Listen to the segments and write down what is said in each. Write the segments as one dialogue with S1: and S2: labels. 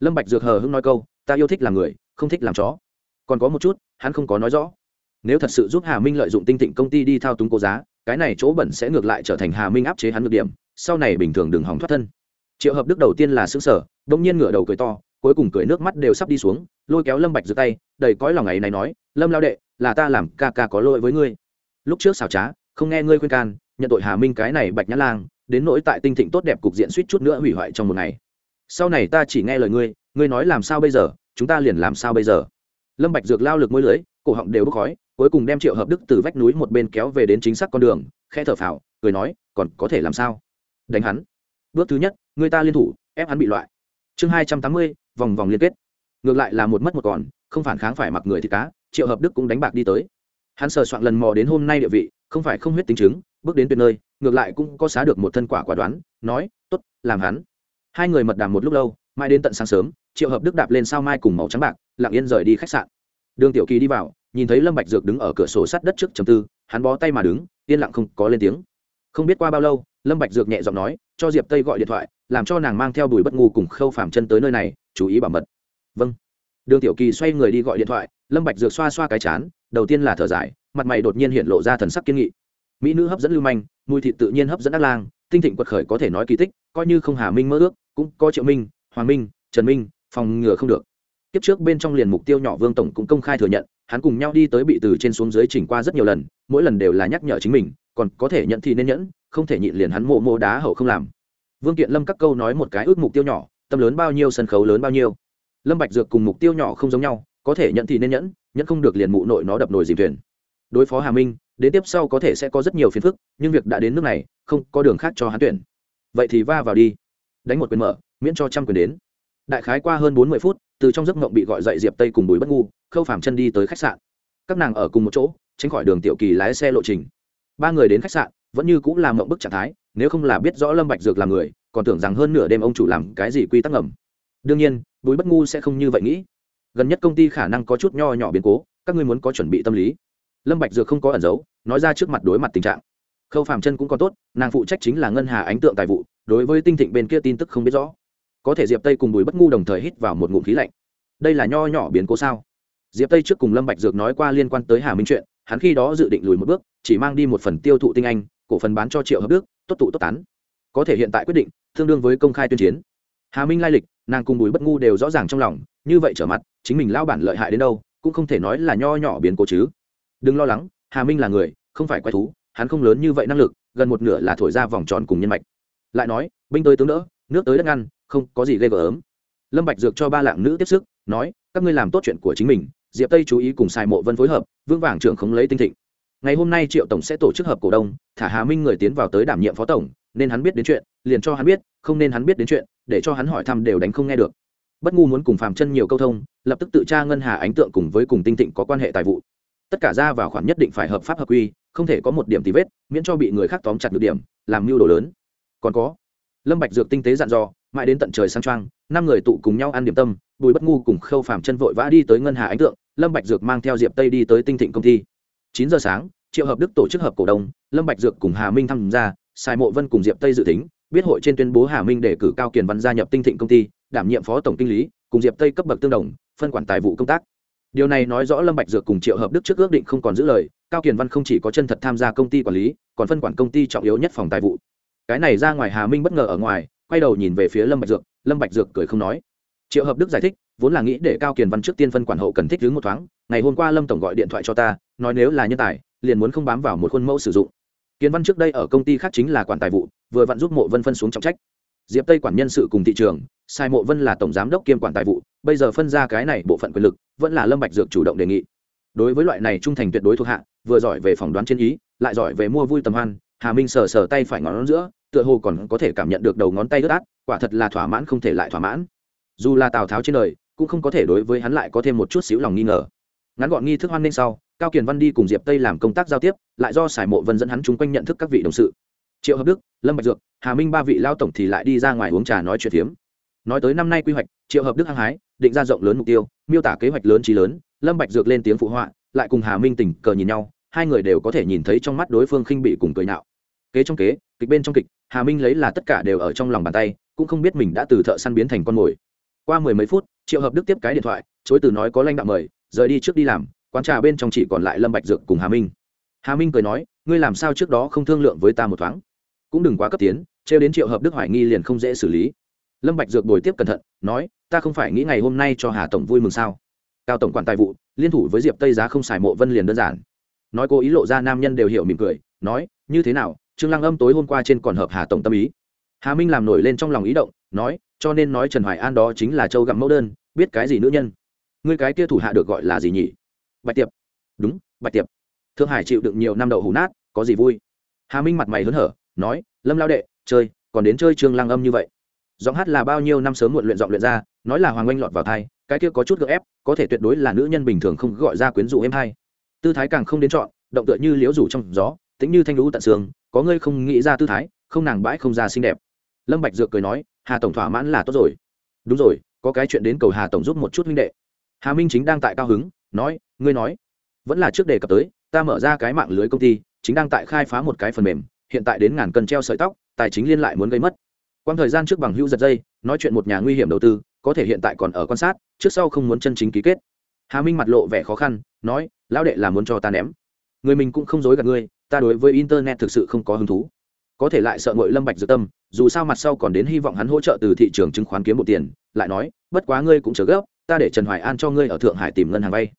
S1: lâm bạch dược hờ hững nói câu, ta yêu thích làm người, không thích làm chó. Còn có một chút, hắn không có nói rõ. Nếu thật sự giúp hà minh lợi dụng tinh thịnh công ty đi thao túng cố giá, cái này chỗ bẩn sẽ ngược lại trở thành hà minh áp chế hắn ngược điểm, sau này bình thường đừng hỏng thoát thân. Triệu hợp đức đầu tiên là xứng sở đông nhiên ngửa đầu cười to, cuối cùng cười nước mắt đều sắp đi xuống, lôi kéo lâm bạch giơ tay, đầy cõi lòng ngày này nói, lâm lao đệ, là ta làm ca ca có lỗi với ngươi. Lúc trước xảo trá, không nghe ngươi khuyên can, nhận tội hà minh cái này bạch nhã lang, đến nỗi tại tinh thịnh tốt đẹp cục diện suýt chút nữa hủy hoại trong một ngày sau này ta chỉ nghe lời ngươi ngươi nói làm sao bây giờ, chúng ta liền làm sao bây giờ. Lâm bạch dược lao lực môi lưới, cổ họng đều bốc khói, cuối cùng đem triệu hợp đức từ vách núi một bên kéo về đến chính xác con đường, khẽ thở phào, cười nói, còn có thể làm sao? Đánh hắn. Bước thứ nhất, người ta liên thủ, ép hắn bị loại. Chương hai trăm tám mươi, vòng vòng liên kết. Ngược lại là một mất một còn, không phản kháng phải mặc người thì cá, triệu hợp đức cũng đánh bạc đi tới. Hắn sờ soạn lần mò đến hôm nay địa vị, không phải không huyết tính chứng, bước đến tuyệt nơi, ngược lại cũng có xá được một thân quả quả đoán, nói t ố t làm hắn hai người mật đàm một lúc lâu mai đến tận sáng sớm, triệu hợp đức đạp lên sao mai cùng màu trắng bạc, lặng yên rời đi khách sạn. Đường tiểu kỳ đi vào, nhìn thấy lâm bạch dược đứng ở cửa sổ sắt đất trước chầm tư, hắn bó tay mà đứng, yên lặng không có lên tiếng. Không biết qua bao lâu, lâm bạch dược nhẹ giọng nói, cho diệp tây gọi điện thoại, làm cho nàng mang theo bùi bất ngu cùng khâu phàm chân tới nơi này, chú ý bảo mật. Vâng. Đường tiểu kỳ xoay người đi gọi điện thoại, lâm bạch dược xoa xoa cái chán, đầu tiên là thở dài, mặt mày đột nhiên hiện lộ ra thần sắc kiên nghị. Mỹ nữ hấp dẫn lưu manh, mùi thịt tự nhiên hấp dẫn ác lang, tinh thịnh quật khởi có thể nói kỳ tích, coi như không hà minh mơ ước cũng có triệu minh, hoàng minh, trần minh, phòng ngừa không được. Kiếp trước bên trong liền mục tiêu nhỏ vương tổng cũng công khai thừa nhận, hắn cùng nhau đi tới bị từ trên xuống dưới chỉnh qua rất nhiều lần, mỗi lần đều là nhắc nhở chính mình, còn có thể nhận thì nên nhẫn, không thể nhịn liền hắn mộ mộ đá hậu không làm. Vương kiện lâm các câu nói một cái ước mục tiêu nhỏ, tâm lớn bao nhiêu sân khấu lớn bao nhiêu. Lâm bạch dược cùng mục tiêu nhỏ không giống nhau, có thể nhận thì nên nhẫn nhẫn không được liền mụ nội nó đập nồi dìm thuyền. Đối phó hà minh, đến tiếp sau có thể sẽ có rất nhiều phiền phức, nhưng việc đã đến nước này, không có đường khác cho hắn tuyển. Vậy thì va vào đi đánh một quyền mở, miễn cho trăm quyền đến. Đại khái qua hơn bốn mươi phút, từ trong giấc mộng bị gọi dậy diệp tây cùng bùi bất ngu, khâu phàm chân đi tới khách sạn. Các nàng ở cùng một chỗ, tránh khỏi đường tiểu kỳ lái xe lộ trình. Ba người đến khách sạn, vẫn như cũng làm mộng bức trạng thái, nếu không là biết rõ lâm bạch dược là người, còn tưởng rằng hơn nửa đêm ông chủ làm cái gì quy tắc ngầm. Đương nhiên, bùi bất ngu sẽ không như vậy nghĩ. Gần nhất công ty khả năng có chút nho nhỏ biến cố, các ngươi muốn có chuẩn bị tâm lý. Lâm bạch dược không có ẩn giấu, nói ra trước mặt đối mặt tình trạng khâu phàm chân cũng còn tốt, nàng phụ trách chính là ngân hà ánh tượng tài vụ, đối với tinh thịnh bên kia tin tức không biết rõ. Có thể diệp tây cùng bùi bất ngu đồng thời hít vào một ngụm khí lạnh. Đây là nho nhỏ biến cố sao? Diệp tây trước cùng lâm bạch dược nói qua liên quan tới hà minh chuyện, hắn khi đó dự định lùi một bước, chỉ mang đi một phần tiêu thụ tinh anh, cổ phần bán cho triệu hợp đức, tốt tụ tốt tán. Có thể hiện tại quyết định, tương đương với công khai tuyên chiến. Hà minh lai lịch, nàng cùng bùi bất ngu đều rõ ràng trong lòng, như vậy trở mặt, chính mình lao bản lợi hại đến đâu, cũng không thể nói là nho nhỏ biến cố chứ. Đừng lo lắng, hà minh là người, không phải quái thú hắn không lớn như vậy năng lực, gần một nửa là thổi ra vòng tròn cùng nhân mạch. Lại nói, binh tới tướng đỡ, nước tới đất ngăn, không có gì ghê gớm. Lâm bạch dược cho ba lạng nữ tiếp sức, nói, các ngươi làm tốt chuyện của chính mình, diệp tây chú ý cùng sai mộ vân phối hợp vương vàng trưởng không lấy tinh thịnh. Ngày hôm nay triệu tổng sẽ tổ chức hợp cổ đông, thả hà minh người tiến vào tới đảm nhiệm phó tổng, nên hắn biết đến chuyện, liền cho hắn biết, không nên hắn biết đến chuyện, để cho hắn hỏi thăm đều đánh không nghe được. Bất ngu muốn cùng phàm chân nhiều câu thông, lập tức tự tra ngân hà ánh tượng cùng với cùng tinh thịnh có quan hệ tài vụ. Tất cả ra vào khoản nhất định phải hợp pháp hợp quy không thể có một điểm tí vết, miễn cho bị người khác tóm chặt được điểm, làm mưu đồ lớn. Còn có, lâm bạch dược tinh tế dặn dò, mãi đến tận trời sang trang năm người tụ cùng nhau ăn điểm tâm, bùi bất ngu cùng khâu phàm chân vội vã đi tới ngân hà ánh tượng, lâm bạch dược mang theo diệp tây đi tới tinh thịnh công ty chín giờ sáng, triệu hợp đức tổ chức hợp cổ đông, lâm bạch dược cùng hà minh tham gia sai mộ vân cùng diệp tây dự tính, biết hội trên tuyên bố hà minh để cử cao kiền văn gia nhập tinh thịnh công ty, đảm nhiệm phó tổng kinh lý, cùng diệp tây cấp bậc tương đồng, phân quản tài vụ công tác điều này nói rõ lâm bạch dược cùng triệu hợp đức trước ước định không còn giữ lời, cao kiền văn không chỉ có chân thật tham gia công ty quản lý, còn phân quản công ty trọng yếu nhất phòng tài vụ. Cái này ra ngoài hà minh bất ngờ ở ngoài, quay đầu nhìn về phía lâm bạch dược, lâm bạch dược cười không nói. Triệu hợp đức giải thích, vốn là nghĩ để cao kiền văn trước tiên phân quản hậu cần thích đứng một thoáng, ngày hôm qua lâm tổng gọi điện thoại cho ta, nói nếu là nhân tài, liền muốn không bám vào một khuôn mẫu sử dụng. Kiền văn trước đây ở công ty khác chính là quản tài vụ, vừa vặn giúp mộ vân phân xuống trọng trách. Diệp tây quản nhân sự cùng thị trường, sai mộ vân là tổng giám đốc kiêm quản tài vụ bây giờ phân ra cái này bộ phận quyền lực, vẫn là lâm bạch dược chủ động đề nghị. Đối với loại này trung thành tuyệt đối thuộc hạ, vừa giỏi về phỏng đoán trên ý, lại giỏi về mua vui tầm hoan, hà minh sờ sờ tay phải ngón giữa, tựa hồ còn có thể cảm nhận được đầu ngón tay ướt át, quả thật là thỏa mãn không thể lại thỏa mãn. Dù là tào tháo trên đời, cũng không có thể đối với hắn lại có thêm một chút xíu lòng nghi ngờ. Ngắn gọn nghi thức hoan nên sau, cao kiền văn đi cùng diệp tây làm công tác giao tiếp, lại do sải mộ vân dẫn hắn chung quanh nhận thức các vị đồng sự. Triệu hợp đức, lâm bạch dược, hà minh ba vị lao tổng thì lại đi ra ngoài uống trà nói chuyện phiếm. Nói tới năm nay quy hoạch, triệu hợp đức hăng hái định ra rộng lớn mục tiêu, miêu tả kế hoạch lớn trí lớn, lâm bạch dược lên tiếng phụ họa, lại cùng hà minh tình cờ nhìn nhau, hai người đều có thể nhìn thấy trong mắt đối phương khinh bị cùng cười nhạo. Kế trong kế, kịch bên trong kịch, hà minh lấy là tất cả đều ở trong lòng bàn tay, cũng không biết mình đã từ thợ săn biến thành con mồi. Qua mười mấy phút, triệu hợp đức tiếp cái điện thoại, chối từ nói có lãnh đạo mời, rời đi trước đi làm, quán trà bên trong chỉ còn lại lâm bạch dược cùng hà minh. Hà minh cười nói, ngươi làm sao trước đó không thương lượng với ta một thoáng? Cũng đừng quá cấp tiến, trêu đến triệu hợp đức hoài nghi liền không dễ xử lý. Lâm bạch dược bồi tiếp cẩn thận, nói ta không phải nghĩ ngày hôm nay cho hà tổng vui mừng sao? Cao tổng quản tài vụ, liên thủ với diệp tây giá không xài mộ vân liền đơn giản. Nói cô ý lộ ra nam nhân đều hiểu mỉm cười, nói, như thế nào, trương lăng âm tối hôm qua trên còn hợp hà tổng tâm ý. Hà minh làm nổi lên trong lòng ý động, nói, cho nên nói trần hoài an đó chính là châu gặm mẫu đơn, biết cái gì nữ nhân. Ngươi cái kia thủ hạ được gọi là gì nhỉ? Bạch tiệp. Đúng, bạch tiệp. Thượng hải chịu đựng nhiều năm đậu hủ nát, có gì vui? Hà minh mặt mày hớn hở, nói, lâm lao đệ, chơi, còn đến chơi trương lăng âm như vậy giọng hát là bao nhiêu năm sớm muộn luyện giọng luyện ra, nói là hoàng oanh lọt vào thai, cái kia có chút gợ ép, có thể tuyệt đối là nữ nhân bình thường không gọi ra quyến rũ em hay. Tư thái càng không đến chọn, động tựa như liễu rủ trong gió, tính như thanh lũ tận xương có ngươi không nghĩ ra tư thái, không nàng bãi không ra xinh đẹp. Lâm bạch dược cười nói, hà tổng thỏa mãn là tốt rồi. Đúng rồi, có cái chuyện đến cầu hà tổng giúp một chút huynh đệ. Hà minh chính đang tại cao hứng, nói, ngươi nói, vẫn là trước đề cập tới, ta mở ra cái mạng lưới công ty, chính đang tại khai phá một cái phần mềm, hiện tại đến ngàn cân treo sợi tóc, tài chính liên lại muốn gây mất quang thời gian trước bằng hữu giật dây, nói chuyện một nhà nguy hiểm đầu tư, có thể hiện tại còn ở quan sát, trước sau không muốn chân chính ký kết. Hà minh mặt lộ vẻ khó khăn, nói, lão đệ là muốn cho ta ném. Người mình cũng không dối gạt ngươi, ta đối với internet thực sự không có hứng thú. Có thể lại sợ ngội lâm bạch dự tâm, dù sao mặt sau còn đến hy vọng hắn hỗ trợ từ thị trường chứng khoán kiếm một tiền, lại nói, bất quá ngươi cũng chờ gấp, ta để trần hoài an cho ngươi ở thượng hải tìm ngân hàng vay.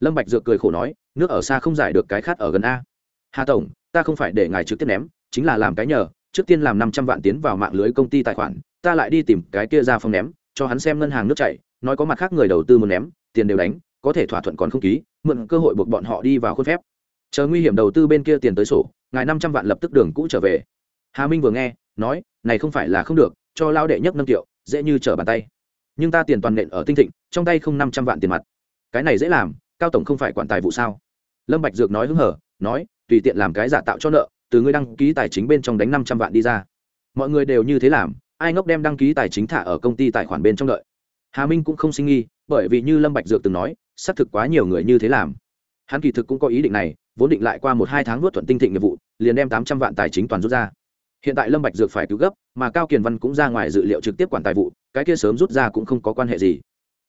S1: Lâm bạch dược cười khổ nói, nước ở xa không giải được cái khát ở gần a. Hà tổng, ta không phải để ngài trực tiếp ném, chính là làm cái nhờ trước tiên làm năm trăm vạn tiến vào mạng lưới công ty tài khoản, ta lại đi tìm cái kia ra phòng ném, cho hắn xem ngân hàng nước chảy, nói có mặt khác người đầu tư muốn ném, tiền đều đánh, có thể thỏa thuận còn không ký, mượn cơ hội buộc bọn họ đi vào khuôn phép. Chờ nguy hiểm đầu tư bên kia tiền tới sổ, ngài năm trăm vạn lập tức đường cũ trở về. Hà minh vừa nghe, nói, này không phải là không được, cho lao đệ nhất năm triệu dễ như trở bàn tay. Nhưng ta tiền toàn nện ở tinh thịnh, trong tay không năm trăm vạn tiền mặt. Cái này dễ làm, cao tổng không phải quản tài vụ sao? Lâm bạch dược nói hứng hở, nói, tùy tiện làm cái giả tạo cho nợ từ ngươi đăng ký tài chính bên trong đánh năm trăm vạn đi ra. Mọi người đều như thế làm, ai ngốc đem đăng ký tài chính thả ở công ty tài khoản bên trong đợi? Hà minh cũng không sinh nghi bởi vì như lâm bạch dược từng nói, xác thực quá nhiều người như thế làm. Hắn kỳ thực cũng có ý định này, vốn định lại qua một hai tháng nuốt thuận tinh thịnh nghiệp vụ, liền đem tám trăm vạn tài chính toàn rút ra. Hiện tại lâm bạch dược phải cứu gấp, mà cao kiền văn cũng ra ngoài dự liệu trực tiếp quản tài vụ, cái kia sớm rút ra cũng không có quan hệ gì.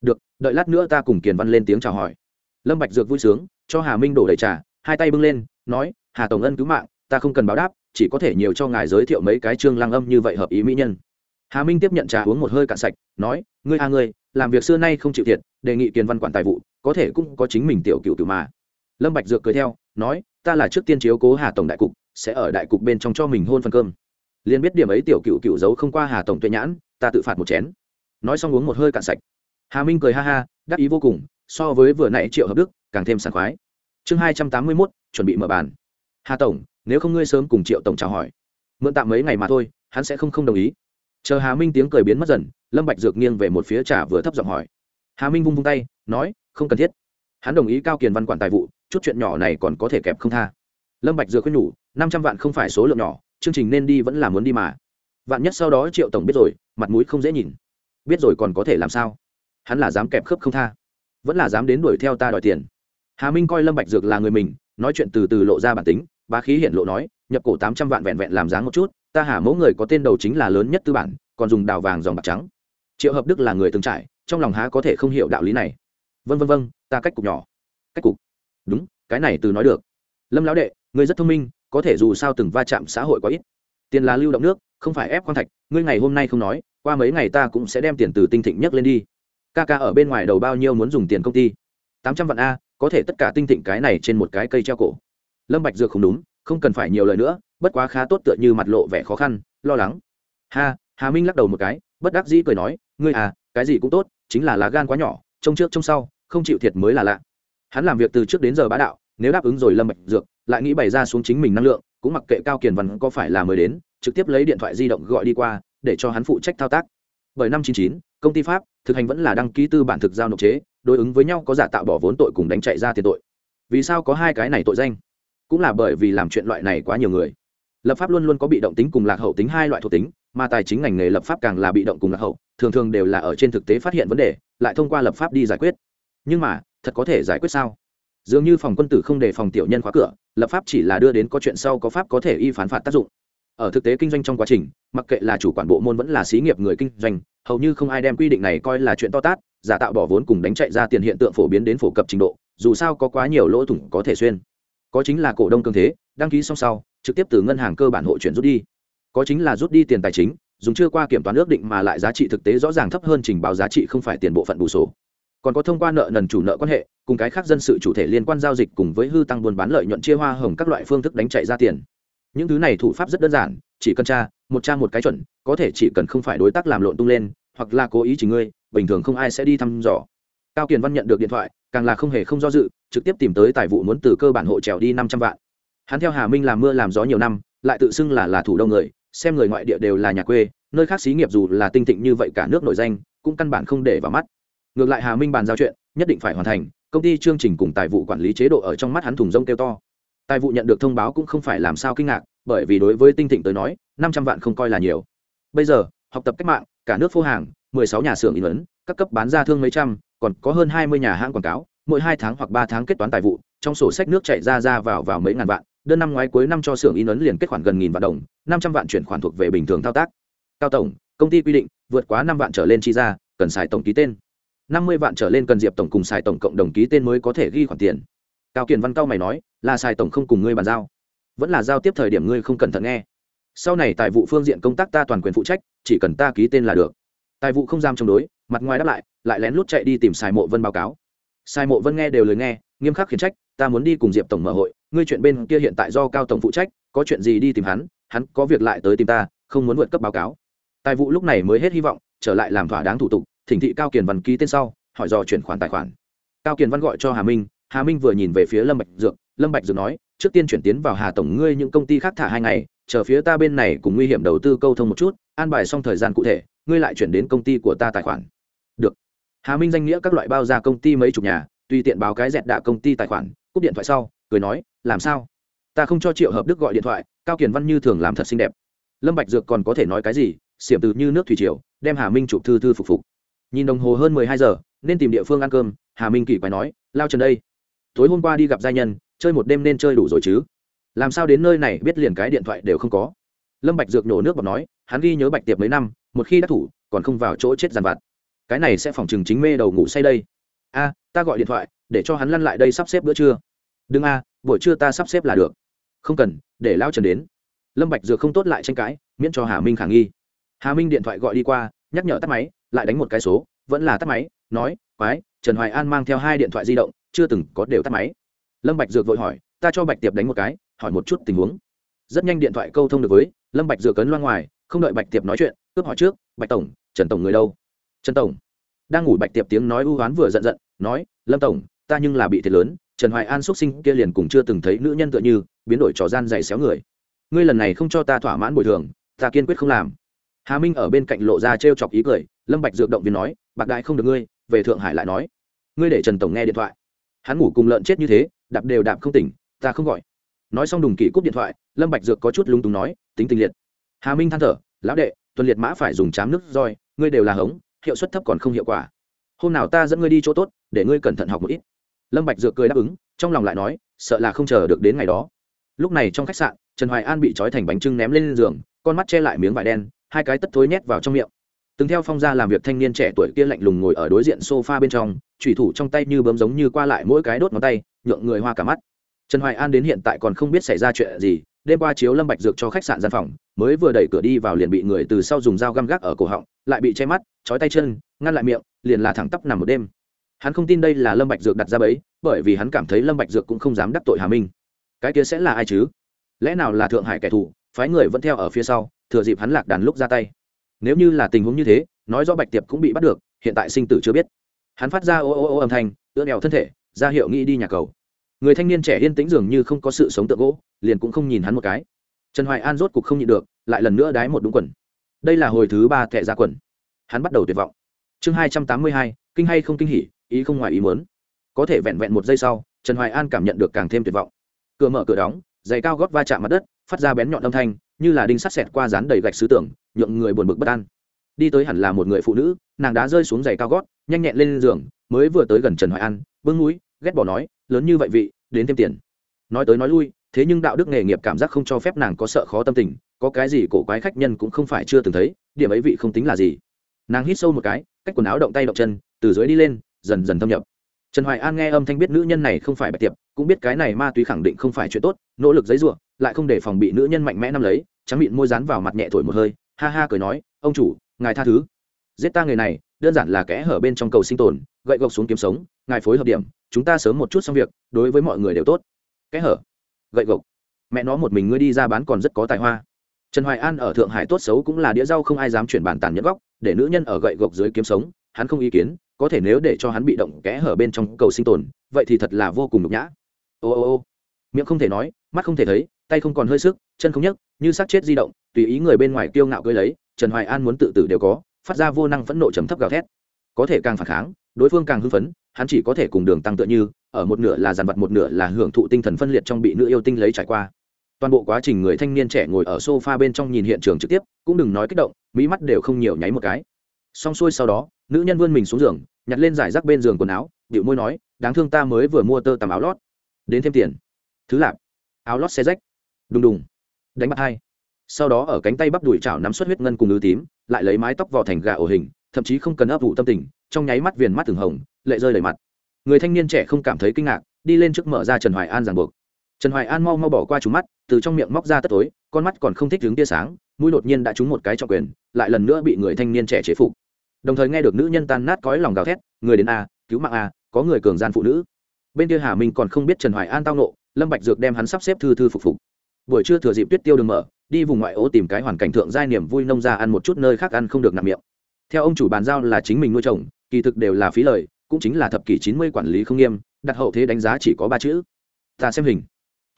S1: Được, đợi lát nữa ta cùng kiền văn lên tiếng chào hỏi. Lâm bạch dược vui sướng, cho hà minh đổ đầy trà, hai tay bưng lên, nói, hà tổng ân cứu mạng ta không cần báo đáp, chỉ có thể nhiều cho ngài giới thiệu mấy cái chương lang âm như vậy hợp ý mỹ nhân. Hà minh tiếp nhận trà uống một hơi cạn sạch, nói, ngươi a ngươi, làm việc xưa nay không chịu thiệt, đề nghị kiền văn quản tài vụ, có thể cũng có chính mình tiểu cựu cựu mà. Lâm bạch dược cười theo, nói, ta là trước tiên chiếu cố hà tổng đại cục, sẽ ở đại cục bên trong cho mình hôn phần cơm. Liền biết điểm ấy tiểu cựu cựu giấu không qua hà tổng tuệ nhãn, ta tự phạt một chén. Nói xong uống một hơi cạn sạch. Hà minh cười ha ha, đắc ý vô cùng, so với vừa nãy triệu hợp đức, càng thêm sảng khoái. Chương hai trăm tám mươi mốt, chuẩn bị mở bàn hà tổng, nếu không ngươi sớm cùng triệu tổng chào hỏi. Mượn tạm mấy ngày mà thôi, hắn sẽ không không đồng ý. Chờ hà minh tiếng cười biến mất dần, lâm bạch dược nghiêng về một phía trà vừa thấp giọng hỏi. Hà minh vung vung tay, nói, không cần thiết. Hắn đồng ý cao kiền văn quản tài vụ, chút chuyện nhỏ này còn có thể kẹp không tha. Lâm bạch dược khuyên nhủ, năm trăm vạn không phải số lượng nhỏ, chương trình nên đi vẫn là muốn đi mà. Vạn nhất sau đó triệu tổng biết rồi, mặt mũi không dễ nhìn. Biết rồi còn có thể làm sao? Hắn là dám kẹp khớp không tha. Vẫn là dám đến đuổi theo ta đòi tiền. Hà minh coi lâm bạch dược là người mình, nói chuyện từ từ lộ ra bản tính bá khí hiện lộ nói, nhập cổ tám trăm vạn vẹn vẹn làm dáng một chút, ta hà mẫu người có tên đầu chính là lớn nhất tư bản, còn dùng đào vàng dòng bạc trắng. Triệu hợp đức là người từng trải, trong lòng há có thể không hiểu đạo lý này. Vân vân vân ta cách cục nhỏ. Cách cục? Đúng, cái này từ nói được. Lâm lão đệ, ngươi rất thông minh, có thể dù sao từng va chạm xã hội quá ít. Tiền là lưu động nước, không phải ép khoan thạch, ngươi ngày hôm nay không nói, qua mấy ngày ta cũng sẽ đem tiền từ tinh thịnh nhất lên đi. Ca ca ở bên ngoài đầu bao nhiêu muốn dùng tiền công ty? Tám trăm vạn a, có thể tất cả tinh thịnh cái này trên một cái cây treo cổ lâm bạch dược không đúng không cần phải nhiều lời nữa bất quá khá tốt tựa như mặt lộ vẻ khó khăn lo lắng. Ha hà minh lắc đầu một cái bất đắc dĩ cười nói ngươi à cái gì cũng tốt chính là lá gan quá nhỏ trông trước trông sau không chịu thiệt mới là lạ. Hắn làm việc từ trước đến giờ bá đạo nếu đáp ứng rồi lâm bạch dược lại nghĩ bày ra xuống chính mình năng lượng cũng mặc kệ cao kiền văn có phải là mới đến trực tiếp lấy điện thoại di động gọi đi qua để cho hắn phụ trách thao tác. Bởi năm 99, công ty pháp thực hành vẫn là đăng ký tư bản thực giao nộp chế đối ứng với nhau có giả tạo bỏ vốn tội cùng đánh chạy ra tiền tội. Vì sao có hai cái này tội danh? Cũng là bởi vì làm chuyện loại này quá nhiều người. Lập pháp luôn luôn có bị động tính cùng lạc hậu tính hai loại thuộc tính, mà tài chính ngành nghề lập pháp càng là bị động cùng lạc hậu, thường thường đều là ở trên thực tế phát hiện vấn đề, lại thông qua lập pháp đi giải quyết. Nhưng mà, thật có thể giải quyết sao? Dường như phòng quân tử không đề phòng tiểu nhân khóa cửa, lập pháp chỉ là đưa đến có chuyện sau có pháp có thể y phán phạt tác dụng. Ở thực tế kinh doanh trong quá trình, mặc kệ là chủ quản bộ môn vẫn là xí nghiệp người kinh doanh, hầu như không ai đem quy định này coi là chuyện to tát, giả tạo bỏ vốn cùng đánh chạy ra tiền hiện tượng phổ biến đến phổ cập trình độ, dù sao có quá nhiều lỗ thủng có thể xuyên có chính là cổ đông cường thế, đăng ký xong sau, trực tiếp từ ngân hàng cơ bản hội chuyển rút đi. Có chính là rút đi tiền tài chính, dùng chưa qua kiểm toán ước định mà lại giá trị thực tế rõ ràng thấp hơn trình báo giá trị không phải tiền bộ phận bù sổ. Còn có thông qua nợ nần chủ nợ quan hệ, cùng cái khác dân sự chủ thể liên quan giao dịch cùng với hư tăng buôn bán lợi nhuận chia hoa hồng các loại phương thức đánh chạy ra tiền. Những thứ này thủ pháp rất đơn giản, chỉ cần tra, một tra một cái chuẩn, có thể chỉ cần không phải đối tác làm lộn tung lên, hoặc là cố ý chỉ ngươi, bình thường không ai sẽ đi thăm dò. Cao kiền văn nhận được điện thoại càng là không hề không do dự, trực tiếp tìm tới tài vụ muốn từ cơ bản hộ trèo đi năm trăm vạn. Hắn theo hà minh làm mưa làm gió nhiều năm, lại tự xưng là là thủ đông người, xem người ngoại địa đều là nhà quê, nơi khác xí nghiệp dù là tinh thịnh như vậy cả nước nổi danh, cũng căn bản không để vào mắt. Ngược lại hà minh bàn giao chuyện, nhất định phải hoàn thành, công ty chương trình cùng tài vụ quản lý chế độ ở trong mắt hắn thùng rông kêu to. Tài vụ nhận được thông báo cũng không phải làm sao kinh ngạc, bởi vì đối với tinh thịnh tới nói, năm trăm vạn không coi là nhiều. Bây giờ, học tập cách mạng, cả nước phô hàng, mười sáu nhà xưởng in ấn, các cấp bán ra thương mấy trăm còn có hơn hai mươi nhà hãng quảng cáo, mỗi hai tháng hoặc ba tháng kết toán tài vụ, trong sổ sách nước chạy ra ra vào vào mấy ngàn vạn, đơn năm ngoái cuối năm cho xưởng in ấn liền kết khoản gần nghìn vạn đồng, năm trăm vạn chuyển khoản thuộc về bình thường thao tác. Cao tổng, công ty quy định, vượt quá năm vạn trở lên chi ra, cần xài tổng ký tên. Năm mươi vạn trở lên cần diệp tổng cùng xài tổng cộng đồng ký tên mới có thể ghi khoản tiền. Cao kiền văn cao mày nói, là xài tổng không cùng ngươi bàn giao. Vẫn là giao tiếp thời điểm ngươi không cẩn thận nghe. Sau này tài vụ phương diện công tác ta toàn quyền phụ trách, chỉ cần ta ký tên là được. Tài vụ không giam chống đối, mặt ngoài đáp lại lại lén lút chạy đi tìm Sai mộ vân báo cáo. Sai mộ vân nghe đều lời nghe, nghiêm khắc khiển trách, ta muốn đi cùng diệp tổng mở hội, ngươi chuyện bên kia hiện tại do cao tổng phụ trách, có chuyện gì đi tìm hắn hắn có việc lại tới tìm ta, không muốn vượt cấp báo cáo. Tài vụ lúc này mới hết hy vọng, trở lại làm thỏa đáng thủ tục, thỉnh thị cao kiền văn ký tên sau, hỏi dò chuyển khoản tài khoản. Cao kiền văn gọi cho hà minh hà minh vừa nhìn về phía lâm bạch dược, lâm bạch dược nói, trước tiên chuyển tiến vào hà tổng ngươi những công ty khác thả hai ngày, chờ phía ta bên này cùng nguy hiểm đầu tư câu thông một chút, an bài xong thời gian cụ thể, ngươi lại chuyển đến công ty của ta tài khoản hà minh danh nghĩa các loại bao ra công ty mấy chục nhà, tùy tiện báo cái dẹt đạ công ty tài khoản, cúp điện thoại sau, cười nói, làm sao? Ta không cho triệu hợp đức gọi điện thoại, cao kiền văn như thường làm thật xinh đẹp. Lâm bạch dược còn có thể nói cái gì, xiểm từ như nước thủy triều, đem hà minh chụp thư thư phục phục. Nhìn đồng hồ hơn mười hai giờ, nên tìm địa phương ăn cơm, hà minh kỳ quái nói, lao trần đây, tối hôm qua đi gặp gia nhân, chơi một đêm nên chơi đủ rồi chứ? Làm sao đến nơi này biết liền cái điện thoại đều không có? Lâm bạch dược nổ nước bọt nói, hắn ghi nhớ bạch tiệp mấy năm, một khi đã thủ, còn không vào chỗ chết giàn vặt cái này sẽ phòng chừng chính mê đầu ngủ say đây. A, ta gọi điện thoại, để cho hắn lăn lại đây sắp xếp bữa trưa. Đừng a, buổi trưa ta sắp xếp là được. Không cần, để lao trần đến. Lâm bạch dược không tốt lại tranh cãi, miễn cho hà minh khả nghi. Hà minh điện thoại gọi đi qua, nhắc nhở tắt máy, lại đánh một cái số, vẫn là tắt máy, nói, quái, trần hoài an mang theo hai điện thoại di động, chưa từng có đều tắt máy. Lâm bạch dược vội hỏi, ta cho bạch tiệp đánh một cái, hỏi một chút tình huống. Rất nhanh điện thoại câu thông được với, lâm bạch dược cấn loa ngoài, không đợi bạch tiệp nói chuyện, cướp hỏi trước, bạch tổng, trần tổng người đâu? Trần tổng. Đang ngủ bạch tiệp tiếng nói ưu oán vừa giận giận, nói, lâm tổng, ta nhưng là bị thiệt lớn, trần hoài an xuất sinh kia liền cùng chưa từng thấy nữ nhân tựa như, biến đổi trò gian dày xéo người. Ngươi lần này không cho ta thỏa mãn bồi thường, ta kiên quyết không làm. Hà minh ở bên cạnh lộ ra t chọc ý cười, lâm bạch dược động viên nói, bạc đại không được ngươi. Về thượng hải lại nói, ngươi để trần tổng nghe điện thoại. Hắn ngủ cùng lợn chết như thế, đạp đều đạp không tỉnh, ta không gọi. Nói xong đùng kỵ cúp điện thoại, lâm bạch dược có chút lung túng nói, tính tình liệt. Hà minh than thở, lão đệ, tuần liệt mã phải dùng chám nước roi, ngươi đều là hống hiệu suất thấp còn không hiệu quả. Hôm nào ta dẫn ngươi đi chỗ tốt, để ngươi cẩn thận học một ít. Lâm bạch dược cười đáp ứng, trong lòng lại nói, sợ là không chờ được đến ngày đó. Lúc này trong khách sạn, trần hoài an bị trói thành bánh trưng ném lên giường, con mắt che lại miếng vải đen, hai cái tất thối nhét vào trong miệng. Từng theo phong gia làm việc thanh niên trẻ tuổi kia lạnh lùng ngồi ở đối diện sofa bên trong, chủy thủ trong tay như bấm giống như qua lại mỗi cái đốt ngón tay, nhượng người hoa cả mắt. Trần hoài an đến hiện tại còn không biết xảy ra chuyện gì, đêm qua chiếu lâm bạch dược cho khách sạn gian phòng, mới vừa đẩy cửa đi vào liền bị người từ sau dùng dao găm gác ở cổ họng lại bị che mắt trói tay chân, ngăn lại miệng, liền là thẳng tắp nằm một đêm. Hắn không tin đây là lâm bạch dược đặt ra bẫy, bởi vì hắn cảm thấy lâm bạch dược cũng không dám đắc tội hà minh. Cái kia sẽ là ai chứ? Lẽ nào là thượng hải kẻ thù, phái người vẫn theo ở phía sau, thừa dịp hắn lạc đàn lúc ra tay. Nếu như là tình huống như thế, nói rõ bạch tiệp cũng bị bắt được, hiện tại sinh tử chưa biết. Hắn phát ra ô ô ô âm thanh, ưỡn đèo thân thể, ra hiệu nghĩ đi nhà cầu. Người thanh niên trẻ yên tĩnh dường như không có sự sống tượng gỗ, liền cũng không nhìn hắn một cái. Trần hoài an rốt cục không nhịn được, lại lần nữa đái một đúng quần đây là hồi thứ ba thẻ ra quần. Hắn bắt đầu tuyệt vọng. Chương hai trăm tám mươi hai, kinh hay không kinh hỉ, ý không ngoài ý muốn. Có thể vẹn vẹn một giây sau, trần hoài an cảm nhận được càng thêm tuyệt vọng. Cửa mở cửa đóng, giày cao gót va chạm mặt đất, phát ra bén nhọn âm thanh, như là đinh sắt xẹt qua dán đầy gạch xứ tưởng nhượng người buồn bực bất an. Đi tới hẳn là một người phụ nữ, nàng đã rơi xuống giày cao gót, nhanh nhẹn lên giường, mới vừa tới gần trần hoài an, bưng núi ghét bỏ nói, lớn như vậy vị, đến thêm tiền. Nói tới nói lui, thế nhưng đạo đức nghề nghiệp cảm giác không cho phép nàng có sợ khó tâm tình có cái gì cổ quái khách nhân cũng không phải chưa từng thấy, điểm ấy vị không tính là gì. Nàng hít sâu một cái, cách quần áo động tay động chân, từ dưới đi lên, dần dần thâm nhập. Trần hoài an nghe âm thanh biết nữ nhân này không phải bạch tiệp, cũng biết cái này ma túy khẳng định không phải chuyện tốt, nỗ lực giấy n lại không để phòng bị nữ nhân mạnh mẽ nắm lấy, trắng miệng môi dán vào mặt nhẹ thổi một hơi, ha ha cười nói, ông chủ, ngài tha thứ. Giết ta người này, đơn giản là kẽ hở bên trong cầu sinh tồn, gậy gộc xuống kiếm sống, ngài phối hợp điểm, chúng ta sớm một chút xong việc, đối với mọi người đều tốt. Kẽ hở. Gậy gộc. Mẹ nó một mình ngươi đi ra bán còn rất có tài hoa trần hoài an ở thượng hải tốt xấu cũng là đĩa rau không ai dám chuyển bàn tàn nhẫn góc, để nữ nhân ở gậy gộc dưới kiếm sống, hắn không ý kiến, có thể nếu để cho hắn bị động kẽ hở bên trong cầu sinh tồn, vậy thì thật là vô cùng nhục nhã. Ô ô ô, miệng không thể nói, mắt không thể thấy, tay không còn hơi sức, chân không nhấc, như xác chết di động, tùy ý người bên ngoài kiêu ngạo cưới lấy, trần hoài an muốn tự tử đều có, phát ra vô năng phẫn nộ trầm thấp gào thét. Có thể càng phản kháng, đối phương càng hưng phấn, hắn chỉ có thể cùng đường tăng tựa như, ở một nửa là giàn vật một nửa là hưởng thụ tinh thần phân liệt trong bị nữ yêu tinh lấy trải qua toàn bộ quá trình người thanh niên trẻ ngồi ở sofa bên trong nhìn hiện trường trực tiếp, cũng đừng nói kích động, mỹ mắt đều không nhiều nháy một cái. Xong xuôi sau đó, nữ nhân vươn mình xuống giường, nhặt lên giải rác bên giường quần áo điệu môi nói, đáng thương ta mới vừa mua tơ tằm áo lót. Đến thêm tiền. Thứ lạp. Áo lót xe rách. Đùng đùng. Đánh bắt hai. Sau đó ở cánh tay bắp đùi chảo nắm suất huyết ngân cùng ứ tím, lại lấy mái tóc vò thành gà ổ hình, thậm chí không cần ấp vụ tâm tình, trong nháy mắt viền mắt thường hồng, lệ rơi đầy mặt. Người thanh niên trẻ không cảm thấy kinh ngạc, đi lên trước mở ra trần hoài an ràng buộc trần hoài an mau mau bỏ qua trúng mắt, từ trong miệng móc ra tất tối con mắt còn không thích đứng tia sáng, mũi đột nhiên đã trúng một cái trọng quyền, lại lần nữa bị người thanh niên trẻ chế phục. Đồng thời nghe được nữ nhân tan nát cõi lòng gào thét, người đến a, cứu mạng a, có người cường gian phụ nữ. Bên kia hà minh còn không biết trần hoài an tao nộ, lâm bạch dược đem hắn sắp xếp thư thư phục phục. Buổi trưa thừa dịp tuyết tiêu đường mở, đi vùng ngoại ô tìm cái hoàn cảnh thượng giai niềm vui nông ra ăn một chút nơi khác ăn không được nằm miệng. Theo ông chủ bàn giao là chính mình nuôi trồng kỳ thực đều là phí lời, cũng chính là thập kỷ chín mươi quản lý không nghiêm, đặt hậu thế đánh giá chỉ có ba chữ. Ta xem hình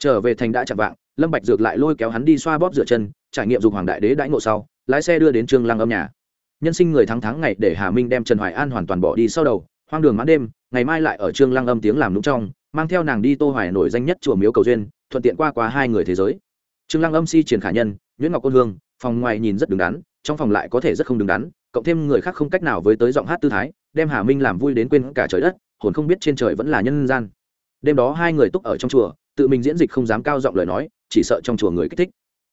S1: trở về thành đã chạm vạng, lâm bạch dược lại lôi kéo hắn đi xoa bóp rửa chân, trải nghiệm dục hoàng đại đế đãi ngộ sau, lái xe đưa đến trương lăng âm nhà. Nhân sinh người thắng thắng ngày để hà minh đem trần hoài an hoàn toàn bỏ đi sau đầu, hoang đường mãn đêm, ngày mai lại ở trương lăng âm tiếng làm nũng trong, mang theo nàng đi tô hoài nổi danh nhất chùa miếu cầu duyên, thuận tiện qua qua hai người thế giới. Trương lăng âm si triển khả nhân, nguyễn ngọc côn hương, phòng ngoài nhìn rất đứng đắn, trong phòng lại có thể rất không đứng đắn, cộng thêm người khác không cách nào với tới giọng hát tư thái, đem hà minh làm vui đến quên cả trời đất, hồn không biết trên trời vẫn là nhân gian. Đêm đó hai người túc ở trong chùa tự mình diễn dịch không dám cao giọng lời nói, chỉ sợ trong chùa người kích thích.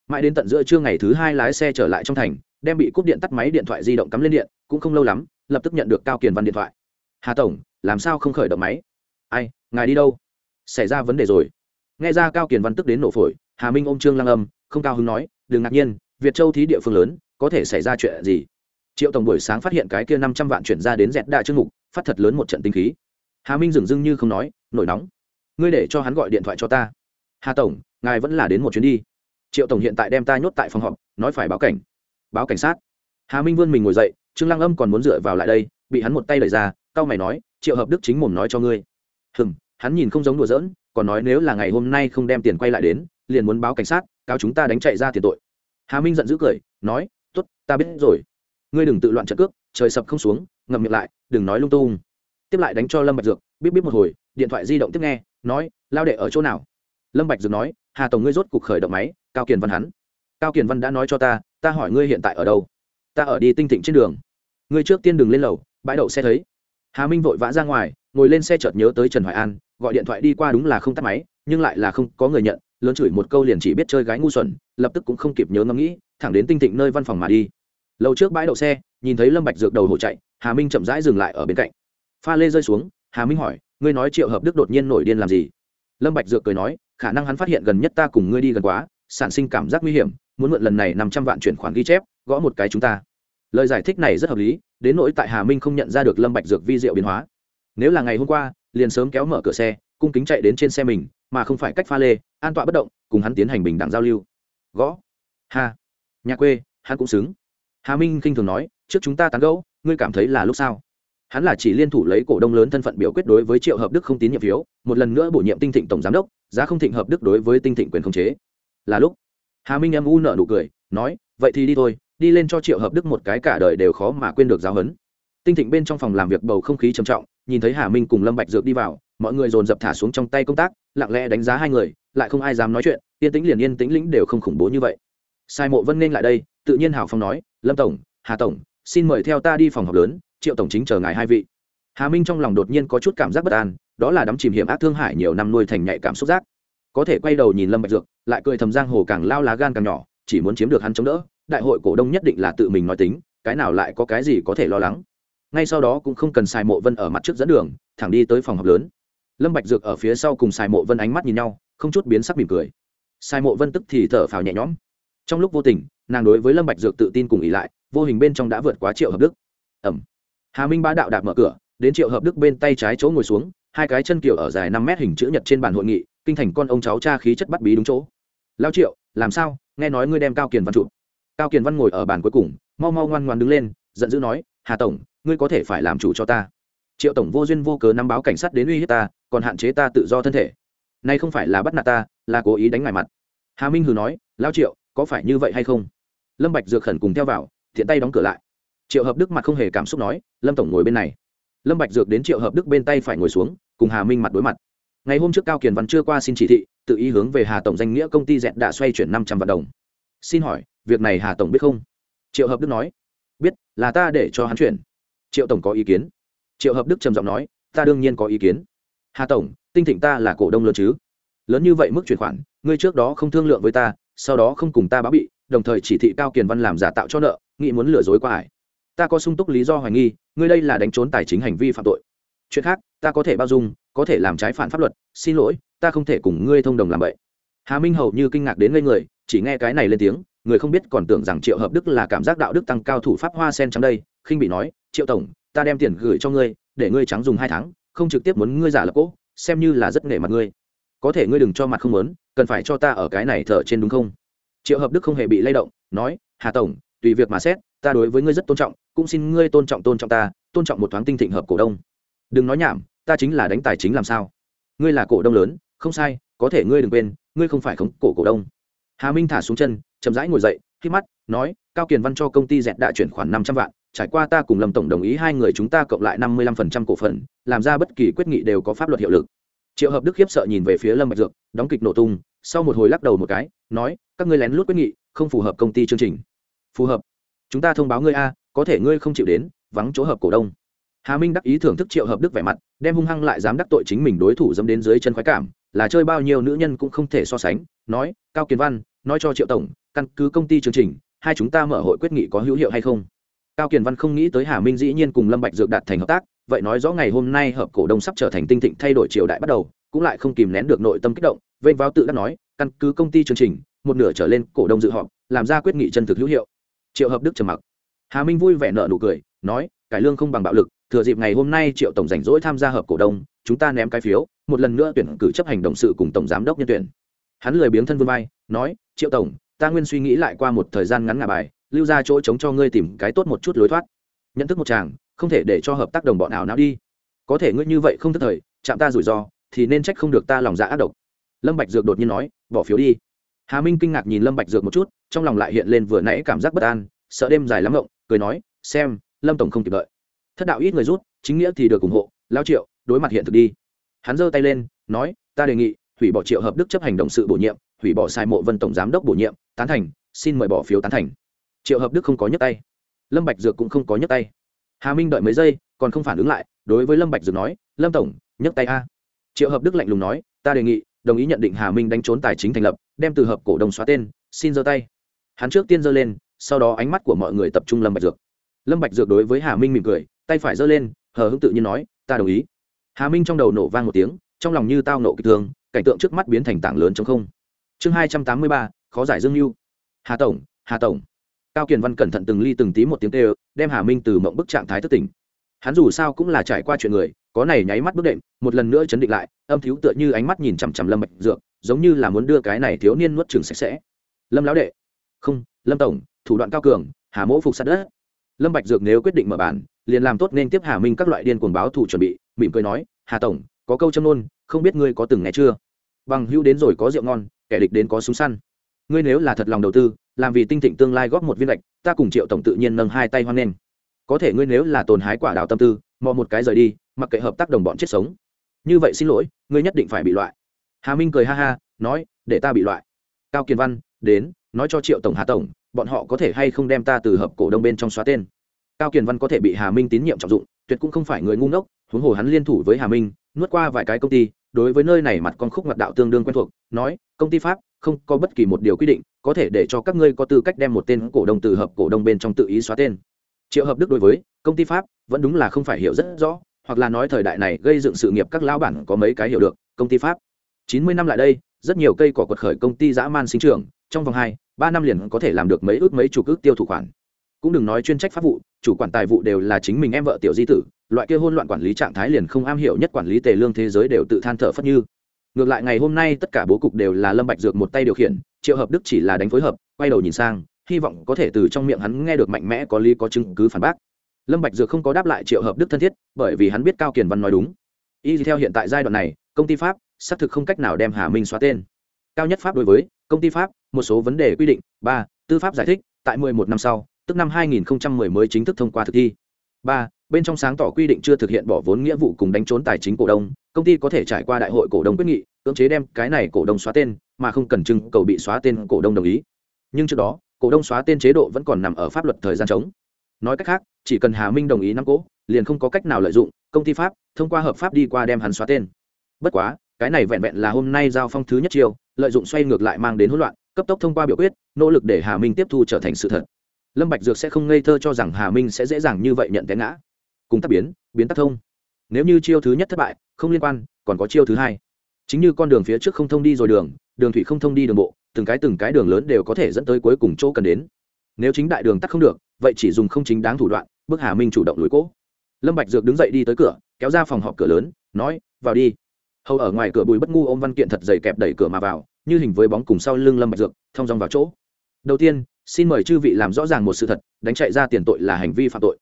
S1: Mãi đến tận giữa trưa ngày thứ hai lái xe trở lại trong thành, đem bị cúp điện tắt máy điện thoại di động cắm lên điện, cũng không lâu lắm, lập tức nhận được cao kiền văn điện thoại. Hà tổng, làm sao không khởi động máy? Ai, ngài đi đâu? Xảy ra vấn đề rồi. Nghe ra cao kiền văn tức đến nổ phổi, hà minh ôm trương lăng âm, không cao hứng nói, đừng ngạc nhiên, việt châu thí địa phương lớn, có thể xảy ra chuyện gì? Triệu tổng buổi sáng phát hiện cái kia năm trăm vạn chuyển ra đến dẹt đại chương mục, phát thật lớn một trận tinh khí. Hà minh dừng dưng như không nói, nổi nóng ngươi để cho hắn gọi điện thoại cho ta. Hà tổng, ngài vẫn là đến một chuyến đi. Triệu tổng hiện tại đem ta nhốt tại phòng họp, nói phải báo cảnh. Báo cảnh sát. Hà minh vươn mình ngồi dậy, trương lăng âm còn muốn dựa vào lại đây, bị hắn một tay đẩy ra cao mày nói, triệu hợp đức chính mồm nói cho ngươi. Hừng hắn nhìn không giống đùa giỡn, còn nói nếu là ngày hôm nay không đem tiền quay lại đến, liền muốn báo cảnh sát, cáo chúng ta đánh chạy ra tiền tội. Hà minh giận dữ cười, nói t ố t ta biết rồi. Ngươi đừng tự loạn trận cước, trời sập không xuống, ngậm miệng lại, đừng nói lung tung. Tiếp lại đánh cho lâm bạch dược, bíp bíp một hồi điện thoại di động tiếp nghe, nói, lao đệ ở chỗ nào? Lâm bạch dược nói, hà tổng ngươi rốt cục khởi động máy, cao kiền văn hắn. Cao kiền văn đã nói cho ta ta hỏi ngươi hiện tại ở đâu? Ta ở đi tinh thịnh trên đường. Ngươi trước tiên đừng lên lầu, bãi đậu xe thấy. Hà minh vội vã ra ngoài, ngồi lên xe chợt nhớ tới trần hoài an, gọi điện thoại đi qua đúng là không tắt máy, nhưng lại là không có người nhận, lớn chửi một câu liền chỉ biết chơi gái ngu xuẩn, lập tức cũng không kịp nhớ ngẫm nghĩ, thẳng đến tinh thịnh nơi văn phòng mà đi. Lâu trước bãi đậu xe, nhìn thấy lâm bạch dược đầu hổ chạy, hà minh chậm rãi dừng lại ở bên cạnh. Pha lê rơi xuống, hà minh hỏi ngươi nói triệu hợp đức đột nhiên nổi điên làm gì? Lâm bạch dược cười nói, khả năng hắn phát hiện gần nhất ta cùng ngươi đi gần quá, sản sinh cảm giác nguy hiểm, muốn mượn lần này năm trăm vạn chuyển khoản ghi chép, gõ một cái chúng ta. Lời giải thích này rất hợp lý, đến nỗi tại hà minh không nhận ra được lâm bạch dược vi diệu biến hóa. Nếu là ngày hôm qua, liền sớm kéo mở cửa xe, cung kính chạy đến trên xe mình, mà không phải cách pha lê, an tọa bất động, cùng hắn tiến hành bình đẳng giao lưu. Gõ. Hà. nhà quê, hắn cũng xứng. Hà minh khinh thường nói, trước chúng ta tán gẫu, ngươi cảm thấy là lúc sao? Hắn là chỉ liên thủ lấy cổ đông lớn thân phận biểu quyết đối với triệu hợp đức không tín nhiệm phiếu, một lần nữa bổ nhiệm tinh thịnh tổng giám đốc, giá không thịnh hợp đức đối với tinh thịnh quyền khống chế. Là lúc, hà minh em u nợ nụ cười, nói, vậy thì đi thôi, đi lên cho triệu hợp đức một cái cả đời đều khó mà quên được giáo huấn. Tinh thịnh bên trong phòng làm việc bầu không khí trầm trọng, nhìn thấy hà minh cùng lâm bạch dược đi vào, mọi người dồn dập thả xuống trong tay công tác, lặng lẽ đánh giá hai người, lại không ai dám nói chuyện, yên tĩnh liền yên tĩnh lĩnh đều không khủng bố như vậy. Sai mộ vân nên lại đây, tự nhiên hào phong nói, lâm tổng, hà tổng, xin mời theo ta đi phòng họp lớn triệu tổng chính chờ ngài hai vị. Hà minh trong lòng đột nhiên có chút cảm giác bất an, đó là đắm chìm hiểm ác thương hải nhiều năm nuôi thành nhạy cảm xúc giác. Có thể quay đầu nhìn lâm bạch dược, lại cười thầm giang hồ càng lao lá gan càng nhỏ, chỉ muốn chiếm được hắn chống đỡ, đại hội cổ đông nhất định là tự mình nói tính, cái nào lại có cái gì có thể lo lắng. Ngay sau đó cũng không cần xài mộ vân ở mặt trước dẫn đường, thẳng đi tới phòng họp lớn. Lâm bạch dược ở phía sau cùng xài mộ vân ánh mắt nhìn nhau, không chút biến sắc mỉm cười. Xài mộ vân tức thì thở phào nhẹ nhõm. Trong lúc vô tình, nàng đối với lâm bạch dược tự tin cùng ý lại, vô hình bên trong đã vượt quá triệu hợp đức. Ẩm hà minh bá đạo đạp mở cửa, đến triệu hợp đức bên tay trái chỗ ngồi xuống, hai cái chân kiểu ở dài năm mét hình chữ nhật trên bàn hội nghị, kinh thành con ông cháu cha khí chất bắt bí đúng chỗ. Lao triệu, làm sao? Nghe nói ngươi đem cao kiền văn trụ. Cao kiền văn ngồi ở bàn cuối cùng, mau mau ngoan ngoan đứng lên, giận dữ nói, hà tổng, ngươi có thể phải làm chủ cho ta. Triệu tổng vô duyên vô cớ nắm báo cảnh sát đến uy hiếp ta, còn hạn chế ta tự do thân thể. Nay không phải là bắt nạt ta, là cố ý đánh ngài mặt. Hà minh hừ nói, lao triệu, có phải như vậy hay không? Lâm bạch dược khẩn cùng theo vào, thiện tay đóng cửa lại triệu hợp đức mặt không hề cảm xúc nói, lâm tổng ngồi bên này. Lâm bạch dược đến triệu hợp đức bên tay phải ngồi xuống, cùng hà minh mặt đối mặt. Ngày hôm trước cao kiền văn chưa qua xin chỉ thị, tự ý hướng về hà tổng danh nghĩa công ty dẹn đã xoay chuyển năm trăm vạn đồng. Xin hỏi, việc này hà tổng biết không? Triệu hợp đức nói. Biết, là ta để cho hắn chuyển. Triệu tổng có ý kiến. Triệu hợp đức trầm giọng nói, ta đương nhiên có ý kiến. Hà tổng, tinh thịnh ta là cổ đông lớn chứ? Lớn như vậy mức chuyển khoản, ngươi trước đó không thương lượng với ta, sau đó không cùng ta báo bị, đồng thời chỉ thị cao kiền văn làm giả tạo cho nợ, nghĩ muốn lừa dối qua ải ta có sung túc lý do hoài nghi, ngươi đây là đánh trốn tài chính hành vi phạm tội. Chuyện khác, ta có thể bao dung, có thể làm trái phản pháp luật, xin lỗi, ta không thể cùng ngươi thông đồng làm vậy. Hà minh hầu như kinh ngạc đến ngây người, chỉ nghe cái này lên tiếng, người không biết còn tưởng rằng triệu hợp đức là cảm giác đạo đức tăng cao thủ pháp hoa sen trắng đây, khinh bị nói, triệu tổng, ta đem tiền gửi cho ngươi, để ngươi trắng dùng hai tháng, không trực tiếp muốn ngươi giả lập cỗ, xem như là rất nể mặt ngươi. Có thể ngươi đừng cho mặt không muốn, cần phải cho ta ở cái này thở trên đúng không? Triệu hợp đức không hề bị lay động, nói, hà tổng, tùy việc mà xét, ta đối với ngươi rất tôn trọng cũng xin ngươi tôn trọng tôn trọng ta, tôn trọng một thoáng tinh thịnh hợp cổ đông. Đừng nói nhảm, ta chính là đánh tài chính làm sao? Ngươi là cổ đông lớn, không sai, có thể ngươi đừng quên, ngươi không phải khống cổ cổ đông. Hà minh thả xuống chân, chậm rãi ngồi dậy, khi mắt, nói, cao kiền văn cho công ty dẹt đã chuyển khoản năm trăm vạn, trải qua ta cùng lâm tổng đồng ý hai người chúng ta cộng lại năm mươi lăm phần trăm cổ phần, làm ra bất kỳ quyết nghị đều có pháp luật hiệu lực. Triệu hợp đức khiếp sợ nhìn về phía lâm bạch dược, đóng kịch nổ tung, sau một hồi lắc đầu một cái, nói, các ngươi lén lút quyết nghị, không phù hợp công ty chương trình. Phù hợp. Chúng ta thông báo ngươi a có thể ngươi không chịu đến, vắng chỗ hợp cổ đông. Hà minh đắc ý thưởng thức triệu hợp đức vẻ mặt, đem hung hăng lại dám đắc tội chính mình đối thủ dâm đến dưới chân khoái cảm, là chơi bao nhiêu nữ nhân cũng không thể so sánh, nói, cao kiến văn, nói cho triệu tổng, căn cứ công ty chương trình, hai chúng ta mở hội quyết nghị có hữu hiệu hay không? Cao kiền văn không nghĩ tới hà minh dĩ nhiên cùng lâm bạch dược đạt thành hợp tác, vậy nói rõ ngày hôm nay hợp cổ đông sắp trở thành tinh thịnh thay đổi triều đại bắt đầu, cũng lại không kìm nén được nội tâm kích động, vênh vào tự đắc nói, căn cứ công ty chương trình, một nửa trở lên cổ đông dự họp, làm ra quyết nghị chân thực hữu hiệu. Triệu hợp đức trầm mặc hà minh vui vẻ nợ nụ cười, nói, cải lương không bằng bạo lực, thừa dịp ngày hôm nay triệu tổng rảnh rỗi tham gia hợp cổ đông, chúng ta ném cái phiếu, một lần nữa tuyển cử chấp hành đồng sự cùng tổng giám đốc nhân tuyển. Hắn lười biếng thân vươn vai, nói, triệu tổng, ta nguyên suy nghĩ lại qua một thời gian ngắn ngà bài, lưu ra chỗ chống cho ngươi tìm cái tốt một chút lối thoát. Nhận thức một chàng, không thể để cho hợp tác đồng bọn nào nào đi. Có thể ngươi như vậy không thức thời, chạm ta rủi ro, thì nên trách không được ta lòng dạ ác độc. Lâm bạch dược đột nhiên nói, bỏ phiếu đi. Hà minh kinh ngạc nhìn lâm bạch dược một chút, trong lòng lại hiện lên vừa nãy cảm giác bất an, sợ đêm dài lắm ngộng cười nói, xem, lâm tổng không kịp đợi. Thất đạo ít người rút, chính nghĩa thì được ủng hộ, lao triệu, đối mặt hiện thực đi. Hắn giơ tay lên, nói, ta đề nghị, hủy bỏ triệu hợp đức chấp hành động sự bổ nhiệm, hủy bỏ sai mộ vân tổng giám đốc bổ nhiệm, tán thành, xin mời bỏ phiếu tán thành. Triệu hợp đức không có nhấc tay. Lâm bạch dược cũng không có nhấc tay. Hà minh đợi mấy giây, còn không phản ứng lại, đối với lâm bạch dược nói, lâm tổng, nhấc tay a. Triệu hợp đức lạnh lùng nói, ta đề nghị, đồng ý nhận định hà minh đánh trốn tài chính thành lập, đem từ hợp cổ đông xóa tên, xin giơ tay. Hắn trước tiên giơ lên sau đó ánh mắt của mọi người tập trung lâm bạch dược. Lâm bạch dược đối với hà minh mỉm cười, tay phải giơ lên, hờ hững tự nhiên nói, ta đồng ý. Hà minh trong đầu nổ vang một tiếng, trong lòng như tao nộ kịch thương, cảnh tượng trước mắt biến thành tảng lớn trong không. Chương hai trăm tám mươi ba, khó giải dương lưu hà tổng hà tổng. Cao kiền văn cẩn thận từng ly từng tí một tiếng kêu, đem hà minh từ mộng bức trạng thái thất tỉnh. Hắn dù sao cũng là trải qua chuyện người, có này nháy mắt bước đệm, một lần nữa chấn định lại, âm thiếu tựa như ánh mắt nhìn chằm chằm lâm bạch dược, giống như là muốn đưa cái này thiếu niên nuốt chửng sạch sẽ. Lâm lão đệ. Không lâm tổng, thủ đoạn cao cường, hà mỗ phục sát đất. Lâm bạch dược nếu quyết định mở bản, liền làm tốt nên tiếp hà minh các loại điên cuồng báo thủ chuẩn bị, mỉm cười nói, hà tổng, có câu châm nôn không biết ngươi có từng nghe chưa? Bằng hữu đến rồi có rượu ngon, kẻ địch đến có súng săn. Ngươi nếu là thật lòng đầu tư, làm vì tinh thịnh tương lai góp một viên lệch ta cùng triệu tổng tự nhiên nâng hai tay hoan nghênh. Có thể ngươi nếu là tồn hái quả đào tâm tư, mò một cái rời đi, mặc kệ hợp tác đồng bọn chết sống. Như vậy xin lỗi, ngươi nhất định phải bị loại. Hà minh cười ha ha, nói, để ta bị loại. Cao kiền văn, đến, nói cho triệu tổng hà tổng bọn họ có thể hay không đem ta từ hợp cổ đông bên trong xóa tên? Cao kiền văn có thể bị hà minh tín nhiệm trọng dụng, tuyệt cũng không phải người ngu ngốc, huống hồ hắn liên thủ với hà minh, nuốt qua vài cái công ty, đối với nơi này mặt con khúc mặt đạo tương đương quen thuộc, nói, công ty pháp không có bất kỳ một điều quy định có thể để cho các ngươi có tư cách đem một tên cổ đông từ hợp cổ đông bên trong tự ý xóa tên. Triệu hợp đức đối với, công ty pháp vẫn đúng là không phải hiểu rất rõ, hoặc là nói thời đại này gây dựng sự nghiệp các lão bản có mấy cái hiểu được, công ty pháp chín mươi năm lại đây, rất nhiều cây cỏ quật khởi công ty dã man sinh trưởng, trong vòng hai ba năm liền có thể làm được mấy ước mấy chục ước tiêu thụ khoản. Cũng đừng nói chuyên trách pháp vụ, chủ quản tài vụ đều là chính mình em vợ tiểu di tử, loại kia hôn loạn quản lý trạng thái liền không am hiểu nhất quản lý tề lương thế giới đều tự than thở phất như. Ngược lại ngày hôm nay tất cả bố cục đều là lâm bạch dược một tay điều khiển, triệu hợp đức chỉ là đánh phối hợp, quay đầu nhìn sang, hy vọng có thể từ trong miệng hắn nghe được mạnh mẽ có lý có chứng cứ phản bác. Lâm bạch dược không có đáp lại triệu hợp đức thân thiết, bởi vì hắn biết cao kiền văn nói đúng. Y theo hiện tại giai đoạn này, công ty pháp, xác thực không cách nào đem hà minh xóa tên. Cao nhất pháp đối với, công ty pháp một số vấn đề quy định. Ba, tư pháp giải thích, tại 11 năm sau, tức năm 2010 mới chính thức thông qua thực thi. Ba, bên trong sáng tỏ quy định chưa thực hiện bỏ vốn nghĩa vụ cùng đánh trốn tài chính cổ đông, công ty có thể trải qua đại hội cổ đông quyết nghị, cưỡng chế đem cái này cổ đông xóa tên, mà không cần trưng cầu bị xóa tên cổ đông đồng ý. Nhưng trước đó, cổ đông xóa tên chế độ vẫn còn nằm ở pháp luật thời gian chống nói cách khác, chỉ cần hà minh đồng ý năm cỗ, liền không có cách nào lợi dụng, công ty pháp, thông qua hợp pháp đi qua đem hắn xóa tên. Bất quá, cái này vẹn vẹn là hôm nay giao phong thứ nhất chiêu, lợi dụng xoay ngược lại mang đến hỗn loạn cấp tốc thông qua biểu quyết, nỗ lực để hà minh tiếp thu trở thành sự thật. Lâm bạch dược sẽ không ngây thơ cho rằng hà minh sẽ dễ dàng như vậy nhận té ngã. Cùng tác biến biến tác thông. Nếu như chiêu thứ nhất thất bại, không liên quan, còn có chiêu thứ hai. Chính như con đường phía trước không thông đi rồi đường đường thủy không thông đi đường bộ, từng cái từng cái đường lớn đều có thể dẫn tới cuối cùng chỗ cần đến. Nếu chính đại đường tắt không được, vậy chỉ dùng không chính đáng thủ đoạn, bức hà minh chủ động lùi cỗ lâm bạch dược đứng dậy đi tới cửa, kéo ra phòng họp cửa lớn, nói, vào đi. Hầu ở ngoài cửa bùi bất ngu ôm văn kiện thật dày kẹp đẩy cửa mà vào như hình với bóng cùng sau lưng lâm bạch dược, thông dòng vào chỗ. Đầu tiên, xin mời chư vị làm rõ ràng một sự thật, đánh chạy ra tiền tội là hành vi phạm tội.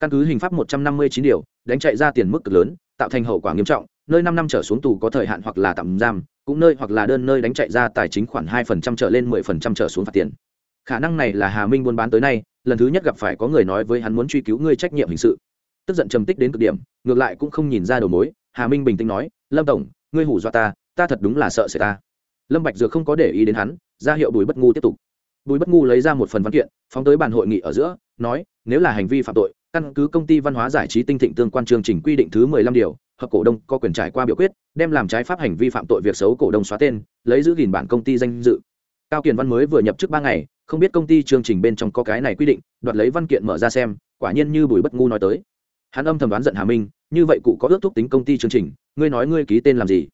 S1: Căn cứ hình pháp một trăm năm mươi chín điều, đánh chạy ra tiền mức cực lớn, tạo thành hậu quả nghiêm trọng, nơi năm năm trở xuống tù có thời hạn hoặc là tạm giam, cũng nơi hoặc là đơn nơi đánh chạy ra tài chính khoản hai phần trăm trở lên mười phần trăm trở xuống phạt tiền. Khả năng này là hà minh buôn bán tới nay, lần thứ nhất gặp phải có người nói với hắn muốn truy cứu ngươi trách nhiệm hình sự. Tức giận trầm tích đến cực điểm, ngược lại cũng không nhìn ra đầu mối, hà minh bình tĩnh nói, lâm tổng, ngươi hủ dọa ta ta thật đúng là sợ sẽ ta lâm bạch dược không có để ý đến hắn, ra hiệu bùi bất ngu tiếp tục. Bùi bất ngu lấy ra một phần văn kiện, phóng tới bàn hội nghị ở giữa, nói, nếu là hành vi phạm tội, căn cứ công ty văn hóa giải trí tinh thịnh tương quan chương trình quy định thứ mười lăm điều, hợp cổ đông có quyền trải qua biểu quyết, đem làm trái pháp hành vi phạm tội việc xấu cổ đông xóa tên, lấy giữ gìn bản công ty danh dự. Cao kiền văn mới vừa nhập chức ba ngày, không biết công ty chương trình bên trong có cái này quy định, đoạt lấy văn kiện mở ra xem, quả nhiên như bùi bất ngu nói tới. Hắn âm thầm đoán giận hà minh, như vậy cụ có ước thúc tính công ty chương trình, ngươi nói ngươi ký tên làm gì?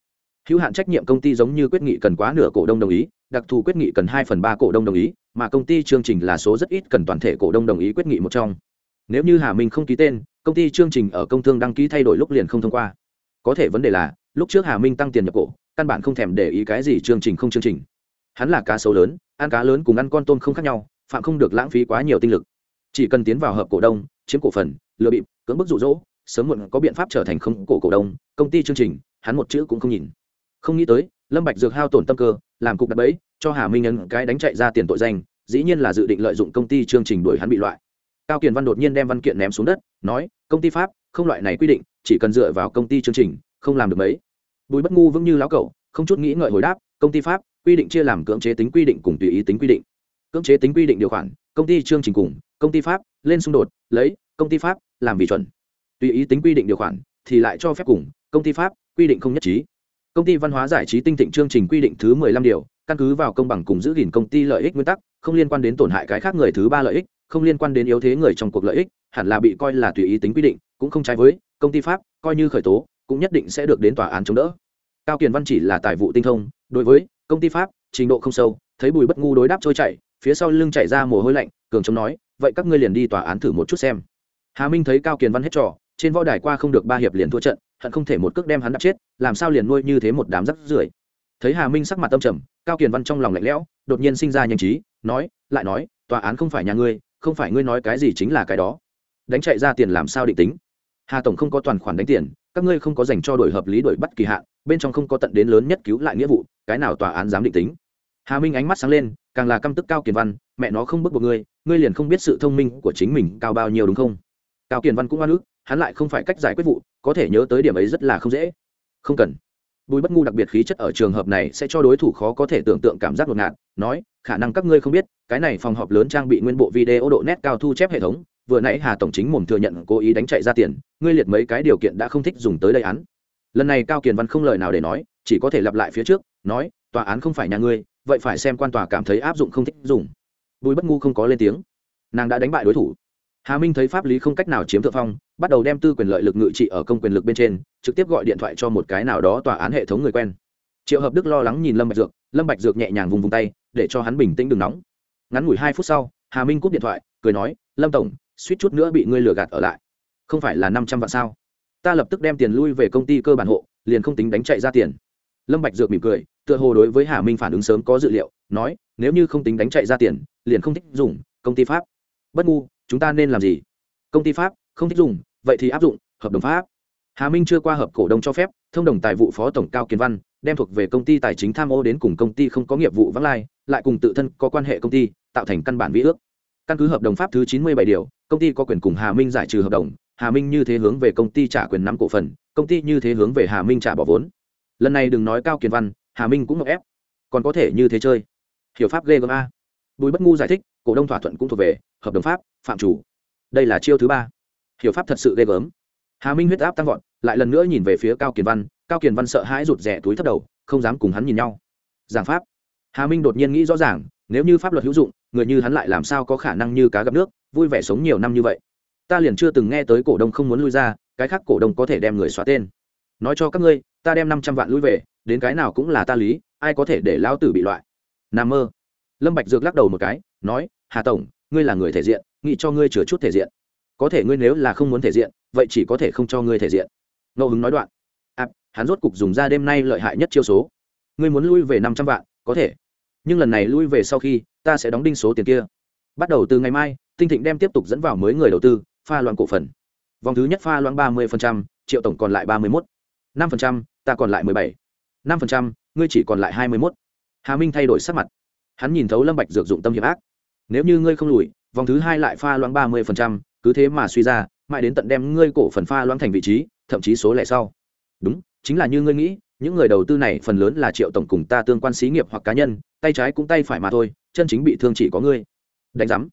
S1: Hữu hạn trách nhiệm công ty giống như quyết nghị cần quá nửa cổ đông đồng ý, đặc thù quyết nghị cần hai phần ba cổ đông đồng ý, mà công ty chương trình là số rất ít cần toàn thể cổ đông đồng ý quyết nghị một trong. Nếu như hà minh không ký tên, công ty chương trình ở công thương đăng ký thay đổi lúc liền không thông qua. Có thể vấn đề là, lúc trước hà minh tăng tiền nhập cổ, căn bản không thèm để ý cái gì chương trình không chương trình. Hắn là cá sấu lớn, ăn cá lớn cùng ăn con tôm không khác nhau, phạm không được lãng phí quá nhiều tinh lực. Chỉ cần tiến vào hợp cổ đông, chiếm cổ phần, lừa bịp, cưỡng bức rụ rỗ, sớm muộn có biện pháp trở thành không cổ cổ đông, công ty chương trình, hắn một chữ cũng không nhìn không nghĩ tới, lâm bạch dược hao tổn tâm cơ, làm cục đặt bẫy, cho hà minh ấn cái đánh chạy ra tiền tội danh, dĩ nhiên là dự định lợi dụng công ty chương trình đuổi hắn bị loại. Cao kiền văn đột nhiên đem văn kiện ném xuống đất, nói, công ty pháp, không loại này quy định, chỉ cần dựa vào công ty chương trình, không làm được mấy. Bùi bất ngu vững như lão cẩu, không chút nghĩ ngợi hồi đáp, công ty pháp, quy định chia làm cưỡng chế tính quy định cùng tùy ý tính quy định. Cưỡng chế tính quy định điều khoản, công ty chương trình cùng, công ty pháp, lên xung đột, lấy, công ty pháp, làm vì chuẩn. Tùy ý tính quy định điều khoản, thì lại cho phép cùng, công ty pháp, quy định không nhất trí công ty văn hóa giải trí tinh thịnh chương trình quy định thứ mười lăm điều, căn cứ vào công bằng cùng giữ gìn công ty lợi ích nguyên tắc, không liên quan đến tổn hại cái khác người thứ ba lợi ích, không liên quan đến yếu thế người trong cuộc lợi ích, hẳn là bị coi là tùy ý tính quy định, cũng không trái với, công ty pháp coi như khởi tố, cũng nhất định sẽ được đến tòa án chống đỡ. Cao kiền văn chỉ là tài vụ tinh thông, đối với công ty pháp, trình độ không sâu, thấy bùi bất ngu đối đáp trôi chảy, phía sau lưng chảy ra mồ hôi lạnh, cường chống nói, vậy các ngươi liền đi tòa án thử một chút xem. Hà minh thấy cao kiền văn hết trò, trên võ đài qua không được ba hiệp liền thua trận hận không thể một cước đem hắn đập chết, làm sao liền nuôi như thế một đám rắc rưởi. Thấy hà minh sắc mặt tâm trầm, cao kiền văn trong lòng lạnh lẽo, đột nhiên sinh ra nhanh trí, nói, lại nói, tòa án không phải nhà ngươi, không phải ngươi nói cái gì chính là cái đó. Đánh chạy ra tiền làm sao định tính? Hà tổng không có toàn khoản đánh tiền, các ngươi không có dành cho đổi hợp lý đổi bắt kỳ hạn, bên trong không có tận đến lớn nhất cứu lại nghĩa vụ, cái nào tòa án dám định tính? Hà minh ánh mắt sáng lên, càng là căm tức cao kiền văn, mẹ nó không bức buộc ngươi ngươi liền không biết sự thông minh của chính mình cao bao nhiêu đúng không? Cao kiền văn cũng oan ức hắn lại không phải cách giải quyết vụ, có thể nhớ tới điểm ấy rất là không dễ. Không cần. Bùi bất ngu đặc biệt khí chất ở trường hợp này sẽ cho đối thủ khó có thể tưởng tượng cảm giác ngột ngạt, nói, khả năng các ngươi không biết, cái này phòng họp lớn trang bị nguyên bộ video độ nét cao thu chép hệ thống, vừa nãy hà tổng chính mồm thừa nhận cố ý đánh chạy ra tiền, ngươi liệt mấy cái điều kiện đã không thích dùng tới đây án. Lần này cao kiền văn không lời nào để nói, chỉ có thể lặp lại phía trước, nói, tòa án không phải nhà ngươi, vậy phải xem quan tòa cảm thấy áp dụng không thích dùng. Bùi bất ngu không có lên tiếng. Nàng đã đánh bại đối thủ hà minh thấy pháp lý không cách nào chiếm thượng phong, bắt đầu đem tư quyền lợi lực ngự trị ở công quyền lực bên trên, trực tiếp gọi điện thoại cho một cái nào đó tòa án hệ thống người quen. Triệu hợp đức lo lắng nhìn lâm bạch dược, lâm bạch dược nhẹ nhàng vùng vùng tay, để cho hắn bình tĩnh đừng nóng. Ngắn ngủi hai phút sau, hà minh cúp điện thoại, cười nói, lâm tổng, suýt chút nữa bị ngươi lừa gạt ở lại. Không phải là năm trăm vạn sao? Ta lập tức đem tiền lui về công ty cơ bản hộ, liền không tính đánh chạy ra tiền. Lâm bạch dược mỉm cười, tựa hồ đối với hà minh phản ứng sớm có dự liệu, nói, nếu như không tính đánh chạy ra tiền, liền không thích dùng công ty pháp. Bất ngu chúng ta nên làm gì? Công ty pháp, không thích dùng, vậy thì áp dụng, hợp đồng pháp. Hà minh chưa qua hợp cổ đông cho phép, thông đồng tài vụ phó tổng cao kiến văn, đem thuộc về công ty tài chính tham ô đến cùng công ty không có nghiệp vụ vắng lai, lại cùng tự thân có quan hệ công ty, tạo thành căn bản vi ước. Căn cứ hợp đồng pháp thứ chín mươi bảy điều, công ty có quyền cùng hà minh giải trừ hợp đồng, hà minh như thế hướng về công ty trả quyền nắm cổ phần, công ty như thế hướng về hà minh trả bỏ vốn. Lần này đừng nói cao Kiến văn, hà minh cũng mậu ép. Còn có thể như thế chơi. Hiểu pháp ghê gớm a. Bùi bất ngu giải thích cổ đông thỏa thuận cũng thuộc về hợp đồng pháp, phạm chủ. Đây là chiêu thứ ba. Hiểu pháp thật sự ghê gớm. Hà minh huyết áp tăng vọt, lại lần nữa nhìn về phía cao kiền văn, cao kiền văn sợ hãi rụt rè túi thấp đầu, không dám cùng hắn nhìn nhau. Giảng pháp. Hà minh đột nhiên nghĩ rõ ràng, nếu như pháp luật hữu dụng, người như hắn lại làm sao có khả năng như cá gặp nước, vui vẻ sống nhiều năm như vậy. Ta liền chưa từng nghe tới cổ đông không muốn lui ra, cái khác cổ đông có thể đem người xóa tên. Nói cho các ngươi, ta đem năm trăm vạn lui về, đến cái nào cũng là ta lý, ai có thể để lao tử bị loại. N a mơ. Lâm bạch dược lắc đầu một cái, nói hà tổng ngươi là người thể diện nghĩ cho ngươi chừa chút thể diện. Có thể ngươi nếu là không muốn thể diện vậy chỉ có thể không cho ngươi thể diện. Ngẫu hứng nói đoạn. À, hắn rốt cục dùng ra đêm nay lợi hại nhất chiêu số. Ngươi muốn lui về năm trăm vạn có thể. Nhưng lần này lui về sau khi ta sẽ đóng đinh số tiền kia. Bắt đầu từ ngày mai tinh thịnh đem tiếp tục dẫn vào mới người đầu tư pha loạn cổ phần. Vòng thứ nhất pha loạn ba mươi triệu tổng còn lại ba mươi một năm ta còn lại mười bảy. năm ngươi chỉ còn lại hai mươi một hà minh thay đổi sắc mặt. Hắn nhìn thấu lâm bạch dược dụng tâm hiệp ác nếu như ngươi không lùi, vòng thứ hai lại pha loãng ba mươi cứ thế mà suy ra, mãi đến tận đem ngươi cổ phần pha loãng thành vị trí, thậm chí số lẻ sau. Đúng, chính là như ngươi nghĩ, những người đầu tư này phần lớn là triệu tổng cùng ta tương quan xí nghiệp hoặc cá nhân, tay trái cũng tay phải mà thôi, chân chính bị thương chỉ có ngươi. Đánh giám.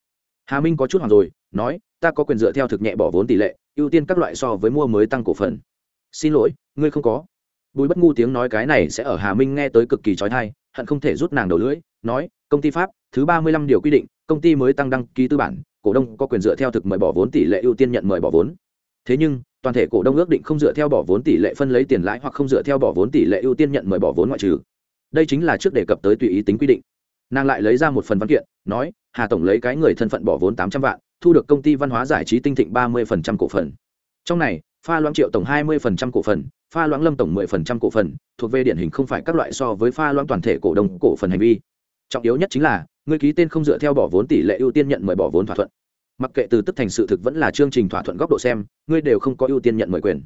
S1: Hà minh có chút hoảng rồi, nói, ta có quyền dựa theo thực nhẹ bỏ vốn tỷ lệ, ưu tiên các loại so với mua mới tăng cổ phần. Xin lỗi, ngươi không có. Bùi bất ngu tiếng nói cái này sẽ ở hà minh nghe tới cực kỳ trói thai, hận không thể rút nàng đầu lưỡi, nói, công ty pháp, thứ ba mươi lăm điều quy định công ty mới tăng đăng ký tư bản, cổ đông có quyền dựa theo thực mời bỏ vốn tỷ lệ ưu tiên nhận mời bỏ vốn. Thế nhưng, toàn thể cổ đông ước định không dựa theo bỏ vốn tỷ lệ phân lấy tiền lãi hoặc không dựa theo bỏ vốn tỷ lệ ưu tiên nhận mời bỏ vốn ngoại trừ. Đây chính là trước đề cập tới tùy ý tính quy định. Nàng lại lấy ra một phần văn kiện, nói, hà tổng lấy cái người thân phận bỏ vốn tám trăm vạn, thu được công ty văn hóa giải trí tinh thịnh ba mươi cổ phần. Trong này, pha loãng triệu tổng hai mươi cổ phần, pha loãng lâm tổng mười cổ phần, thuộc về điển hình không phải các loại so với pha loãng toàn thể cổ đông cổ phần hành vi. Trọng yếu nhất chính là người ký tên không dựa theo bỏ vốn tỷ lệ ưu tiên nhận mời bỏ vốn thỏa thuận. Mặc kệ từ tức thành sự thực vẫn là chương trình thỏa thuận góc độ xem, ngươi đều không có ưu tiên nhận mời quyền.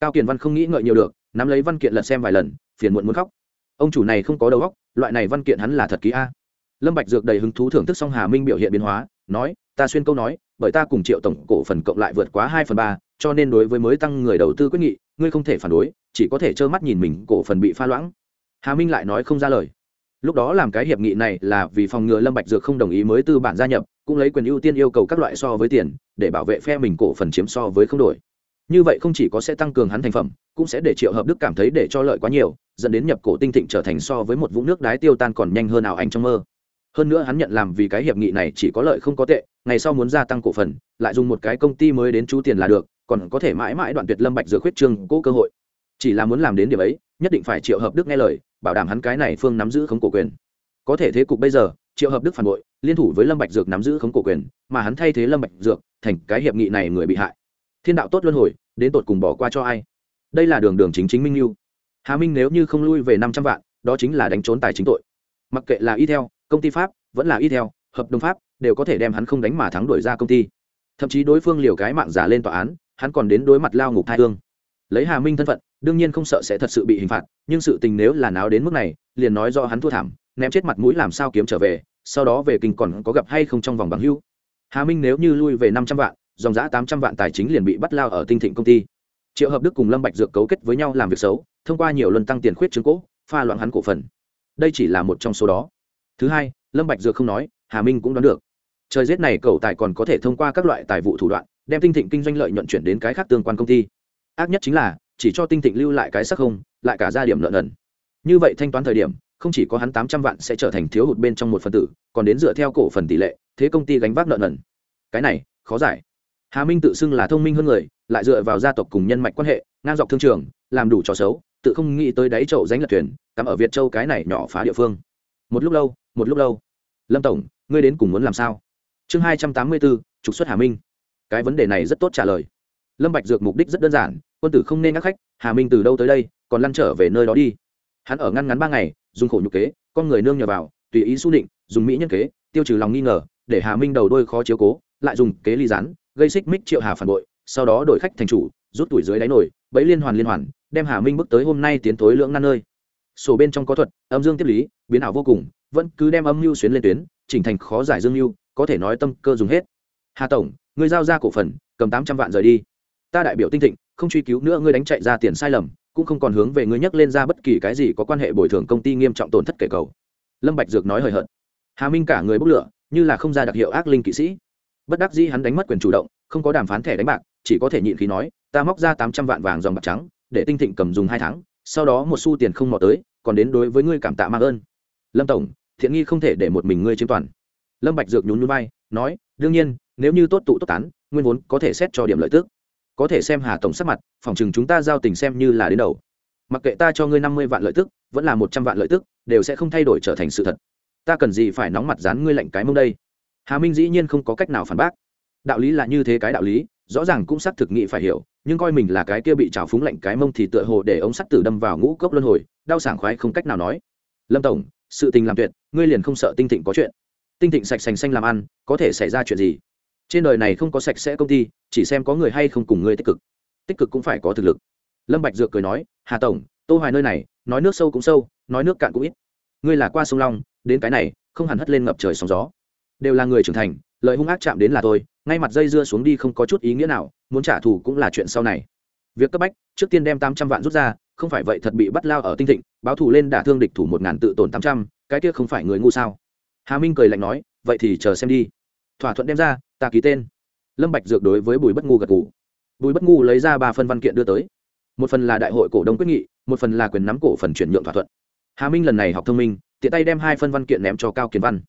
S1: Cao kiền văn không nghĩ ngợi nhiều được, nắm lấy văn kiện lật xem vài lần, phiền muộn muốn khóc. Ông chủ này không có đầu óc, loại này văn kiện hắn là thật ký a. Lâm bạch dược đầy hứng thú thưởng thức xong hà minh biểu hiện biến hóa, nói, ta xuyên câu nói, bởi ta cùng triệu tổng cổ phần cộng lại vượt quá hai phần ba, cho nên đối với mới tăng người đầu tư quyết nghị, ngươi không thể phản đối, chỉ có thể trơ mắt nhìn mình cổ phần bị pha loãng. Hà minh lại nói không ra lời lúc đó làm cái hiệp nghị này là vì phòng ngừa lâm bạch dược không đồng ý mới tư bản gia nhập, cũng lấy quyền ưu tiên yêu cầu các loại so với tiền, để bảo vệ phe mình cổ phần chiếm so với không đổi. Như vậy không chỉ có sẽ tăng cường hắn thành phẩm, cũng sẽ để triệu hợp đức cảm thấy để cho lợi quá nhiều, dẫn đến nhập cổ tinh thịnh trở thành so với một vũng nước đái tiêu tan còn nhanh hơn nào anh trong mơ. Hơn nữa hắn nhận làm vì cái hiệp nghị này chỉ có lợi không có tệ, ngày sau muốn gia tăng cổ phần, lại dùng một cái công ty mới đến chú tiền là được, còn có thể mãi mãi đoạn tuyệt lâm bạch dược khuyết trương, cố cơ hội. Chỉ là muốn làm đến điểm ấy, nhất định phải triệu hợp đức nghe lời bảo đảm hắn cái này phương nắm giữ khống cổ quyền. Có thể thế cục bây giờ, triệu hợp đức phản bội, liên thủ với lâm bạch dược nắm giữ khống cổ quyền, mà hắn thay thế lâm bạch dược thành cái hiệp nghị này người bị hại. Thiên đạo tốt luân hồi, đến tột cùng bỏ qua cho ai? Đây là đường đường chính chính minh lưu. Hà minh nếu như không lui về năm trăm vạn, đó chính là đánh trốn tài chính tội. Mặc kệ là y theo, công ty pháp, vẫn là y theo, hợp đồng pháp, đều có thể đem hắn không đánh mà thắng đuổi ra công ty. Thậm chí đối phương liều cái mạng giả lên tòa án, hắn còn đến đối mặt lao ngục thai hương. Lấy hà minh thân phận đương nhiên không sợ sẽ thật sự bị hình phạt, nhưng sự tình nếu là náo đến mức này, liền nói do hắn thua thảm, ném chết mặt mũi làm sao kiếm trở về, sau đó về kinh còn có gặp hay không trong vòng bằng hưu hà minh nếu như lui về năm trăm vạn, dòng giã tám trăm vạn tài chính liền bị bắt lao ở tinh thịnh công ty. Triệu hợp đức cùng lâm bạch dược cấu kết với nhau làm việc xấu, thông qua nhiều lần tăng tiền khuyết chứng cố, pha loạn hắn cổ phần. Đây chỉ là một trong số đó. Thứ hai, lâm bạch dược không nói, hà minh cũng đoán được. Trời rét này cầu tài còn có thể thông qua các loại tài vụ thủ đoạn, đem tinh thịnh kinh doanh lợi nhuận chuyển đến cái khác tương quan công ty. Ác nhất chính là chỉ cho tinh thịnh lưu lại cái sắc không, lại cả ra điểm nợ nần như vậy thanh toán thời điểm, không chỉ có hắn tám trăm vạn sẽ trở thành thiếu hụt bên trong một phần tử, còn đến dựa theo cổ phần tỷ lệ, thế công ty gánh vác nợ nần cái này, khó giải. Hà minh tự xưng là thông minh hơn người, lại dựa vào gia tộc cùng nhân mạch quan hệ, ngang dọc thương trường, làm đủ trò xấu, tự không nghĩ tới đáy chậu dánh lật thuyền, cắm ở việt châu cái này nhỏ phá địa phương. Một lúc lâu, một lúc lâu. Lâm tổng, ngươi đến cùng muốn làm sao? Chương hai trăm tám mươi bốn, trục xuất hà minh. Cái vấn đề này rất tốt trả lời. Lâm bạch dược mục đích rất đơn giản quân tử không nên ngắc khách, hà minh từ đâu tới đây, còn lăn trở về nơi đó đi. Hắn ở ngăn ngắn ba ngày, dùng khổ nhục kế, con người nương nhờ vào, tùy ý xu định, dùng mỹ nhân kế, tiêu trừ lòng nghi ngờ, để hà minh đầu đôi khó chiếu cố, lại dùng kế ly rán gây xích mích triệu hà phản bội, sau đó đổi khách thành chủ, rút tuổi dưới đáy nổi, bẫy liên hoàn liên hoàn, đem hà minh bước tới hôm nay tiến tối lưỡng nan nơi. Sổ bên trong có thuật, âm dương tiếp lý, biến ảo vô cùng, vẫn cứ đem âm mưu xuyến lên tuyến, chỉnh thành khó giải dương mưu, có thể nói tâm cơ dùng hết. Hà tổng người giao ra cổ phần, cầm tám trăm vạn rời đi. Ta đại biểu tinh thịnh không truy cứu nữa, ngươi đánh chạy ra tiền sai lầm, cũng không còn hướng về ngươi nhắc lên ra bất kỳ cái gì có quan hệ bồi thường công ty nghiêm trọng tổn thất kể cầu. Lâm bạch dược nói hời hợt. Hà minh cả người bốc lửa, như là không ra đặc hiệu ác linh kỵ sĩ. Bất đắc dĩ hắn đánh mất quyền chủ động, không có đàm phán thẻ đánh bạc, chỉ có thể nhịn khí nói, ta móc ra tám trăm vạn vàng dòng bạc trắng, để tinh thịnh cầm dùng hai tháng, sau đó một xu tiền không mò tới, còn đến đối với ngươi cảm tạ mang ơn. Lâm tổng, thiện nghi không thể để một mình ngươi chiếm toàn. Lâm bạch dược nhún nhún vai, nói, đương nhiên, nếu như tốt tụ tốt tán, nguyên vốn có thể xét cho điểm lợi tức có thể xem hà tổng sắc mặt phòng chừng chúng ta giao tình xem như là đến đầu. Mặc kệ ta cho ngươi năm mươi vạn lợi tức, vẫn là một trăm vạn lợi tức, đều sẽ không thay đổi trở thành sự thật. Ta cần gì phải nóng mặt dán ngươi lạnh cái mông đây? Hà minh dĩ nhiên không có cách nào phản bác. Đạo lý là như thế cái đạo lý, rõ ràng cũng xác thực nghị phải hiểu, nhưng coi mình là cái kia bị trào phúng lạnh cái mông thì tựa hồ để ông sắt tử đâm vào ngũ cốc luân hồi, đau sảng khoái không cách nào nói. Lâm tổng, sự tình làm tuyệt, ngươi liền không sợ tinh thịnh có chuyện. Tinh thịnh sạch sành xanh làm ăn, có thể xảy ra chuyện gì? Trên đời này không có sạch sẽ công ty, chỉ xem có người hay không cùng ngươi tích cực. Tích cực cũng phải có thực lực. Lâm bạch dược cười nói, hà tổng, tô hoài nơi này, nói nước sâu cũng sâu, nói nước cạn cũng ít. Ngươi là qua sông long, đến cái này, không hẳn hất lên ngập trời sóng gió. Đều là người trưởng thành, lợi hung ác chạm đến là tôi, ngay mặt dây dưa xuống đi không có chút ý nghĩa nào, muốn trả thù cũng là chuyện sau này. Việc cấp bách, trước tiên đem tám trăm vạn rút ra, không phải vậy thật bị bắt lao ở tinh thịnh, báo thù lên đả thương địch thủ một ngàn tự tổn tám trăm, cái kia không phải người ngu sao? Hà minh cười lạnh nói, vậy thì chờ xem đi. Thỏa thuận đem ra ta ký tên. Lâm bạch dược đối với bùi bất ngu gật gù. Bùi bất ngu lấy ra ba phần văn kiện đưa tới. Một phần là đại hội cổ đông quyết nghị, một phần là quyền nắm cổ phần chuyển nhượng thỏa thuận. Hà minh lần này học thông minh, tiện tay đem hai phân văn kiện ném cho cao kiền văn.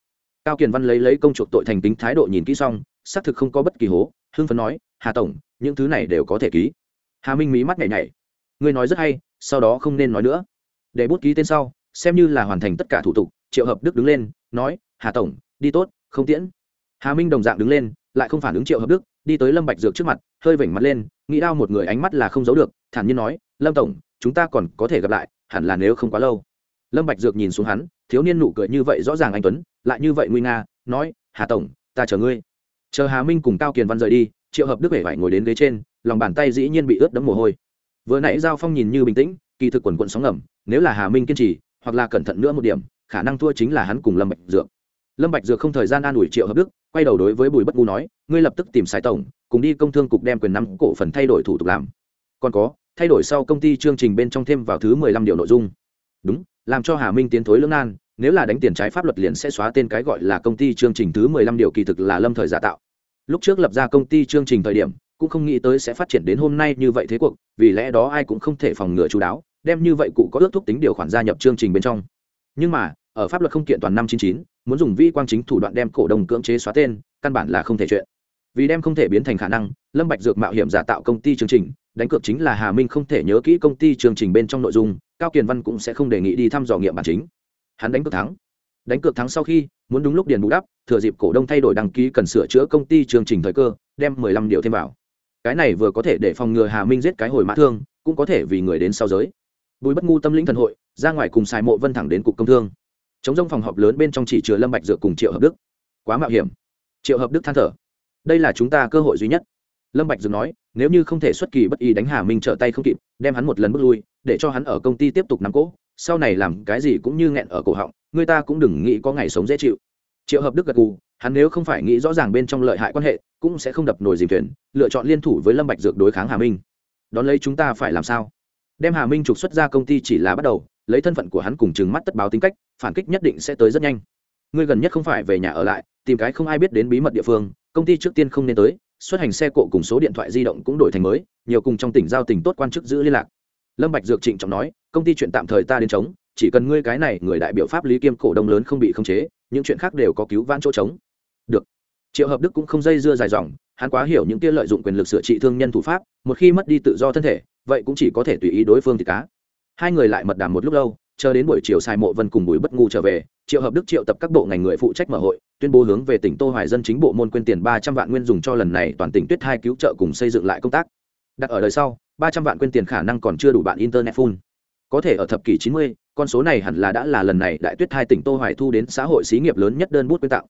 S1: Cao kiền văn lấy lấy công chuộc tội thành tính thái độ nhìn kỹ xong, xác thực không có bất kỳ hố, hưng phấn nói, hà tổng, những thứ này đều có thể ký. Hà minh mí mắt nhảy nhảy. Ngươi nói rất hay, sau đó không nên nói nữa. Để bút ký tên sau, xem như là hoàn thành tất cả thủ tục, triệu hợp đức đứng lên, nói, hà tổng, đi tốt, không tiễn. Hà minh đồng dạng đứng lên lại không phản ứng triệu hợp đức, đi tới lâm bạch dược trước mặt, hơi vểnh mặt lên, nghĩ đau một người ánh mắt là không giấu được, thản nhiên nói, lâm tổng, chúng ta còn có thể gặp lại, hẳn là nếu không quá lâu. Lâm bạch dược nhìn xuống hắn, thiếu niên nụ cười như vậy rõ ràng anh tuấn, lại như vậy nguy nga, nói, hà tổng, ta chờ ngươi. Chờ hà minh cùng cao kiền văn rời đi, triệu hợp đức vẻ vải ngồi đến ghế trên, lòng bàn tay dĩ nhiên bị ướt đẫm mồ hôi. Vừa nãy giao phong nhìn như bình tĩnh, kỳ thực quần quận sóng ngầm, nếu là hà minh kiên trì, hoặc là cẩn thận nữa một điểm, khả năng thua chính là hắn cùng lâm bạch dược. Lâm bạch dược không thời gian an ủi triệu hợp đức quay đầu đối với bùi bất ngu nói, ngươi lập tức tìm sài tổng, cùng đi công thương cục đem quyền nắm cổ phần thay đổi thủ tục làm. Còn có, thay đổi sau công ty chương trình bên trong thêm vào thứ mười lăm điều nội dung. Đúng, làm cho hà minh tiến thối lưỡng nan, nếu là đánh tiền trái pháp luật liền sẽ xóa tên cái gọi là công ty chương trình thứ mười lăm điều kỳ thực là lâm thời giả tạo. Lúc trước lập ra công ty chương trình thời điểm, cũng không nghĩ tới sẽ phát triển đến hôm nay như vậy thế cuộc, vì lẽ đó ai cũng không thể phòng ngừa chú đáo, đem như vậy cụ có ước thúc tính điều khoản gia nhập chương trình bên trong. Nhưng mà ở pháp luật không kiện toàn năm chín chín, muốn dùng vi quang chính thủ đoạn đem cổ đông cưỡng chế xóa tên, căn bản là không thể chuyện. Vì đem không thể biến thành khả năng, lâm bạch dược mạo hiểm giả tạo công ty chương trình, đánh cược chính là hà minh không thể nhớ kỹ công ty chương trình bên trong nội dung, cao kiền văn cũng sẽ không đề nghị đi thăm dò nghiệm bản chính. Hắn đánh cược thắng. Đánh cược thắng sau khi, muốn đúng lúc điền bù đắp, thừa dịp cổ đông thay đổi đăng ký cần sửa chữa công ty chương trình thời cơ, đem mười lăm điều thêm vào. Cái này vừa có thể để phòng ngừa hà minh giết cái hồi mã thương, cũng có thể vì người đến sau giới. Bùi bất ngu tâm lĩnh thần hội, ra ngoài cùng xài mộ vân thẳng đến cục công thương chống rông phòng họp lớn bên trong chỉ chứa lâm bạch dược cùng triệu hợp đức. Quá mạo hiểm. Triệu hợp đức than thở. Đây là chúng ta cơ hội duy nhất. Lâm bạch dược nói, nếu như không thể xuất kỳ bất ý đánh hà minh trở tay không kịp, đem hắn một lần bước lui, để cho hắn ở công ty tiếp tục nắm cỗ, sau này làm cái gì cũng như nghẹn ở cổ họng, người ta cũng đừng nghĩ có ngày sống dễ chịu. Triệu hợp đức gật gù, hắn nếu không phải nghĩ rõ ràng bên trong lợi hại quan hệ, cũng sẽ không đập nổi dìm thuyền, lựa chọn liên thủ với lâm bạch dược đối kháng hà minh. Đón lấy chúng ta phải làm sao? Đem hà minh trục xuất ra công ty chỉ là bắt đầu, lấy thân phận của hắn cùng chừng mắt tất báo tính cách phản kích nhất định sẽ tới rất nhanh. Ngươi gần nhất không phải về nhà ở lại, tìm cái không ai biết đến bí mật địa phương, công ty trước tiên không nên tới, xuất hành xe cộ cùng số điện thoại di động cũng đổi thành mới, nhiều cùng trong tỉnh giao tỉnh tốt quan chức giữ liên lạc. Lâm bạch dược trịnh trọng nói, công ty chuyện tạm thời ta đến chống, chỉ cần ngươi cái này người đại biểu pháp lý kiêm cổ đông lớn không bị khống chế, những chuyện khác đều có cứu vãn chỗ trống. Được. Triệu hợp đức cũng không dây dưa dài dòng, hắn quá hiểu những kia lợi dụng quyền lực sửa trị thương nhân thủ pháp, một khi mất đi tự do thân thể, vậy cũng chỉ có thể tùy ý đối phương thì cá. Hai người lại mật đàm một lúc lâu chờ đến buổi chiều sai mộ vân cùng bùi bất ngu trở về, triệu hợp đức, triệu tập các bộ ngành người phụ trách mở hội, tuyên bố hướng về tỉnh tô hoài dân chính bộ môn quyên tiền ba trăm vạn nguyên dùng cho lần này toàn tỉnh tuyết hai cứu trợ cùng xây dựng lại công tác. Đặt ở đời sau, ba trăm vạn quyên tiền khả năng còn chưa đủ bạn internet full. Có thể ở thập kỷ chín mươi, con số này hẳn là đã là lần này đại tuyết hai tỉnh tô hoài thu đến xã hội xí nghiệp lớn nhất đơn bút quyên tặng.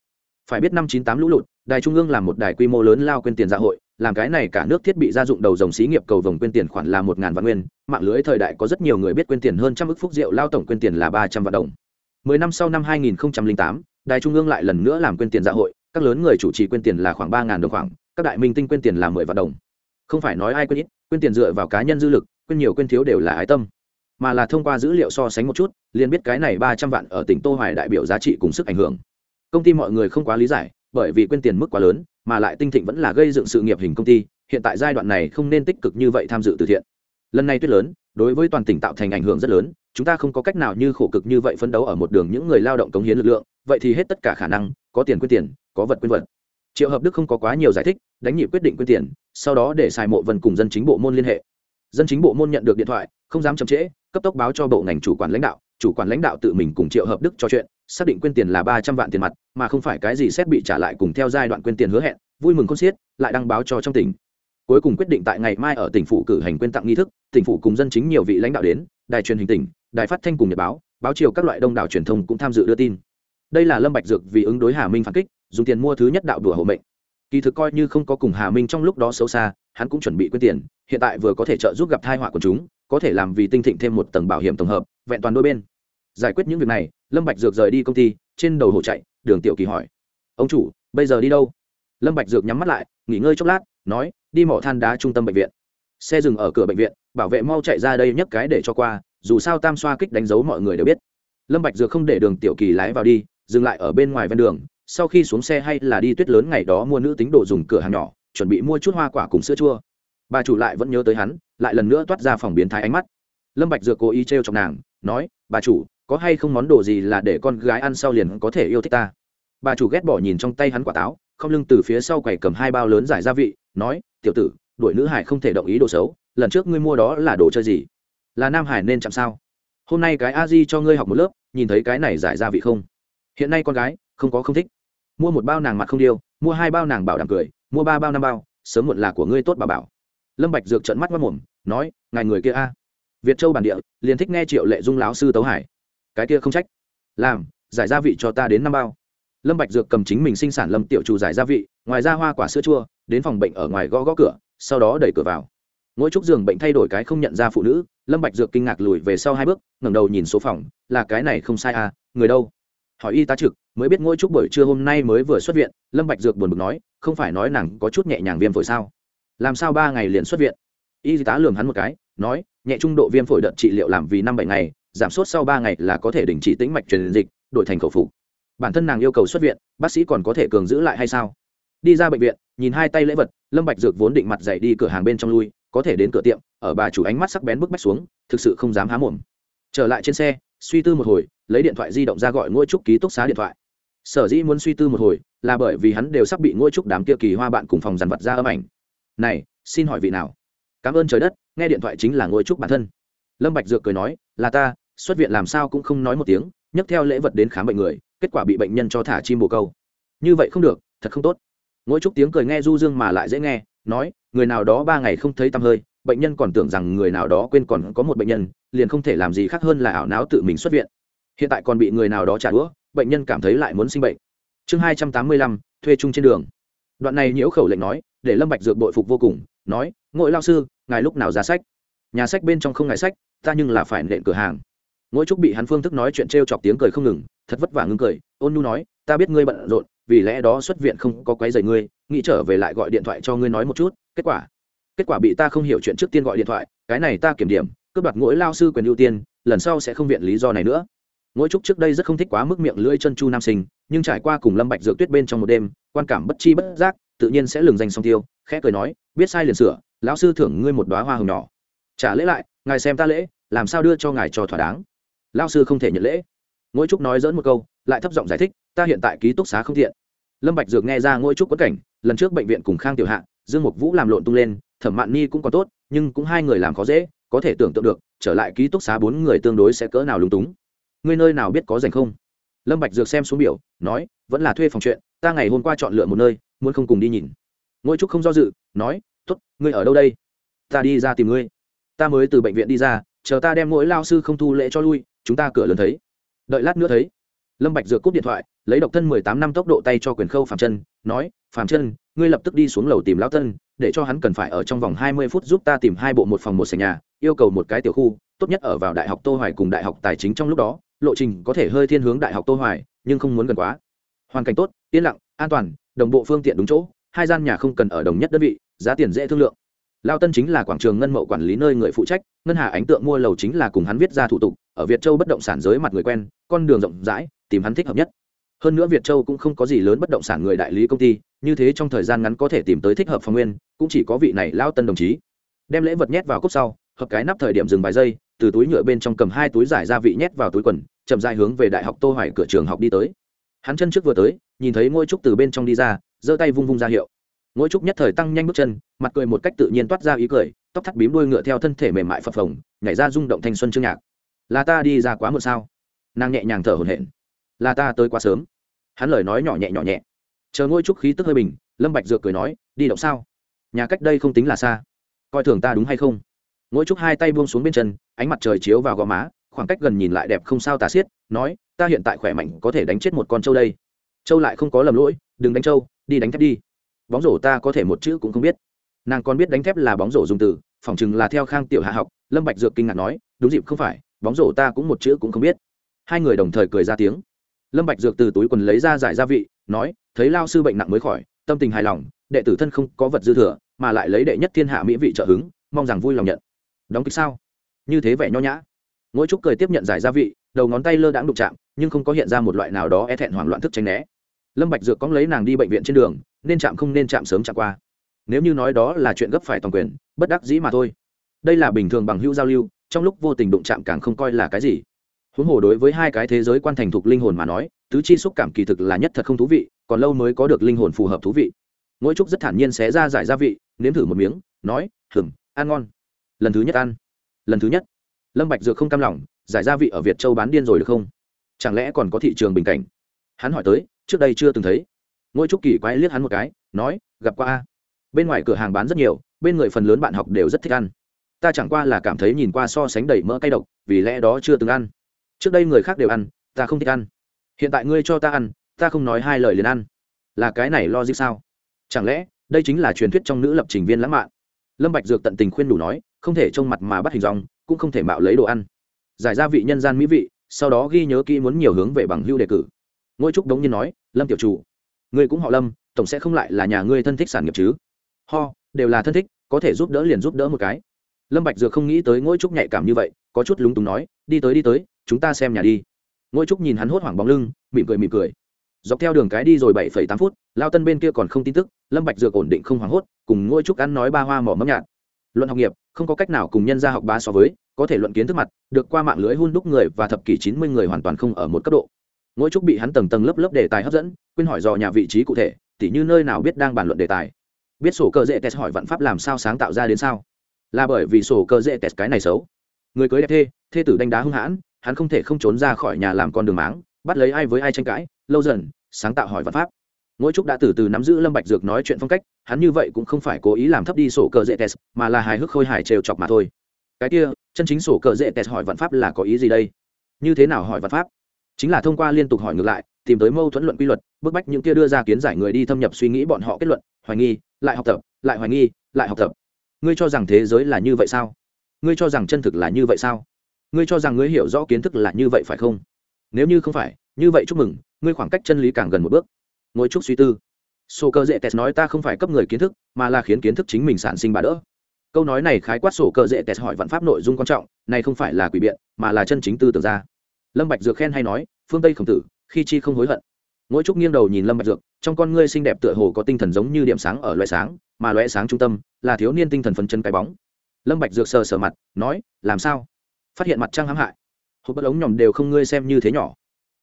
S1: Phải biết năm chín tám lũ lụt đài trung ương làm một đài quy mô lớn lao quyên tiền dạ hội, làm cái này cả nước thiết bị gia dụng đầu dòng xí nghiệp cầu vồng quyên tiền khoản là một ngàn vạn nguyên, mạng lưới thời đại có rất nhiều người biết quyên tiền hơn trăm ức phúc rượu, lao tổng quyên tiền là ba trăm vạn đồng. Mười năm sau năm hai nghìn tám, đài trung ương lại lần nữa làm quyên tiền dạ hội, các lớn người chủ trì quyên tiền là khoảng ba ngàn đồng khoảng, các đại minh tinh quyên tiền là mười vạn đồng. Không phải nói ai quên ít quyên tiền dựa vào cá nhân dư lực quyên nhiều quyên thiếu đều là ái tâm. Mà là thông qua dữ liệu so sánh một chút, liền biết cái này ba trăm vạn ở tỉnh tô hoài đại biểu giá trị cùng sức ảnh hưởng. Công ty mọi người không quá lý giải bởi vì quên tiền mức quá lớn, mà lại tinh thịnh vẫn là gây dựng sự nghiệp hình công ty, hiện tại giai đoạn này không nên tích cực như vậy tham dự từ thiện. Lần này tuyết lớn, đối với toàn tỉnh tạo thành ảnh hưởng rất lớn, chúng ta không có cách nào như khổ cực như vậy phấn đấu ở một đường những người lao động cống hiến lực lượng, vậy thì hết tất cả khả năng, có tiền quyên tiền, có vật quyên vật. Triệu hợp đức không có quá nhiều giải thích, đánh nhị quyết định quyên tiền, sau đó để xài mộ vần cùng dân chính bộ môn liên hệ. Dân chính bộ môn nhận được điện thoại, không dám chậm trễ, cấp tốc báo cho bộ ngành chủ quản lãnh đạo, chủ quản lãnh đạo tự mình cùng triệu hợp đức trò chuyện xác định quyên tiền là ba trăm vạn tiền mặt, mà không phải cái gì xét bị trả lại cùng theo giai đoạn quyên tiền hứa hẹn, vui mừng con xiết, lại đăng báo cho trong tỉnh. Cuối cùng quyết định tại ngày mai ở tỉnh phủ cử hành quyên tặng nghi thức, tỉnh phủ cùng dân chính nhiều vị lãnh đạo đến, đài truyền hình tỉnh, đài phát thanh cùng nhật báo báo chiều các loại đông đảo truyền thông cũng tham dự đưa tin. Đây là lâm bạch dược vì ứng đối hà minh phản kích, dùng tiền mua thứ nhất đạo đùa hộ mệnh. Kỳ thực coi như không có cùng hà minh trong lúc đó xấu xa, hắn cũng chuẩn bị quyên tiền, hiện tại vừa có thể trợ giúp gặp tai họa của chúng, có thể làm vì tinh thịnh thêm một tầng bảo hiểm tổng hợp, vẹn toàn đôi bên. Giải quyết những việc này lâm bạch dược rời đi công ty, trên đầu hồ chạy, đường tiểu kỳ hỏi. Ông chủ, bây giờ đi đâu? Lâm bạch dược nhắm mắt lại, nghỉ ngơi chốc lát, nói, đi mỏ than đá trung tâm bệnh viện. Xe dừng ở cửa bệnh viện, bảo vệ mau chạy ra đây nhấc cái để cho qua, dù sao tam xoa kích đánh dấu mọi người đều biết. Lâm bạch dược không để đường tiểu kỳ lái vào đi, dừng lại ở bên ngoài ven đường, sau khi xuống xe hay là đi tuyết lớn ngày đó mua nữ tính đồ dùng cửa hàng nhỏ, chuẩn bị mua chút hoa quả cùng sữa chua. Bà chủ lại vẫn nhớ tới hắn, lại lần nữa toát ra phòng biến thái ánh mắt. Lâm bạch dược cố ý treo chọc nàng, nói, bà chủ có hay không món đồ gì là để con gái ăn sau liền có thể yêu thích ta? Bà chủ ghét bỏ nhìn trong tay hắn quả táo, không lưng từ phía sau quầy cầm hai bao lớn giải gia vị, nói, tiểu tử, đuổi nữ hải không thể động ý đồ xấu, lần trước ngươi mua đó là đồ chơi gì? Là nam hải nên chạm sao? Hôm nay cái a di cho ngươi học một lớp, nhìn thấy cái này giải gia vị không? Hiện nay con gái, không có không thích. Mua một bao nàng mặt không điêu, mua hai bao nàng bảo đảm cười, mua ba bao năm bao, sớm muộn là của ngươi tốt bà bảo. Lâm bạch dược trợn mắt mắt mồm, nói, ngài người kia a, việt châu bản địa, liền thích nghe triệu lệ dung láo sư tấu hải cái kia không trách. Làm, giải gia vị cho ta đến năm bao. Lâm bạch dược cầm chính mình sinh sản lâm tiểu chủ giải gia vị, ngoài ra hoa quả sữa chua, đến phòng bệnh ở ngoài gõ gõ cửa, sau đó đẩy cửa vào. Ngôi trúc giường bệnh thay đổi cái không nhận ra phụ nữ, lâm bạch dược kinh ngạc lùi về sau hai bước, ngẩng đầu nhìn số phòng, là cái này không sai à người đâu? Hỏi y tá trực, mới biết ngôi trúc buổi trưa hôm nay mới vừa xuất viện, lâm bạch dược buồn bực nói, không phải nói nàng có chút nhẹ nhàng viêm phổi sao? Làm sao ba ngày liền xuất viện? Y tá lườm hắn một cái, nói, nhẹ trung độ viêm phổi đợt trị liệu làm vì năm bảy ngày giảm sốt sau ba ngày là có thể đình chỉ tĩnh mạch truyền dịch, đổi thành khẩu phục. Bản thân nàng yêu cầu xuất viện, bác sĩ còn có thể cường giữ lại hay sao? Đi ra bệnh viện, nhìn hai tay lễ vật, lâm bạch dược vốn định mặt dậy đi cửa hàng bên trong lui, có thể đến cửa tiệm, ở bà chủ ánh mắt sắc bén bức bách xuống, thực sự không dám há mồm. Trở lại trên xe, suy tư một hồi, lấy điện thoại di động ra gọi ngôi trúc ký túc xá điện thoại. Sở dĩ muốn suy tư một hồi, là bởi vì hắn đều sắp bị ngôi trúc đám kia kỳ hoa bạn cùng phòng dàn vật ra âm ảnh. Này, xin hỏi vị nào? Cảm ơn trời đất, nghe điện thoại chính là ngôi trúc bản thân. Lâm bạch dược cười nói, là ta xuất viện làm sao cũng không nói một tiếng, nhấc theo lễ vật đến khám bệnh người, kết quả bị bệnh nhân cho thả chim bồ câu. Như vậy không được, thật không tốt. Mỗi chút tiếng cười nghe du dương mà lại dễ nghe, nói, người nào đó ba ngày không thấy tăm hơi, bệnh nhân còn tưởng rằng người nào đó quên còn có một bệnh nhân, liền không thể làm gì khác hơn là ảo não tự mình xuất viện. Hiện tại còn bị người nào đó trả đũa, bệnh nhân cảm thấy lại muốn sinh bệnh. Chương hai trăm tám mươi lăm, thuê chung trên đường. Đoạn này nhiễu khẩu lệnh nói, để lâm bạch dược bội phục vô cùng, nói, ngội lao sư, ngài lúc nào ra sách? Nhà sách bên trong không ngài sách, ta nhưng là phải nện cửa hàng ngỗi trúc bị hắn phương thức nói chuyện t r e o chọc tiếng cười không ngừng, thật vất vả ngưng cười. Ôn nu nói, ta biết ngươi bận rộn, vì lẽ đó xuất viện không có quấy rầy ngươi, nghĩ trở về lại gọi điện thoại cho ngươi nói một chút, kết quả kết quả bị ta không hiểu chuyện trước tiên gọi điện thoại, cái này ta kiểm điểm, cướp đoạt mỗi lao sư quyền ưu tiên, lần sau sẽ không viện lý do này nữa. Ngỗi trúc trước đây rất không thích quá mức miệng lưỡi chân chu nam sinh, nhưng trải qua cùng lâm bạch dược tuyết bên trong một đêm, quan cảm bất chi bất giác, tự nhiên sẽ lường danh song tiêu, khẽ cười nói, biết sai liền sửa, lão sư thưởng ngươi một đóa hoa hồng nhỏ. Trả lễ lại, ngài xem ta lễ, làm sao đưa cho ngài cho thỏa đáng? Lao sư không thể nhận lễ. Ngôi trúc nói dỡn một câu, lại thấp giọng giải thích, ta hiện tại ký túc xá không thiện lâm bạch dược nghe ra ngôi trúc quất cảnh, lần trước bệnh viện cùng khang tiểu hạ, dương mục vũ làm lộn tung lên, thẩm mạn ni cũng có tốt, nhưng cũng hai người làm khó dễ, có thể tưởng tượng được, trở lại ký túc xá bốn người tương đối sẽ cỡ nào lúng túng. Ngươi nơi nào biết có dành không? Lâm bạch dược xem xuống biểu, nói, vẫn là thuê phòng chuyện, ta ngày hôm qua chọn lựa một nơi, muốn không cùng đi nhìn. Ngôi trúc không do dự, nói, tốt, ngươi ở đâu đây? Ta đi ra tìm ngươi. Ta mới từ bệnh viện đi ra chờ ta đem mỗi lao sư không thu lễ cho lui, chúng ta cửa lớn thấy. Đợi lát nữa thấy. Lâm bạch dược cúp điện thoại, lấy độc thân mười tám năm tốc độ tay cho quyền khâu phạm chân nói, phạm chân ngươi lập tức đi xuống lầu tìm lão tân để cho hắn cần phải ở trong vòng hai mươi phút giúp ta tìm hai bộ một phòng một sảnh nhà, yêu cầu một cái tiểu khu, tốt nhất ở vào đại học tô hoài cùng đại học tài chính trong lúc đó, lộ trình có thể hơi thiên hướng đại học tô hoài, nhưng không muốn gần quá. Hoàn cảnh tốt, yên lặng, an toàn, đồng bộ phương tiện đúng chỗ, hai gian nhà không cần ở đồng nhất đơn vị, giá tiền dễ thương lượng lao tân chính là quảng trường ngân mậu quản lý nơi người phụ trách, ngân hà ánh tượng mua lầu chính là cùng hắn viết ra thủ tục, ở việt châu bất động sản giới mặt người quen, con đường rộng rãi, tìm hắn thích hợp nhất. Hơn nữa việt châu cũng không có gì lớn bất động sản người đại lý công ty, như thế trong thời gian ngắn có thể tìm tới thích hợp phòng nguyên, cũng chỉ có vị này lao tân đồng chí. Đem lễ vật nhét vào cốc sau, hợp cái nắp thời điểm dừng vài giây, từ túi nhựa bên trong cầm hai túi giải gia vị nhét vào túi quần, chậm dài hướng về đại học tô hoài cửa trường học đi tới. Hắn chân trước vừa tới, nhìn thấy ngôi trúc từ bên trong đi ra, giơ tay vung vung ra hiệu. Ngũ trúc nhất thời tăng nhanh bước chân, mặt cười một cách tự nhiên toát ra ý cười, tóc thắt bím đuôi ngựa theo thân thể mềm mại phập phồng, nhảy ra rung động thanh xuân chương nhạc. Là ta đi ra quá muộn sao? Nàng nhẹ nhàng thở hổn hển. Là ta tới quá sớm. Hắn lời nói nhỏ nhẹ nhỏ nhẹ. Chờ ngôi trúc khí tức hơi bình, lâm bạch dược cười nói, đi động sao? Nhà cách đây không tính là xa. Coi thường ta đúng hay không? Ngôi trúc hai tay buông xuống bên chân, ánh mặt trời chiếu vào gò má, khoảng cách gần nhìn lại đẹp không sao tà xiết, nói, ta hiện tại khỏe mạnh, có thể đánh chết một con trâu đây. Trâu lại không có lầm lỗi, đừng đánh trâu, đi đánh thép đi bóng rổ ta có thể một chữ cũng không biết. Nàng còn biết đánh thép là bóng rổ dùng từ, phỏng chừng là theo khang tiểu hạ học, lâm bạch dược kinh ngạc nói, đúng dịp không phải, bóng rổ ta cũng một chữ cũng không biết. Hai người đồng thời cười ra tiếng. Lâm bạch dược từ túi quần lấy ra giải gia vị, nói, thấy lao sư bệnh nặng mới khỏi, tâm tình hài lòng, đệ tử thân không có vật dư thừa, mà lại lấy đệ nhất thiên hạ mỹ vị trợ hứng, mong rằng vui lòng nhận. Đóng kịch sao? Như thế vẻ nho nhã. Ngỗi trúc cười tiếp nhận giải gia vị, đầu ngón tay lơ đãng đụng chạm, nhưng không có hiện ra một loại nào đó e thẹn hoảng loạn thức tránh né. Lâm bạch dược cóng lấy nàng đi bệnh viện trên đường nên chạm không nên chạm sớm chạm qua. Nếu như nói đó là chuyện gấp phải toàn quyền, bất đắc dĩ mà thôi. Đây là bình thường bằng hữu giao lưu, trong lúc vô tình đụng chạm càng không coi là cái gì. Huống hồ đối với hai cái thế giới quan thành thục linh hồn mà nói, tứ chi xúc cảm kỳ thực là nhất thật không thú vị, còn lâu mới có được linh hồn phù hợp thú vị. Ngỗi trúc rất thản nhiên xé ra giải gia vị, nếm thử một miếng, nói hửm ăn ngon. Lần thứ nhất ăn. Lần thứ nhất. Lâm bạch dược không cam lòng, giải gia vị ở việt châu bán điên rồi được không? Chẳng lẽ còn có thị trường bình cảnh? Hắn hỏi tới, trước đây chưa từng thấy ngôi trúc kỳ quái liếc hắn một cái, nói, gặp qua a. Bên ngoài cửa hàng bán rất nhiều, bên người phần lớn bạn học đều rất thích ăn. Ta chẳng qua là cảm thấy nhìn qua so sánh đầy mỡ cay độc, vì lẽ đó chưa từng ăn. Trước đây người khác đều ăn, ta không thích ăn. Hiện tại ngươi cho ta ăn, ta không nói hai lời liền ăn. Là cái này lo gì sao? Chẳng lẽ, đây chính là truyền thuyết trong nữ lập trình viên lãng mạn? Lâm bạch dược tận tình khuyên đủ nói, không thể trông mặt mà bắt hình dòng cũng không thể mạo lấy đồ ăn. Giải ra vị nhân gian mỹ vị, sau đó ghi nhớ kỹ muốn nhiều hướng về bằng hưu đề cử. Ngôi trúc đống nhiên nói, lâm tiểu chủ ngươi cũng họ lâm, tổng sẽ không lại là nhà ngươi thân thích sản nghiệp chứ. Ho, đều là thân thích, có thể giúp đỡ liền giúp đỡ một cái. Lâm bạch dược không nghĩ tới ngôi trúc nhạy cảm như vậy, có chút lúng túng nói, đi tới đi tới, chúng ta xem nhà đi. Ngôi trúc nhìn hắn hốt hoảng bóng lưng, mỉm cười mỉm cười. Dọc theo đường cái đi rồi bảy tám phút, lao tân bên kia còn không tin tức, lâm bạch dược ổn định không hoảng hốt, cùng ngôi trúc ăn nói ba hoa mỏ mấp nhạt. Luận học nghiệp, không có cách nào cùng nhân gia học bá so với, có thể luận kiến thức mặt, được qua mạng lưới hun đúc người và thập kỷ chín mươi người hoàn toàn không ở một cấp độ ngỗi trúc bị hắn tầng tầng lớp lớp đề tài hấp dẫn, quên hỏi dò nhà vị trí cụ thể, tỉ như nơi nào biết đang bàn luận đề tài. Biết sổ cơ dễ test hỏi vạn pháp làm sao sáng tạo ra đến sao? Là bởi vì sổ cơ dễ test cái này xấu. Người cưới đẹp thê thê tử đánh đá hung hãn, hắn không thể không trốn ra khỏi nhà làm con đường máng, bắt lấy ai với ai tranh cãi, lâu dần, sáng tạo hỏi vạn pháp. Ngỗi trúc đã từ từ nắm giữ lâm bạch dược nói chuyện phong cách, hắn như vậy cũng không phải cố ý làm thấp đi sổ cờ dễ test, mà là hài hước khôi hài trêu chọc mà thôi. Cái kia, chân chính sổ cờ dễ test hỏi vạn pháp là có ý gì đây? Như thế nào hỏi vạn pháp? Chính là thông qua liên tục hỏi ngược lại, tìm tới mâu thuẫn luận quy luật, bức bách những kia đưa ra kiến giải người đi thâm nhập suy nghĩ bọn họ kết luận, hoài nghi, lại học tập, lại hoài nghi, lại học tập. Ngươi cho rằng thế giới là như vậy sao? Ngươi cho rằng chân thực là như vậy sao? Ngươi cho rằng ngươi hiểu rõ kiến thức là như vậy phải không? Nếu như không phải, như vậy chúc mừng, ngươi khoảng cách chân lý càng gần một bước. Ngồi chúc suy tư. Sổ cơ dễ tes nói ta không phải cấp người kiến thức, mà là khiến kiến thức chính mình sản sinh bà đỡ. Câu nói này khái quát sổ cơ dễ tes hỏi vạn pháp nội dung quan trọng, này không phải là quỷ biện, mà là chân chính tư tưởng ra lâm bạch dược khen hay nói, phương tây khổng tử, khi chi không hối hận. Ngũ trúc nghiêng đầu nhìn lâm bạch dược, trong con ngươi xinh đẹp tựa hồ có tinh thần giống như điểm sáng ở loại sáng, mà loại sáng trung tâm là thiếu niên tinh thần phấn chân cái bóng. Lâm bạch dược sờ sờ mặt, nói, làm sao? Phát hiện mặt trăng hãm hại. Hộp bất ống nhòm đều không ngươi xem như thế nhỏ.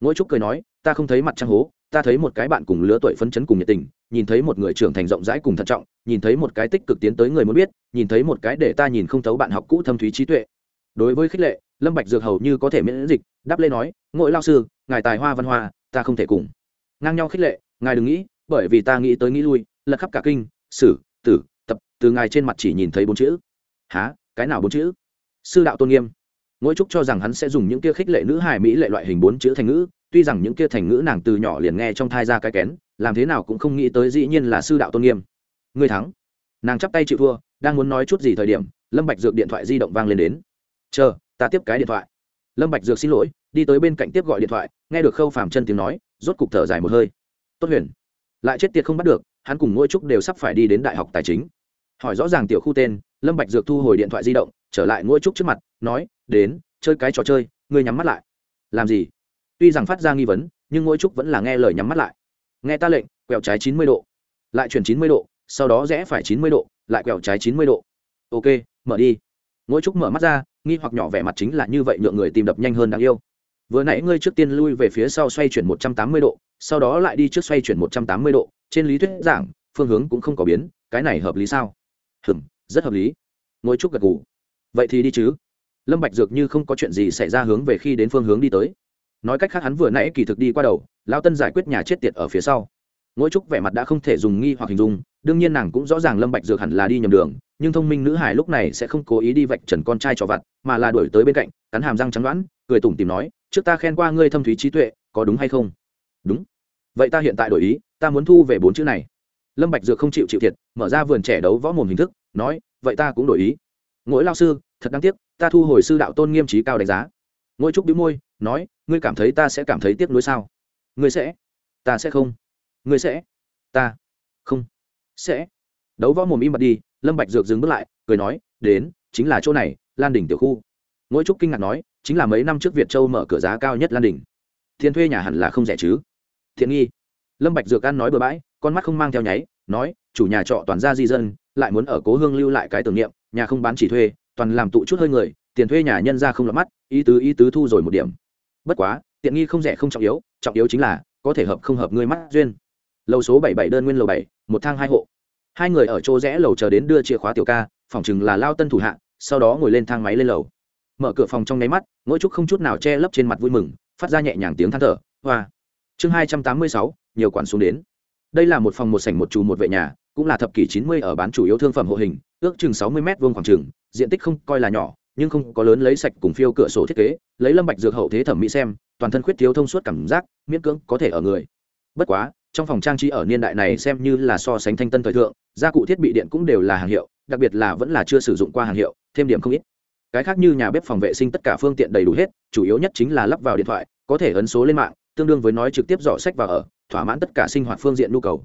S1: Ngỗi trúc cười nói, ta không thấy mặt trăng hố, ta thấy một cái bạn cùng lứa tuổi phấn chấn cùng nhiệt tình, nhìn thấy một người trưởng thành rộng rãi cùng thận trọng, nhìn thấy một cái tích cực tiến tới người muốn biết, nhìn thấy một cái để ta nhìn không thấu bạn học cũ thâm thúy trí tuệ đối với khích lệ, lâm bạch dược hầu như có thể miễn dịch, đáp lên nói ngội lao sư, ngài tài hoa văn hoa, ta không thể cùng. Ngang nhau khích lệ, ngài đừng nghĩ, bởi vì ta nghĩ tới nghĩ lui, lật khắp cả kinh, sử, tử, tập, từ ngài trên mặt chỉ nhìn thấy bốn chữ. Há cái nào bốn chữ? Sư đạo tôn nghiêm. Mỗi chúc cho rằng hắn sẽ dùng những kia khích lệ nữ hài mỹ lệ loại hình bốn chữ thành ngữ, tuy rằng những kia thành ngữ nàng từ nhỏ liền nghe trong thai ra cái kén, làm thế nào cũng không nghĩ tới dĩ nhiên là sư đạo tôn nghiêm. Ngươi thắng. Nàng chắp tay chịu thua, đang muốn nói chút gì thời điểm, lâm bạch dược điện thoại di động vang lên đến chờ, ta tiếp cái điện thoại. Lâm bạch dược xin lỗi, đi tới bên cạnh tiếp gọi điện thoại, nghe được khâu phàm chân tiếng nói, rốt cục thở dài một hơi. Tốt huyền, lại chết tiệt không bắt được, hắn cùng ngôi trúc đều sắp phải đi đến đại học tài chính. Hỏi rõ ràng tiểu khu tên, lâm bạch dược thu hồi điện thoại di động, trở lại ngôi trúc trước mặt, nói, đến, chơi cái trò chơi, ngươi nhắm mắt lại. Làm gì? Tuy rằng phát ra nghi vấn, nhưng ngôi trúc vẫn là nghe lời nhắm mắt lại. Nghe ta lệnh, quẹo trái chín mươi độ. Lại chuyển chín mươi độ, sau đó rẽ phải chín mươi độ, lại quẹo trái chín mươi độ. Ok, mở đi. Ngôi trúc mở mắt ra nghi hoặc nhỏ vẻ mặt chính là như vậy nhượng người tìm đập nhanh hơn đáng yêu. Vừa nãy ngươi trước tiên lui về phía sau xoay chuyển một trăm tám mươi độ, sau đó lại đi trước xoay chuyển một trăm tám mươi độ. Trên lý thuyết giảng, phương hướng cũng không có biến, cái này hợp lý sao? Hừm, rất hợp lý. Ngồi trúc gật gù. Vậy thì đi chứ. Lâm bạch dược như không có chuyện gì xảy ra hướng về khi đến phương hướng đi tới. Nói cách khác hắn vừa nãy kỳ thực đi qua đầu, lão tân giải quyết nhà chết tiệt ở phía sau. Ngũ trúc vẻ mặt đã không thể dùng nghi hoặc hình dung, đương nhiên nàng cũng rõ ràng lâm bạch dược hẳn là đi nhầm đường, nhưng thông minh nữ hài lúc này sẽ không cố ý đi vạch trần con trai cho vặt, mà là đuổi tới bên cạnh, cắn hàm răng trắng đoán, cười tủm tìm nói, trước ta khen qua ngươi thâm thúy trí tuệ, có đúng hay không? Đúng. Vậy ta hiện tại đổi ý, ta muốn thu về bốn chữ này. Lâm bạch dược không chịu chịu thiệt, mở ra vườn trẻ đấu võ mồm hình thức, nói, vậy ta cũng đổi ý. Ngỗi lao sư, thật đáng tiếc, ta thu hồi sư đạo tôn nghiêm trí cao đánh giá. Ngỗi trúc bĩu môi, nói, ngươi cảm thấy ta sẽ cảm thấy tiếc nuối sao? Ngươi sẽ. Ta sẽ không ngươi sẽ, ta, không, sẽ. Đấu võ mồm im bặt đi, lâm bạch dược dừng bước lại, cười nói, đến, chính là chỗ này, lan đỉnh tiểu khu. Ngỗi trúc kinh ngạc nói, chính là mấy năm trước việt châu mở cửa giá cao nhất lan đỉnh. Tiền thuê nhà hẳn là không rẻ chứ. Thiện nghi. Lâm bạch dược ăn nói bừa bãi, con mắt không mang theo nháy, nói, chủ nhà trọ toàn gia di dân, lại muốn ở cố hương lưu lại cái tưởng niệm, nhà không bán chỉ thuê, toàn làm tụ chút hơi người, tiền thuê nhà nhân ra không lọt mắt, ý tứ ý tứ thu rồi một điểm. Bất quá, tiện nghi không rẻ không trọng yếu trọng yếu chính là, có thể hợp không hợp ngươi mắt duyên lầu số bảy bảy đơn nguyên lầu bảy, một thang hai hộ. Hai người ở chỗ rẽ lầu chờ đến đưa chìa khóa tiểu ca, phòng chừng là lao tân thủ hạ, sau đó ngồi lên thang máy lên lầu. Mở cửa phòng trong nháy mắt, mỗi chút không chút nào che lấp trên mặt vui mừng, phát ra nhẹ nhàng tiếng than thở, hoa. Chương hai trăm tám mươi sáu, nhiều quản xuống đến. Đây là một phòng một sảnh một trù một vệ nhà, cũng là thập kỷ chín mươi ở bán chủ yếu thương phẩm hộ hình, ước chừng sáu mươi m vuông khoảng chừng diện tích không coi là nhỏ, nhưng không có lớn lấy sạch cùng phiêu cửa sổ thiết kế, lấy lâm bạch dược hậu thế thẩm mỹ xem, toàn thân khuyết thiếu thông suốt cảm giác, miễn cưỡng có thể ở người. Bất quá trong phòng trang trí ở niên đại này xem như là so sánh thanh tân thời thượng, gia cụ thiết bị điện cũng đều là hàng hiệu, đặc biệt là vẫn là chưa sử dụng qua hàng hiệu, thêm điểm không ít. Cái khác như nhà bếp phòng vệ sinh tất cả phương tiện đầy đủ hết, chủ yếu nhất chính là lắp vào điện thoại, có thể ấn số lên mạng, tương đương với nói trực tiếp dò sách vào ở, thỏa mãn tất cả sinh hoạt phương diện nhu cầu.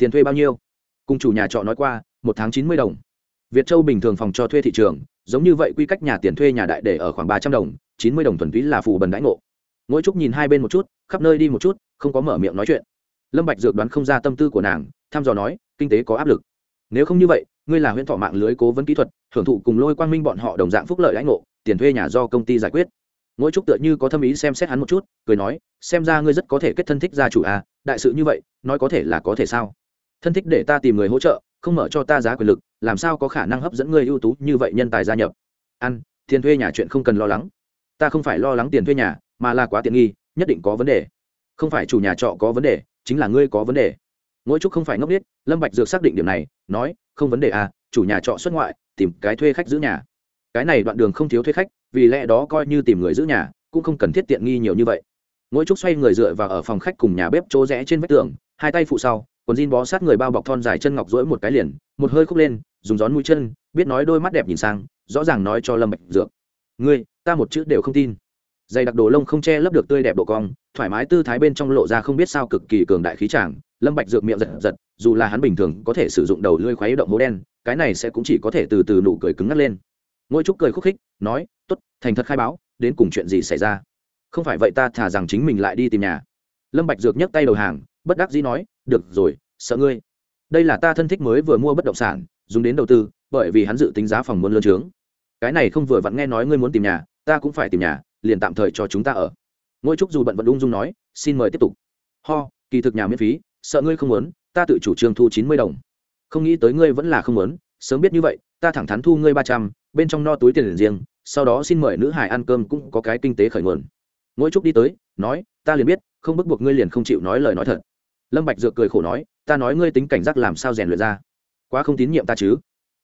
S1: Tiền thuê bao nhiêu? Cùng chủ nhà trọ nói qua, một tháng chín mươi đồng. Việt châu bình thường phòng cho thuê thị trường, giống như vậy quy cách nhà tiền thuê nhà đại để ở khoảng ba trăm đồng, chín mươi đồng thuần túy là phù bần đãi ngộ. Mỗi trúc nhìn hai bên một chút, khắp nơi đi một chút, không có mở miệng nói chuyện lâm bạch dược đoán không ra tâm tư của nàng tham dò nói, kinh tế có áp lực. Nếu không như vậy, ngươi là huyện thọ mạng lưới cố vấn kỹ thuật, hưởng thụ cùng lôi quang minh bọn họ đồng dạng phúc lợi lãnh ngộ, tiền thuê nhà do công ty giải quyết. Ngũ Trúc tựa như có thâm ý xem xét hắn một chút, cười nói, xem ra ngươi rất có thể kết thân thích gia chủ à đại sự như vậy, nói có thể là có thể sao? Thân thích để ta tìm người hỗ trợ, không mở cho ta giá quyền lực, làm sao có khả năng hấp dẫn ngươi ưu tú như vậy nhân tài gia nhập? Ăn, tiền thuê nhà chuyện không cần lo lắng. Ta không phải lo lắng tiền thuê nhà, mà là quá tiện nghi, nhất định có vấn đề. Không phải chủ nhà trọ có vấn đề chính là ngươi có vấn đề. Mỗi Trúc không phải ngốc biết lâm bạch dược xác định điểm này, nói, không vấn đề à chủ nhà trọ xuất ngoại, tìm cái thuê khách giữ nhà. Cái này đoạn đường không thiếu thuê khách, vì lẽ đó coi như tìm người giữ nhà, cũng không cần thiết tiện nghi nhiều như vậy. Mỗi Trúc xoay người dựa vào ở phòng khách cùng nhà bếp chỗ rẽ trên vách tường, hai tay phụ sau còn jean bó sát người bao bọc thon dài chân ngọc rỗi một cái liền, một hơi khúc lên, dùng gión mũi chân, biết nói đôi mắt đẹp nhìn sang, rõ ràng nói cho lâm bạch dược. Ngươi, ta một chữ đều không tin dày đặc đồ lông không che lấp được tươi đẹp độ cong, thoải mái tư thái bên trong lộ ra không biết sao cực kỳ cường đại khí tràng, lâm bạch dược miệng giật giật, dù là hắn bình thường có thể sử dụng đầu lưỡi khoái động hố đen, cái này sẽ cũng chỉ có thể từ từ nụ cười cứng ngắt lên. Ngôi trúc cười khúc khích, nói, tốt, thành thật khai báo, đến cùng chuyện gì xảy ra? Không phải vậy ta thả rằng chính mình lại đi tìm nhà. Lâm bạch dược nhấc tay đầu hàng, bất đắc dĩ nói, được rồi, sợ ngươi. Đây là ta thân thích mới vừa mua bất động sản, dùng đến đầu tư, bởi vì hắn dự tính giá phòng muốn lớn trướng. Cái này không vừa vặn nghe nói ngươi muốn tìm nhà, ta cũng phải tìm nhà liền tạm thời cho chúng ta ở. Ngôi trúc dù bận vận ung dung nói, xin mời tiếp tục. Ho, kỳ thực nhà miễn phí, sợ ngươi không muốn, ta tự chủ trương thu chín mươi đồng. Không nghĩ tới ngươi vẫn là không muốn, sớm biết như vậy, ta thẳng thắn thu ngươi ba trăm, bên trong no túi tiền riêng, sau đó xin mời nữ hải ăn cơm cũng có cái kinh tế khởi nguồn. Ngôi trúc đi tới, nói, ta liền biết, không bức buộc ngươi liền không chịu nói lời nói thật. Lâm bạch dược cười khổ nói, ta nói ngươi tính cảnh giác làm sao rèn luyện ra. Quá không tín nhiệm ta chứ.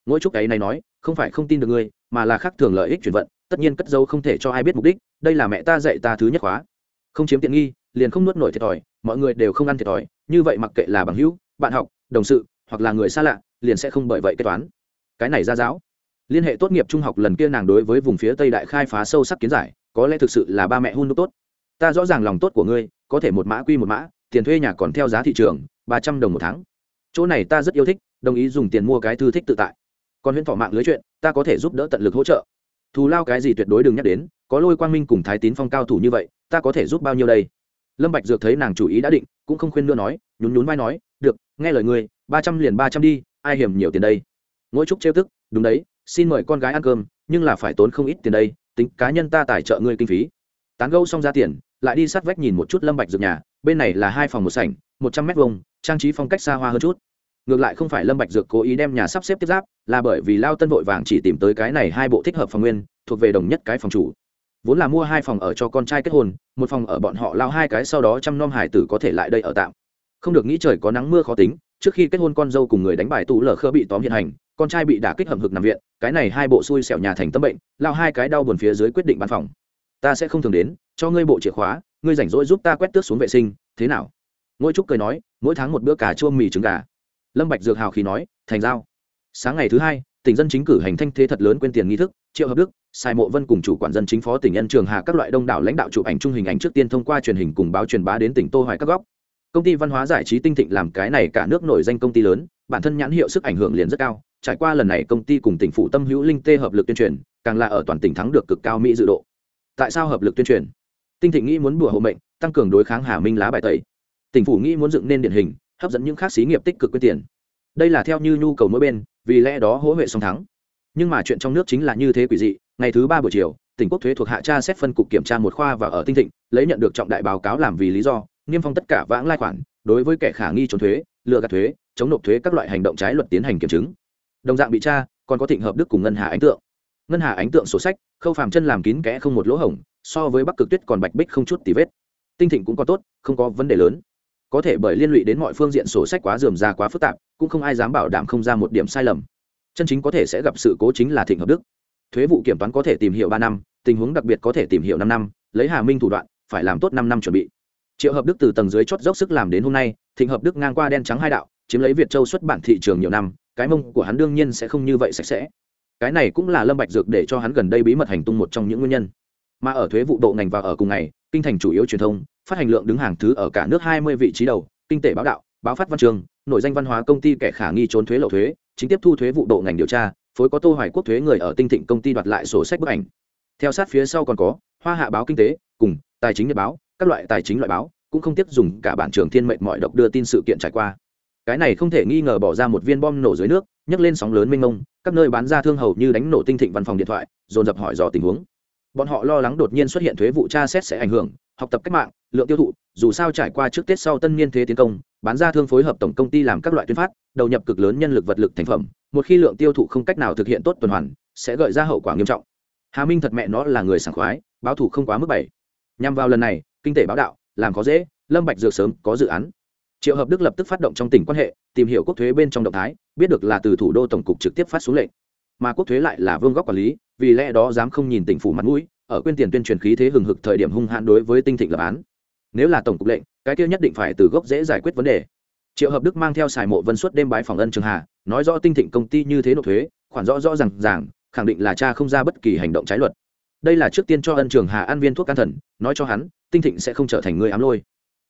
S1: Ngôi trúc ấy này nói, không phải không tin được ngươi, mà là khác thường lợi ích chuyển vận tất nhiên cất dấu không thể cho ai biết mục đích, đây là mẹ ta dạy ta thứ nhất khóa. Không chiếm tiện nghi, liền không nuốt nổi thiệt thòi, mọi người đều không ăn thiệt thòi, như vậy mặc kệ là bằng hữu, bạn học, đồng sự, hoặc là người xa lạ, liền sẽ không bởi vậy kế toán. Cái này ra giáo. Liên hệ tốt nghiệp trung học lần kia nàng đối với vùng phía tây đại khai phá sâu sắc kiến giải, có lẽ thực sự là ba mẹ hôn đúc tốt. Ta rõ ràng lòng tốt của ngươi, có thể một mã quy một mã, tiền thuê nhà còn theo giá thị trường, ba trăm đồng một tháng. Chỗ này ta rất yêu thích, đồng ý dùng tiền mua cái thư thích tự tại. Còn huyễn thọ mạng lưới chuyện, ta có thể giúp đỡ tận lực hỗ trợ thù lao cái gì tuyệt đối đừng nhắc đến, có lôi quang minh cùng thái tín phong cao thủ như vậy, ta có thể giúp bao nhiêu đây? Lâm bạch dược thấy nàng chủ ý đã định, cũng không khuyên nữa nói, nhún nhún vai nói, được, nghe lời ngươi, ba trăm liền ba trăm đi, ai hiểm nhiều tiền đây? Ngỗi trúc trêu tức, đúng đấy, xin mời con gái ăn cơm, nhưng là phải tốn không ít tiền đây, tính cá nhân ta tài trợ ngươi kinh phí. Tán gẫu xong ra tiền, lại đi sát vách nhìn một chút lâm bạch dược nhà, bên này là hai phòng một sảnh, một trăm mét vuông, trang trí phong cách xa hoa hơn chút ngược lại không phải lâm bạch dược cố ý đem nhà sắp xếp tiếp giáp, là bởi vì lao tân vội vàng chỉ tìm tới cái này hai bộ thích hợp phòng nguyên, thuộc về đồng nhất cái phòng chủ. Vốn là mua hai phòng ở cho con trai kết hôn, một phòng ở bọn họ lao hai cái sau đó chăm nom hải tử có thể lại đây ở tạm. Không được nghĩ trời có nắng mưa khó tính, trước khi kết hôn con dâu cùng người đánh bài tủ lở khơ bị tóm hiện hành, con trai bị đả kích hầm hực nằm viện, cái này hai bộ xui xẻo nhà thành tâm bệnh, lao hai cái đau buồn phía dưới quyết định bán phòng. Ta sẽ không thường đến, cho ngươi bộ chìa khóa, ngươi rảnh rỗi giúp ta quét tước xuống vệ sinh, thế nào? Ngôi trúc cười nói, mỗi tháng một bữa cà chua mì trứng gà lâm bạch dược hào khí nói, thành giao. Sáng ngày thứ hai, tỉnh dân chính cử hành thanh thế thật lớn quên tiền nghi thức, triệu hợp đức, sai mộ vân cùng chủ quản dân chính phó tỉnh nhân trường hà các loại đông đảo lãnh đạo chụp ảnh chung hình ảnh trước tiên thông qua truyền hình cùng báo truyền bá đến tỉnh tô hoài các góc. Công ty văn hóa giải trí tinh thịnh làm cái này cả nước nổi danh công ty lớn, bản thân nhãn hiệu sức ảnh hưởng liền rất cao, trải qua lần này công ty cùng tỉnh phủ tâm hữu linh tê hợp lực tuyên truyền, càng là ở toàn tỉnh thắng được cực cao mỹ dự độ. Tại sao hợp lực tuyên truyền? Tinh thịnh nghĩ muốn bùa hộ mệnh, tăng cường đối kháng hà minh lá bài tẩy. Tỉnh phủ nghĩ muốn dựng nên điển hình hấp dẫn những khác xí nghiệp tích cực quyết tiền. Đây là theo như nhu cầu mỗi bên, vì lẽ đó hỗ huệ song thắng. Nhưng mà chuyện trong nước chính là như thế quỷ dị, ngày thứ ba buổi chiều, tỉnh quốc thuế thuộc hạ tra xét phân cục kiểm tra một khoa và ở tinh thịnh, lấy nhận được trọng đại báo cáo làm vì lý do, niêm phong tất cả vãng lai khoản, đối với kẻ khả nghi trốn thuế, lừa gạt thuế, chống nộp thuế các loại hành động trái luật tiến hành kiểm chứng. Đồng dạng bị tra, còn có thịnh hợp đức cùng ngân hà ánh tượng. Ngân hà ánh tượng sổ sách, khâu phàm chân làm kín kẽ không một lỗ hổng, so với bắc cực tuyết còn bạch bích không chút tì vết. Tinh thịnh cũng có tốt, không có vấn đề lớn có thể bởi liên lụy đến mọi phương diện sổ sách quá dườm ra quá phức tạp, cũng không ai dám bảo đảm không ra một điểm sai lầm. Chân chính có thể sẽ gặp sự cố chính là thịnh hợp đức. Thuế vụ kiểm toán có thể tìm hiểu ba năm, tình huống đặc biệt có thể tìm hiểu năm năm, lấy hà minh thủ đoạn, phải làm tốt năm năm chuẩn bị. Triệu hợp đức từ tầng dưới chót dốc sức làm đến hôm nay, thịnh hợp đức ngang qua đen trắng hai đạo, chiếm lấy việt châu xuất bản thị trường nhiều năm, cái mông của hắn đương nhiên sẽ không như vậy sạch sẽ. Cái này cũng là lâm bạch dược để cho hắn gần đây bí mật hành tung một trong những nguyên nhân. Mà ở thuế vụ độ ngành và ở cùng ngày, kinh thành chủ yếu truyền thông phát hành lượng đứng hàng thứ ở cả nước hai mươi vị trí đầu, kinh tế báo đạo, báo phát văn trường, nội danh văn hóa công ty kẻ khả nghi trốn thuế lậu thuế, chính tiếp thu thuế vụ độ ngành điều tra, phối có tô hoài quốc thuế người ở tinh thịnh công ty đoạt lại sổ sách bức ảnh. Theo sát phía sau còn có, hoa hạ báo kinh tế, cùng, tài chính nhật báo, các loại tài chính loại báo, cũng không tiếp dùng cả bản trường thiên mệnh mọi độc đưa tin sự kiện trải qua. Cái này không thể nghi ngờ bỏ ra một viên bom nổ dưới nước, nhấc lên sóng lớn mênh mông, các nơi bán ra thương hầu như đánh nổ tinh thịnh văn phòng điện thoại, dồn dập hỏi dò tình huống bọn họ lo lắng đột nhiên xuất hiện thuế vụ tra xét sẽ ảnh hưởng, học tập cách mạng, lượng tiêu thụ, dù sao trải qua trước tết sau tân niên thế tiến công, bán ra thương phối hợp tổng công ty làm các loại tuyên phát, đầu nhập cực lớn nhân lực vật lực thành phẩm, một khi lượng tiêu thụ không cách nào thực hiện tốt tuần hoàn, sẽ gợi ra hậu quả nghiêm trọng. Hà minh thật mẹ nó là người sảng khoái, báo thủ không quá mức bảy. Nhằm vào lần này, kinh tế báo đạo, làm có dễ, lâm bạch dược sớm có dự án. Triệu hợp đức lập tức phát động trong tỉnh quan hệ, tìm hiểu quốc thuế bên trong động thái, biết được là từ thủ đô tổng cục trực tiếp phát xuống lệnh. Mà quốc thuế lại là vương góc quản lý vì lẽ đó dám không nhìn tỉnh phủ mặt mũi, ở quyên tiền tuyên truyền khí thế hừng hực thời điểm hung hãn đối với tinh thịnh lập án. Nếu là tổng cục lệnh, cái kia nhất định phải từ gốc dễ giải quyết vấn đề. Triệu hợp đức mang theo xài mộ vân suất đêm bái phòng ân trường hà, nói rõ tinh thịnh công ty như thế nộp thuế, khoản rõ rõ r à n g ràng, khẳng định là cha không ra bất kỳ hành động trái luật. Đây là trước tiên cho ân trường hà ăn viên thuốc can thần, nói cho hắn, tinh thịnh sẽ không trở thành người ám lôi.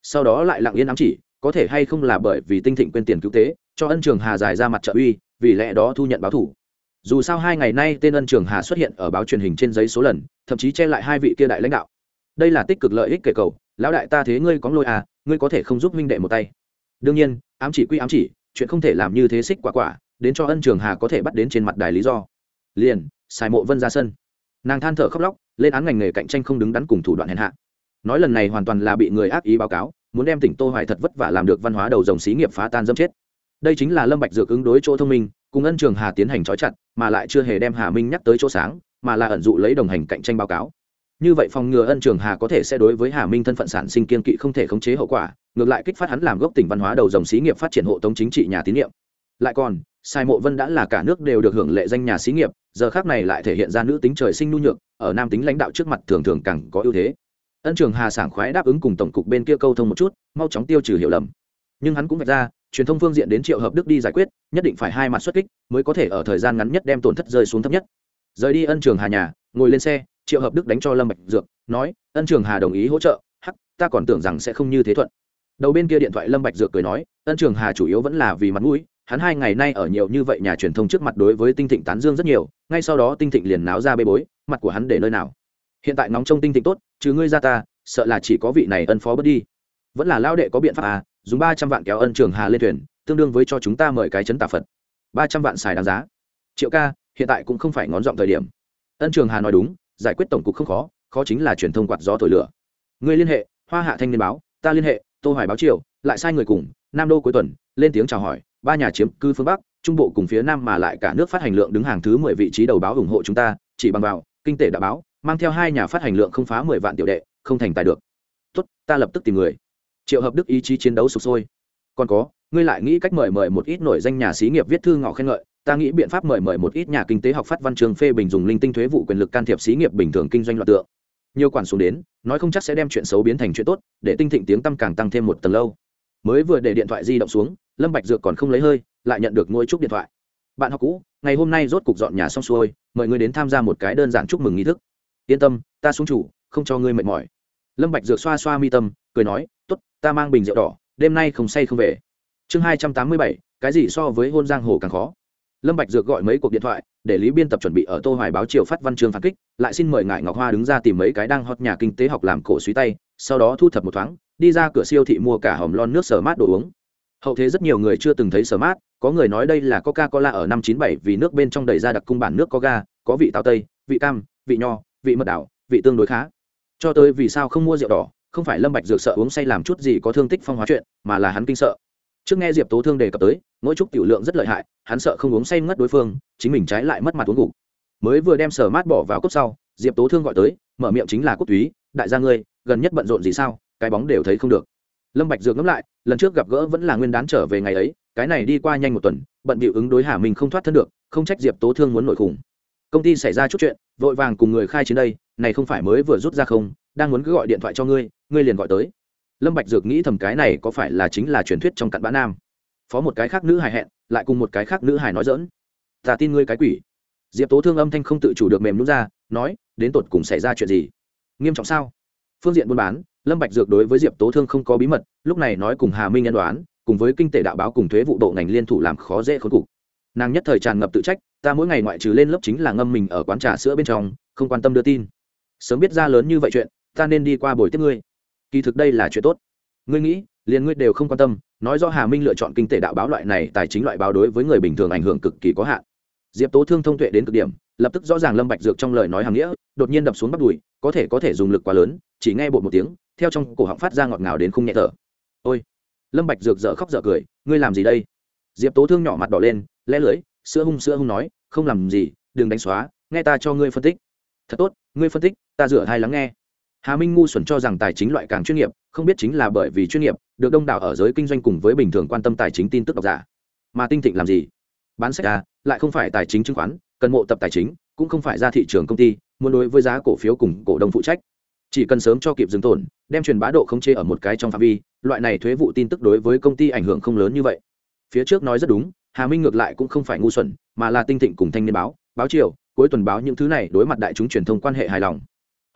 S1: Sau đó lại lặng yên ám chỉ, có thể hay không là bởi vì tinh thịnh quên tiền cứu tế, cho ân trường hà giải ra mặt trợ uy, vì lẽ đó thu nhận báo thủ dù sao hai ngày nay tên ân trường hà xuất hiện ở báo truyền hình trên giấy số lần, thậm chí che lại hai vị kia đại lãnh đạo. Đây là tích cực lợi ích kể cầu, lão đại ta thế ngươi có lôi à ngươi có thể không giúp minh đệ một tay. Đương nhiên, ám chỉ quy ám chỉ, chuyện không thể làm như thế xích quả quả, đến cho ân trường hà có thể bắt đến trên mặt đài lý do. Liền xài mộ vân ra sân. Nàng than thở khóc lóc, lên án ngành nghề cạnh tranh không đứng đắn cùng thủ đoạn hèn hạ. Nói lần này hoàn toàn là bị người ác ý báo cáo, muốn đem tỉnh tô hoài thật vất vả làm được văn hóa đầu dòng xí nghiệp phá tan dâm chết. Đây chính là lâm bạch dược ứng đối chỗ thông minh, cùng ân trường hà tiến hành trói chặt mà lại chưa hề đem hà minh nhắc tới chỗ sáng, mà là ẩn dụ lấy đồng hành cạnh tranh báo cáo. Như vậy phòng ngừa ân trường hà có thể sẽ đối với hà minh thân phận sản sinh kiên kỵ không thể khống chế hậu quả, ngược lại kích phát hắn làm gốc tỉnh văn hóa đầu dòng xí nghiệp phát triển hộ tống chính trị nhà tín nhiệm. Lại còn, sai mộ vân đã là cả nước đều được hưởng lệ danh nhà xí nghiệp, giờ khác này lại thể hiện ra nữ tính trời sinh nhu nhược, ở nam tính lãnh đạo trước mặt thường thường càng có ưu thế. Ân trường hà sảng khoái đáp ứng cùng tổng cục bên kia câu thông một chút, mau chóng tiêu trừ hiểu lầm. Nhưng hắn cũng vạch ra truyền thông phương diện đến triệu hợp đức đi giải quyết, nhất định phải hai mặt xuất kích mới có thể ở thời gian ngắn nhất đem tổn thất rơi xuống thấp nhất. Rời đi ân trường hà nhà, ngồi lên xe, triệu hợp đức đánh cho lâm bạch dược, nói, ân trường hà đồng ý hỗ trợ, hắc, ta còn tưởng rằng sẽ không như thế thuận. Đầu bên kia điện thoại lâm bạch dược cười nói, ân trường hà chủ yếu vẫn là vì mặt mũi, hắn hai ngày nay ở nhiều như vậy nhà truyền thông trước mặt đối với tinh thịnh tán dương rất nhiều, ngay sau đó tinh thịnh liền náo ra bê bối, mặt của hắn để nơi nào? Hiện tại nóng trong tinh thịnh tốt, trừ ngươi ra ta, sợ là chỉ có vị này ân phó bớt đi vẫn là lao đệ có biện pháp à dùng ba trăm vạn kéo ân trường hà lên thuyền, tương đương với cho chúng ta mời cái chấn tà phật. Ba trăm vạn xài đáng giá. Triệu ca, hiện tại cũng không phải ngón giọng thời điểm. Ân trường hà nói đúng, giải quyết tổng cục không khó khó chính là truyền thông quạt gió thổi lửa. Người liên hệ, hoa hạ thanh niên báo, ta liên hệ, tô hoài báo triều lại sai người cùng, nam đô cuối tuần, lên tiếng chào hỏi, ba nhà chiếm cư phương bắc, trung bộ cùng phía nam mà lại cả nước phát hành lượng đứng hàng thứ 10 vị trí đầu báo ủng hộ chúng ta, chỉ bằng vào, kinh tế đã báo, mang theo hai nhà phát hành lượng không phá 10 vạn tiểu đệ, không thành tài được. Tốt, ta lập tức tìm người triệu hợp đức ý chí chiến đấu sụp sôi. Còn có, ngươi lại nghĩ cách mời mời một ít nổi danh nhà xí nghiệp viết thư ngỏ khen ngợi, ta nghĩ biện pháp mời mời một ít nhà kinh tế học phát văn trường phê bình dùng linh tinh thuế vụ quyền lực can thiệp xí nghiệp bình thường kinh doanh loạt tượng. Nhiều quản xuống đến, nói không chắc sẽ đem chuyện xấu biến thành chuyện tốt, để tinh thịnh tiếng tăm càng tăng thêm một tầng lâu. Mới vừa để điện thoại di động xuống, lâm bạch dược còn không lấy hơi, lại nhận được ngôi chúc điện thoại. Bạn học cũ, ngày hôm nay rốt cục dọn nhà xong xuôi, mời ngươi đến tham gia một cái đơn giản chúc mừng nghi thức. Yên tâm, ta xuống chủ, không cho ngươi mệt mỏi. Lâm bạch dược xoa xoa mi tâm, cười nói tốt, ta mang bình rượu đỏ, đêm nay không say không về. Chương hai trăm tám mươi bảy, cái gì so với hôn giang hồ càng khó? Lâm bạch dược gọi mấy cuộc điện thoại, để lý biên tập chuẩn bị ở tô hoài báo triều phát văn chương phản kích, lại xin mời ngài ngọc hoa đứng ra tìm mấy cái đang hot nhà kinh tế học làm cổ suý tay, sau đó thu thập một thoáng, đi ra cửa siêu thị mua cả hòm lon nước sở mát đồ uống. Hậu thế rất nhiều người chưa từng thấy sở mát, có người nói đây là coca cola ở năm 97 vì nước bên trong đầy ra đặc cung bản nước có ga, có vị táo tây, vị cam, vị nho, vị mật đảo, vị tương đối khá. Cho tới vì sao không mua rượu đỏ không phải lâm bạch dược sợ uống say làm chút gì có thương tích phong hóa chuyện, mà là hắn kinh sợ. Trước nghe diệp tố thương đề cập tới, mỗi chút tiểu lượng rất lợi hại, hắn sợ không uống say ngất đối phương, chính mình trái lại mất mặt uống ngủ. mới vừa đem sở mát bỏ vào cốc sau, diệp tố thương gọi tới, mở miệng chính là cúc túy, đại gia ngươi, gần nhất bận rộn gì sao? Cái bóng đều thấy không được. Lâm bạch dược ngẫm lại, lần trước gặp gỡ vẫn là nguyên đán trở về ngày ấy, cái này đi qua nhanh một tuần, bận bịu ứng đối hà mình không thoát thân được, không trách diệp tố thương muốn nổi khủng. Công ty xảy ra chút chuyện, vội vàng cùng người khai chiến đây, này không phải mới vừa rút ra không đang muốn cứ gọi điện thoại cho ngươi ngươi liền gọi tới. Lâm bạch dược nghĩ thầm cái này có phải là chính là truyền thuyết trong cặn bã nam? Phó một cái khác nữ hài hẹn, lại cùng một cái khác nữ hài nói dỡn ta tin ngươi cái quỷ. Diệp tố thương âm thanh không tự chủ được mềm nhún ra, nói, đến tột cùng xảy ra chuyện gì? Nghiêm trọng sao? Phương diện buôn bán, lâm bạch dược đối với diệp tố thương không có bí mật, lúc này nói cùng hà minh nhân đoán, cùng với kinh tế đạo báo cùng thuế vụ bộ ngành liên thủ làm khó dễ khốn cục. Nàng nhất thời tràn ngập tự trách, ta mỗi ngày ngoại trừ lên lớp chính là ngâm mình ở quán trà sữa bên trong, không quan tâm đưa tin. Sớm biết ra lớn như vậy chuyện ta nên đi qua buổi tiếp ngươi. Kỳ thực đây là chuyện tốt. Ngươi nghĩ, liền ngươi đều không quan tâm, nói do hà minh lựa chọn kinh tế đạo báo loại này, tài chính loại báo đối với người bình thường ảnh hưởng cực kỳ có hạn. Diệp tố thương thông tuệ đến cực điểm, lập tức rõ ràng lâm bạch dược trong lời nói hàng nghĩa, đột nhiên đập xuống bắt đùi, có thể có thể dùng lực quá lớn, chỉ nghe bột một tiếng, theo trong cổ họng phát ra ngọt ngào đến không nhẹ thở. Ôi! Lâm bạch dược dở khóc dở cười, ngươi làm gì đây? Diệp tố thương nhỏ mặt đỏ lên, lẽ lưỡi, sữa hung sữa hung nói, không làm gì, đừng đánh xóa, nghe ta cho ngươi phân tích. Thật tốt, ngươi phân tích, ta rửa hai lắng nghe hà minh ngu xuẩn cho rằng tài chính loại càng chuyên nghiệp, không biết chính là bởi vì chuyên nghiệp, được đông đảo ở giới kinh doanh cùng với bình thường quan tâm tài chính tin tức độc giả. Mà tinh thịnh làm gì? Bán sách à lại không phải tài chính chứng khoán, cần mộ tập tài chính, cũng không phải ra thị trường công ty, muốn đối với giá cổ phiếu cùng cổ đông phụ trách. Chỉ cần sớm cho kịp dừng tổn đem truyền bá độ không chê ở một cái trong phạm vi, loại này thuế vụ tin tức đối với công ty ảnh hưởng không lớn như vậy. Phía trước nói rất đúng, hà minh ngược lại cũng không phải ngu xuẩn, mà là tinh thịnh cùng thanh niên báo báo chiều, cuối tuần báo những thứ này đối mặt đại chúng truyền thông quan hệ hài lòng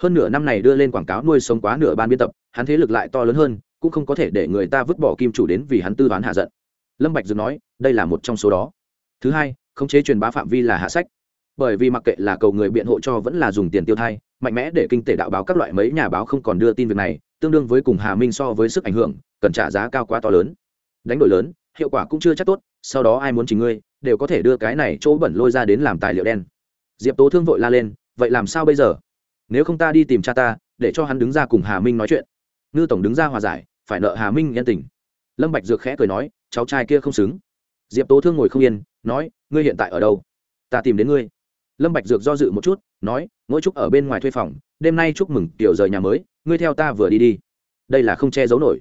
S1: hơn nửa năm này đưa lên quảng cáo nuôi sống quá nửa ban biên tập hắn thế lực lại to lớn hơn cũng không có thể để người ta vứt bỏ kim chủ đến vì hắn tư toán hạ giận. Lâm bạch dược nói đây là một trong số đó. Thứ hai khống chế truyền bá phạm vi là hạ sách. Bởi vì mặc kệ là cầu người biện hộ cho vẫn là dùng tiền tiêu thay, mạnh mẽ để kinh tế đạo báo các loại mấy nhà báo không còn đưa tin việc này tương đương với cùng hà minh so với sức ảnh hưởng cần trả giá cao quá to lớn. Đánh đổi lớn hiệu quả cũng chưa chắc tốt sau đó ai muốn chính ngươi đều có thể đưa cái này chỗ bẩn lôi ra đến làm tài liệu đen. Diệp tố thương vội la lên vậy làm sao bây giờ? Nếu không ta đi tìm cha ta, để cho hắn đứng ra cùng hà minh nói chuyện. Ngư tổng đứng ra hòa giải, phải nợ hà minh yên tình. Lâm bạch dược khẽ cười nói, cháu trai kia không xứng. Diệp tố thương ngồi không yên, nói, ngươi hiện tại ở đâu? Ta tìm đến ngươi. Lâm bạch dược do dự một chút, nói ngỗi trúc ở bên ngoài thuê phòng, đêm nay chúc mừng tiểu rời nhà mới, ngươi theo ta vừa đi đi. Đây là không che giấu nổi.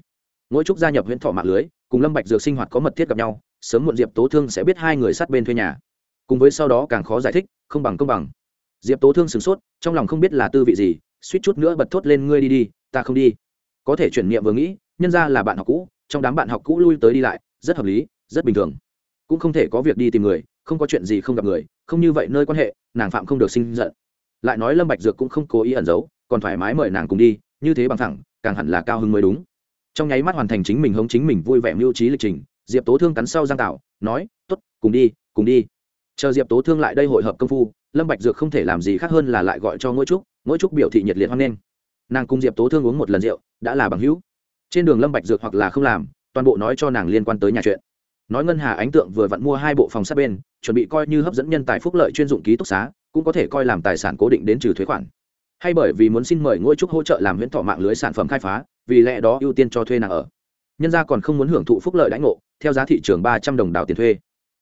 S1: Ngỗi trúc gia nhập huyện thọ mạng lưới, cùng lâm bạch dược sinh hoạt có mật thiết gặp nhau, sớm muộn diệp tố thương sẽ biết hai người sát bên thuê nhà. Cùng với sau đó càng khó giải thích, không bằng công bằng diệp tố thương sửng sốt, trong lòng không biết là tư vị gì, suýt chút nữa bật thốt lên, ngươi đi đi, ta không đi. Có thể chuyển niệm vừa nghĩ, nhân ra là bạn học cũ, trong đám bạn học cũ lui tới đi lại, rất hợp lý, rất bình thường. Cũng không thể có việc đi tìm người, không có chuyện gì không gặp người, không như vậy nơi quan hệ, nàng phạm không được sinh giận. Lại nói lâm bạch dược cũng không cố ý ẩn giấu, còn thoải mái mời nàng cùng đi, như thế bằng thẳng, càng hẳn là cao hứng mới đúng. Trong nháy mắt hoàn thành chính mình hống chính mình vui vẻ mưu trí lịch trình, diệp tố thương cắn sau giang tạo, nói, tốt, cùng đi cùng đi. Chờ diệp tố thương lại đây hội hợp công phu lâm bạch dược không thể làm gì khác hơn là lại gọi cho ngôi trúc ngôi trúc biểu thị nhiệt liệt hoan nghênh. Nàng cùng diệp tố thương uống một lần rượu, đã là bằng hữu. Trên đường lâm bạch dược hoặc là không làm, toàn bộ nói cho nàng liên quan tới nhà chuyện. Nói ngân hà ánh tượng vừa vặn mua hai bộ phòng sát bên, chuẩn bị coi như hấp dẫn nhân tài phúc lợi chuyên dụng ký túc xá, cũng có thể coi làm tài sản cố định đến trừ thuế khoản. Hay bởi vì muốn xin mời ngôi trúc hỗ trợ làm huyễn thọ mạng lưới sản phẩm khai phá, vì lẽ đó ưu tiên cho thuê nàng ở. Nhân gia còn không muốn hưởng thụ phúc lợi đãi ngộ, theo giá thị trường ba trăm đồng đào tiền thuê.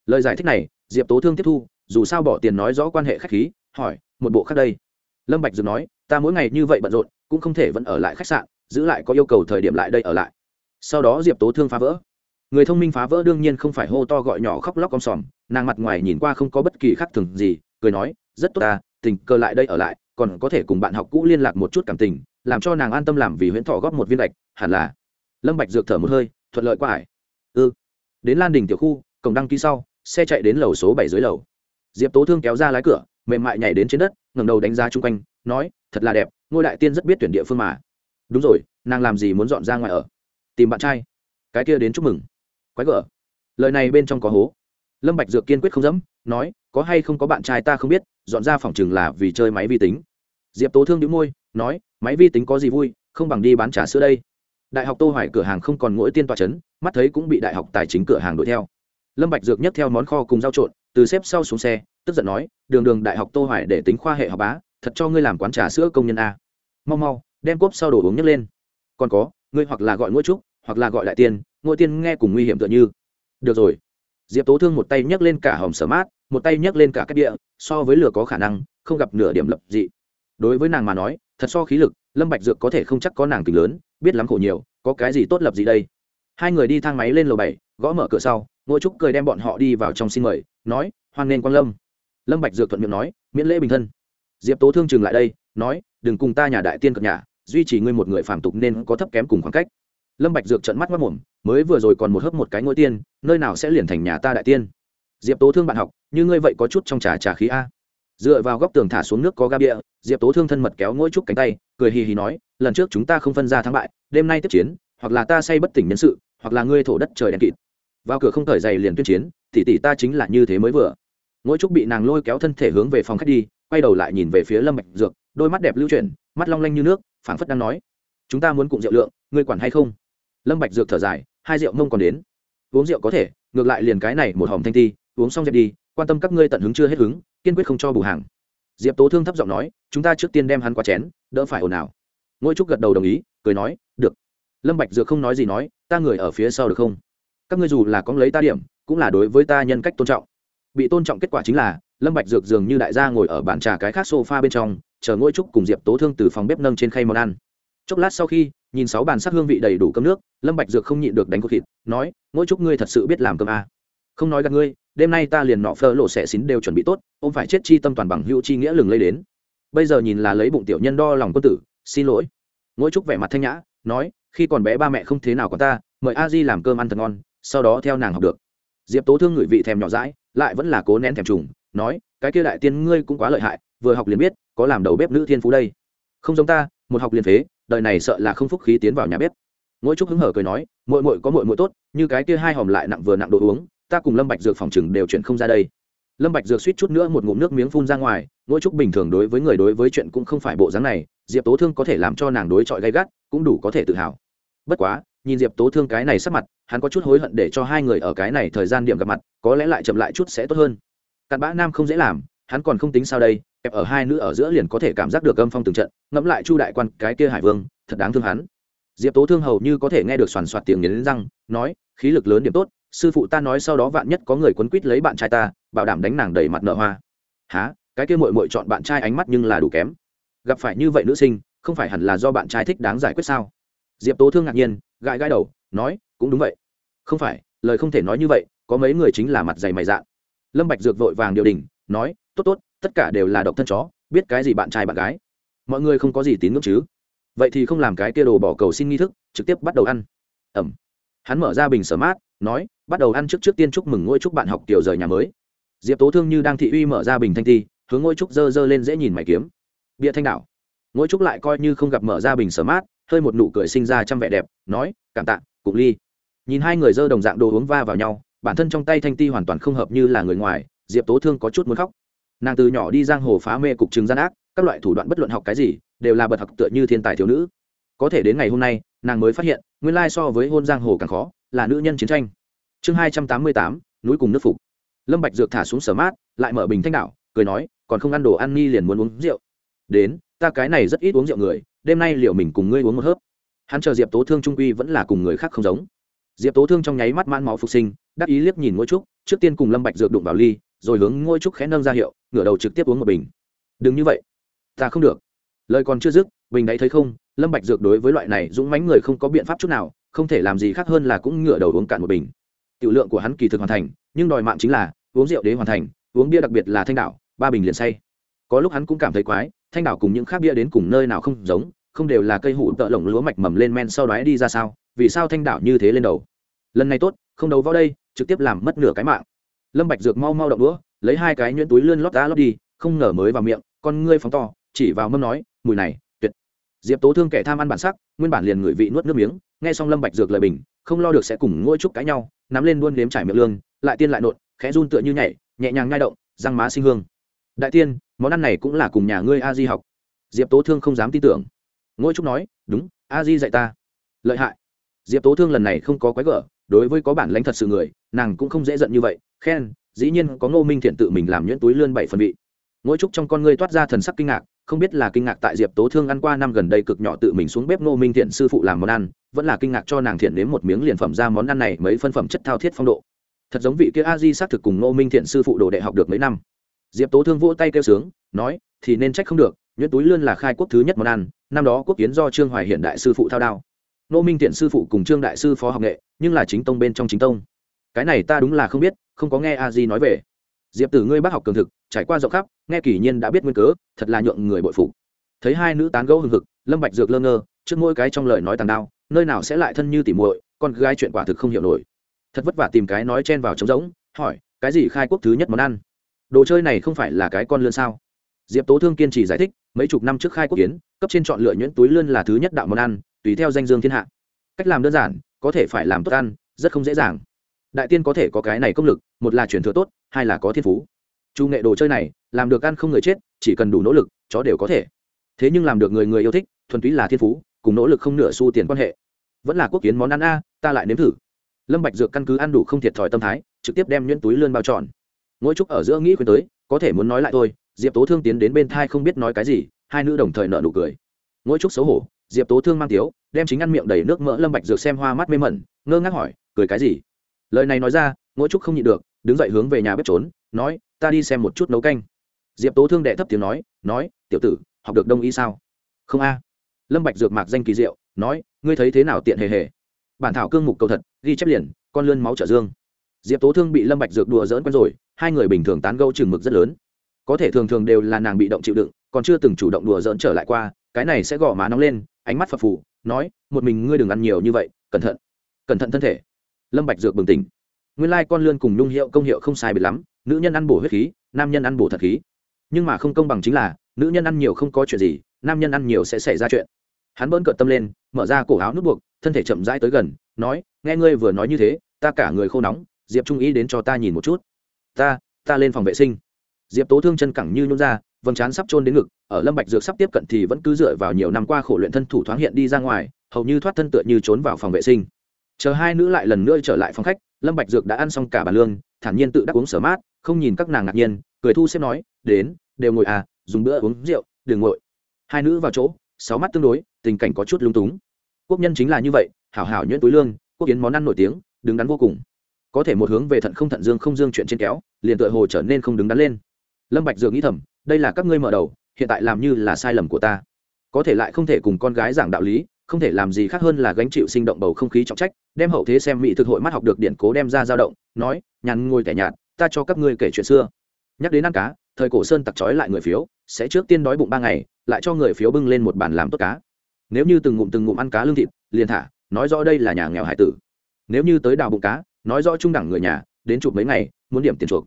S1: Lời giải thích này, diệp tố thương tiếp thu dù sao bỏ tiền nói rõ quan hệ khách khí, hỏi, một bộ khác đây? Lâm bạch dược nói, ta mỗi ngày như vậy bận rộn, cũng không thể vẫn ở lại khách sạn, giữ lại có yêu cầu thời điểm lại đây ở lại. Sau đó diệp tố thương phá vỡ. Người thông minh phá vỡ đương nhiên không phải hô to gọi nhỏ khóc lóc om sòm, nàng mặt ngoài nhìn qua không có bất kỳ khác thường gì, cười nói, rất tốt ta, tình cờ lại đây ở lại, còn có thể cùng bạn học cũ liên lạc một chút cảm tình, làm cho nàng an tâm làm vì huyễn thọ góp một viên lệch hẳn là. Lâm bạch dược thở một hơi, thuận lợi qua hải ư ừ. đến lan đình tiểu khu, cổng đăng ký sau, xe chạy đến lầu số bảy dưới lầu diệp tố thương kéo ra lái cửa, mềm mại nhảy đến trên đất, ngẩng đầu đánh giá chung quanh, nói, thật là đẹp, ngôi đại tiên rất biết tuyển địa phương mà. Đúng rồi, nàng làm gì muốn dọn ra ngoài ở? Tìm bạn trai. Cái kia đến chúc mừng. Quái gở. Lời này bên trong có hố. Lâm bạch dược kiên quyết không dám nói, có hay không có bạn trai ta không biết, dọn ra phòng trường là vì chơi máy vi tính. Diệp tố thương đĩu môi, nói, máy vi tính có gì vui, không bằng đi bán trà sữa đây. Đại học tô hoài cửa hàng không còn mỗi tiên tòa chấn, mắt thấy cũng bị đại học tài chính cửa hàng đuổi theo. Lâm bạch dược nhấc theo món kho cùng rau trộn từ xếp sau xuống xe, tức giận nói, đường đường đại học tô hoài để tính khoa hệ học bá, thật cho ngươi làm quán trà sữa công nhân a. Mau mau, đem cốp sau đồ uống nhấc lên. Còn có, ngươi hoặc là gọi ngôi trúc, hoặc là gọi đại tiên, ngôi tiên nghe cùng nguy hiểm tựa như. Được rồi. Diệp tố thương một tay nhấc lên cả hòm sở mát, một tay nhấc lên cả cái địa, so với lửa có khả năng, không gặp nửa điểm lập dị. Đối với nàng mà nói, thật so khí lực, lâm bạch dược có thể không chắc có nàng tình lớn, biết lắm khổ nhiều, có cái gì tốt lập gì đây? Hai người đi thang máy lên lầu bảy, gõ mở cửa sau ngô trúc cười đem bọn họ đi vào trong xin mời nói, hoan nghênh quang lâm. Lâm bạch dược thuận miệng nói, miễn lễ bình thân. Diệp tố thương chừng lại đây, nói, đừng cùng ta nhà đại tiên cập nhà, duy trì ngươi một người phàm tục nên có thấp kém cùng khoảng cách. Lâm bạch dược trợn mắt mắt mồm mới vừa rồi còn một hớp một cái ngôi tiên, nơi nào sẽ liền thành nhà ta đại tiên? Diệp tố thương bạn học, như ngươi vậy có chút trong trà trà khí a. Dựa vào góc tường thả xuống nước có ga bia, diệp tố thương thân mật kéo ngỗi trúc cánh tay, cười hì hì nói, lần trước chúng ta không phân ra thắng bại, đêm nay tiếp chiến, hoặc là ta say bất tỉnh nhân sự, hoặc là ngươi thổ đất trời đen kịt. Vào cửa không thời dày liền tuyên chiến tỷ tỷ ta chính là như thế mới vừa. Ngỗi trúc bị nàng lôi kéo thân thể hướng về phòng khách đi, quay đầu lại nhìn về phía lâm bạch dược, đôi mắt đẹp lưu chuyển, mắt long lanh như nước, phảng phất đang nói, chúng ta muốn cụng rượu lượng, ngươi quản hay không? Lâm bạch dược thở dài, hai rượu mông còn đến. Uống rượu có thể, ngược lại liền cái này một hòm thanh ti, uống xong dẹp đi, quan tâm các ngươi tận hứng chưa hết hứng, kiên quyết không cho bù hàng. Diệp tố thương thấp giọng nói, chúng ta trước tiên đem hắn qua chén, đỡ phải ồn ào. Ngôi trúc gật đầu đồng ý, cười nói, được. Lâm bạch dược không nói gì nói, ta người ở phía sau được không? Các ngươi dù là có lấy ta điểm cũng là đối với ta nhân cách tôn trọng. Bị tôn trọng kết quả chính là, lâm bạch dược dường như đại gia ngồi ở bàn trà cái khác sofa bên trong, chờ ngôi trúc cùng diệp tố thương từ phòng bếp nâng trên khay món ăn. Chốc lát sau khi, nhìn sáu bàn sắc hương vị đầy đủ cơm nước, lâm bạch dược không nhịn được đánh cột thịt, nói, ngôi trúc ngươi thật sự biết làm cơm à. không nói gạt ngươi, đêm nay ta liền nọ phơ lộ xẻ xín đều chuẩn bị tốt ông phải chết chi tâm toàn bằng hữu chi nghĩa lừng lây đến. Bây giờ nhìn là lấy bụng tiểu nhân đo lòng quân tử, xin lỗi. Ngôi trúc vẻ mặt thanh nhã, nói, khi còn bé ba mẹ không thế nào có ta, mời a di làm cơm ăn thật ngon, sau đó theo nàng học được diệp tố thương ngửi vị thèm nhỏ rãi lại vẫn là cố nén thèm trùng, nói, cái kia đại tiên ngươi cũng quá lợi hại, vừa học liền biết, có làm đầu bếp nữ thiên phú đây. Không giống ta, một học liền phế, đời này sợ là không phúc khí tiến vào nhà bếp. Ngỗi trúc hứng hở cười nói, muội muội có muội muội tốt, như cái kia hai hòm lại nặng vừa nặng đồ uống, ta cùng lâm bạch dược phòng chừng đều chuyển không ra đây. Lâm bạch dược suýt chút nữa một ngụm nước miếng phun ra ngoài, ngôi trúc bình thường đối với người đối với chuyện cũng không phải bộ dáng này, diệp tố thương có thể làm cho nàng đối chọi gay gắt, cũng đủ có thể tự hào. Bất quá nhìn diệp tố thương cái này sắp mặt, hắn có chút hối hận để cho hai người ở cái này thời gian điểm gặp mặt, có lẽ lại chậm lại chút sẽ tốt hơn. Cặn bã nam không dễ làm, hắn còn không tính sao đây, kẹp ở hai nữ ở giữa liền có thể cảm giác được âm phong từng trận, ngẫm lại chu đại quan, cái kia hải vương, thật đáng thương hắn. Diệp tố thương hầu như có thể nghe được soàn soạt tiếng nghiến răng, nói, khí lực lớn điểm tốt, sư phụ ta nói sau đó vạn nhất có người quấn quýt lấy bạn trai ta, bảo đảm đánh nàng đầy mặt nợ hoa. Há cái kia mội mội chọn bạn trai ánh mắt nhưng là đủ kém. Gặp phải như vậy nữ sinh, không phải hẳn là do bạn trai thích đáng giải quyết sao? Diệp tố thương ngạc nhiên gãi gãi đầu, nói, cũng đúng vậy. Không phải, lời không thể nói như vậy, có mấy người chính là mặt dày mày dạn. Lâm bạch dược vội vàng điều đình, nói, tốt tốt, tất cả đều là độc thân chó, biết cái gì bạn trai bạn gái. Mọi người không có gì tín ngưỡng chứ? Vậy thì không làm cái kia đồ bỏ cầu xin nghi thức, trực tiếp bắt đầu ăn. Ẩm. Hắn mở ra bình sở mát, nói, bắt đầu ăn trước trước tiên chúc mừng ngôi chúc bạn học tiểu rời nhà mới. Diệp tố thương như đang thị uy mở ra bình thanh ti hướng ngôi trúc dơ dơ lên dễ nhìn mày kiếm. Bịa thanh đảo. Ngôi trúc lại coi như không gặp mở ra bình sở mát hơi một nụ cười sinh ra trăm vẻ đẹp, nói, cảm tạ cục ly. Nhìn hai người dơ đồng dạng đồ uống va vào nhau, bản thân trong tay thanh ti hoàn toàn không hợp như là người ngoài, diệp tố thương có chút muốn khóc. Nàng từ nhỏ đi giang hồ phá mê cục trừng gian ác, các loại thủ đoạn bất luận học cái gì, đều là bật học tựa như thiên tài thiếu nữ. Có thể đến ngày hôm nay, nàng mới phát hiện, nguyên lai so với hôn giang hồ càng khó, là nữ nhân chiến tranh. Chương hai trăm tám mươi tám, núi cùng nước phục. Lâm bạch dược thả xuống sở mát, lại mở bình thanh đạo cười nói, còn không ăn đồ ăn nghi liền muốn uống rượu. Đến, ta cái này rất ít uống rượu người đêm nay liệu mình cùng ngươi uống một hớp? Hắn chờ diệp tố thương trung quy vẫn là cùng người khác không giống. Diệp tố thương trong nháy mắt mãn máu phục sinh, đắc ý liếc nhìn ngôi trúc, trước tiên cùng lâm bạch dược đụng vào ly, rồi hướng ngôi trúc khẽ nâng ra hiệu, ngửa đầu trực tiếp uống một bình. Đừng như vậy. Ta không được. Lời còn chưa dứt, bình đấy thấy không, lâm bạch dược đối với loại này dũng mãnh người không có biện pháp chút nào, không thể làm gì khác hơn là cũng ngửa đầu uống cạn một bình. Tiểu lượng của hắn kỳ thực hoàn thành, nhưng đòi mạng chính là uống rượu đế hoàn thành, uống bia đặc biệt là thanh đảo, ba bình liền say. Có lúc hắn cũng cảm thấy quái thanh đảo cùng những khác bia đến cùng nơi nào không giống, không đều là cây hủ tợ lồng lúa mạch mầm lên men sau đó đi ra sao, vì sao thanh đảo như thế lên đầu? Lần này tốt, không đấu vào đây, trực tiếp làm mất nửa cái mạng. Lâm bạch dược mau mau động đũa, lấy hai cái nhuyễn túi lươn lót đá lót đi, không ngờ mới vào miệng, con ngươi phóng to, chỉ vào mâm nói, mùi này, tuyệt. Diệp tố thương kẻ tham ăn bản sắc, nguyên bản liền ngửi vị nuốt nước miếng, nghe xong lâm bạch dược lời bình, không lo được sẽ cùng ngôi trúc cãi nhau, nắm lên đuôn nếm trải miệng lương lại tiên lại nộn, khẽ run tựa như nhảy, nhẹ nhàng nhai động, răng má sinh hương. Đại tiên món ăn này cũng là cùng nhà ngươi a di học. Diệp tố thương không dám tin tưởng. Ngôi trúc nói, đúng, a di dạy ta. Lợi hại. Diệp tố thương lần này không có quái gở, đối với có bản lãnh thật sự người, nàng cũng không dễ giận như vậy. Khen, dĩ nhiên có ngô minh thiện tự mình làm nhuyễn túi lươn bảy phần vị. Ngôi trúc trong con ngươi toát ra thần sắc kinh ngạc, không biết là kinh ngạc tại diệp tố thương ăn qua năm gần đây cực nhỏ tự mình xuống bếp ngô minh thiện sư phụ làm món ăn, vẫn là kinh ngạc cho nàng thiện đến một miếng liền phẩm ra món ăn này mấy phân phẩm chất thao thiết phong độ. Thật giống vị kia a di xác thực cùng ngô minh thiện sư phụ đồ đệ học được mấy năm diệp tố thương vỗ tay kêu sướng, nói, thì nên trách không được, nhuyễn túi lươn là khai quốc thứ nhất món ăn, năm đó quốc kiến do trương hoài hiện đại sư phụ thao đao. Nô minh thiện sư phụ cùng trương đại sư phó học nghệ, nhưng là chính tông bên trong chính tông. Cái này ta đúng là không biết, không có nghe a di nói về. Diệp tử ngươi bác học cường thực, trải qua rộng khắp, nghe kỷ nhiên đã biết nguyên cớ, thật là nhượng người bội phụ. thấy hai nữ tán gẫu hừng hực, lâm bạch dược lơ ngơ, trước mỗi cái trong lời nói tàn đao, nơi nào sẽ lại thân như tỉ muội, con gái chuyện quả thực không hiểu nổi. Thật vất vả tìm cái nói chen vào trống rỗng, hỏi, cái gì khai quốc thứ nhất món ăn? Đồ chơi này không phải là cái con lươn sao? Diệp tố thương kiên trì giải thích, mấy chục năm trước khai quốc kiến, cấp trên chọn lựa nhuyễn túi lươn là thứ nhất đạo món ăn, tùy theo danh dương thiên hạ. Cách làm đơn giản, có thể phải làm tốt ăn, rất không dễ dàng. Đại tiên có thể có cái này công lực, một là truyền thừa tốt, hai là có thiên phú. Chu nghệ đồ chơi này, làm được ăn không người chết, chỉ cần đủ nỗ lực, chó đều có thể. Thế nhưng làm được người người yêu thích, thuần túy là thiên phú, cùng nỗ lực không nửa xu tiền quan hệ. Vẫn là quốc kiến món ăn a, ta lại nếm thử. Lâm bạch dược căn cứ ăn đủ không thiệt thòi tâm thái, trực tiếp đem nhuyễn túi lươn bao tròn ngỗi trúc ở giữa nghĩ khuyên tới, có thể muốn nói lại thôi, diệp tố thương tiến đến bên thai không biết nói cái gì, hai nữ đồng thời nở nụ cười. Ngỗi trúc xấu hổ, diệp tố thương mang tiếu, đem chính ăn miệng đầy nước mỡ lâm bạch dược xem hoa mắt mê mẩn, ngơ ngác hỏi, cười cái gì? Lời này nói ra ngỗi trúc không nhịn được, đứng dậy hướng về nhà bếp trốn, nói, ta đi xem một chút nấu canh. Diệp tố thương đệ thấp tiếng nói nói, tiểu tử, học được đông y sao? Không a. Lâm bạch dược mạc danh kỳ diệu, nói, ngươi thấy thế nào tiện hề hề? Bản thảo cương mục cầu thật, ghi chép liền, con lươn máu trở dương. Diệp tố thương bị lâm bạch dược đùa dỡn quen rồi hai người bình thường tán gẫu chừng mực rất lớn. Có thể thường thường đều là nàng bị động chịu đựng, còn chưa từng chủ động đùa dỡn trở lại qua, cái này sẽ gõ má nóng lên, ánh mắt phập phù, nói, một mình ngươi đừng ăn nhiều như vậy, cẩn thận cẩn thận thân thể. Lâm bạch dược bừng tỉnh. Nguyên lai con lươn cùng nhung hiệu công hiệu không sai biệt lắm, nữ nhân ăn bổ huyết khí, nam nhân ăn bổ thật khí. Nhưng mà không công bằng chính là, nữ nhân ăn nhiều không có chuyện gì, nam nhân ăn nhiều sẽ xảy ra chuyện. Hắn bỡn cợt tâm lên, mở ra cổ áo nút buộc, thân thể chậm rãi tới gần, nói, nghe ngươi vừa nói như thế, ta cả người khô nóng, diệp trung ý đến cho ta nhìn một chút ta ta lên phòng vệ sinh. Diệp tố thương chân cẳng như nhún ra, vầng trán sắp trôn đến ngực, ở lâm bạch dược sắp tiếp cận thì vẫn cứ dựa vào nhiều năm qua khổ luyện thân thủ thoáng hiện đi ra ngoài, hầu như thoát thân tựa như trốn vào phòng vệ sinh. Chờ hai nữ lại lần nữa trở lại phòng khách, lâm bạch dược đã ăn xong cả bàn lương, thản nhiên tự đắc uống sở mát, không nhìn các nàng ngạc nhiên, cười thu xếp nói, đến, đều ngồi à dùng bữa uống rượu, đừng ngồi. Hai nữ vào chỗ, sáu mắt tương đối, tình cảnh có chút lung túng. Quốc nhân chính là như vậy, hảo hảo nhuyễn túi lương, quốc kiến món ăn nổi tiếng, đứng đắn vô cùng có thể một hướng về thận không thận dương không dương chuyện trên kéo, liền tựa hồ trở nên không đứng đắn lên. Lâm bạch dường nghĩ thầm, đây là các ngươi mở đầu, hiện tại làm như là sai lầm của ta. Có thể lại không thể cùng con gái giảng đạo lý, không thể làm gì khác hơn là gánh chịu sinh động bầu không khí trọng trách, đem hậu thế xem mỹ thực hội mắt học được điện cố đem ra dao động, nói, nhàn ngồi tẻ nhạt, ta cho các ngươi kể chuyện xưa. Nhắc đến ăn cá, thời cổ sơn tặc trói lại người phiếu, sẽ trước tiên đói bụng ba ngày, lại cho người phiếu bưng lên một bàn làm tốt cá. Nếu như từng ngụm từng ngụm ăn cá lương thịt, liền thả, nói rõ đây là nhà nghèo hải tử. Nếu như tới đào bụng cá nói rõ trung đẳng người nhà, đến chụp mấy ngày, muốn điểm tiền chuộc.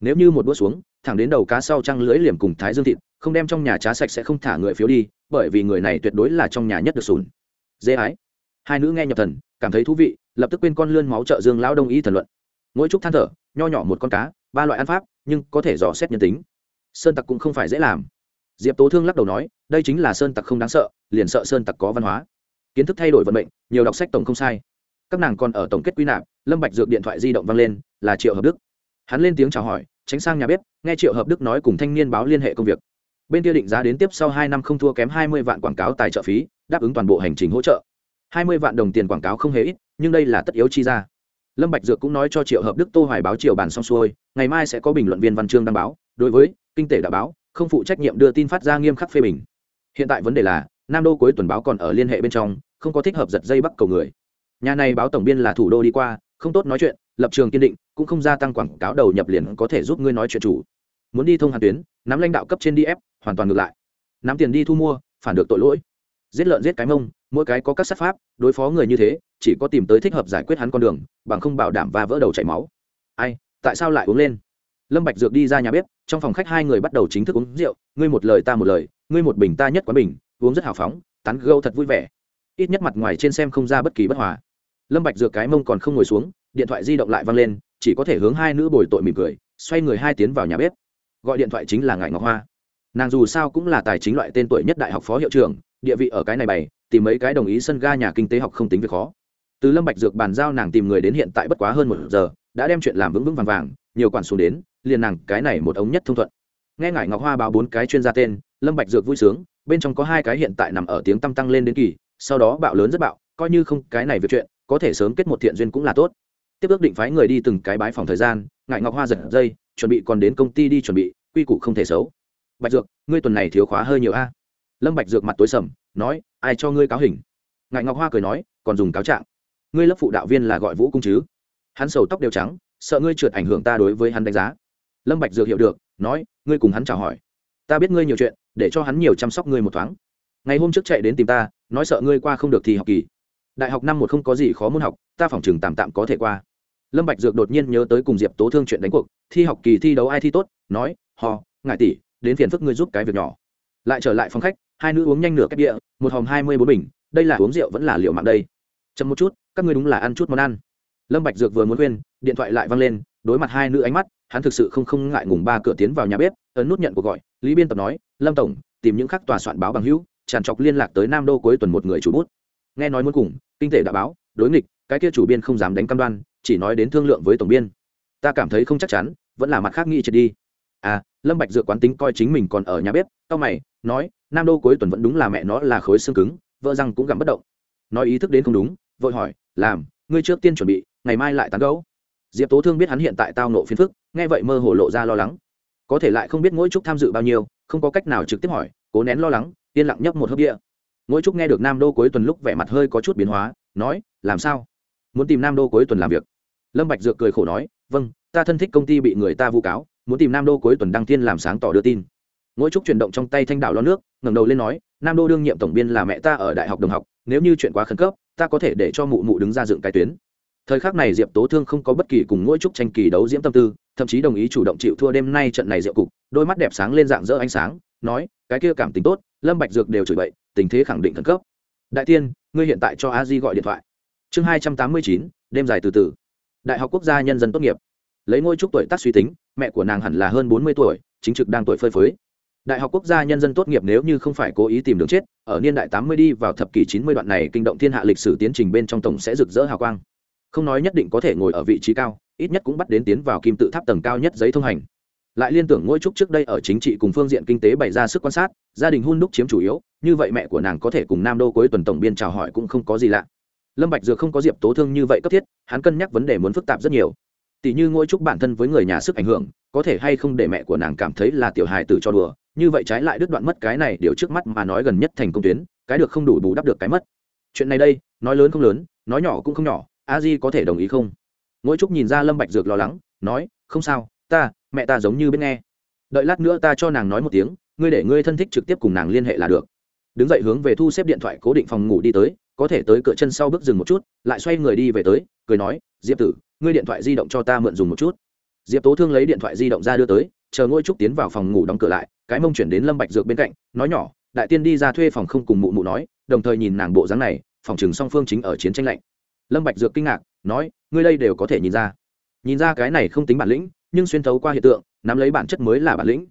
S1: Nếu như một đũa xuống, thẳng đến đầu cá sau trăng lưỡi liềm cùng thái dương thịt, không đem trong nhà trá sạch sẽ không thả người phiếu đi, bởi vì người này tuyệt đối là trong nhà nhất được sùn dễ ái. Hai nữ nghe nhập thần, cảm thấy thú vị, lập tức quên con lươn máu trợ dương lão đông y thần luận. Mỗi chút than thở, nho nhỏ một con cá, ba loại ăn pháp, nhưng có thể dò xét nhân tính. Sơn tặc cũng không phải dễ làm. Diệp tố thương lắc đầu nói, đây chính là sơn tặc không đáng sợ, liền sợ sơn tặc có văn hóa. Kiến thức thay đổi vận mệnh, nhiều đọc sách tổng không sai. Các nàng còn ở tổng kết quy nạp lâm bạch dược điện thoại di động vang lên, là triệu hợp đức. Hắn lên tiếng chào hỏi, tránh sang nhà bếp, nghe triệu hợp đức nói cùng thanh niên báo liên hệ công việc. Bên kia định giá đến tiếp sau hai năm không thua kém hai mươi vạn quảng cáo tài trợ phí, đáp ứng toàn bộ hành trình hỗ trợ. hai mươi vạn đồng tiền quảng cáo không hề ít, nhưng đây là tất yếu chi ra. Lâm bạch dược cũng nói cho triệu hợp đức tô hoài báo triều bàn xong xuôi, ngày mai sẽ có bình luận viên văn chương đăng báo, đối với kinh tế đã báo, không phụ trách nhiệm đưa tin phát ra nghiêm khắc phê bình. Hiện tại vấn đề là, nam đô cuối tuần báo còn ở liên hệ bên trong, không có thích hợp giật dây bắt cầu người. Nhà này báo tổng biên là thủ đô đi qua không tốt nói chuyện, lập trường kiên định, cũng không gia tăng quảng cáo đầu nhập liền có thể giúp ngươi nói chuyện chủ. Muốn đi thông hàn tuyến, nắm lãnh đạo cấp trên đi ép, hoàn toàn ngược lại. Nắm tiền đi thu mua, phản được tội lỗi. Giết lợn giết cái mông, mỗi cái có các sát pháp, đối phó người như thế, chỉ có tìm tới thích hợp giải quyết hắn con đường, bằng không bảo đảm và vỡ đầu chảy máu. Ai, tại sao lại uống lên? Lâm bạch dược đi ra nhà bếp, trong phòng khách hai người bắt đầu chính thức uống rượu, ngươi một lời ta một lời, ngươi một bình ta nhất quán bình, uống rất hào phóng, tán gẫu thật vui vẻ. Ít nhất mặt ngoài trên xem không ra bất kỳ bất hòa lâm bạch dược cái mông còn không ngồi xuống, điện thoại di động lại vang lên, chỉ có thể hướng hai nữ bồi tội mỉm cười, xoay người hai tiến vào nhà bếp. Gọi điện thoại chính là ngải ngọc hoa. Nàng dù sao cũng là tài chính loại tên tuổi nhất đại học phó hiệu trưởng, địa vị ở cái này bày, tìm mấy cái đồng ý sân ga nhà kinh tế học không tính việc khó. Từ lâm bạch dược bàn giao nàng tìm người đến hiện tại bất quá hơn một giờ, đã đem chuyện làm vững vững vàng vàng, nhiều quản xuống đến, liền nàng cái này một ống nhất thông thuận. Nghe ngải ngọc hoa báo bốn cái chuyên gia tên, lâm bạch dược vui sướng, bên trong có hai cái hiện tại nằm ở tiếng tăng tăng lên đến kỳ, sau đó bạo lớn rất bạo, coi như không cái này việc chuyện có thể sớm kết một thiện duyên cũng là tốt. Tiếp ước định phái người đi từng cái bái phòng thời gian ngại ngọc hoa giật dây, chuẩn bị còn đến công ty đi chuẩn bị, quy củ không thể xấu. Bạch dược, ngươi tuần này thiếu khóa hơi nhiều a. Lâm bạch dược mặt tối sầm, nói, ai cho ngươi cáo hình? Ngại ngọc hoa cười nói, còn dùng cáo trạng. Ngươi lớp phụ đạo viên là gọi vũ cung chứ? Hắn sầu tóc đều trắng, sợ ngươi trượt ảnh hưởng ta đối với hắn đánh giá. Lâm bạch dược hiểu được, nói, ngươi cùng hắn chào hỏi. Ta biết ngươi nhiều chuyện, để cho hắn nhiều chăm sóc ngươi một thoáng. Ngày hôm trước chạy đến tìm ta, nói sợ ngươi qua không được thì học kỳ đại học năm một không có gì khó môn học, ta phòng trường tạm tạm có thể qua. Lâm bạch dược đột nhiên nhớ tới cùng diệp tố thương chuyện đánh cuộc, thi học kỳ thi đấu ai thi tốt, nói hò ngại tỷ, đến phiền phức ngươi giúp cái việc nhỏ. Lại trở lại phòng khách, hai nữ uống nhanh nửa cách địa một hòm hai mươi bốn bình, đây là uống rượu vẫn là liệu mạng đây? Chậm một chút, các ngươi đúng là ăn chút món ăn. Lâm bạch dược vừa muốn khuyên, điện thoại lại vang lên, đối mặt hai nữ ánh mắt, hắn thực sự không không ngại ngùng ba cửa tiến vào nhà bếp, ấn nút nhận cuộc gọi, lý biên tập nói, lâm tổng, tìm những khắc tòa soạn báo bằng hữu, tràn trọc liên lạc tới nam đô cuối tuần một người chủ bút nghe nói muốn cùng, kinh tế đã báo, đối nghịch, cái kia chủ biên không dám đánh cam đoan, chỉ nói đến thương lượng với tổng biên. Ta cảm thấy không chắc chắn, vẫn là mặt khác nghĩ triệt đi. À lâm bạch dựa quán tính coi chính mình còn ở nhà bếp cao mày, nói, nam đô cuối tuần vẫn đúng là mẹ nó là khối xương cứng, vợ răng cũng gặm bất động. Nói ý thức đến không đúng, vội hỏi, làm, ngươi trước tiên chuẩn bị, ngày mai lại tán gẫu. Diệp tố thương biết hắn hiện tại tao nộ phiền phức, nghe vậy mơ hồ lộ ra lo lắng. Có thể lại không biết mỗi chút tham dự bao nhiêu, không có cách nào trực tiếp hỏi, cố nén lo lắng, yên lặng nhấp một hớp bia mỗi Trúc nghe được nam đô cuối tuần lúc vẻ mặt hơi có chút biến hóa, nói, làm sao? Muốn tìm nam đô cuối tuần làm việc? Lâm bạch dược cười khổ nói vâng ta thân thích công ty bị người ta vu cáo, muốn tìm nam đô cuối tuần đăng tiên làm sáng tỏ đưa tin. Mỗi Trúc chuyển động trong tay thanh đảo lo nước, ngẩng đầu lên nói, nam đô đương nhiệm tổng biên là mẹ ta ở đại học đồng học, nếu như chuyện quá khẩn cấp, ta có thể để cho mụ mụ đứng ra dựng cái tuyến. Thời khắc này diệp tố thương không có bất kỳ cùng mỗi Trúc tranh kỳ đấu diễm tâm tư, thậm chí đồng ý chủ động chịu thua đêm nay trận này diệu cục, đôi mắt đẹp sáng lên dạng dỡ ánh sáng, nói, cái kia cảm tính tốt lâm bạch dược đều chửi bậy, tình thế khẳng định khẩn cấp. Đại tiên, ngươi hiện tại cho a di gọi điện thoại. Chương hai trăm tám mươi chín, đêm dài từ từ. Đại học quốc gia nhân dân tốt nghiệp. Lấy ngôi trúc tuổi tác suy tính, mẹ của nàng hẳn là hơn bốn mươi tuổi, chính trực đang tuổi phơi phới. Đại học quốc gia nhân dân tốt nghiệp nếu như không phải cố ý tìm đường chết, ở niên đại tám mươi đi vào thập kỷ chín mươi đoạn này kinh động thiên hạ lịch sử tiến trình bên trong tổng sẽ rực rỡ hào quang. Không nói nhất định có thể ngồi ở vị trí cao, ít nhất cũng bắt đến tiến vào kim tự tháp tầng cao nhất giấy thông hành lại liên tưởng ngôi trúc trước đây ở chính trị cùng phương diện kinh tế bày ra sức quan sát, gia đình hun đúc chiếm chủ yếu, như vậy mẹ của nàng có thể cùng nam đô cuối tuần tổng biên chào hỏi cũng không có gì lạ. Lâm bạch dược không có diệp tố thương như vậy cấp thiết, hắn cân nhắc vấn đề muốn phức tạp rất nhiều. Tỷ như ngôi trúc bản thân với người nhà sức ảnh hưởng, có thể hay không để mẹ của nàng cảm thấy là tiểu hài tử cho đùa, như vậy trái lại đứt đoạn mất cái này điều trước mắt mà nói gần nhất thành công tuyến, cái được không đủ bù đắp được cái mất. Chuyện này đây, nói lớn không lớn, nói nhỏ cũng không nhỏ, a di có thể đồng ý không? Ngôi trúc nhìn ra lâm bạch dược lo lắng, nói, không sao, ta mẹ ta giống như bên nghe. Đợi lát nữa ta cho nàng nói một tiếng, ngươi để ngươi thân thích trực tiếp cùng nàng liên hệ là được. Đứng dậy hướng về thu xếp điện thoại cố định phòng ngủ đi tới, có thể tới cửa chân sau bước dừng một chút, lại xoay người đi về tới, cười nói, diệp tử, ngươi điện thoại di động cho ta mượn dùng một chút. Diệp tố thương lấy điện thoại di động ra đưa tới, chờ ngôi trúc tiến vào phòng ngủ đóng cửa lại, cái mông chuyển đến lâm bạch dược bên cạnh, nói nhỏ, đại tiên đi ra thuê phòng không cùng mụ mụ nói, đồng thời nhìn nàng bộ dáng này, phòng trường song phương chính ở chiến tranh lạnh. Lâm bạch dược kinh ngạc, nói, ngươi đây đều có thể nhìn ra. Nhìn ra cái này không tính bản lĩnh nhưng xuyên thấu qua hiện tượng, nắm lấy bản chất mới là bản lĩnh.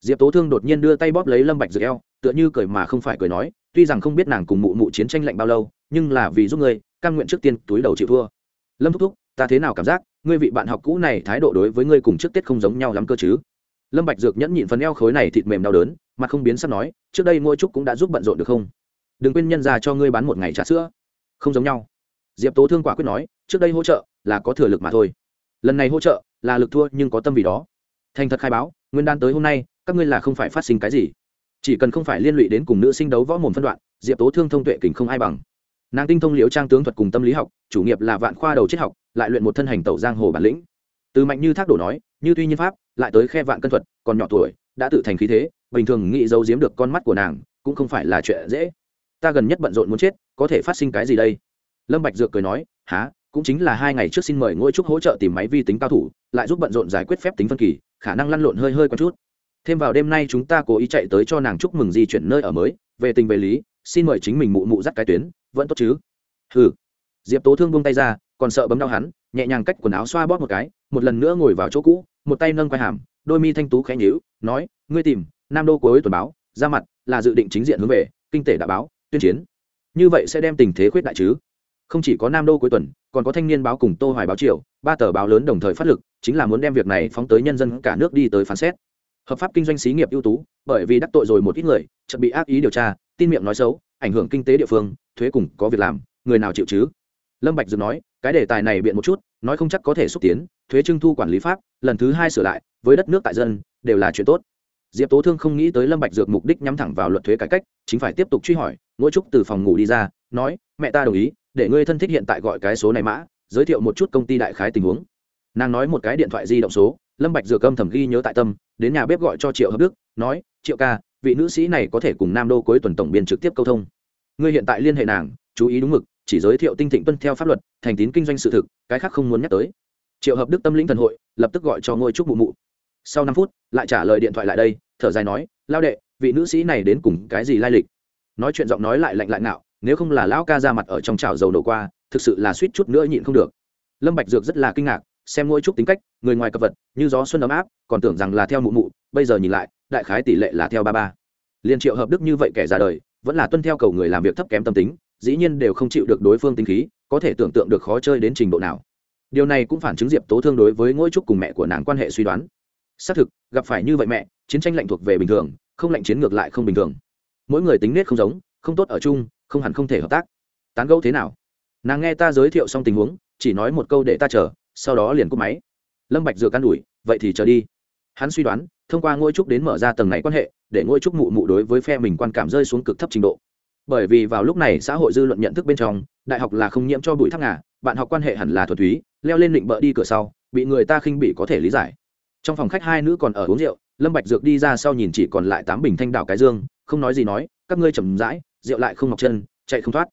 S1: Diệp tố thương đột nhiên đưa tay bóp lấy lâm bạch dược eo, tựa như cười mà không phải cười nói, tuy rằng không biết nàng cùng mụ mụ chiến tranh lạnh bao lâu, nhưng là vì giúp ngươi căn nguyện trước tiên túi đầu chịu thua. Lâm thúc thúc, ta thế nào cảm giác, ngươi vị bạn học cũ này thái độ đối với ngươi cùng trước tết không giống nhau lắm cơ chứ? Lâm bạch dược nhẫn nhịn phần eo khối này thịt mềm đau đớn, mặt không biến sắc nói, trước đây ngôi trúc cũng đã giúp bận rộn được không? Đừng quên nhân ra cho ngươi bán một ngày trà sữa. Không giống nhau. Diệp tố thương quả quyết nói, trước đây hỗ trợ là có thừa lực mà thôi. Lần này hỗ trợ là lực thua nhưng có tâm vì đó. Thành thật khai báo, nguyên đan tới hôm nay, các ngươi là không phải phát sinh cái gì. Chỉ cần không phải liên lụy đến cùng nữ sinh đấu võ mồm phân đoạn, diệp tố thương thông tuệ kình không ai bằng. Nàng tinh thông liễu trang tướng thuật cùng tâm lý học, chủ nghiệp là vạn khoa đầu triết học, lại luyện một thân hành tẩu giang hồ bản lĩnh. Từ mạnh như thác đổ nói, như tuy nhiên pháp, lại tới khe vạn cân thuật, còn nhỏ tuổi, đã tự thành khí thế, bình thường nghĩ giấu giếm được con mắt của nàng, cũng không phải là chuyện dễ. Ta gần nhất bận rộn muốn chết, có thể phát sinh cái gì đây? Lâm bạch dược cười nói há cũng chính là hai ngày trước xin mời ngôi trúc hỗ trợ tìm máy vi tính cao thủ lại giúp bận rộn giải quyết phép tính phân kỳ, khả năng lăn lộn hơi hơi có chút. Thêm vào đêm nay chúng ta cố ý chạy tới cho nàng chúc mừng di chuyển nơi ở mới, về tình về lý, xin mời chính mình mụ mụ dắt cái tuyến, vẫn tốt chứ? Hừ. Diệp tố thương buông tay ra, còn sợ bấm đau hắn, nhẹ nhàng cách quần áo xoa bóp một cái, một lần nữa ngồi vào chỗ cũ, một tay nâng quai hàm, đôi mi thanh tú khẽ nhíu, nói, ngươi tìm, nam đô cuối tuần báo, ra mặt, là dự định chính diện hướng về, kinh tế đã báo, tuyên chiến. Như vậy sẽ đem tình thế khuyết đại chứ? Không chỉ có nam đô cuối tuần, còn có thanh niên báo cùng tô hoài báo triều, ba tờ báo lớn đồng thời phát lực, chính là muốn đem việc này phóng tới nhân dân cả nước đi tới phán xét. Hợp pháp kinh doanh xí nghiệp ưu tú, bởi vì đắc tội rồi một ít người, chợt bị ác ý điều tra, tin miệng nói xấu, ảnh hưởng kinh tế địa phương, thuế cùng có việc làm, người nào chịu chứ? Lâm bạch dừng nói, cái đề tài này biện một chút, nói không chắc có thể xúc tiến, thuế trưng thu quản lý pháp, lần thứ hai sửa lại, với đất nước tại dân, đều là chuyện tốt. Diệp tố thương không nghĩ tới lâm bạch dược mục đích nhắm thẳng vào luật thuế cải cách, chính phải tiếp tục truy hỏi ngũ trúc từ phòng ngủ đi ra nói, mẹ ta đồng ý, để ngươi thân thích hiện tại gọi cái số này mã, giới thiệu một chút công ty đại khái tình huống. Nàng nói một cái điện thoại di động số, lâm bạch dược âm thầm ghi nhớ tại tâm, đến nhà bếp gọi cho triệu hợp đức, nói, triệu ca, vị nữ sĩ này có thể cùng nam đô cuối tuần tổng biên trực tiếp câu thông. Ngươi hiện tại liên hệ nàng, chú ý đúng mực, chỉ giới thiệu tinh thịnh tuân theo pháp luật, thành tín kinh doanh sự thực, cái khác không muốn nhắc tới. Triệu hợp đức tâm lĩnh thần hội, lập tức gọi cho ngôi trúc mụ mụ. Sau năm phút, lại trả lời điện thoại lại đây, thở dài nói, lao đệ, vị nữ sĩ này đến cùng cái gì lai lịch? Nói chuyện giọng nói lại lạnh lại ngạo nếu không là lão ca ra mặt ở trong chảo dầu đổ qua, thực sự là suýt chút nữa nhịn không được. Lâm bạch dược rất là kinh ngạc, xem ngôi trúc tính cách, người ngoài cập vật, như gió xuân ấm áp, còn tưởng rằng là theo mụ mụ, bây giờ nhìn lại, đại khái tỷ lệ là theo ba ba. Liên triệu hợp đức như vậy kẻ ra đời, vẫn là tuân theo cầu người làm việc thấp kém tâm tính, dĩ nhiên đều không chịu được đối phương tính khí, có thể tưởng tượng được khó chơi đến trình độ nào. Điều này cũng phản chứng diệp tố thương đối với ngôi trúc cùng mẹ của nàng quan hệ suy đoán. Xác thực, gặp phải như vậy mẹ, chiến tranh lạnh thuộc về bình thường, không lạnh chiến ngược lại không bình thường. Mỗi người tính nết không giống không tốt ở chung, không hẳn không thể hợp tác. Tán gẫu thế nào? Nàng nghe ta giới thiệu xong tình huống, chỉ nói một câu để ta chờ, sau đó liền cúp máy. Lâm bạch dựa can đuổi, vậy thì chờ đi. Hắn suy đoán, thông qua ngôi trúc đến mở ra tầng này quan hệ, để ngôi trúc mụ mụ đối với phe mình quan cảm rơi xuống cực thấp trình độ. Bởi vì vào lúc này xã hội dư luận nhận thức bên trong, đại học là không nhiễm cho bụi thác ngà, bạn học quan hệ hẳn là thuật túy, leo lên định bợ đi cửa sau, bị người ta khinh bị có thể lý giải. Trong phòng khách hai nữ còn ở uống rượu, lâm bạch dược đi ra sau nhìn chỉ còn lại tám bình thanh đảo cái dương, không nói gì nói, các ngươi chậm rãi rượu lại không ngọc chân, chạy không thoát.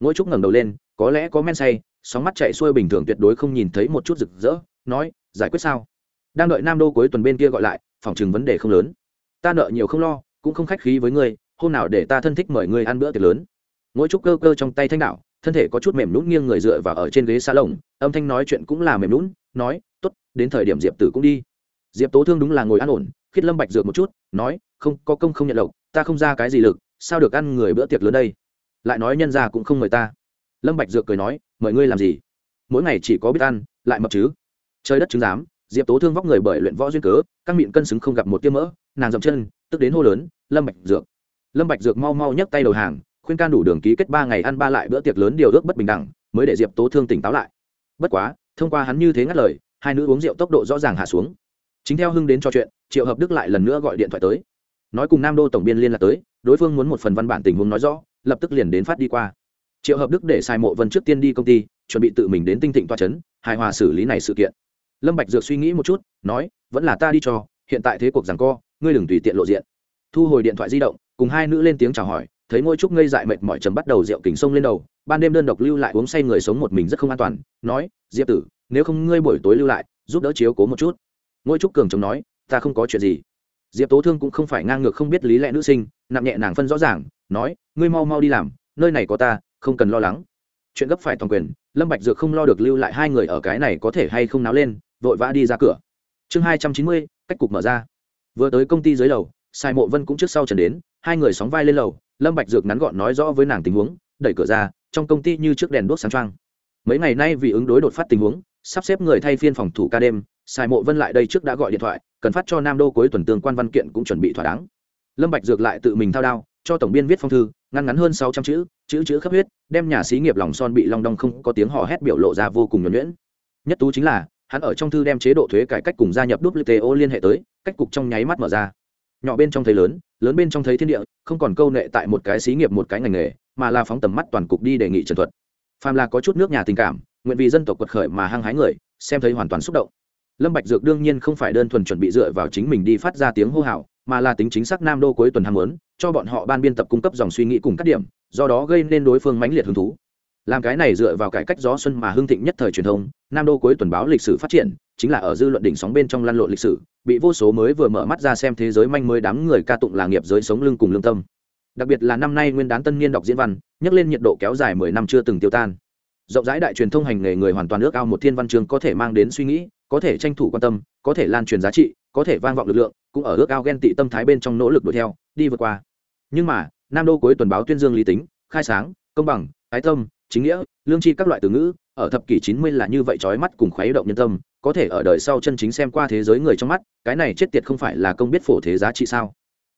S1: Ngỗi trúc ngẩng đầu lên, có lẽ có men say, sóng mắt chạy xuôi bình thường tuyệt đối không nhìn thấy một chút rực rỡ, nói, giải quyết sao? Đang đợi nam đô cuối tuần bên kia gọi lại, phòng chừng vấn đề không lớn. Ta nợ nhiều không lo, cũng không khách khí với ngươi, hôm nào để ta thân thích mời ngươi ăn bữa tiệc lớn. Ngỗi trúc cơ cơ trong tay thanh đạo, thân thể có chút mềm lún nghiêng người dựa vào ở trên ghế xa lồng âm thanh nói chuyện cũng là mềm lún. nói, tốt, đến thời điểm diệp tử cũng đi. Diệp tố thương đúng là ngồi an ổn khiết lâm bạch dược một chút, nói, không, có công không nhận lộc, ta không ra cái gì lực sao được ăn người bữa tiệc lớn đây? Lại nói nhân gia cũng không mời ta. Lâm bạch dược cười nói, mời ngươi làm gì? Mỗi ngày chỉ có biết ăn, lại mập chứ. Trời đất chứng giám, diệp tố thương vóc người bởi luyện võ duyên cớ, các miệng cân xứng không gặp một tiêm mỡ, nàng dậm chân, tức đến hô lớn, lâm bạch dược. Lâm bạch dược mau mau nhấc tay đầu hàng, khuyên can đủ đường ký kết ba ngày ăn ba lại bữa tiệc lớn điều ước bất bình đẳng, mới để diệp tố thương tỉnh táo lại. Bất quá, thông qua hắn như thế ngắt lời, hai nữ uống rượu tốc độ rõ ràng hạ xuống. Chính theo hưng đến trò chuyện, triệu hợp đức lại lần nữa gọi điện thoại tới nói cùng nam đô tổng biên liên lạc tới, đối phương muốn một phần văn bản tình huống nói rõ, lập tức liền đến phát đi qua. Triệu hợp đức để sai mộ vân trước tiên đi công ty, chuẩn bị tự mình đến tinh thịnh toa chấn, hài hòa xử lý này sự kiện. Lâm bạch dược suy nghĩ một chút, nói, vẫn là ta đi cho, hiện tại thế cuộc giằng co, ngươi đừng tùy tiện lộ diện. Thu hồi điện thoại di động, cùng hai nữ lên tiếng chào hỏi, thấy ngôi trúc ngây dại mệt mỏi chấm bắt đầu rượu kình sông lên đầu, ban đêm đơn độc lưu lại uống say người sống một mình rất không an toàn, nói, diệp tử, nếu không ngươi buổi tối lưu lại, giúp đỡ chiếu cố một chút. Ngôi trúc cường chống nói, ta không có chuyện gì diệp tố thương cũng không phải ngang ngược không biết lý lẽ nữ sinh nặng nhẹ nàng phân rõ ràng nói ngươi mau mau đi làm nơi này có ta không cần lo lắng chuyện gấp phải toàn quyền lâm bạch dược không lo được lưu lại hai người ở cái này có thể hay không náo lên vội vã đi ra cửa chương hai trăm chín mươi cách cục mở ra vừa tới công ty dưới lầu sai mộ vân cũng trước sau trần đến hai người sóng vai lên lầu lâm bạch dược ngắn gọn nói rõ với nàng tình huống đẩy cửa ra trong công ty như trước đèn đuốc sáng trang. mấy ngày nay vì ứng đối đột phát tình huống sắp xếp người thay phiên phòng thủ ca đêm sai mộ vân lại đây trước đã gọi điện thoại cần phát cho nam đô cuối tuần tương quan văn kiện cũng chuẩn bị thỏa đáng. Lâm bạch dược lại tự mình thao đao, cho tổng biên viết phong thư, ngăn ngắn hơn sáu trăm chữ chữ chữ khắp huyết, đem nhà xí nghiệp lòng son bị long đong không có tiếng hò hét biểu lộ ra vô cùng nhuẩn nhuyễn. Nhất tú chính là, hắn ở trong thư đem chế độ thuế cải cách cùng gia nhập WTO liên hệ tới, cách cục trong nháy mắt mở ra. Nhỏ bên trong thấy lớn lớn bên trong thấy thiên địa, không còn câu nệ tại một cái xí nghiệp một cái ngành nghề, mà là phóng tầm mắt toàn cục đi đề nghị trần thuật. Phàm là có chút nước nhà tình cảm, nguyện vì dân tộc quật khởi mà hăng hái người, xem thấy hoàn toàn xúc động lâm bạch dược đương nhiên không phải đơn thuần chuẩn bị dựa vào chính mình đi phát ra tiếng hô hào, mà là tính chính xác nam đô cuối tuần ham muốn, cho bọn họ ban biên tập cung cấp dòng suy nghĩ cùng các điểm, do đó gây nên đối phương mãnh liệt hứng thú. Làm cái này dựa vào cải cách gió xuân mà hưng thịnh nhất thời truyền thông, nam đô cuối tuần báo lịch sử phát triển, chính là ở dư luận đỉnh sóng bên trong lăn lộn lịch sử, bị vô số mới vừa mở mắt ra xem thế giới manh mới đám người ca tụng là nghiệp giới sống lưng cùng lương tâm. Đặc biệt là năm nay nguyên đán tân niên đọc diễn văn, nhắc lên nhiệt độ kéo dài mười năm chưa từng tiêu tan. Rộng rãi đại truyền thông hành nghề người hoàn toàn ước ao một thiên văn chương có thể mang đến suy nghĩ có thể tranh thủ quan tâm, có thể lan truyền giá trị, có thể vang vọng lực lượng, cũng ở ước ao ghen tị tâm thái bên trong nỗ lực đuổi theo, đi vượt qua. Nhưng mà, nam đô cuối tuần báo tuyên dương lý tính, khai sáng, công bằng, ái tâm, chính nghĩa, lương tri các loại từ ngữ, ở thập kỷ chín mươi là như vậy trói mắt cùng khuấy động nhân tâm, có thể ở đời sau chân chính xem qua thế giới người trong mắt, cái này chết tiệt không phải là công biết phổ thế giá trị sao?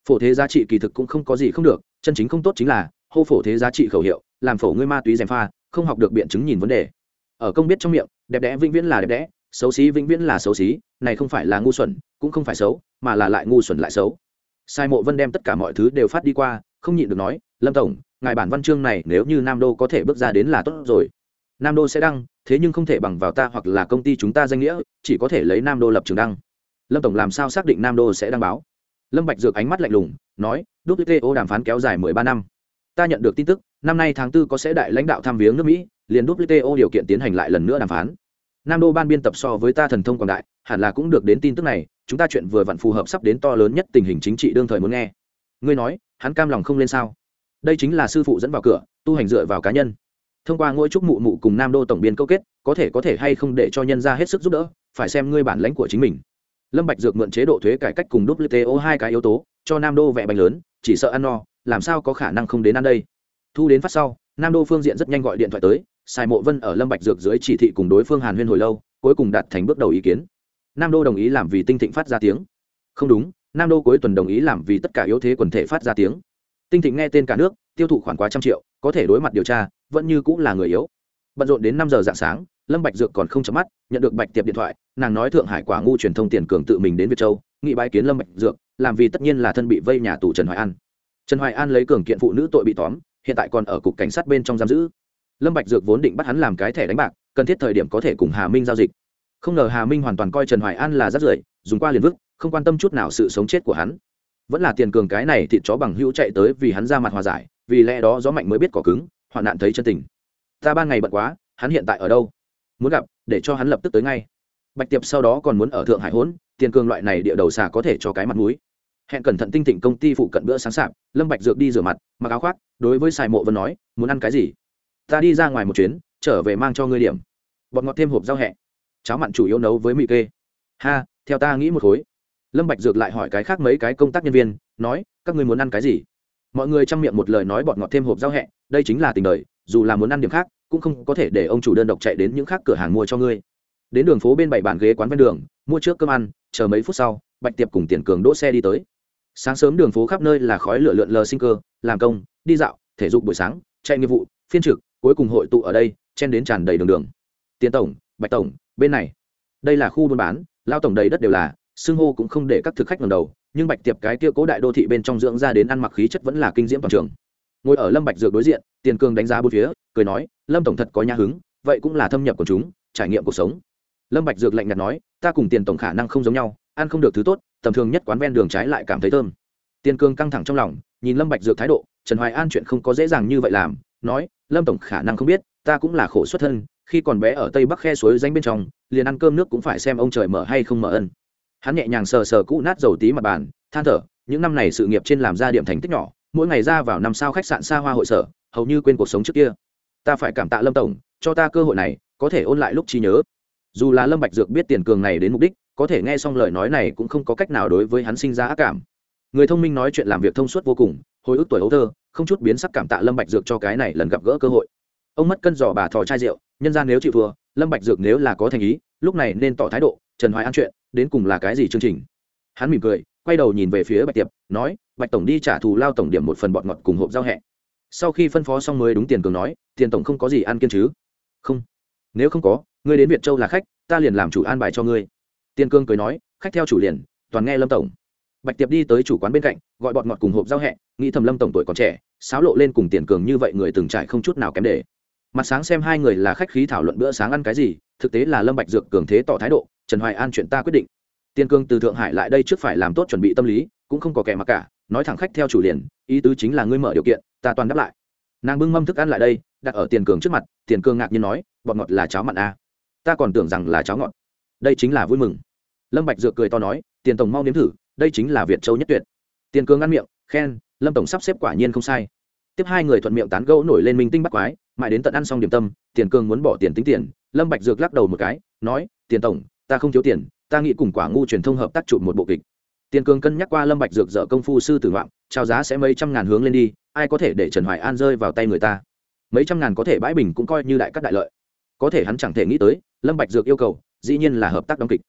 S1: Phổ thế giá trị kỳ thực cũng không có gì không được, chân chính không tốt chính là, hô phổ thế giá trị khẩu hiệu, làm phổ ngươi ma túy gièm pha, không học được biện chứng nhìn vấn đề. Ở công biết trong miệng, đẹp đẽ vĩnh viễn là đẹp đẽ xấu xí vĩnh viễn là xấu xí, này không phải là ngu xuẩn, cũng không phải xấu, mà là lại ngu xuẩn lại xấu. Sai mộ vân đem tất cả mọi thứ đều phát đi qua, không nhịn được nói, lâm tổng, ngài bản văn chương này nếu như nam đô có thể bước ra đến là tốt rồi. Nam đô sẽ đăng, thế nhưng không thể bằng vào ta hoặc là công ty chúng ta danh nghĩa, chỉ có thể lấy nam đô lập trường đăng. Lâm tổng làm sao xác định nam đô sẽ đăng báo? Lâm bạch dược ánh mắt lạnh lùng, nói wto đàm phán kéo dài mười ba năm. Ta nhận được tin tức, năm nay tháng tư có sẽ đại lãnh đạo thăm viếng nước mỹ, liền wto điều kiện tiến hành lại lần nữa đàm phán nam đô ban biên tập so với ta thần thông quảng đại, hẳn là cũng được đến tin tức này, chúng ta chuyện vừa vặn phù hợp sắp đến to lớn nhất tình hình chính trị đương thời muốn nghe. Ngươi nói, hắn cam lòng không lên sao? Đây chính là sư phụ dẫn vào cửa, tu hành dựa vào cá nhân. Thông qua ngôi trúc mụ mụ cùng nam đô tổng biên câu kết, có thể có thể hay không để cho nhân ra hết sức giúp đỡ, phải xem ngươi bản lãnh của chính mình. Lâm bạch dược mượn chế độ thuế cải cách cùng wto hai cái yếu tố, cho nam đô vẽ bánh lớn, chỉ sợ ăn no, làm sao có khả năng không đến ăn đây? Thu đến phát sau, nam đô phương diện rất nhanh gọi điện thoại tới sài mộ vân ở lâm bạch dược dưới chỉ thị cùng đối phương hàn huyên hồi lâu, cuối cùng đạt thành bước đầu ý kiến. Nam đô đồng ý làm vì tinh thịnh phát ra tiếng. Không đúng, nam đô cuối tuần đồng ý làm vì tất cả yếu thế quần thể phát ra tiếng. Tinh thịnh nghe tên cả nước, tiêu thụ khoảng quá trăm triệu, có thể đối mặt điều tra, vẫn như cũng là người yếu. Bận rộn đến năm giờ dạng sáng, lâm bạch dược còn không chấm mắt, nhận được bạch tiệp điện thoại, nàng nói thượng hải quả ngu truyền thông tiền cường tự mình đến việt châu, nghị bái kiến lâm bạch dược, làm vì tất nhiên là thân bị vây nhà tù trần hoài an. Trần hoài an lấy cường kiện phụ nữ tội bị tóm, hiện tại còn ở cục cảnh sát bên trong giam giữ lâm bạch dược vốn định bắt hắn làm cái thẻ đánh bạc, cần thiết thời điểm có thể cùng hà minh giao dịch. Không ngờ hà minh hoàn toàn coi trần hoài an là rất rưởi, dùng qua liền vứt, không quan tâm chút nào sự sống chết của hắn. Vẫn là tiền cường cái này thịt chó bằng hữu chạy tới vì hắn ra mặt hòa giải, vì lẽ đó gió mạnh mới biết cỏ cứng, hoạn nạn thấy chân tình. Ta ban ngày bận quá, hắn hiện tại ở đâu? Muốn gặp, để cho hắn lập tức tới ngay. Bạch tiệp sau đó còn muốn ở thượng hải hỗn tiền cường loại này địa đầu xà có thể cho cái mặt mũi. Hẹn cẩn thận tinh thịnh công ty phụ cận bữa sáng sạp, lâm bạch dược đi rửa mặt, mặc áo khoác, đối với sài mộ vân nói, muốn ăn cái gì? Ta đi ra ngoài một chuyến, trở về mang cho ngươi điểm. Bọt ngọt thêm hộp rau hẹ. Cháo mặn chủ yếu nấu với mì kê. Ha, theo ta nghĩ một khối. Lâm bạch dược lại hỏi cái khác mấy cái công tác nhân viên, nói, các ngươi muốn ăn cái gì? Mọi người chăm miệng một lời nói bọt ngọt thêm hộp rau hẹ, đây chính là tình đời, dù là muốn ăn điểm khác, cũng không có thể để ông chủ đơn độc chạy đến những khác cửa hàng mua cho ngươi. Đến đường phố bên bảy bàn ghế quán ven đường, mua trước cơm ăn, chờ mấy phút sau, bạch tiệp cùng tiền cường đỗ xe đi tới. Sáng sớm đường phố khắp nơi là khói lửa lượn lờ sinh cơ, làm công, đi dạo, thể dục buổi sáng, chạy nghiệp vụ, phiên trực cuối cùng hội tụ ở đây, chen đến tràn đầy đường đường. Tiền tổng, bạch tổng, bên này. Đây là khu buôn bán, lao tổng đầy đất đều là, xưng hô cũng không để các thực khách ngầm đầu, nhưng bạch tiệp cái kia cố đại đô thị bên trong dưỡng ra đến ăn mặc khí chất vẫn là kinh diễm toàn trường. Ngồi ở lâm bạch dược đối diện, tiền cường đánh giá bốn phía, cười nói, lâm tổng thật có nhã hứng, vậy cũng là thâm nhập của chúng, trải nghiệm cuộc sống. Lâm bạch dược lạnh nhạt nói, ta cùng tiền tổng khả năng không giống nhau, ăn không được thứ tốt, tầm thường nhất quán ven đường trái lại cảm thấy thơm. Tiền cường căng thẳng trong lòng, nhìn lâm bạch dược thái độ, trần hoài an chuyện không có dễ dàng như vậy làm, nói lâm tổng khả năng không biết, ta cũng là khổ xuất thân, khi còn bé ở tây bắc khe suối danh bên trong, liền ăn cơm nước cũng phải xem ông trời mở hay không mở ân. Hắn nhẹ nhàng sờ sờ cũ nát dầu tí mặt bàn, than thở, những năm này sự nghiệp trên làm ra điểm thành tích nhỏ, mỗi ngày ra vào năm sao khách sạn xa hoa hội sở, hầu như quên cuộc sống trước kia. Ta phải cảm tạ lâm tổng, cho ta cơ hội này, có thể ôn lại lúc trí nhớ. Dù là lâm bạch dược biết tiền cường này đến mục đích, có thể nghe xong lời nói này cũng không có cách nào đối với hắn sinh ra ác cảm. Người thông minh nói chuyện làm việc thông suốt vô cùng, hồi ức tuổi ấu thơ không chút biến sắc cảm tạ lâm bạch dược cho cái này lần gặp gỡ cơ hội. Ông mất cân giỏ bà thò chai rượu, nhân gian nếu chịu thua, lâm bạch dược nếu là có thành ý, lúc này nên tỏ thái độ, trần hoài an chuyện, đến cùng là cái gì chương trình? Hắn mỉm cười, quay đầu nhìn về phía bạch tiệp, nói, bạch tổng đi trả thù lao tổng điểm một phần bọt ngọt cùng hộp giao hẹ. Sau khi phân phó xong mới đúng tiền cường nói, tiền tổng không có gì ăn kiên chứ? Không. Nếu không có, ngươi đến việt châu là khách, ta liền làm chủ an bài cho ngươi. Tiền cương cười nói, khách theo chủ liền, toàn nghe lâm tổng bạch tiệp đi tới chủ quán bên cạnh, gọi bọt ngọt cùng hộp giao hẹ, nghĩ thầm lâm tổng tuổi còn trẻ sáo lộ lên cùng tiền cường như vậy người từng trải không chút nào kém để. Mặt sáng xem hai người là khách khí thảo luận bữa sáng ăn cái gì, thực tế là lâm bạch dược cường thế tỏ thái độ, trần hoài an chuyện ta quyết định. Tiên cương từ thượng hải lại đây trước phải làm tốt chuẩn bị tâm lý, cũng không có kẻ mặc cả, nói thẳng khách theo chủ liền, ý tứ chính là ngươi mở điều kiện, ta toàn đáp lại. Nàng bưng mâm thức ăn lại đây, đặt ở tiền cường trước mặt, tiền cường ngạc nhiên nói bọt ngọt là cháo mặn a à. ta còn tưởng rằng là cháo ngọt. Đây chính là vui mừng. Lâm bạch dược cười to nói, tiền tổng mau nếm thử đây chính là việt châu nhất tuyệt. Tiền cương ăn miệng, khen, lâm tổng sắp xếp quả nhiên không sai. Tiếp hai người thuận miệng tán gẫu nổi lên minh tinh bắt quái, mãi đến tận ăn xong điểm tâm, tiền cương muốn bỏ tiền tính tiền, lâm bạch dược lắc đầu một cái, nói, tiền tổng, ta không thiếu tiền, ta nghĩ cùng quả ngu truyền thông hợp tác chụp một bộ kịch. Tiền cương cân nhắc qua lâm bạch dược dở công phu sư tử ngoạn, trao giá sẽ mấy trăm ngàn hướng lên đi, ai có thể để trần hoài an rơi vào tay người ta? Mấy trăm ngàn có thể bãi bình cũng coi như đại cắt đại lợi. Có thể hắn chẳng thể nghĩ tới, lâm bạch dược yêu cầu, dĩ nhiên là hợp tác đóng kịch.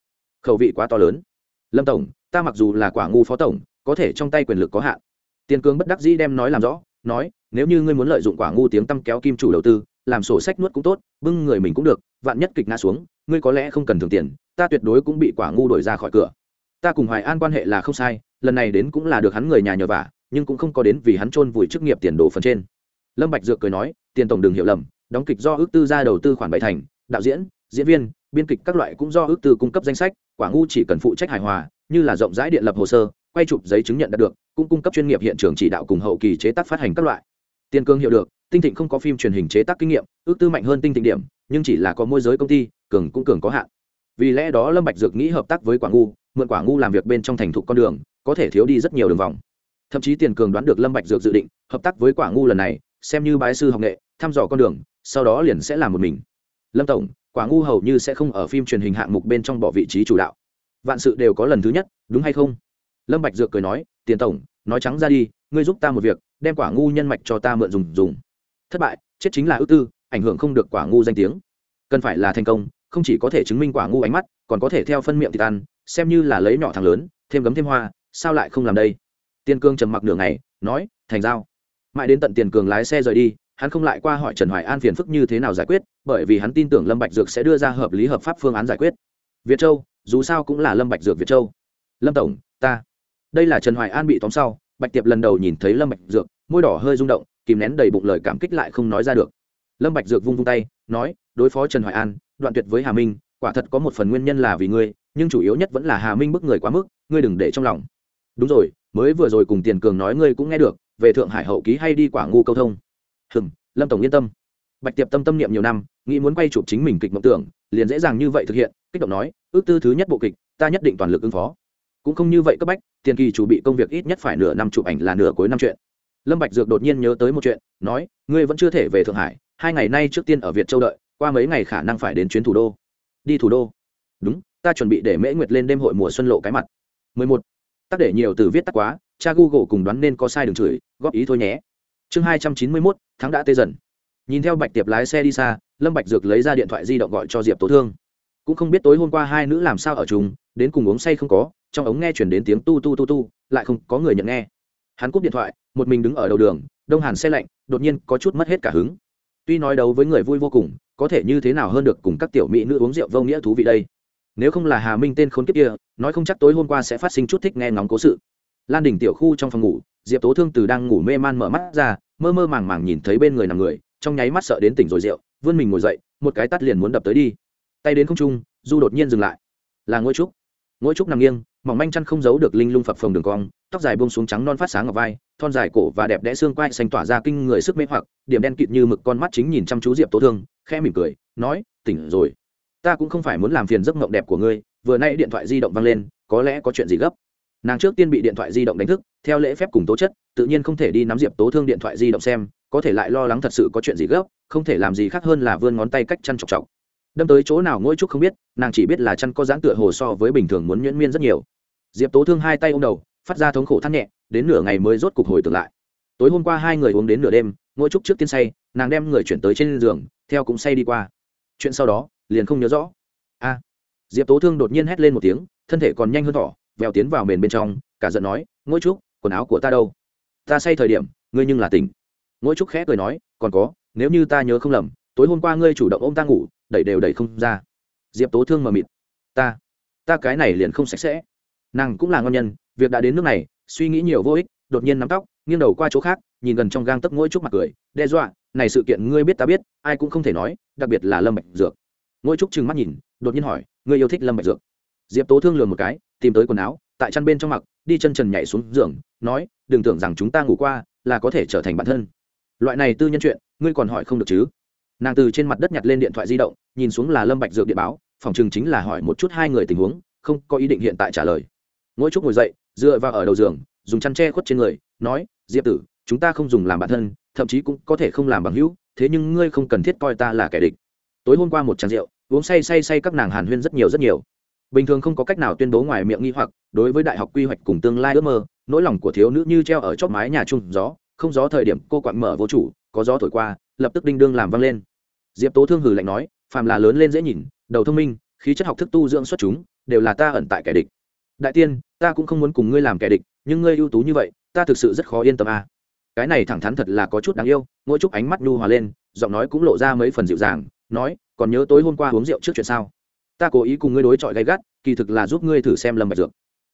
S1: Khẩu vị quá to lớn. Lâm tổng ta mặc dù là quả ngu phó tổng, có thể trong tay quyền lực có hạn. Tiền cương bất đắc dĩ đem nói làm rõ, nói, nếu như ngươi muốn lợi dụng quả ngu tiếng tăm kéo kim chủ đầu tư, làm sổ sách nuốt cũng tốt, bưng người mình cũng được, vạn nhất kịch ngã xuống, ngươi có lẽ không cần thường tiền, ta tuyệt đối cũng bị quả ngu đổi ra khỏi cửa. Ta cùng hoài an quan hệ là không sai, lần này đến cũng là được hắn người nhà nhờ vả, nhưng cũng không có đến vì hắn chôn vùi chức nghiệp tiền đồ phần trên. Lâm bạch dược cười nói, tiền tổng đừng hiểu lầm, đóng kịch do ước tư ra đầu tư khoản bảy thành, đạo diễn diễn viên, biên kịch các loại cũng do ước tư cung cấp danh sách, quả ngu chỉ cần phụ trách hài hòa như là rộng rãi điện lập hồ sơ, quay chụp giấy chứng nhận đạt được, cũng cung cấp chuyên nghiệp hiện trường chỉ đạo cùng hậu kỳ chế tác phát hành các loại. Tiền cương hiểu được, tinh thịnh không có phim truyền hình chế tác kinh nghiệm, ước tư mạnh hơn tinh thịnh điểm, nhưng chỉ là có môi giới công ty, cường cũng cường có hạn. Vì lẽ đó lâm bạch dược nghĩ hợp tác với quả ngu, mượn quả ngu làm việc bên trong thành thục con đường, có thể thiếu đi rất nhiều đường vòng. Thậm chí tiền cường đoán được lâm bạch dược dự định, hợp tác với quả ngu lần này, xem như bái sư học nghệ, thăm dò con đường, sau đó liền sẽ làm một mình. Lâm tổng, quả ngu hầu như sẽ không ở phim truyền hình hạng mục bên trong bỏ vị trí chủ đạo vạn sự đều có lần thứ nhất, đúng hay không? Lâm bạch dược cười nói, tiền tổng, nói trắng ra đi, ngươi giúp ta một việc, đem quả ngu nhân mạch cho ta mượn dùng dùng. Thất bại, chết chính là ưu tư, ảnh hưởng không được quả ngu danh tiếng. Cần phải là thành công, không chỉ có thể chứng minh quả ngu ánh mắt, còn có thể theo phân miệng thì tan xem như là lấy nhỏ thằng lớn, thêm gấm thêm hoa, sao lại không làm đây? Tiền cương trầm mặc nửa ngày, nói, thành giao. Mãi đến tận tiền cường lái xe rời đi, hắn không lại qua hỏi trần hoài an phiền phức như thế nào giải quyết, bởi vì hắn tin tưởng lâm bạch dược sẽ đưa ra hợp lý hợp pháp phương án giải quyết. Việt châu dù sao cũng là lâm bạch dược việt châu. Lâm tổng, ta. Đây là trần hoài an bị tóm sau, bạch tiệp lần đầu nhìn thấy lâm bạch dược, môi đỏ hơi rung động, kìm nén đầy bụng lời cảm kích lại không nói ra được. Lâm bạch dược vung vung tay, nói, đối phó trần hoài an, đoạn tuyệt với hà minh, quả thật có một phần nguyên nhân là vì ngươi, nhưng chủ yếu nhất vẫn là hà minh bức người quá mức, ngươi đừng để trong lòng. Đúng rồi, mới vừa rồi cùng tiền cường nói ngươi cũng nghe được, về thượng hải hậu ký hay đi quả ngu câu thông. Hừm, lâm tổng yên tâm. Bạch tiệp tâm tâm niệm nhiều năm nghĩ muốn quay chụp chính mình kịch mộng tưởng liền dễ dàng như vậy thực hiện kích động nói ước tư thứ nhất bộ kịch ta nhất định toàn lực ứng phó. Cũng không như vậy cấp bách tiền kỳ chủ bị công việc ít nhất phải nửa năm chụp ảnh là nửa cuối năm chuyện. Lâm bạch dược đột nhiên nhớ tới một chuyện nói ngươi vẫn chưa thể về thượng hải hai ngày nay trước tiên ở việt châu đợi qua mấy ngày khả năng phải đến chuyến thủ đô. Đi thủ đô? Đúng ta chuẩn bị để mễ nguyệt lên đêm hội mùa xuân lộ cái mặt. 11. tắc để nhiều từ viết tắt quá cha google cùng đoán nên có sai đừng chửi góp ý thôi nhé. Chương 291, tháng đã tê dần nhìn theo bạch tiệp lái xe đi xa, lâm bạch dược lấy ra điện thoại di động gọi cho diệp tố thương. Cũng không biết tối hôm qua hai nữ làm sao ở chung, đến cùng uống say không có, trong ống nghe chuyển đến tiếng tu tu tu tu, lại không có người nhận nghe. Hắn cúp điện thoại, một mình đứng ở đầu đường, đông hàn xe lạnh, đột nhiên có chút mất hết cả hứng. Tuy nói đấu với người vui vô cùng, có thể như thế nào hơn được cùng các tiểu mỹ nữ uống rượu vô nghĩa thú vị đây? Nếu không là hà minh tên khốn kiếp kia, nói không chắc tối hôm qua sẽ phát sinh chút thích nghe ngóng cố sự. Lan đỉnh tiểu khu trong phòng ngủ, diệp tố thương từ đang ngủ mê man mở mắt ra, mơ mơ màng màng nhìn thấy bên người nằm người trong nháy mắt sợ đến tỉnh rồi rượu, vươn mình ngồi dậy, một cái tắt liền muốn đập tới đi. Tay đến không trung, du đột nhiên dừng lại. Là ngôi trúc. Ngôi trúc nằm nghiêng, mỏng manh chăn không giấu được linh lung phập phồng đường cong, tóc dài buông xuống trắng non phát sáng ở vai, thon dài cổ và đẹp đẽ xương quai xanh tỏa ra kinh người sức mê hoặc, điểm đen kịt như mực con mắt chính nhìn chăm chú diệp tố thương, khẽ mỉm cười, nói, tỉnh rồi. Ta cũng không phải muốn làm phiền giấc mộng đẹp của ngươi, vừa nay điện thoại di động vang lên, có lẽ có chuyện gì gấp. Nàng trước tiên bị điện thoại di động đánh thức, theo lễ phép cùng tố chất, tự nhiên không thể đi nắm diệp tố thương điện thoại di động xem có thể lại lo lắng thật sự có chuyện gì gấp, không thể làm gì khác hơn là vươn ngón tay cách chăn chọc chọc. Đâm tới chỗ nào ngôi trúc không biết, nàng chỉ biết là chăn có dáng tựa hồ so với bình thường muốn nhuyễn miên rất nhiều. Diệp tố thương hai tay ô m đầu, phát ra thống khổ thắt nhẹ, đến nửa ngày mới rốt cục hồi tưởng lại. Tối hôm qua hai người uống đến nửa đêm, ngôi trúc trước tiên say, nàng đem người chuyển tới trên giường, theo cũng say đi qua. Chuyện sau đó, liền không nhớ rõ. A! Diệp tố thương đột nhiên hét lên một tiếng, thân thể còn nhanh hơn thỏ, vèo tiến vào mền bên trong, cả giận nói, ngôi trúc, quần áo của ta đâu? Ta say thời điểm, ngươi nhưng là tỉnh. Ngũ trúc khẽ cười nói, còn có, nếu như ta nhớ không lầm, tối hôm qua ngươi chủ động ôm ta ngủ, đẩy đều đẩy không ra. Diệp tố thương mờ mịt, ta ta cái này liền không sạch sẽ. Nàng cũng là ngon nhân, việc đã đến nước này, suy nghĩ nhiều vô ích, đột nhiên nắm tóc, nghiêng đầu qua chỗ khác, nhìn gần trong gang tấc Ngũ trúc mặt cười, đe dọa, này sự kiện ngươi biết ta biết, ai cũng không thể nói, đặc biệt là lâm bạch dược. Ngũ trúc trừng mắt nhìn, đột nhiên hỏi, ngươi yêu thích lâm bạch dược? Diệp tố thương lườm một cái, tìm tới quần áo, tại chăn bên trong mặc, đi chân trần nhảy xuống giường, nói, đừng tưởng rằng chúng ta ngủ qua là có thể trở thành bản thân loại này tư nhân chuyện, ngươi còn hỏi không được chứ? Nàng từ trên mặt đất nhặt lên điện thoại di động, nhìn xuống là lâm bạch dược điện báo, phòng chừng chính là hỏi một chút hai người tình huống, không có ý định hiện tại trả lời. Ngỗi trúc ngồi dậy, dựa vào ở đầu giường, dùng chăn che khuất trên người, nói, diệp tử, chúng ta không dùng làm bản thân, thậm chí cũng có thể không làm bằng hữu, thế nhưng ngươi không cần thiết coi ta là kẻ địch. Tối hôm qua một chén rượu, uống say say say các nàng hàn huyên rất nhiều rất nhiều. Bình thường không có cách nào tuyên bố ngoài miệng nghi hoặc, đối với đại học quy hoạch cùng tương lai ước mơ, nỗi lòng của thiếu nữ như treo ở chóp mái nhà chung gió không gió thời điểm cô quặn mở vô chủ, có gió thổi qua, lập tức đinh đương làm vang lên. Diệp tố thương hử lạnh nói, phàm là lớn lên dễ nhìn, đầu thông minh, khí chất học thức tu dưỡng xuất chúng, đều là ta ẩn tại kẻ địch. Đại tiên, ta cũng không muốn cùng ngươi làm kẻ địch, nhưng ngươi ưu tú như vậy, ta thực sự rất khó yên tâm à. cái này thẳng thắn thật là có chút đáng yêu, mỗi chút ánh mắt nhu hòa lên, giọng nói cũng lộ ra mấy phần dịu dàng, nói, còn nhớ tối hôm qua uống rượu trước chuyện sao? Ta cố ý cùng ngươi đối chọi gay gắt, kỳ thực là giúp ngươi thử xem lâm bạch dược.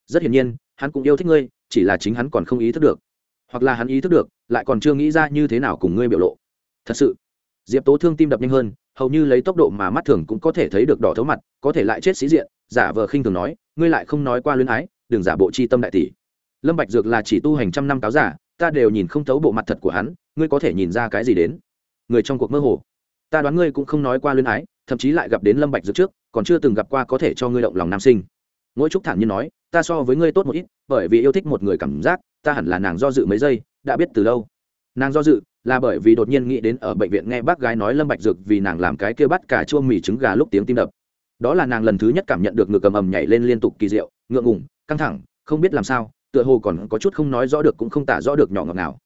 S1: Rất hiển nhiên, hắn cũng yêu thích ngươi, chỉ là chính hắn còn không ý thức được hoặc là hắn ý thức được, lại còn chưa nghĩ ra như thế nào cùng ngươi biểu lộ. Thật sự, diệp tố thương tim đập nhanh hơn, hầu như lấy tốc độ mà mắt thường cũng có thể thấy được đỏ thấu mặt, có thể lại chết sĩ diện, giả vờ khinh thường nói, ngươi lại không nói qua luyến ái, đừng giả bộ chi tâm đại tỷ. Lâm bạch dược là chỉ tu hành trăm năm cáo giả, ta đều nhìn không thấu bộ mặt thật của hắn, ngươi có thể nhìn ra cái gì đến? Người trong cuộc mơ hồ. Ta đoán ngươi cũng không nói qua luyến ái, thậm chí lại gặp đến lâm bạch dược trước, còn chưa từng gặp qua có thể cho ngươi động lòng nam sinh. Ngỗi trúc thản nhiên nói, ta so với ngươi tốt một ít, bởi vì yêu thích một người cảm giác ta hẳn là nàng do dự mấy giây, đã biết từ lâu. Nàng do dự là bởi vì đột nhiên nghĩ đến ở bệnh viện nghe bác gái nói lâm bạch dược vì nàng làm cái kia bắt cả chua mì trứng gà lúc tiếng tim đập. Đó là nàng lần thứ nhất cảm nhận được ngực cầm ầm nhảy lên liên tục kỳ diệu, ngượng ngùng, căng thẳng, không biết làm sao, tựa hồ còn có chút không nói rõ được cũng không tả rõ được nhỏ ngọt nào.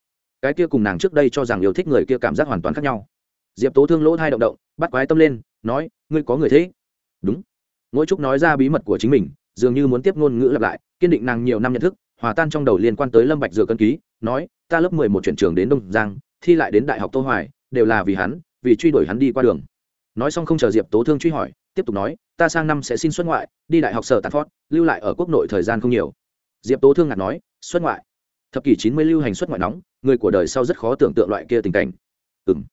S1: Cái kia cùng nàng trước đây cho rằng yêu thích người kia cảm giác hoàn toàn khác nhau. Diệp tố thương lỗ thai động động, bắt quái tâm lên, nói, ngươi có người thế? Đúng. Ngỗi trúc nói ra bí mật của chính mình, dường như muốn tiếp ngôn ngữ lặp lại, kiên định nàng nhiều năm nhận thức hòa tan trong đầu liên quan tới lâm bạch dược cân ký, nói, ta lớp mười một chuyển trường đến đông giang, thi lại đến đại học tô hoài, đều là vì hắn, vì truy đuổi hắn đi qua đường. Nói xong không chờ diệp tố thương truy hỏi, tiếp tục nói, ta sang năm sẽ xin xuất ngoại, đi đại học sở tàn phót, lưu lại ở quốc nội thời gian không nhiều. Diệp tố thương ngặt nói, xuất ngoại? Thập kỷ chín mươi lưu hành xuất ngoại nóng, người của đời sau rất khó tưởng tượng loại kia tình cảnh. Ừng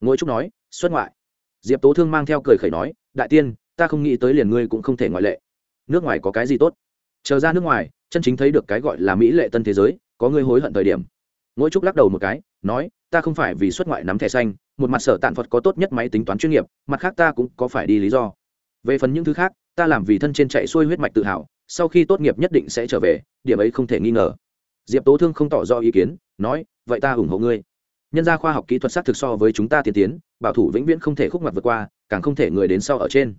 S1: ngôi trúc nói, xuất ngoại? Diệp tố thương mang theo cười khẩy nói, đại tiên, ta không nghĩ tới liền ngươi cũng không thể ngoại lệ. Nước ngoài có cái gì tốt? Chờ ra nước ngoài chân chính thấy được cái gọi là mỹ lệ tân thế giới, có ngươi hối hận thời điểm. Ngỗi trúc lắc đầu một cái, nói, ta không phải vì xuất ngoại nắm thẻ xanh, một mặt sở tạn phật có tốt nhất máy tính toán chuyên nghiệp, mặt khác ta cũng có phải đi lý do. Về phần những thứ khác, ta làm vì thân trên chạy xuôi huyết mạch tự hào, sau khi tốt nghiệp nhất định sẽ trở về, điểm ấy không thể nghi ngờ. Diệp tố thương không tỏ ra ý kiến, nói, vậy ta ủng hộ ngươi. Nhân gia khoa học kỹ thuật xác thực so với chúng ta tiên tiến, bảo thủ vĩnh viễn không thể khúc mặt vượt qua, càng không thể người đến sau ở trên.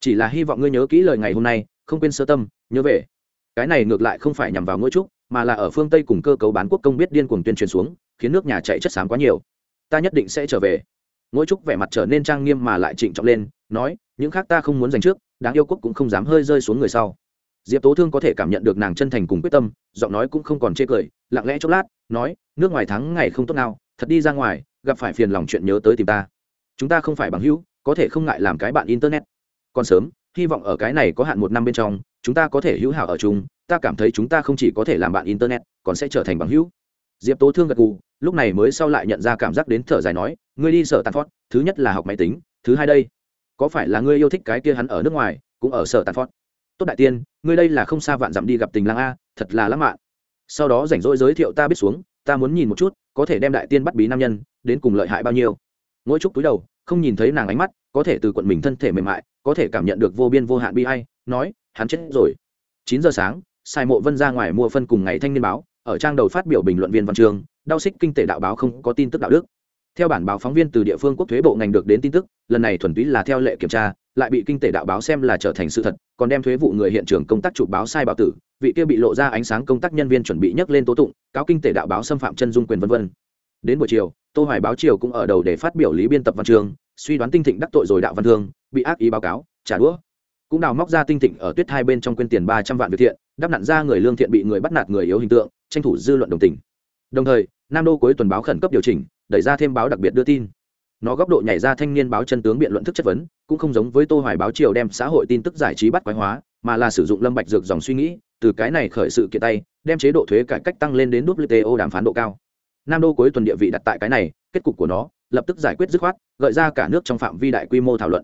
S1: Chỉ là hy vọng ngươi nhớ kỹ lời ngày hôm nay, không quên sơ tâm, nhớ về cái này ngược lại không phải nhằm vào ngôi trúc, mà là ở phương tây cùng cơ cấu bán quốc công biết điên cuồng tuyên truyền xuống, khiến nước nhà chạy chất xám quá nhiều. Ta nhất định sẽ trở về. Ngôi trúc vẻ mặt trở nên trang nghiêm mà lại trịnh trọng lên, nói, những khác ta không muốn giành trước, đáng yêu quốc cũng không dám hơi rơi xuống người sau. Diệp tố thương có thể cảm nhận được nàng chân thành cùng quyết tâm, giọng nói cũng không còn chê cười, lặng lẽ chốc lát, nói, nước ngoài thắng ngày không tốt nào, thật đi ra ngoài, gặp phải phiền lòng chuyện nhớ tới tìm ta. Chúng ta không phải bằng hữu, có thể không ngại làm cái bạn internet. Còn sớm, hy vọng ở cái này có hạn một năm bên trong chúng ta có thể hữu hảo ở chung, ta cảm thấy chúng ta không chỉ có thể làm bạn internet, còn sẽ trở thành bằng hữu. Diệp tố thương gật gù, lúc này mới sau lại nhận ra cảm giác đến thở dài nói, ngươi đi sở tàn phót, thứ nhất là học máy tính, thứ hai đây, có phải là ngươi yêu thích cái kia hắn ở nước ngoài, cũng ở sở tàn phót? Tốt đại tiên, ngươi đây là không xa vạn dặm đi gặp tình lang a, thật là lãng mạn. Sau đó rảnh rỗi giới thiệu ta biết xuống, ta muốn nhìn một chút, có thể đem đại tiên bắt bí nam nhân, đến cùng lợi hại bao nhiêu. Mỗi chút túi đầu, không nhìn thấy nàng ánh mắt, có thể từ quận mình thân thể mềm mại, có thể cảm nhận được vô biên vô hạn bi hay nói hắn chết rồi. Chín giờ sáng, sai mộ vân ra ngoài mua phân cùng ngày thanh niên báo, ở trang đầu phát biểu bình luận viên văn trường, đau xích kinh tế đạo báo không có tin tức đạo đức. Theo bản báo phóng viên từ địa phương quốc thuế bộ ngành được đến tin tức, lần này thuần túy là theo lệ kiểm tra, lại bị kinh tế đạo báo xem là trở thành sự thật, còn đem thuế vụ người hiện trường công tác chụp báo sai báo tử, vị kia bị lộ ra ánh sáng công tác nhân viên chuẩn bị nhắc lên tố tụng, cáo kinh tế đạo báo xâm phạm chân dung quyền vân vân. Đến buổi chiều, tô hoài báo chiều cũng ở đầu để phát biểu lý biên tập văn trường, suy đoán tinh thịnh đắc tội rồi đạo văn thương, bị ác ý báo cáo, trả đũa cũng đào móc ra tinh thịnh ở tuyết hai bên trong quên tiền ba trăm vạn việc thiện, đắp nặn ra người lương thiện bị người bắt nạt người yếu hình tượng, tranh thủ dư luận đồng tình. Đồng thời, nam đô cuối tuần báo khẩn cấp điều chỉnh, đẩy ra thêm báo đặc biệt đưa tin. Nó góc độ nhảy ra thanh niên báo chân tướng biện luận thức chất vấn, cũng không giống với tô hoài báo chiều đem xã hội tin tức giải trí bắt quái hóa, mà là sử dụng lâm bạch dược dòng suy nghĩ, từ cái này khởi sự kiện tay, đem chế độ thuế cải cách tăng lên đến WTO đàm phán độ cao. Nam đô cuối tuần địa vị đặt tại cái này, kết cục của nó, lập tức giải quyết dứt khoát, gợi ra cả nước trong phạm vi đại quy mô thảo luận.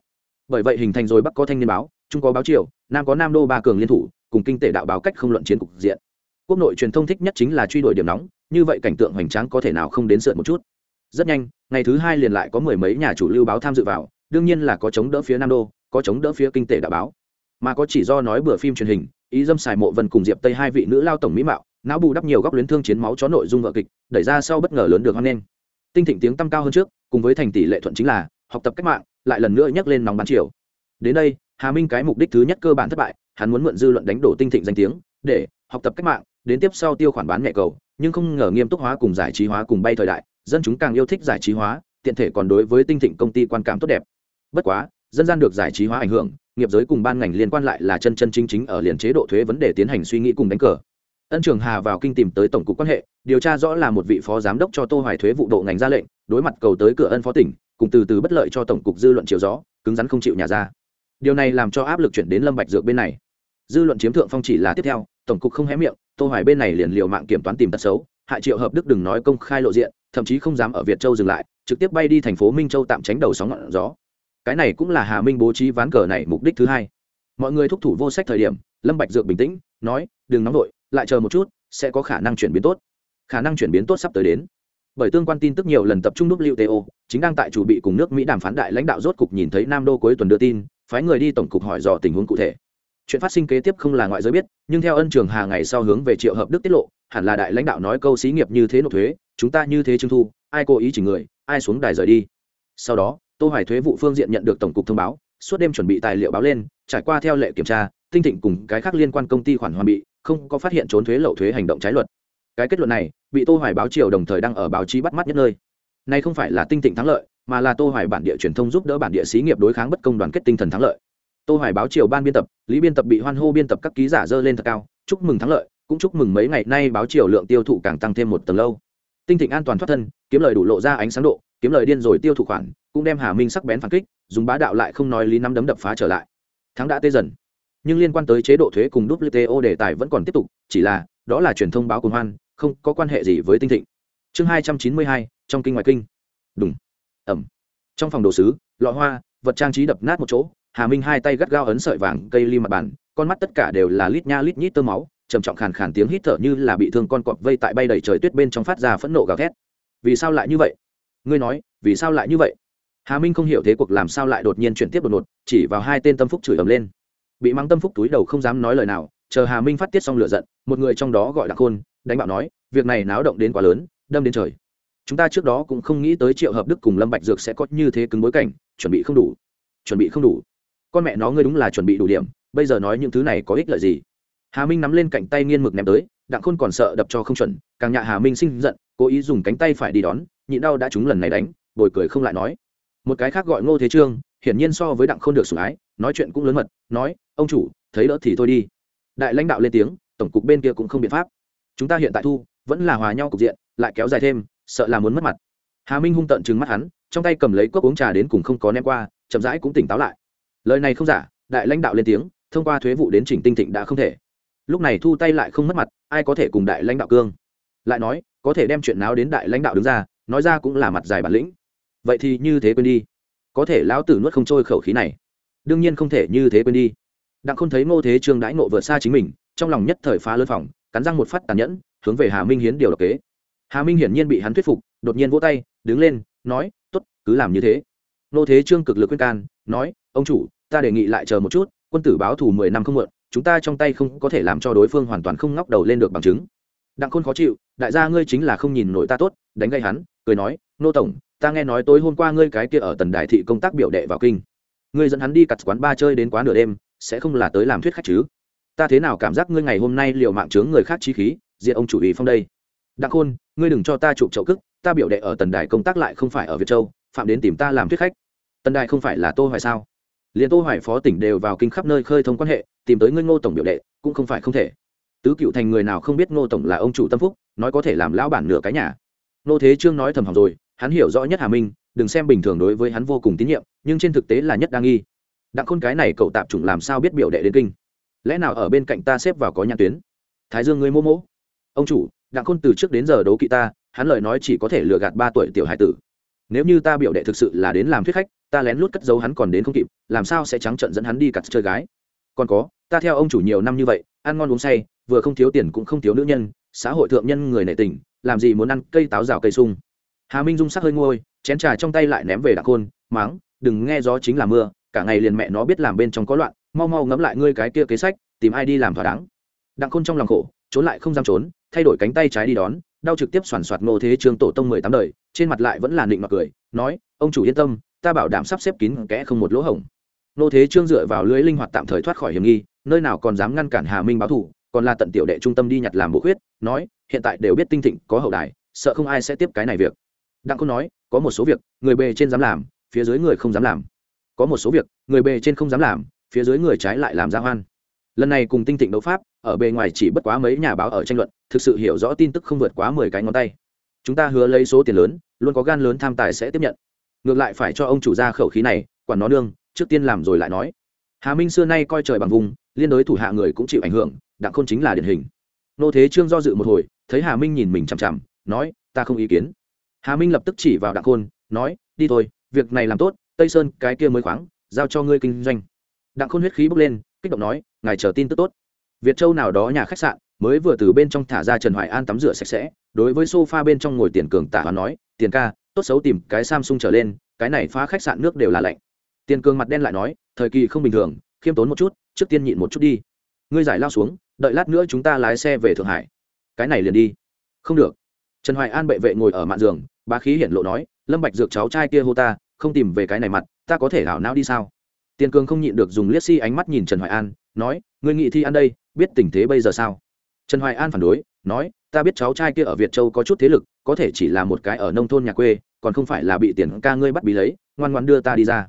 S1: Bởi vậy hình thành rồi bắc có thanh niên báo trung có báo triều, nam có nam đô ba cường liên thủ, cùng kinh tế đạo báo cách không luận chiến cục diện. Quốc nội truyền thông thích nhất chính là truy đuổi điểm nóng, như vậy cảnh tượng hoành tráng có thể nào không đến sượn một chút. Rất nhanh, ngày thứ hai liền lại có mười mấy nhà chủ lưu báo tham dự vào, đương nhiên là có chống đỡ phía nam đô, có chống đỡ phía kinh tế đạo báo. Mà có chỉ do nói bữa phim truyền hình, ý dâm xài mộ vân cùng diệp tây hai vị nữ lao tổng mỹ mạo, não bù đắp nhiều góc luyến thương chiến máu chó nội dung vợ kịch, đẩy ra sau bất ngờ lớn được hoan nghênh. Tinh thịnh tiếng tăng cao hơn trước, cùng với thành tỷ lệ thuận chính là, học tập cách mạng, lại lần nữa nhắc lên nóng bán chiều đến đây hà minh cái mục đích thứ nhất cơ bản thất bại, hắn muốn mượn dư luận đánh đổ tinh thịnh danh tiếng, để học tập cách mạng, đến tiếp sau tiêu khoản bán mẹ cầu, nhưng không ngờ nghiêm túc hóa cùng giải trí hóa cùng bay thời đại, dân chúng càng yêu thích giải trí hóa, tiện thể còn đối với tinh thịnh công ty quan cảm tốt đẹp. Bất quá, dân gian được giải trí hóa ảnh hưởng, nghiệp giới cùng ban ngành liên quan lại là chân chân chính chính ở liền chế độ thuế vấn đề tiến hành suy nghĩ cùng đánh cờ. Ân trường hà vào kinh tìm tới tổng cục quan hệ, điều tra rõ là một vị phó giám đốc cho tô hoài thuế vụ độ ngành ra lệnh, đối mặt cầu tới cửa ân phó tỉnh, cùng từ từ bất lợi cho tổng cục dư luận chiều gió, cứng rắn không chịu nhà ra điều này làm cho áp lực chuyển đến lâm bạch dược bên này. Dư luận chiếm thượng phong chỉ là tiếp theo tổng cục không hé miệng tô hoài bên này liền liều mạng kiểm toán tìm tật xấu hại triệu hợp đức đừng nói công khai lộ diện thậm chí không dám ở việt châu dừng lại trực tiếp bay đi thành phố minh châu tạm tránh đầu sóng ngọn gió. Cái này cũng là hà minh bố trí ván cờ này mục đích thứ hai. Mọi người thúc thủ vô sách thời điểm lâm bạch dược bình tĩnh nói đừng nóng vội lại chờ một chút sẽ có khả năng chuyển biến tốt. Khả năng chuyển biến tốt sắp tới đến. Bởi tương quan tin tức nhiều lần tập trung WTO, chính đang tại chủ bị cùng nước Mỹ đàm phán đại lãnh đạo rốt cục nhìn thấy Nam Đô cuối tuần đưa tin, phái người đi tổng cục hỏi dò tình huống cụ thể. Chuyện phát sinh kế tiếp không là ngoại giới biết, nhưng theo ân trường Hà ngày sau hướng về Triệu Hợp Đức tiết lộ, hẳn là đại lãnh đạo nói câu xí nghiệp như thế nộp thuế, chúng ta như thế trưng thu, ai cố ý chỉ người, ai xuống đài rời đi. Sau đó, Tô Hoài thuế vụ phương diện nhận được tổng cục thông báo, suốt đêm chuẩn bị tài liệu báo lên, trải qua theo lệ kiểm tra, tinh thịnh cùng cái khác liên quan công ty khoản hoàn bị, không có phát hiện trốn thuế lậu thuế hành động trái luật cái kết luận này bị tô hoài báo triều đồng thời đang ở báo chí bắt mắt nhất nơi này không phải là tinh thịnh thắng lợi mà là tô hoài bản địa truyền thông giúp đỡ bản địa xí nghiệp đối kháng bất công đoàn kết tinh thần thắng lợi. Tô hoài báo chiều ban biên tập, lý biên tập bị hoan hô biên tập các ký giả dơ lên thật cao, chúc mừng thắng lợi, cũng chúc mừng mấy ngày nay báo chiều lượng tiêu thụ càng tăng thêm một tầng lâu. Tinh thịnh an toàn thoát thân, kiếm lời đủ lộ ra ánh sáng độ, kiếm lời điên rồi tiêu thụ khoản, cũng đem hà minh sắc bén phản kích, dùng bá đạo lại không nói lý năm đấm đập phá trở lại. Thắng đã tê dần. Nhưng liên quan tới chế độ thuế cùng WTO đề tài vẫn còn tiếp tục, chỉ là, đó là truyền thông báo cùng hoan, không có quan hệ gì với tinh thịnh. Chương hai trăm chín mươi hai, trong kinh ngoài kinh. Đúng ẩm. Trong phòng đồ sứ, lọ hoa, vật trang trí đập nát một chỗ, hà minh hai tay gắt gao ấn sợi vàng cây li mặt bàn, con mắt tất cả đều là lít nha lít nhít tơ máu, trầm trọng khàn khàn tiếng hít thở như là bị thương con cọp vây tại bay đầy trời tuyết bên trong phát ra phẫn nộ gào thét. Vì sao lại như vậy? Ngươi nói, vì sao lại như vậy? Hà minh không hiểu thế cuộc làm sao lại đột nhiên chuyển tiếp đột ngột, chỉ vào hai tên tâm phúc chửi ầm lên. Bị mắng tâm phúc túi đầu không dám nói lời nào, chờ hà minh phát tiết xong lửa giận, một người trong đó gọi là khôn, đánh bạo nói, việc này náo động đến quá lớn, đâm đến trời chúng ta trước đó cũng không nghĩ tới triệu hợp đức cùng lâm bạch dược sẽ có như thế cứng bối cảnh, chuẩn bị không đủ. Chuẩn bị không đủ. Con mẹ nó ngươi đúng là chuẩn bị đủ điểm, bây giờ nói những thứ này có ích lợi gì? Hà minh nắm lên cạnh tay nghiên mực ném tới, đặng khôn còn sợ đập cho không chuẩn, càng nhạ hà minh sinh giận, cố ý dùng cánh tay phải đi đón, nhịn đau đã trúng lần này đánh, bồi cười không lại nói. Một cái khác gọi ngô thế trương, hiển nhiên so với đặng khôn được sủng ái, nói chuyện cũng lớn mật, nói, ông chủ, thấy đỡ thì thôi đi. Đại lãnh đạo lên tiếng, tổng cục bên kia cũng không biện pháp. Chúng ta hiện tại thu, vẫn là hòa nhau cục diện, lại kéo dài thêm sợ là muốn mất mặt. Hà minh hung tận trừng mắt hắn, trong tay cầm lấy cốc uống trà đến cùng không có ném qua, chậm rãi cũng tỉnh táo lại. Lời này không giả, đại lãnh đạo lên tiếng, thông qua thuế vụ đến chỉnh tinh thịnh đã không thể. Lúc này thu tay lại không mất mặt, ai có thể cùng đại lãnh đạo cương? Lại nói, có thể đem chuyện nào đến đại lãnh đạo đứng ra, nói ra cũng là mặt dài bản lĩnh. Vậy thì như thế quên đi. Có thể lão tử nuốt không trôi khẩu khí này. Đương nhiên không thể như thế quên đi. Đặng không thấy ngô thế trương đãi nộ vượt xa chính mình, trong lòng nhất thời phá lớn phòng, cắn răng một phát tàn nhẫn, hướng về hà minh hiến điều độc kế hà minh hiển nhiên bị hắn thuyết phục, đột nhiên vỗ tay, đứng lên, nói t ố t cứ làm như thế. Nô thế trương cực lực khuyên can, nói, ông chủ, ta đề nghị lại chờ một chút, quân tử báo thù mười năm không mượn chúng ta trong tay không có thể làm cho đối phương hoàn toàn không ngóc đầu lên được bằng chứng. Đặng khôn khó chịu, đại gia ngươi chính là không nhìn nổi ta tốt, đánh gây hắn, cười nói, nô tổng, ta nghe nói tối hôm qua ngươi cái kia ở tần đại thị công tác biểu đệ vào kinh. Ngươi dẫn hắn đi cặt quán ba chơi đến quá nửa đêm, sẽ không là tới làm thuyết khách chứ? Ta thế nào cảm giác ngươi ngày hôm nay liệu mạng chướng người khác trí khí diện ông chủ ý phong đây? Đặng khôn ngươi đừng cho ta chụp chậu cức, ta biểu đệ ở tần đài công tác lại không phải ở việt châu, phạm đến tìm ta làm thuyết khách. Tần đài không phải là tô hoài sao? Liền tô hoài phó tỉnh đều vào kinh khắp nơi khơi thông quan hệ, tìm tới ngươi ngô tổng biểu đệ, cũng không phải không thể. Tứ cựu thành người nào không biết ngô tổng là ông chủ tâm phúc, nói có thể làm lão bản nửa cái nhà. Nô thế trương nói thầm hỏng rồi, hắn hiểu rõ nhất hà minh, đừng xem bình thường đối với hắn vô cùng tín nhiệm, nhưng trên thực tế là nhất đa nghi. Đặng khôn cái này cậu tạp chủng làm sao biết biểu đệ đến kinh? Lẽ nào ở bên cạnh ta xếp vào có nhãn tuyến? Thái dương ngươi mô mỗ ông chủ đặng khôn từ trước đến giờ đấu kỵ ta, hắn lời nói chỉ có thể lừa gạt ba tuổi tiểu hải tử. Nếu như ta biểu đệ thực sự là đến làm thuyết khách, ta lén lút cất giấu hắn còn đến không kịp, làm sao sẽ trắng trận dẫn hắn đi cặt chơi gái? Còn có, ta theo ông chủ nhiều năm như vậy, ăn ngon uống say, vừa không thiếu tiền cũng không thiếu nữ nhân, xã hội thượng nhân người nệ tình, làm gì muốn ăn cây táo rào cây sung. Hà minh dung sắc hơi ngôi, chén trà trong tay lại ném về đặng khôn, máng, đừng nghe gió chính là mưa, cả ngày liền mẹ nó biết làm bên trong có loạn, mau mau ngẫm lại ngươi cái kia kế sách, tìm ai đi làm thỏa đáng. Đặng khôn trong lòng khổ, trốn lại không dám trốn thay đổi cánh tay trái đi đón, đau trực tiếp soàn soạt ngô thế trương tổ tông mười tám đời, trên mặt lại vẫn là nịnh mặc cười, nói, ông chủ yên tâm, ta bảo đảm sắp xếp kín kẽ không một lỗ hổng. Ngô thế trương dựa vào lưới linh hoạt tạm thời thoát khỏi hiểm nghi, nơi nào còn dám ngăn cản hà minh báo thủ, còn là tận tiểu đệ trung tâm đi nhặt làm bộ khuyết, nói, hiện tại đều biết tinh thịnh có hậu đài, sợ không ai sẽ tiếp cái này việc. Đặng không nói, có một số việc, người bề trên dám làm, phía dưới người không dám làm. Có một số việc, người bề trên không dám làm, phía dưới người trái lại làm ra hoan. Lần này cùng tinh thịnh đấu pháp, ở bề ngoài chỉ bất quá mấy nhà báo ở tranh luận thực sự hiểu rõ tin tức không vượt quá mười cái ngón tay. Chúng ta hứa lấy số tiền lớn, luôn có gan lớn tham tài sẽ tiếp nhận. Ngược lại phải cho ông chủ ra khẩu khí này, quản nó nương, trước tiên làm rồi lại nói. Hà minh xưa nay coi trời bằng vùng, liên đối thủ hạ người cũng chịu ảnh hưởng, đặng khôn chính là điển hình. Nô thế trương do dự một hồi, thấy hà minh nhìn mình chằm chằm, nói, ta không ý kiến. Hà minh lập tức chỉ vào đặng khôn, nói, đi thôi, việc này làm tốt, tây sơn cái kia mới khoáng, giao cho ngươi kinh doanh. Đặng khôn huyết khí bốc lên, kích động nói, ngài chờ tin tức tốt. Việt châu nào đó nhà khách sạn mới vừa từ bên trong thả ra trần hoài an tắm rửa sạch sẽ, đối với sofa bên trong ngồi tiền cường tả hoán nói, tiền ca, tốt xấu tìm cái samsung trở lên, cái này phá khách sạn nước đều là lạnh. Tiền cường mặt đen lại nói, thời kỳ không bình thường, khiêm tốn một chút, trước tiên nhịn một chút đi. Ngươi giải lao xuống, đợi lát nữa chúng ta lái xe về thượng hải. Cái này liền đi. Không được. Trần hoài an bệ vệ ngồi ở mạn giường, bá khí hiển lộ nói, lâm bạch dược cháu trai kia hô ta, không tìm về cái này mặt, ta có thể hảo não đi sao? Tiền cường không nhịn được dùng liếc si ánh mắt nhìn trần hoài an, nói, ngươi nghị thi ăn đây, biết tình thế bây giờ sao? Trần hoài an phản đối, nói, ta biết cháu trai kia ở việt châu có chút thế lực, có thể chỉ là một cái ở nông thôn nhà quê, còn không phải là bị tiền ca ngươi bắt bí lấy, ngoan ngoan đưa ta đi ra.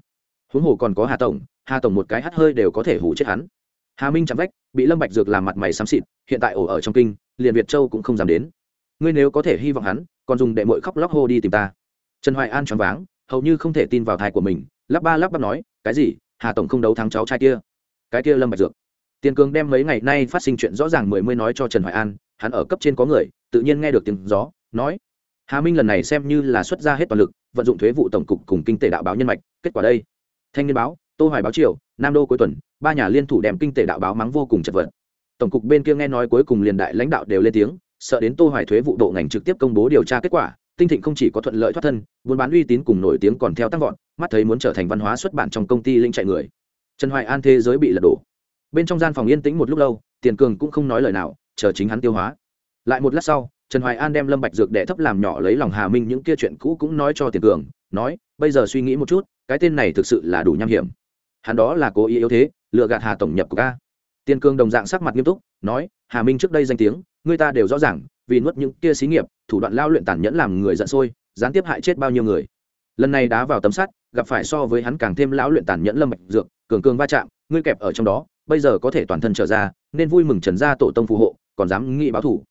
S1: Huống hồ còn có hà tổng hà tổng một cái hắt hơi đều có thể hủ chết hắn. Hà minh chạm vách, bị lâm bạch dược làm mặt mày xám xịt, hiện tại ổ ở trong kinh, liền việt châu cũng không dám đến. Ngươi nếu có thể hy vọng hắn, còn dùng đệ mội khóc lóc hô đi tìm ta. Trần hoài an choáng váng, hầu như không thể tin vào thai của mình, lắp ba lắp bắp nói, cái gì? Hà tổng không đấu thắng cháu trai kia. Cái kia lâm bạch dược tiền cường đem mấy ngày nay phát sinh chuyện rõ ràng mười mươi nói cho trần hoài an, hắn ở cấp trên có người, tự nhiên nghe được tiếng gió, nói, hà minh lần này xem như là xuất ra hết toàn lực, vận dụng thuế vụ tổng cục cùng kinh tế đạo báo nhân mạch, kết quả đây. Thanh niên báo, tô hoài báo triều, nam đô cuối tuần, ba nhà liên thủ đem kinh tế đạo báo mắng vô cùng chật vật. Tổng cục bên kia nghe nói cuối cùng liền đại lãnh đạo đều lên tiếng, sợ đến tô hoài thuế vụ độ ngành trực tiếp công bố điều tra kết quả, tinh thịnh không chỉ có thuận lợi thoát thân, buôn bán uy tín cùng nổi tiếng còn theo tăng vọt, mắt thấy muốn trở thành văn hóa xuất bản trong công ty linh chạy người. Trần hoài an thế giới bị lật đổ bên trong gian phòng yên tĩnh một lúc lâu, tiền cường cũng không nói lời nào, chờ chính hắn tiêu hóa. Lại một lát sau, trần hoài an đem lâm bạch dược đệ thấp làm nhỏ lấy lòng hà minh những kia chuyện cũ cũng nói cho tiền cường, nói, bây giờ suy nghĩ một chút, cái tên này thực sự là đủ nham hiểm. Hắn đó là cố ý yếu thế, lừa gạt hà tổng nhập của ca tiền cường đồng dạng sắc mặt nghiêm túc, nói, hà minh trước đây danh tiếng, người ta đều rõ ràng, vì nuốt những kia xí nghiệp, thủ đoạn lao luyện tàn nhẫn làm người giận sôi, gián tiếp hại chết bao nhiêu người. Lần này đá vào tấm sắt, gặp phải so với hắn càng thêm lão luyện tàn nhẫn lâm bạch dược, cường cường va chạm, ngươi kẹp ở trong đó bây giờ có thể toàn thân trở ra, nên vui mừng trần gia tổ tông phù hộ, còn dám nghĩ báo thủ.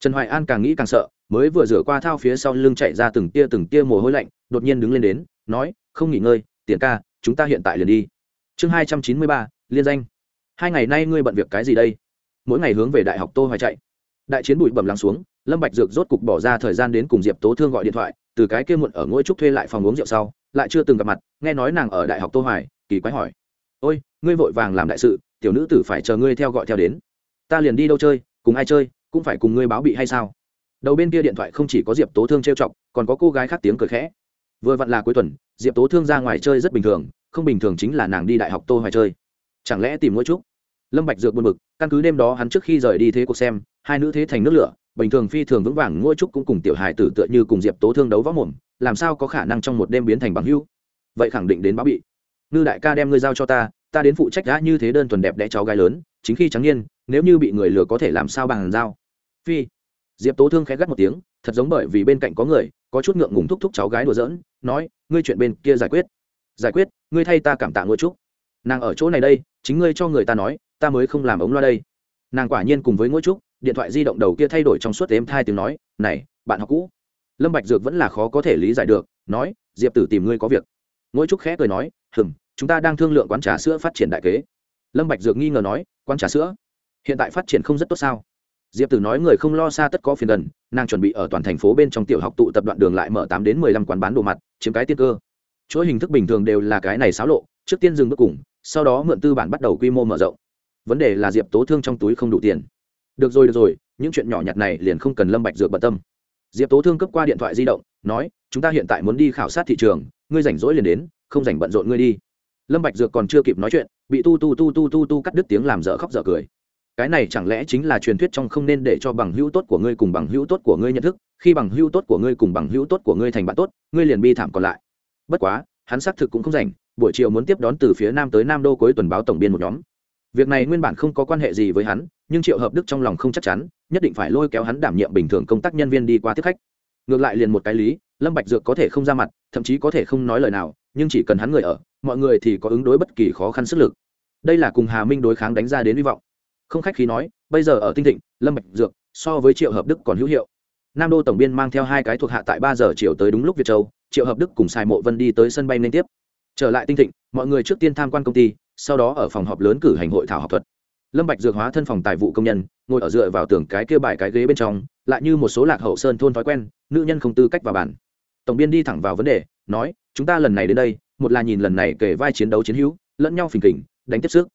S1: Trần hoài an càng nghĩ càng sợ, mới vừa rửa qua thao phía sau lưng chạy ra từng tia từng tia mồ hôi lạnh, đột nhiên đứng lên đến, nói, không nghỉ ngơi, tiền ca, chúng ta hiện tại liền đi. Chương hai trăm chín mươi ba, liên danh. Hai ngày nay ngươi bận việc cái gì đây? Mỗi ngày hướng về đại học tô hoài chạy. Đại chiến bụi bầm lắng xuống, lâm bạch dược rốt cục bỏ ra thời gian đến cùng diệp tố thương gọi điện thoại, từ cái kia muộn ở ngôi trúc thuê lại phòng uống rượu sau, lại chưa từng gặp mặt, nghe nói nàng ở đại học tô hoài, kỳ quái hỏi, ôi, ngươi vội vàng làm đại sự tiểu nữ tử phải chờ ngươi theo gọi theo đến. Ta liền đi đâu chơi, cùng ai chơi, cũng phải cùng ngươi báo bị hay sao? Đầu bên kia điện thoại không chỉ có diệp tố thương trêu chọc, còn có cô gái khác tiếng cười khẽ. Vừa vặn là cuối tuần, diệp tố thương ra ngoài chơi rất bình thường, không bình thường chính là nàng đi đại học tô hoài chơi. Chẳng lẽ tìm mỗi trúc lâm bạch dược buồn bực, căn cứ đêm đó hắn trước khi rời đi thế cuộc xem, hai nữ thế thành nước lửa, bình thường phi thường vững vàng ngôi trúc cũng cùng tiểu hài tử tựa như cùng diệp tố thương đấu võ mồm, làm sao có khả năng trong một đêm biến thành bằng hữu? Vậy khẳng định đến báo bị. Ngư đại ca đem ngươi giao cho ta ta đến phụ trách đã như thế đơn thuần đẹp đẽ cháu gái lớn, chính khi trắng niên, nếu như bị người lừa có thể làm sao bằng dao. Phi. Diệp tố thương khẽ gắt một tiếng, thật giống bởi vì bên cạnh có người, có chút ngượng ngùng thúc thúc cháu gái đùa giỡn, nói, ngươi chuyện bên kia giải quyết. Giải quyết? Ngươi thay ta cảm tạ ngôi trúc nàng ở chỗ này đây, chính ngươi cho người ta nói, ta mới không làm ống loa đây. Nàng quả nhiên cùng với ngôi trúc điện thoại di động đầu kia thay đổi trong suốt êm thai tiếng nói, này, bạn học cũ. Lâm bạch dược vẫn là khó có thể lý giải được, nói, diệp tử tìm ngươi có việc. Ngôi trúc khẽ cười nói, hừm chúng ta đang thương lượng quán trà sữa phát triển đại kế. Lâm bạch dược nghi ngờ nói, quán trà sữa? Hiện tại phát triển không rất tốt sao? Diệp tử nói người không lo xa tất có phiền gần, nàng chuẩn bị ở toàn thành phố bên trong tiểu học tụ tập đoạn đường lại mở tám đến mười lăm quán bán đồ mặt, chiếm cái tiên cơ. Chuỗi hình thức bình thường đều là cái này xáo lộ, trước tiên dừng bước cùng, sau đó mượn tư bản bắt đầu quy mô mở rộng. Vấn đề là diệp tố thương trong túi không đủ tiền. Được rồi được rồi, những chuyện nhỏ nhặt này liền không cần lâm bạch dược bận tâm. Diệp tố thương cấp qua điện thoại di động, nói, chúng ta hiện tại muốn đi khảo sát thị trường, ngươi rảnh rỗi liền đến, không rảnh bận rộn ngươi đi lâm bạch dược còn chưa kịp nói chuyện, bị tu tu tu tu tu tu cắt đứt tiếng làm dở khóc dở cười. Cái này chẳng lẽ chính là truyền thuyết trong không nên để cho bằng hữu tốt của ngươi cùng bằng hữu tốt của ngươi nhận thức, khi bằng hữu tốt của ngươi cùng bằng hữu tốt của ngươi thành bạn tốt, ngươi liền bi thảm còn lại. Bất quá, hắn xác thực cũng không rảnh, buổi chiều muốn tiếp đón từ phía nam tới nam đô cuối tuần báo tổng biên một nhóm. Việc này nguyên bản không có quan hệ gì với hắn, nhưng triệu hợp đức trong lòng không chắc chắn, nhất định phải lôi kéo hắn đảm nhiệm bình thường công tác nhân viên đi qua tiếp khách ngược lại liền một cái lý, lâm bạch dược có thể không ra mặt, thậm chí có thể không nói lời nào, nhưng chỉ cần hắn người ở, mọi người thì có ứng đối bất kỳ khó khăn sức lực. Đây là cùng hà minh đối kháng đánh ra đến hy vọng. Không khách khí nói, bây giờ ở tinh thịnh, lâm bạch dược so với triệu hợp đức còn hữu hiệu. Nam đô tổng biên mang theo hai cái thuộc hạ tại ba giờ chiều tới đúng lúc việt châu, triệu hợp đức cùng sài mộ vân đi tới sân bay liên tiếp. Trở lại tinh thịnh, mọi người trước tiên tham quan công ty, sau đó ở phòng họp lớn cử hành hội thảo học thuật lâm bạch dược hóa thân phòng tài vụ công nhân, ngồi ở dựa vào tường cái kia bài cái ghế bên trong, lại như một số lạc hậu sơn thôn thói quen, nữ nhân không tư cách vào bản tổng biên đi thẳng vào vấn đề, nói, chúng ta lần này đến đây, một là nhìn lần này kể vai chiến đấu chiến hữu, lẫn nhau phình kình, đánh tiếp sức.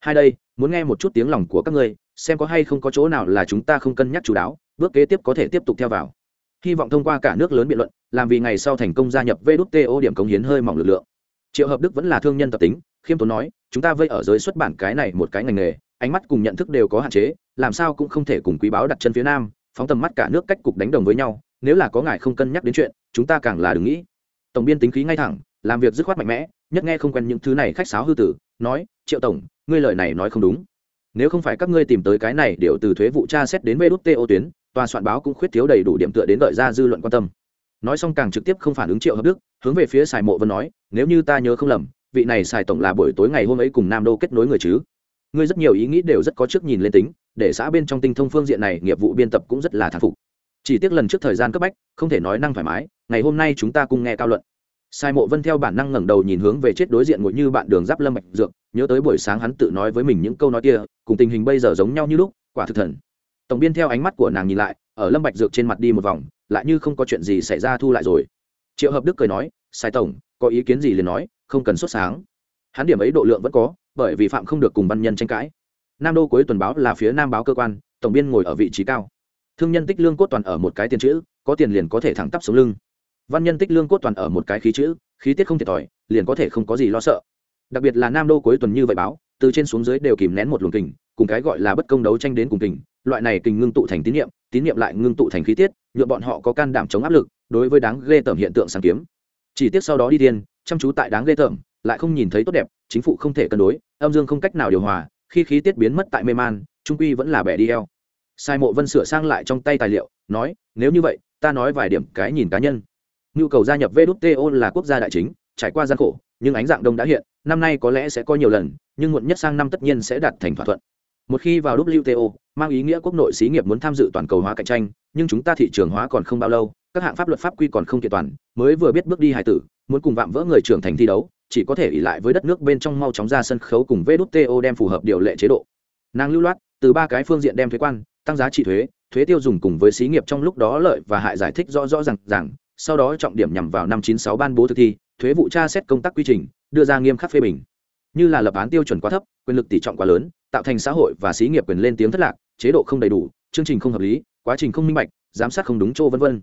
S1: Hai đây, muốn nghe một chút tiếng lòng của các ngươi, xem có hay không có chỗ nào là chúng ta không cân nhắc chú đáo, bước kế tiếp có thể tiếp tục theo vào. Hy vọng thông qua cả nước lớn biện luận, làm vì ngày sau thành công gia nhập WTO điểm cống hiến hơi mỏng lực lượng. Triệu hợp đức vẫn là thương nhân tập tính, khiêm tốn nói, chúng ta vây ở giới xuất bản cái này một cái ngành nghề ánh mắt cùng nhận thức đều có hạn chế, làm sao cũng không thể cùng quý báo đặt chân phía nam, phóng tầm mắt cả nước cách cục đánh đồng với nhau, nếu là có ngài không cân nhắc đến chuyện, chúng ta càng là đừng nghĩ. Tổng biên tính khí ngay thẳng, làm việc dứt khoát mạnh mẽ, nhất nghe không quen những thứ này khách sáo hư tử, nói, triệu tổng, ngươi lời này nói không đúng. Nếu không phải các ngươi tìm tới cái này đều từ thuế vụ tra xét đến vđto tuyến, tòa soạn báo cũng khuyết thiếu đầy đủ điểm tựa đến đợi ra dư luận quan tâm. Nói xong càng trực tiếp không phản ứng triệu hợp đức, hướng về phía sài mộ vân nói, nếu như ta nhớ không lầm, vị này sài tổng là buổi tối ngày hôm ấy cùng nam đô kết nối người chứ? Ngươi rất nhiều ý nghĩ đều rất có trước nhìn lên tính, để xã bên trong tinh thông phương diện này, nghiệp vụ biên tập cũng rất là thán phục. Chỉ tiếc lần trước thời gian cấp bách, không thể nói năng thoải mái, ngày hôm nay chúng ta cùng nghe cao luận. Sai mộ vân theo bản năng ngẩng đầu nhìn hướng về chết đối diện ngồi như bạn đường giáp lâm bạch dược, nhớ tới buổi sáng hắn tự nói với mình những câu nói kia, cùng tình hình bây giờ giống nhau như lúc, quả thực thần. Tổng biên theo ánh mắt của nàng nhìn lại, ở lâm bạch dược trên mặt đi một vòng, lại như không có chuyện gì xảy ra thu lại rồi. Triệu hợp đức cười nói, sai tổng, có ý kiến gì liền nói, không cần xuất sáng. Hắn điểm ấy độ lượng vẫn có bởi vì phạm không được cùng văn nhân tranh cãi. Nam đô cuối tuần báo là phía nam báo cơ quan, tổng biên ngồi ở vị trí cao. Thương nhân tích lương cốt toàn ở một cái tiền chữ, có tiền liền có thể thẳng tắp xuống lưng. Văn nhân tích lương cốt toàn ở một cái khí chữ, khí tiết không thiệt thòi, liền có thể không có gì lo sợ. Đặc biệt là nam đô cuối tuần như vậy báo, từ trên xuống dưới đều kìm nén một luồng kình, cùng cái gọi là bất công đấu tranh đến cùng kình, loại này kình ngưng tụ thành tín nhiệm tín nhiệm lại ngưng tụ thành khí tiết nhuộm bọn họ có can đảm chống áp lực, đối với đáng ghê tởm hiện tượng sáng kiếm. Chỉ tiếc sau đó đi tiên chăm chú tại đáng ghê tởm, lại không nhìn thấy tốt đẹp chính phủ không thể cân đối, âm dương không cách nào điều hòa, khi khí tiết biến mất tại mê man, trung quy vẫn là bẻ đi eo. Sai mộ vân sửa sang lại trong tay tài liệu, nói, nếu như vậy, ta nói vài điểm cái nhìn cá nhân. Nhu cầu gia nhập WTO là quốc gia đại chính, trải qua gian khổ, nhưng ánh dạng đông đã hiện, năm nay có lẽ sẽ có nhiều lần, nhưng muộn nhất sang năm tất nhiên sẽ đạt thành thỏa thuận. Một khi vào wto mang ý nghĩa quốc nội xí nghiệp muốn tham dự toàn cầu hóa cạnh tranh, nhưng chúng ta thị trường hóa còn không bao lâu, các hạng pháp luật pháp quy còn không kiện toàn, mới vừa biết bước đi hải tử muốn cùng vạm vỡ người trưởng thành thi đấu, chỉ có thể ỉ lại với đất nước bên trong mau chóng ra sân khấu cùng vto đem phù hợp điều lệ chế độ. Nàng lưu loát, từ ba cái phương diện đem thuế quan, tăng giá trị thuế thuế tiêu dùng cùng với xí nghiệp trong lúc đó lợi và hại giải thích rõ rõ rằng rằng sau đó trọng điểm nhằm vào năm chín sáu ban bố thực thi, thuế vụ tra xét công tác quy trình, đưa ra nghiêm khắc phê bình. Như là lập án tiêu chuẩn quá thấp, quyền lực tỷ trọng quá lớn, tạo thành xã hội và xí nghiệp quyền lên tiếng thất lạc, chế độ không đầy đủ, chương trình không hợp lý, quá trình không minh bạch, giám sát không đúng chỗ vân vân.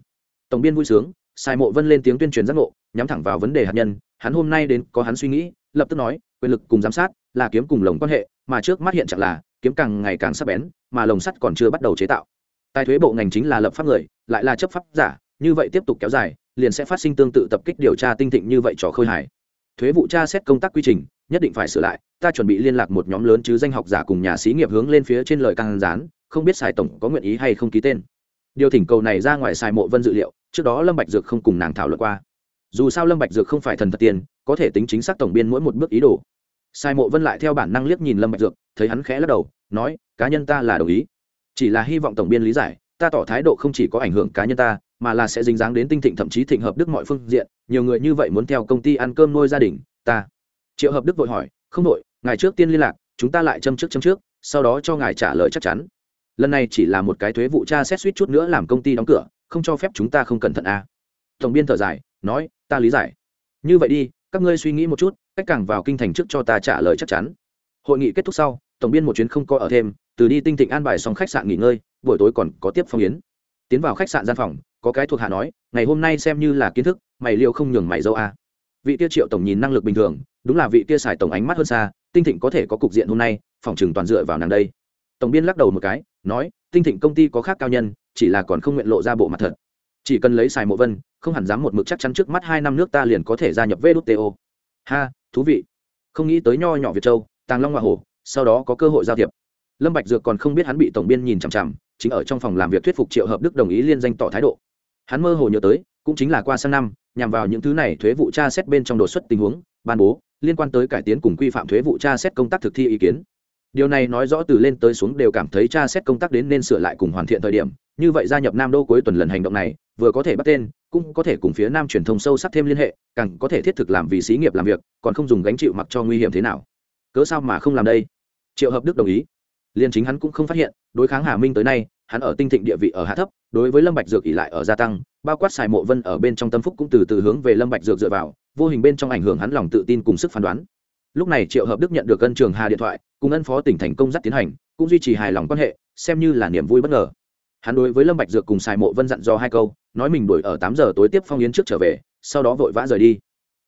S1: Tổng biên vui sướng sai mộ vân lên tiếng tuyên truyền giác ngộ, nhắm thẳng vào vấn đề hạt nhân, hắn hôm nay đến có hắn suy nghĩ, lập tức nói, quyền lực cùng giám sát là kiếm cùng lồng quan hệ, mà trước mắt hiện trạng là, kiếm càng ngày càng sắc bén, mà lồng sắt còn chưa bắt đầu chế tạo. Tài thuế bộ ngành chính là lập pháp người, lại là chấp pháp giả, như vậy tiếp tục kéo dài, liền sẽ phát sinh tương tự tập kích điều tra tinh thịnh như vậy trò khơi hải thuế vụ tra xét công tác quy trình, nhất định phải sửa lại, ta chuẩn bị liên lạc một nhóm lớn chứ danh học giả cùng nhà sĩ nghiệp hướng lên phía trên lời càng rán không biết xài tổng có nguyện ý hay không ký tên. Điều thỉnh cầu này ra ngoài xài mộ vân dự liệu trước đó lâm bạch dược không cùng nàng thảo luận qua. Dù sao lâm bạch dược không phải thần thật tiền, có thể tính chính xác tổng biên mỗi một bước ý đồ. Sai mộ vân lại theo bản năng liếc nhìn lâm bạch dược, thấy hắn khẽ lắc đầu, nói, cá nhân ta là đồng ý. Chỉ là hy vọng tổng biên lý giải, ta tỏ thái độ không chỉ có ảnh hưởng cá nhân ta, mà là sẽ dính dáng đến tinh thịnh thậm chí thịnh hợp đức mọi phương diện. Nhiều người như vậy muốn theo công ty ăn cơm nuôi gia đình, ta. Triệu hợp đức vội hỏi, không đội ngài trước tiên liên lạc, chúng ta lại châm trước châm trước, sau đó cho ngài trả lời chắc chắn. Lần này chỉ là một cái thuế vụ tra xét suýt chút nữa làm công ty đóng cửa không cho phép chúng ta không cẩn thận à. tổng biên thở dài, nói, ta lý giải như vậy đi, các ngươi suy nghĩ một chút, cách càng vào kinh thành trước cho ta trả lời chắc chắn hội nghị kết thúc sau, tổng biên một chuyến không có ở thêm, từ đi tinh thịnh an bài xong khách sạn nghỉ ngơi, buổi tối còn có tiếp phong yến tiến vào khách sạn gian phòng, có cái thuộc hạ nói, ngày hôm nay xem như là kiến thức, mày liêu không nhường mày dâu a à. vị tiêu triệu tổng nhìn năng lực bình thường, đúng là vị kia xài tổng ánh mắt hơn xa, tinh thịnh có thể có cục diện hôm nay, phòng chừng toàn dựa vào nàng đây tổng biên lắc đầu một cái, nói, tinh thịnh công ty có khác cao nhân chỉ là còn không nguyện lộ ra bộ mặt thật. Chỉ cần lấy xài mộ vân, không hẳn dám một mực chắc chắn trước mắt hai năm nước ta liền có thể gia nhập vto ha, thú vị. Không nghĩ tới nho nhỏ việt châu, tàng long hoa hổ sau đó có cơ hội giao thiệp. Lâm bạch dược còn không biết hắn bị tổng biên nhìn chằm chằm, chính ở trong phòng làm việc thuyết phục triệu hợp đức đồng ý liên danh tỏ thái độ. Hắn mơ hồ nhớ tới, cũng chính là qua sang năm, nhằm vào những thứ này thuế vụ tra xét bên trong đột xuất tình huống, ban bố, liên quan tới cải tiến cùng quy phạm thuế vụ tra xét công tác thực thi ý kiến. Điều này nói rõ từ lên tới xuống đều cảm thấy tra xét công tác đến nên sửa lại cùng hoàn thiện thời điểm như vậy gia nhập nam đô cuối tuần lần hành động này, vừa có thể bắt tên, cũng có thể cùng phía nam truyền thông sâu sắc thêm liên hệ, càng có thể thiết thực làm vì xí nghiệp làm việc, còn không dùng gánh chịu mặc cho nguy hiểm thế nào. Cớ sao mà không làm đây? Triệu hợp đức đồng ý. Liên chính hắn cũng không phát hiện, đối kháng hà minh tới nay, hắn ở tinh thịnh địa vị ở hạ thấp, đối với lâm bạch dược ỉ lại ở gia tăng, bao quát xài mộ vân ở bên trong tâm phúc cũng từ từ hướng về lâm bạch dược dựa vào, vô hình bên trong ảnh hưởng hắn lòng tự tin cùng sức phán đoán. Lúc này triệu hợp đức nhận được ân trường hà điện thoại, cùng ân phó tỉnh thành công dắt tiến hành, cũng duy trì hài lòng quan hệ, xem như là niềm vui bất ngờ hắn đối với lâm bạch dược cùng xài mộ vân dặn dò hai câu, nói mình đuổi ở tám giờ tối tiếp phong yến trước trở về, sau đó vội vã rời đi.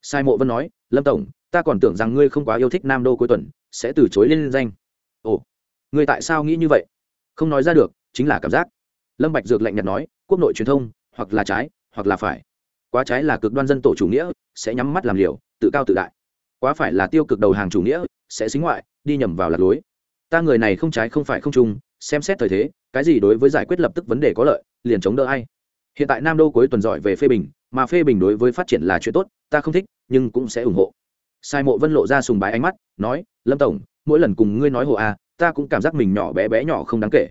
S1: Sai mộ vân nói, lâm tổng, ta còn tưởng rằng ngươi không quá yêu thích nam đô cuối tuần, sẽ từ chối lên danh. Ồ, ngươi tại sao nghĩ như vậy? Không nói ra được, chính là cảm giác. Lâm bạch dược lạnh nhạt nói, quốc nội truyền thông, hoặc là trái, hoặc là phải. Quá trái là cực đoan dân tổ chủ nghĩa, sẽ nhắm mắt làm liều, tự cao tự đại. Quá phải là tiêu cực đầu hàng chủ nghĩa, sẽ xính ngoại, đi nhầm vào lạc lối. Ta người này không trái không phải không trung xem xét thời thế, cái gì đối với giải quyết lập tức vấn đề có lợi, liền chống đỡ ai. Hiện tại nam đô cuối tuần giỏi về phê bình, mà phê bình đối với phát triển là chuyện tốt, ta không thích, nhưng cũng sẽ ủng hộ. Sai mộ vân lộ ra sùng bái ánh mắt, nói, lâm tổng, mỗi lần cùng ngươi nói hộ a, ta cũng cảm giác mình nhỏ bé bé nhỏ không đáng kể.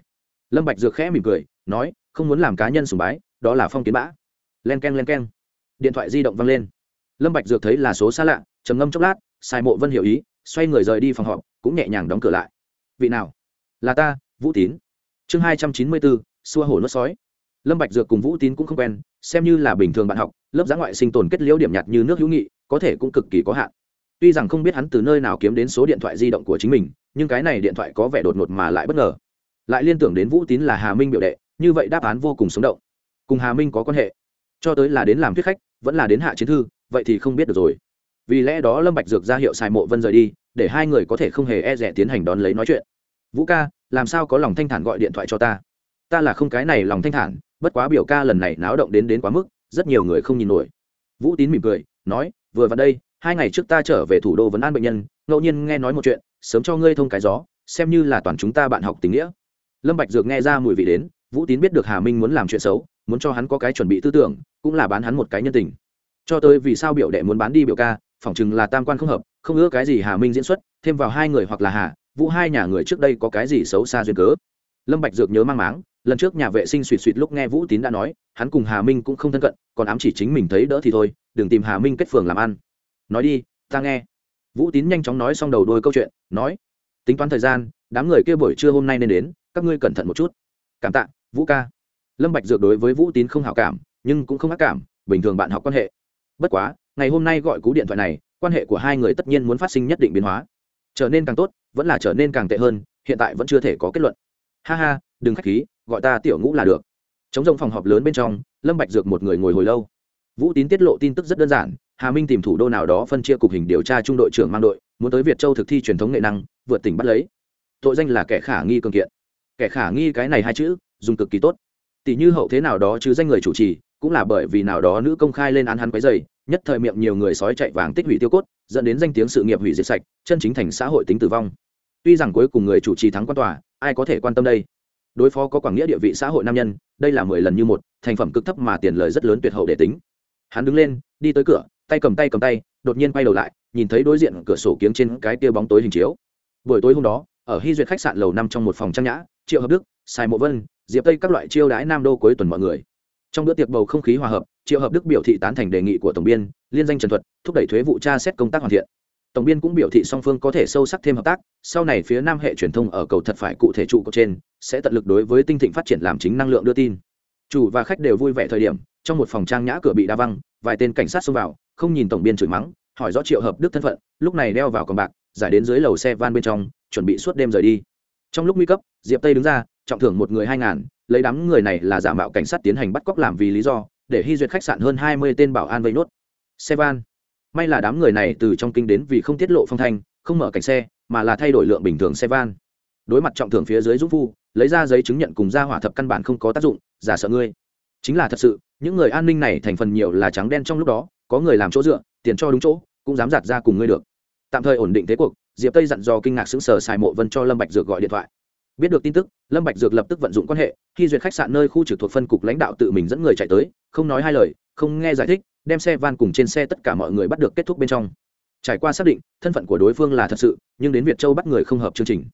S1: Lâm bạch dược khẽ mỉm cười, nói, không muốn làm cá nhân sùng bái, đó là phong kiến bã. Len keng len keng. Điện thoại di động vang lên. Lâm bạch dược thấy là số xa lạ, trầm ngâm chốc lát, sai mộ vân hiểu ý, xoay người rời đi phòng họp, cũng nhẹ nhàng đóng cửa lại. Vị nào? Là ta vũ tín. Chương hai trăm chín mươi bốn, xua hổ nuốt sói. Lâm bạch dược cùng vũ tín cũng không quen, xem như là bình thường bạn học, lớp giã ngoại sinh tồn kết liễu điểm nhạt như nước hữu nghị, có thể cũng cực kỳ có hạn. Tuy rằng không biết hắn từ nơi nào kiếm đến số điện thoại di động của chính mình, nhưng cái này điện thoại có vẻ đột ngột mà lại bất ngờ. Lại liên tưởng đến vũ tín là hà minh biểu đệ, như vậy đáp án vô cùng sống động. Cùng hà minh có quan hệ, cho tới là đến làm thuyết khách, vẫn là đến hạ chiến thư, vậy thì không biết được rồi. Vì lẽ đó lâm bạch dược ra hiệu xài mộ vân rời đi, để hai người có thể không hề e rẻ tiến hành đón lấy nói chuyện. Vũ ca làm sao có lòng thanh thản gọi điện thoại cho ta? Ta là không cái này lòng thanh thản, bất quá biểu ca lần này náo động đến đến quá mức, rất nhiều người không nhìn nổi. Vũ tín mỉm cười, nói, vừa vào đây, hai ngày trước ta trở về thủ đô vấn an bệnh nhân, ngẫu nhiên nghe nói một chuyện, sớm cho ngươi thông cái gió, xem như là toàn chúng ta bạn học tình nghĩa. Lâm bạch dược nghe ra mùi vị đến, vũ tín biết được hà minh muốn làm chuyện xấu, muốn cho hắn có cái chuẩn bị tư tưởng, cũng là bán hắn một cái nhân tình. Cho tới vì sao biểu đệ muốn bán đi biểu ca, phỏng chừng là tam quan không hợp, không ưa cái gì hà minh diễn xuất, thêm vào hai người hoặc là hà vũ hai nhà người trước đây có cái gì xấu xa duyên cớ? Lâm bạch dược nhớ mang máng, lần trước nhà vệ sinh suỵt suỵt lúc nghe vũ tín đã nói, hắn cùng hà minh cũng không thân cận, còn ám chỉ chính mình thấy đỡ thì thôi, đừng tìm hà minh kết phường làm ăn. Nói đi, ta nghe. Vũ tín nhanh chóng nói xong đầu đôi câu chuyện, nói, tính toán thời gian, đám người kia buổi trưa hôm nay nên đến, các ngươi cẩn thận một chút. Cảm tạ, vũ ca. Lâm bạch dược đối với vũ tín không hảo cảm, nhưng cũng không ác cảm, bình thường bạn học quan hệ. Bất quá, ngày hôm nay gọi cú điện thoại này, quan hệ của hai người tất nhiên muốn phát sinh nhất định biến hóa trở nên càng tốt, vẫn là trở nên càng tệ hơn, hiện tại vẫn chưa thể có kết luận. Ha ha, đừng khách khí, gọi ta tiểu ngũ là được. Chống rông phòng họp lớn bên trong, lâm bạch dược một người ngồi hồi lâu. Vũ tín tiết lộ tin tức rất đơn giản, hà minh tìm thủ đô nào đó phân chia cục hình điều tra trung đội trưởng mang đội, muốn tới việt châu thực thi truyền thống nghệ năng, vượt tỉnh bắt lấy. Tội danh là kẻ khả nghi cường kiện. Kẻ khả nghi cái này hai chữ, dùng cực kỳ tốt. Tỷ như hậu thế nào đó chứ danh người chủ trì, cũng là bởi vì nào đó nữ công khai lên án hắn quấy dày nhất thời miệng nhiều người sói chạy vàng tích hủy tiêu cốt, dẫn đến danh tiếng sự nghiệp hủy diệt sạch, chân chính thành xã hội tính tử vong. Tuy rằng cuối cùng người chủ trì thắng quan tòa, ai có thể quan tâm đây? Đối phó có quảng nghĩa địa vị xã hội nam nhân, đây là mười lần như một, thành phẩm cực thấp mà tiền lời rất lớn tuyệt hậu để tính. Hắn đứng lên, đi tới cửa, tay cầm tay cầm tay, đột nhiên quay đầu lại, nhìn thấy đối diện cửa sổ kiếng trên cái kia bóng tối hình chiếu. Buổi tối hôm đó, ở hy duyệt khách sạn lầu năm trong một phòng trang nhã, triệu hợp đức, sai mộ vân, diệp tây các loại chiêu đãi nam đô cuối tuần mọi người trong bữa tiệc bầu không khí hòa hợp, triệu hợp đức biểu thị tán thành đề nghị của tổng biên, liên danh trần thuật, thúc đẩy thuế vụ tra xét công tác hoàn thiện. Tổng biên cũng biểu thị song phương có thể sâu sắc thêm hợp tác, sau này phía nam hệ truyền thông ở cầu thật phải cụ thể trụ cột trên, sẽ tận lực đối với tinh thịnh phát triển làm chính năng lượng đưa tin. Chủ và khách đều vui vẻ thời điểm, trong một phòng trang nhã cửa bị đa văng, vài tên cảnh sát xông vào, không nhìn tổng biên chửi mắng, hỏi rõ triệu hợp đức thân phận, lúc này đeo vào con bạc, giải đến dưới lầu xe van bên trong, chuẩn bị suốt đêm rời đi. Trong lúc nguy cấp, diệp tây đứng ra, trọng thưởng một người hai ngàn lấy đám người này là giả mạo cảnh sát tiến hành bắt cóc làm vì lý do, để hy duyệt khách sạn hơn hai mươi tên bảo an vây nốt. Xe van may là đám người này từ trong kinh đến vì không tiết lộ phong thanh, không mở cảnh xe, mà là thay đổi lượng bình thường xe van đối mặt trọng thưởng phía dưới dũng phu, lấy ra giấy chứng nhận cùng ra hỏa thập căn bản không có tác dụng, giả sợ ngươi. Chính là thật sự, những người an ninh này thành phần nhiều là trắng đen trong lúc đó, có người làm chỗ dựa, tiền cho đúng chỗ, cũng dám giạt ra cùng ngươi được. Tạm thời ổn định thế cuộc, diệp tây dặn dò kinh ngạc xứng sở xài mộ vân cho lâm bạch dược gọi điện thoại biết được tin tức, lâm bạch dược lập tức vận dụng quan hệ, khi duyệt khách sạn nơi khu trực thuộc phân cục lãnh đạo tự mình dẫn người chạy tới, không nói hai lời, không nghe giải thích, đem xe van cùng trên xe tất cả mọi người bắt được kết thúc bên trong. Trải qua xác định, thân phận của đối phương là thật sự, nhưng đến việt châu bắt người không hợp chương trình.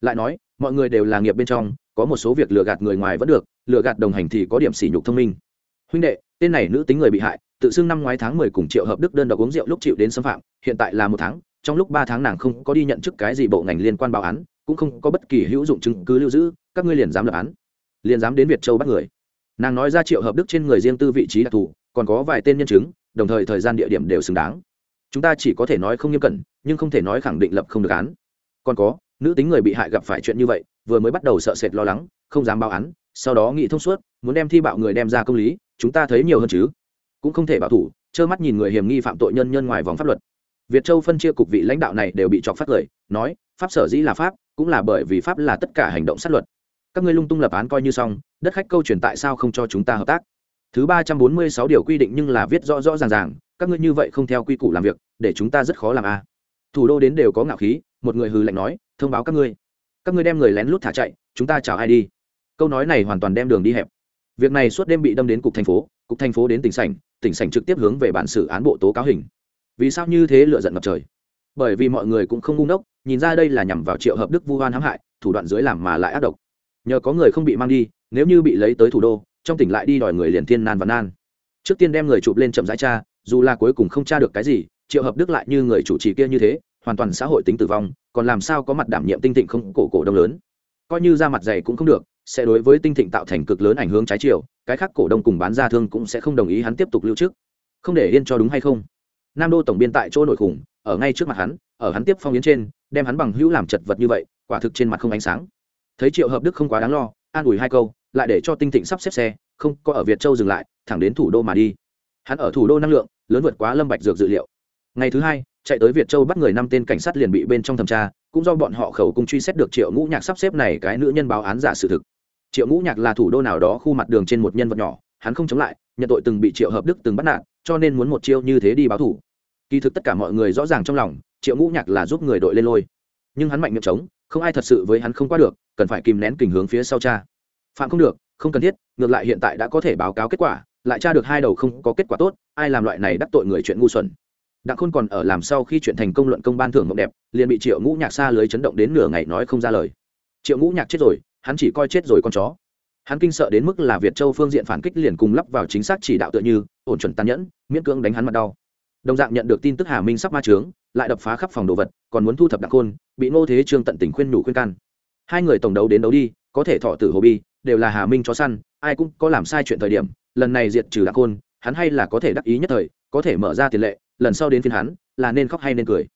S1: Lại nói, mọi người đều là nghiệp bên trong, có một số việc lừa gạt người ngoài vẫn được, lừa gạt đồng hành thì có điểm sỉ nhục thông minh. Huynh đệ, tên này nữ tính người bị hại, tự xưng năm ngoái tháng mười cùng triệu hợp đức đơn độc uống rượu lúc chịu đến xâm phạm, hiện tại là một tháng, trong lúc ba tháng nàng không có đi nhận chức cái gì bộ ngành liên quan báo án cũng không có bất kỳ hữu dụng chứng cứ lưu giữ, các ngươi liền dám lập án, liền dám đến việt châu bắt người. Nàng nói ra triệu hợp đức trên người riêng tư vị trí đặc thù, còn có vài tên nhân chứng, đồng thời thời gian địa điểm đều xứng đáng. Chúng ta chỉ có thể nói không nghiêm cẩn, nhưng không thể nói khẳng định lập không được án. Còn có, nữ tính người bị hại gặp phải chuyện như vậy, vừa mới bắt đầu sợ sệt lo lắng, không dám báo án, sau đó nghĩ thông suốt, muốn đem thi bạo người đem ra công lý, chúng ta thấy nhiều hơn chứ. Cũng không thể bảo thủ, trơ mắt nhìn người hiểm nghi phạm tội nhân nhân ngoài vòng pháp luật. Việt châu phân chia cục vị lãnh đạo này đều bị chọc phát lời, nói, pháp sở dĩ là pháp cũng là bởi vì pháp là tất cả hành động sát luật. Các ngươi lung tung lập án coi như xong, đất khách câu truyền tại sao không cho chúng ta hợp tác? Thứ ba trăm bốn mươi sáu điều quy định nhưng là viết rõ rõ ràng ràng, các ngươi như vậy không theo quy củ làm việc, để chúng ta rất khó làm a à. thủ đô đến đều có ngạo khí, một người hừ lạnh nói, thông báo các ngươi. Các ngươi đem người lén lút thả chạy, chúng ta chào ai đi. Câu nói này hoàn toàn đem đường đi hẹp. Việc này suốt đêm bị đâm đến cục thành phố, cục thành phố đến tỉnh sảnh tỉnh sảnh trực tiếp hướng về bản xử án bộ tố cáo hình. Vì sao như thế lựa giận ngập trời? Bởi vì mọi người cũng không ngu ngốc, nhìn ra đây là nhằm vào triệu hợp đức vu hoan hãm hại, thủ đoạn dưới làm mà lại ác độc. Nhờ có người không bị mang đi, nếu như bị lấy tới thủ đô, trong tỉnh lại đi đòi người liền thiên nan và nan. Trước tiên đem người chụp lên chậm rãi cha dù là cuối cùng không tra được cái gì, triệu hợp đức lại như người chủ trì kia như thế, hoàn toàn xã hội tính tử vong, còn làm sao có mặt đảm nhiệm tinh thịnh không cổ cổ đông lớn. Coi như ra mặt dày cũng không được, sẽ đối với tinh thịnh tạo thành cực lớn ảnh hưởng trái chiều, cái khác cổ đông cùng bán ra thương cũng sẽ không đồng ý hắn tiếp tục lưu trước không để yên cho đúng hay không? Nam đô tổng biên tại chỗ nội khủng ở ngay trước mặt hắn, ở hắn tiếp phong yến trên, đem hắn bằng hữu làm chật vật như vậy, quả thực trên mặt không ánh sáng. Thấy triệu hợp đức không quá đáng lo, an ủi hai câu, lại để cho tinh thịnh sắp xếp xe, không có ở việt châu dừng lại, thẳng đến thủ đô mà đi. Hắn ở thủ đô năng lượng, lớn vượt quá lâm bạch dược dự liệu. Ngày thứ hai, chạy tới việt châu bắt người năm tên cảnh sát liền bị bên trong thẩm tra, cũng do bọn họ khẩu cung truy xét được triệu ngũ nhạc sắp xếp này cái nữ nhân báo án giả sự thực. Triệu ngũ nhạc là thủ đô nào đó khu mặt đường trên một nhân vật nhỏ, hắn không chống lại, nhận tội từng bị triệu hợp đức từng bắt nạt, cho nên muốn một chiêu như thế đi báo thủ kỳ thực tất cả mọi người rõ ràng trong lòng, triệu ngũ nhạc là giúp người đội lên lôi. Nhưng hắn mạnh miệng chống không ai thật sự với hắn không qua được, cần phải kìm nén kình hướng phía sau cha. Phạm không được, không cần thiết, ngược lại hiện tại đã có thể báo cáo kết quả, lại tra được hai đầu không có kết quả tốt, ai làm loại này đắc tội người chuyện ngu xuẩn. Đặng khôn còn ở làm sau khi chuyện thành công luận công ban thưởng mộng đẹp, liền bị triệu ngũ nhạc xa lưới chấn động đến nửa ngày nói không ra lời. Triệu ngũ nhạc chết rồi, hắn chỉ coi chết rồi con chó. Hắn kinh sợ đến mức là việt châu phương diện phản kích liền cùng lắp vào chính xác chỉ đạo tựa như, ổn chuẩn tàn nhẫn, miễn cưỡng đánh hắn mặt đau đồng dạng nhận được tin tức hà minh sắp ma trướng, lại đập phá khắp phòng đồ vật, còn muốn thu thập đặng khôn, bị ngô thế trương tận tình khuyên nhủ khuyên can. Hai người tổng đấu đến đấu đi, có thể thọ tử hồ bi, đều là hà minh chó săn, ai cũng có làm sai chuyện thời điểm, lần này diệt trừ đặng khôn, hắn hay là có thể đắc ý nhất thời, có thể mở ra tiền lệ, lần sau đến phiên hắn, là nên khóc hay nên cười.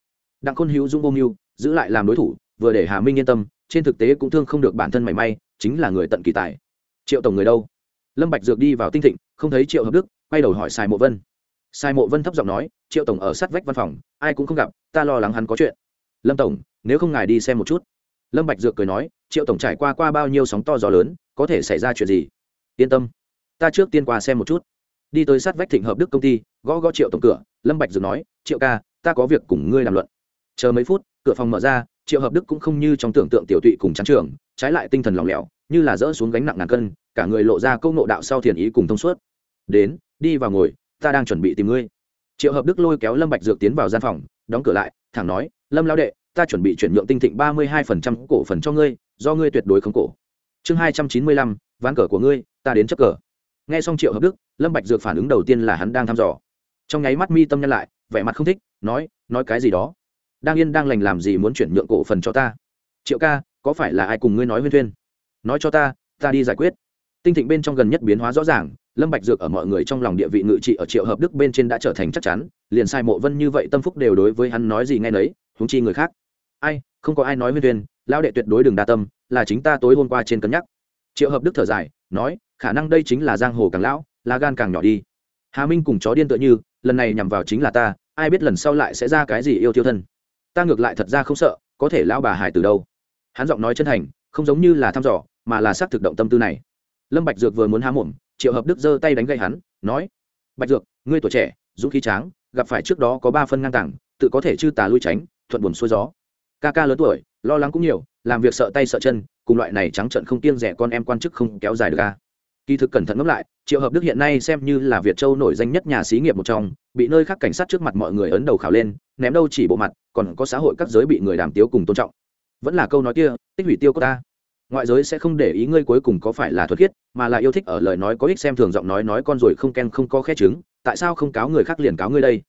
S1: Đặng khôn hữu dung vô mưu, giữ lại làm đối thủ, vừa để hà minh yên tâm, trên thực tế cũng thương không được bản thân mảy may, chính là người tận kỳ tài. Triệu tổng người đâu? Lâm bạch dược đi vào tinh thịnh, không thấy triệu hợp đức, quay đầu hỏi xài mộ vân sai mộ vân thấp giọng nói, triệu tổng ở sát vách văn phòng, ai cũng không gặp, ta lo lắng hắn có chuyện. Lâm tổng, nếu không ngài đi xem một chút. Lâm bạch dược cười nói, triệu tổng trải qua qua bao nhiêu sóng to gió lớn, có thể xảy ra chuyện gì? Yên tâm, ta trước tiên qua xem một chút. Đi tới sát vách thịnh hợp đức công ty, gõ gõ triệu tổng cửa, lâm bạch dược nói, triệu ca, ta có việc cùng ngươi làm luận. Chờ mấy phút, cửa phòng mở ra, triệu hợp đức cũng không như trong tưởng tượng tiểu tụy cùng trắng trường, trái lại tinh thần lỏng lẻo, như là dỡ xuống gánh nặng ngàn cân, cả người lộ ra câu nộ đạo sau thiền ý cùng thông suốt. Đến, đi vào ngồi ta đang chuẩn bị tìm ngươi. Triệu hợp đức lôi kéo lâm bạch dược tiến vào gian phòng, đóng cửa lại, thẳng nói, lâm lão đệ, ta chuẩn bị chuyển nhượng tinh thịnh ba mươi hai phần trăm cổ phần cho ngươi, do ngươi tuyệt đối không cổ. Chương hai trăm chín mươi lăm, ván cờ của ngươi, ta đến chấp cờ. Nghe xong triệu hợp đức, lâm bạch dược phản ứng đầu tiên là hắn đang thăm dò. Trong nháy mắt mi tâm nhân lại, vẻ mặt không thích, nói nói cái gì đó? Đang yên đang lành làm gì muốn chuyển nhượng cổ phần cho ta? Triệu ca, có phải là ai cùng ngươi nói huyên thuyên? Nói cho ta ta đi giải quyết. Tinh thịnh bên trong gần nhất biến hóa rõ ràng lâm bạch dược ở mọi người trong lòng địa vị ngự trị ở triệu hợp đức bên trên đã trở thành chắc chắn, liền sai mộ vân như vậy tâm phúc đều đối với hắn nói gì nghe nấy, huống chi người khác. Ai, không có ai nói huyên tuyên lão đệ tuyệt đối đừng đa tâm, là chính ta tối hôm qua trên cân nhắc. Triệu hợp đức thở dài, nói, khả năng đây chính là giang hồ càng lão, lá gan càng nhỏ đi. Hà minh cùng chó điên tựa như, lần này nhằm vào chính là ta, ai biết lần sau lại sẽ ra cái gì yêu tiêu thân. Ta ngược lại thật ra không sợ, có thể lão bà hải từ đâu. Hắn giọng nói chân thành, không giống như là thăm dò, mà là xác thực động tâm tư này. Lâm bạch dược vừa muốn há mồm triệu hợp đức giơ tay đánh gậy hắn, nói, bạch dược, ngươi tuổi trẻ, dũng khí tráng, gặp phải trước đó có ba phân ngang tàng, tự có thể chư tà lui tránh, thuận buồn xuôi gió. Ca ca lớn tuổi, lo lắng cũng nhiều, làm việc sợ tay sợ chân, cùng loại này trắng trợn không kiêng rẻ con em quan chức không kéo dài được ca kỳ thực cẩn thận ngẫm lại, triệu hợp đức hiện nay xem như là việt châu nổi danh nhất nhà xí nghiệp một trong, bị nơi khác cảnh sát trước mặt mọi người ấn đầu khảo lên, ném đâu chỉ bộ mặt, còn có xã hội các giới bị người đàm tiếu cùng tôn trọng. Vẫn là câu nói kia, tích hủy tiêu của ta ngoại giới sẽ không để ý ngươi cuối cùng có phải là thuật khiết, mà là yêu thích ở lời nói có ích xem thường giọng nói nói con rồi không ken không có khe chứng tại sao không cáo người khác liền cáo ngươi đây?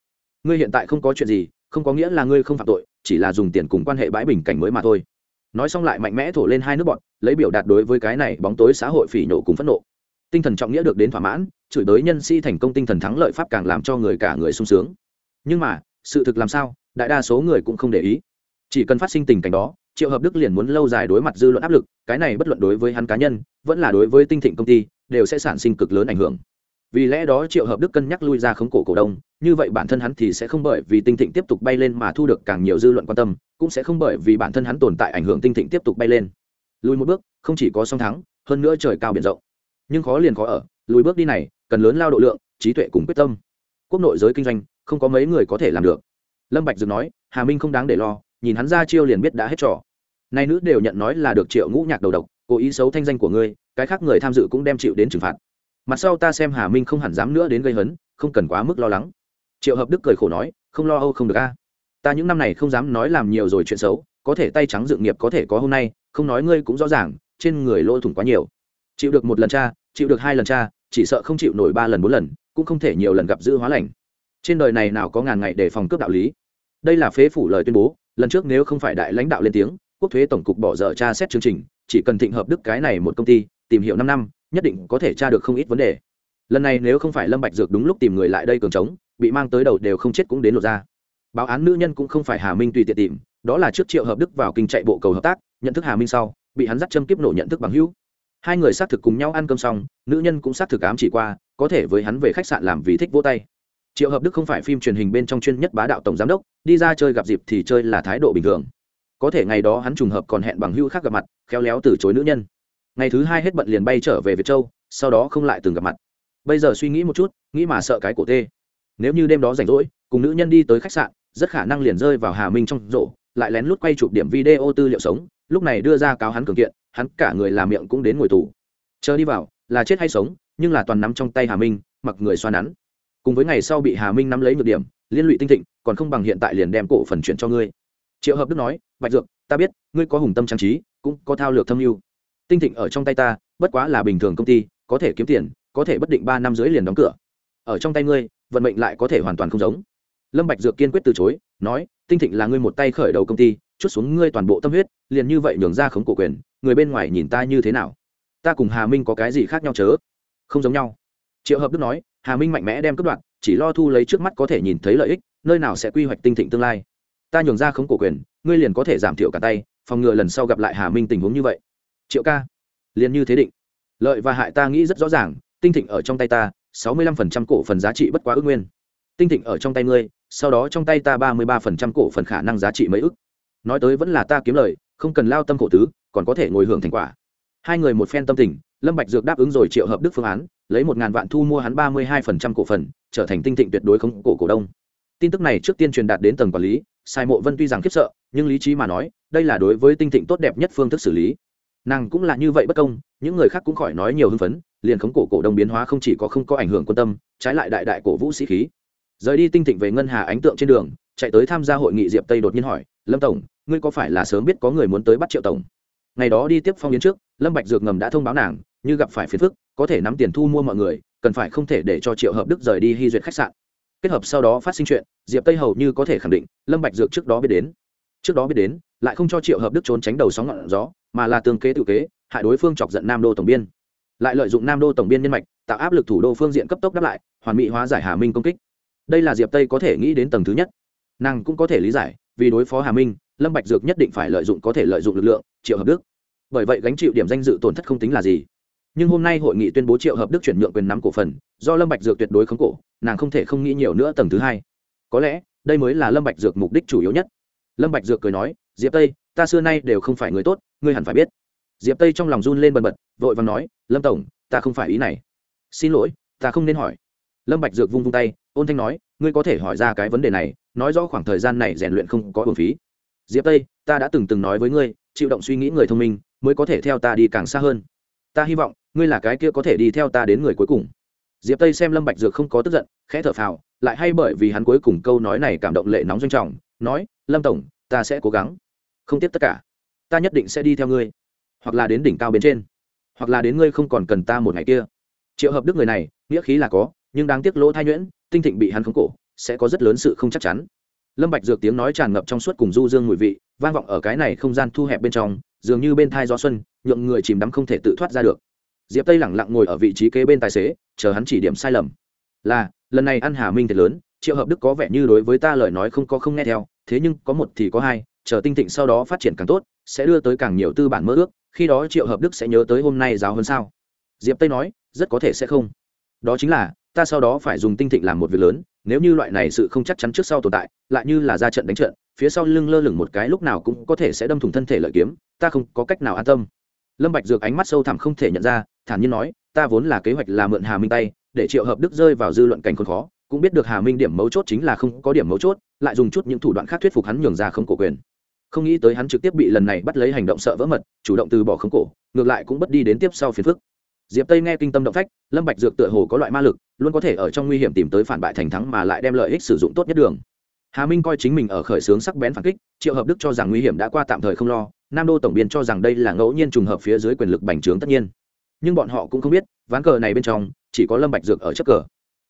S1: Ngươi hiện tại không có chuyện gì, không có nghĩa là ngươi không phạm tội, chỉ là dùng tiền cùng quan hệ bãi bình cảnh mới mà thôi. Nói xong lại mạnh mẽ thổ lên hai nước bọn, lấy biểu đạt đối với cái này bóng tối xã hội phỉ nhổ cùng phẫn nộ. Tinh thần trọng nghĩa được đến thỏa mãn, chửi đới nhân sĩ thành công tinh thần thắng lợi pháp càng làm cho người cả người sung sướng. Nhưng mà, sự thực làm sao, đại đa số người cũng không để ý. Chỉ cần phát sinh tình cảnh đó triệu hợp đức liền muốn lâu dài đối mặt dư luận áp lực, cái này bất luận đối với hắn cá nhân, vẫn là đối với tinh thịnh công ty, đều sẽ sản sinh cực lớn ảnh hưởng. Vì lẽ đó triệu hợp đức cân nhắc lui ra khống cổ cổ đông, như vậy bản thân hắn thì sẽ không bởi vì tinh thịnh tiếp tục bay lên mà thu được càng nhiều dư luận quan tâm, cũng sẽ không bởi vì bản thân hắn tồn tại ảnh hưởng tinh thịnh tiếp tục bay lên. Lùi một bước, không chỉ có song thắng, hơn nữa trời cao biển rộng. Nhưng khó liền khó ở, lùi bước đi này, cần lớn lao độ lượng, trí tuệ cùng quyết tâm. Quốc nội giới kinh doanh, không có mấy người có thể làm được. Lâm bạch dừng nói, hà minh không đáng để lo, nhìn hắn ra chiêu liền biết đã hết trò nay nữ đều nhận nói là được triệu ngũ nhạc đầu độc, cố ý xấu thanh danh của ngươi, cái khác người tham dự cũng đem chịu đến trừng phạt. Mặt sau ta xem hà minh không hẳn dám nữa đến gây hấn, không cần quá mức lo lắng. Triệu hợp đức cười khổ nói, không lo âu không được a. Ta những năm này không dám nói làm nhiều rồi chuyện xấu, có thể tay trắng dự nghiệp có thể có hôm nay, không nói ngươi cũng rõ ràng, trên người lỗ thủng quá nhiều. Chịu được một lần cha chịu được hai lần cha chỉ sợ không chịu nổi ba lần bốn lần, cũng không thể nhiều lần gặp dư hóa lành. Trên đời này nào có ngàn ngày để phòng cướp đạo lý. Đây là phế phủ lời tuyên bố, lần trước nếu không phải đại lãnh đạo lên tiếng quốc thuế tổng cục bỏ dở tra xét chương trình, chỉ cần thịnh hợp đức cái này một công ty, tìm hiểu năm năm, nhất định có thể tra được không ít vấn đề. Lần này nếu không phải lâm bạch dược đúng lúc tìm người lại đây cường trống bị mang tới đầu đều không chết cũng đến lột ra. Báo án nữ nhân cũng không phải hà minh tùy tiện tìm, đó là trước triệu hợp đức vào kinh chạy bộ cầu hợp tác, nhận thức hà minh sau, bị hắn dắt châm kiếp nổ nhận thức bằng hữu. Hai người xác thực cùng nhau ăn cơm xong, nữ nhân cũng xác thực ám chỉ qua, có thể với hắn về khách sạn làm vì thích vỗ tay. Triệu hợp đức không phải phim truyền hình bên trong chuyên nhất bá đạo tổng giám đốc, đi ra chơi gặp dịp thì chơi là thái độ bình thường có thể ngày đó hắn trùng hợp còn hẹn bằng hữu khác gặp mặt, khéo léo từ chối nữ nhân. Ngày thứ hai hết bận liền bay trở về việt châu, sau đó không lại từng gặp mặt. Bây giờ suy nghĩ một chút, nghĩ mà sợ cái cổ tê. Nếu như đêm đó rảnh rỗi, cùng nữ nhân đi tới khách sạn, rất khả năng liền rơi vào hà minh trong rổ, lại lén lút quay chụp điểm video tư liệu sống, lúc này đưa ra cáo hắn cường kiện, hắn cả người làm miệng cũng đến ngồi tù. Chờ đi vào, là chết hay sống, nhưng là toàn nắm trong tay hà minh, mặc người xoa nắn. Cùng với ngày sau bị hà minh nắm lấy nhược điểm, liên lụy tinh thịnh, còn không bằng hiện tại liền đem cổ phần chuyển cho ngươi. Triệu hợp đức nói bạch dược, ta biết, ngươi có hùng tâm trang trí, cũng có thao lược thâm mưu tinh thịnh ở trong tay ta, bất quá là bình thường công ty, có thể kiếm tiền, có thể bất định ba năm dưới liền đóng cửa. Ở trong tay ngươi, vận mệnh lại có thể hoàn toàn không giống. Lâm bạch dược kiên quyết từ chối, nói, tinh thịnh là ngươi một tay khởi đầu công ty, chút xuống ngươi toàn bộ tâm huyết, liền như vậy nhường ra khống cổ quyền, người bên ngoài nhìn ta như thế nào? Ta cùng hà minh có cái gì khác nhau chớ? Không giống nhau. Triệu hợp đức nói, hà minh mạnh mẽ đem cướp đoạn chỉ lo thu lấy trước mắt có thể nhìn thấy lợi ích, nơi nào sẽ quy hoạch tinh thịnh tương lai. Ta nhường ra khống cổ quyền ngươi liền có thể giảm thiểu cả tay, phòng ngừa lần sau gặp lại hà minh tình huống như vậy. Triệu ca, liền như thế định. Lợi và hại ta nghĩ rất rõ ràng, tinh thịnh ở trong tay ta, sáu mươi lăm phần trăm cổ phần giá trị bất quá ước nguyên. Tinh thịnh ở trong tay ngươi, sau đó trong tay ta ba mươi ba phần trăm cổ phần khả năng giá trị mấy ước. Nói tới vẫn là ta kiếm lời, không cần lao tâm khổ tứ, còn có thể ngồi hưởng thành quả. Hai người một phen tâm tình, lâm bạch dược đáp ứng rồi triệu hợp đức phương án, lấy một ngàn vạn thu mua hắn ba mươi hai phần trăm cổ phần, trở thành tinh thịnh tuyệt đối không cổ cổ đông. Tin tức này trước tiên truyền đạt đến tầng quản lý sai mộ vân tuy rằng khiếp sợ, nhưng lý trí mà nói, đây là đối với tinh thịnh tốt đẹp nhất phương thức xử lý. Nàng cũng là như vậy bất công, những người khác cũng khỏi nói nhiều hưng phấn, liền khống cổ cổ đông biến hóa không chỉ có không có ảnh hưởng quan tâm, trái lại đại đại cổ vũ sĩ khí. Rời đi tinh thịnh về ngân hà ánh tượng trên đường, chạy tới tham gia hội nghị diệp tây đột nhiên hỏi, lâm tổng, ngươi có phải là sớm biết có người muốn tới bắt triệu tổng? Ngày đó đi tiếp phong yến trước, lâm bạch dược ngầm đã thông báo nàng, như gặp phải phiền phức, có thể nắm tiền thu mua mọi người, cần phải không thể để cho triệu hợp đức rời đi hy duyệt khách sạn kết hợp sau đó phát sinh chuyện, diệp tây hầu như có thể khẳng định, lâm bạch dược trước đó biết đến. Trước đó biết đến, lại không cho triệu hợp đức trốn tránh đầu sóng ngọn gió, mà là tương kế tự kế, hại đối phương chọc giận nam đô tổng biên. Lại lợi dụng nam đô tổng biên nhân mạch, tạo áp lực thủ đô phương diện cấp tốc đáp lại, hoàn mỹ hóa giải hà minh công kích. Đây là diệp tây có thể nghĩ đến tầng thứ nhất. Nàng cũng có thể lý giải, vì đối phó hà minh, lâm bạch dược nhất định phải lợi dụng, có thể lợi dụng lực lượng, triệu hợp đức. Bởi vậy gánh chịu điểm danh dự tổn thất không tính là gì nhưng hôm nay hội nghị tuyên bố triệu hợp đức chuyển nhượng quyền nắm cổ phần, do lâm bạch dược tuyệt đối khống cổ, nàng không thể không nghĩ nhiều nữa tầng thứ hai. Có lẽ, đây mới là lâm bạch dược mục đích chủ yếu nhất. Lâm bạch dược cười nói, diệp tây, ta xưa nay đều không phải người tốt, ngươi hẳn phải biết. Diệp tây trong lòng run lên bần bật, vội vàng nói, lâm tổng, ta không phải ý này. Xin lỗi, ta không nên hỏi. Lâm bạch dược vung vung tay, ôn thanh nói, ngươi có thể hỏi ra cái vấn đề này, nói rõ khoảng thời gian này rèn luyện không có uổng phí. Diệp tây, ta đã từng từng nói với ngươi, chịu động suy nghĩ người thông minh, mới có thể theo ta đi càng xa hơn. Ta hy vọng ngươi là cái kia có thể đi theo ta đến người cuối cùng. Diệp tây xem lâm bạch dược không có tức giận, khẽ thở phào, lại hay bởi vì hắn cuối cùng câu nói này cảm động lệ nóng doanh trọng, nói, lâm tổng, ta sẽ cố gắng, không tiếp tất cả. Ta nhất định sẽ đi theo ngươi, hoặc là đến đỉnh cao bên trên, hoặc là đến ngươi không còn cần ta một ngày kia. Triệu hợp đức người này, nghĩa khí là có, nhưng đáng tiếc lỗ thai nhuyễn, tinh thịnh bị hắn khống cổ, sẽ có rất lớn sự không chắc chắn. Lâm bạch dược tiếng nói tràn ngập trong suốt cùng du dương mùi vị, vang vọng ở cái này không gian thu hẹp bên trong, dường như bên thai gió xuân, nhượng người chìm đắm không thể tự thoát ra được diệp tây lẳng lặng ngồi ở vị trí kế bên tài xế, chờ hắn chỉ điểm sai lầm. Là, lần này ăn hà minh thật lớn, triệu hợp đức có vẻ như đối với ta lời nói không có không nghe theo, thế nhưng có một thì có hai, chờ tinh thịnh sau đó phát triển càng tốt, sẽ đưa tới càng nhiều tư bản mơ ước, khi đó triệu hợp đức sẽ nhớ tới hôm nay giáo hơn sao. Diệp tây nói, rất có thể sẽ không. Đó chính là, ta sau đó phải dùng tinh thịnh làm một việc lớn, nếu như loại này sự không chắc chắn trước sau tồn tại, lại như là ra trận đánh trận, phía sau lưng lơ lửng một cái lúc nào cũng có thể sẽ đâm thủng thân thể lợi kiếm, ta không có cách nào an tâm lâm bạch dược ánh mắt sâu thẳm không thể nhận ra, thản nhiên nói, ta vốn là kế hoạch là mượn hà minh tay, để triệu hợp đức rơi vào dư luận cảnh khốn khó, cũng biết được hà minh điểm mấu chốt chính là không có điểm mấu chốt, lại dùng chút những thủ đoạn khác thuyết phục hắn nhường ra không cổ quyền. Không nghĩ tới hắn trực tiếp bị lần này bắt lấy hành động sợ vỡ mật, chủ động từ bỏ khống cổ, ngược lại cũng bất đi đến tiếp sau phiền phức. Diệp tây nghe kinh tâm động phách, lâm bạch dược tựa hồ có loại ma lực, luôn có thể ở trong nguy hiểm tìm tới phản bại thành thắng mà lại đem lợi ích sử dụng tốt nhất đường. Hà minh coi chính mình ở khởi xướng sắc bén phản kích, triệu hợp đức cho rằng nguy hiểm đã qua tạm thời không lo nam đô tổng biên cho rằng đây là ngẫu nhiên trùng hợp phía dưới quyền lực bành trướng tất nhiên. Nhưng bọn họ cũng không biết ván cờ này bên trong chỉ có lâm bạch dược ở trước cờ.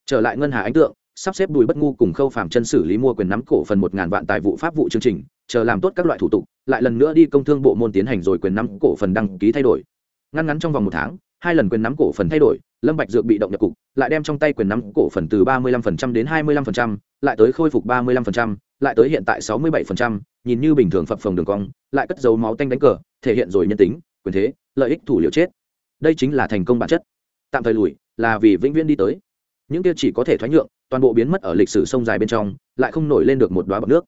S1: Trở lại ngân hà ánh tượng sắp xếp đùi bất ngu cùng khâu phàm chân xử lý mua quyền nắm cổ phần một ngàn vạn tài vụ pháp vụ chương trình chờ làm tốt các loại thủ tục lại lần nữa đi công thương bộ môn tiến hành rồi quyền nắm cổ phần đăng ký thay đổi. Ngăn ngắn trong vòng một tháng hai lần quyền nắm cổ phần thay đổi lâm bạch dược bị động nhập cục lại đem trong tay quyền nắm cổ phần từ ba mươi 35% đến hai mươi 25%, lại tới khôi phục ba mươi 35%, lại tới hiện tại sáu mươi 67%, nhìn như bình thường phập phồng đường cong lại cất dấu máu tanh đánh cờ thể hiện rồi nhân tính quyền thế lợi ích thủ liệu chết. Đây chính là thành công bản chất. Tạm thời lùi là vì vĩnh viễn đi tới. Những kia chỉ có thể thoái nhượng toàn bộ biến mất ở lịch sử sông dài bên trong lại không nổi lên được một đóa bọt nước.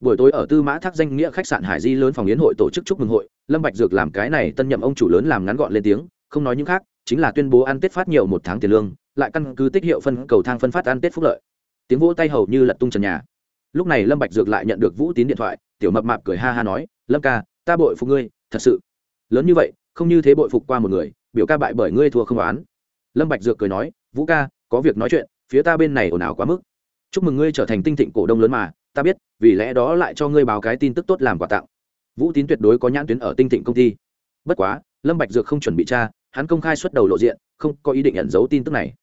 S1: Buổi tối ở tư mã thác danh nghĩa khách sạn hải di lớn phòng yến hội tổ chức chúc mừng hội lâm bạch dược làm cái này tân nhậm ông chủ lớn làm ngắn gọn lên tiếng không nói những khác chính là tuyên bố ăn tết phát nhiều một tháng tiền lương lại căn cứ tích hiệu phân cầu thang phân phát ăn tết phúc lợi. Tiếng vỗ tay hầu như lật tung trần nhà lúc này lâm bạch dược lại nhận được vũ tín điện thoại, tiểu mập mạp cười ha ha nói, lâm ca, ta bội phục ngươi, thật sự. Lớn như vậy, không như thế bội phục qua một người, biểu ca bại bởi ngươi thua không oán. Lâm bạch dược cười nói, vũ ca, có việc nói chuyện, phía ta bên này ồn ào quá mức. Chúc mừng ngươi trở thành tinh thịnh cổ đông lớn mà, ta biết, vì lẽ đó lại cho ngươi báo cái tin tức tốt làm quà tặng. Vũ tín tuyệt đối có nhãn tuyến ở tinh thịnh công ty. Bất quá, lâm bạch dược không chuẩn bị tra, hắn công khai xuất đầu lộ diện, không có ý định ẩn giấu tin tức này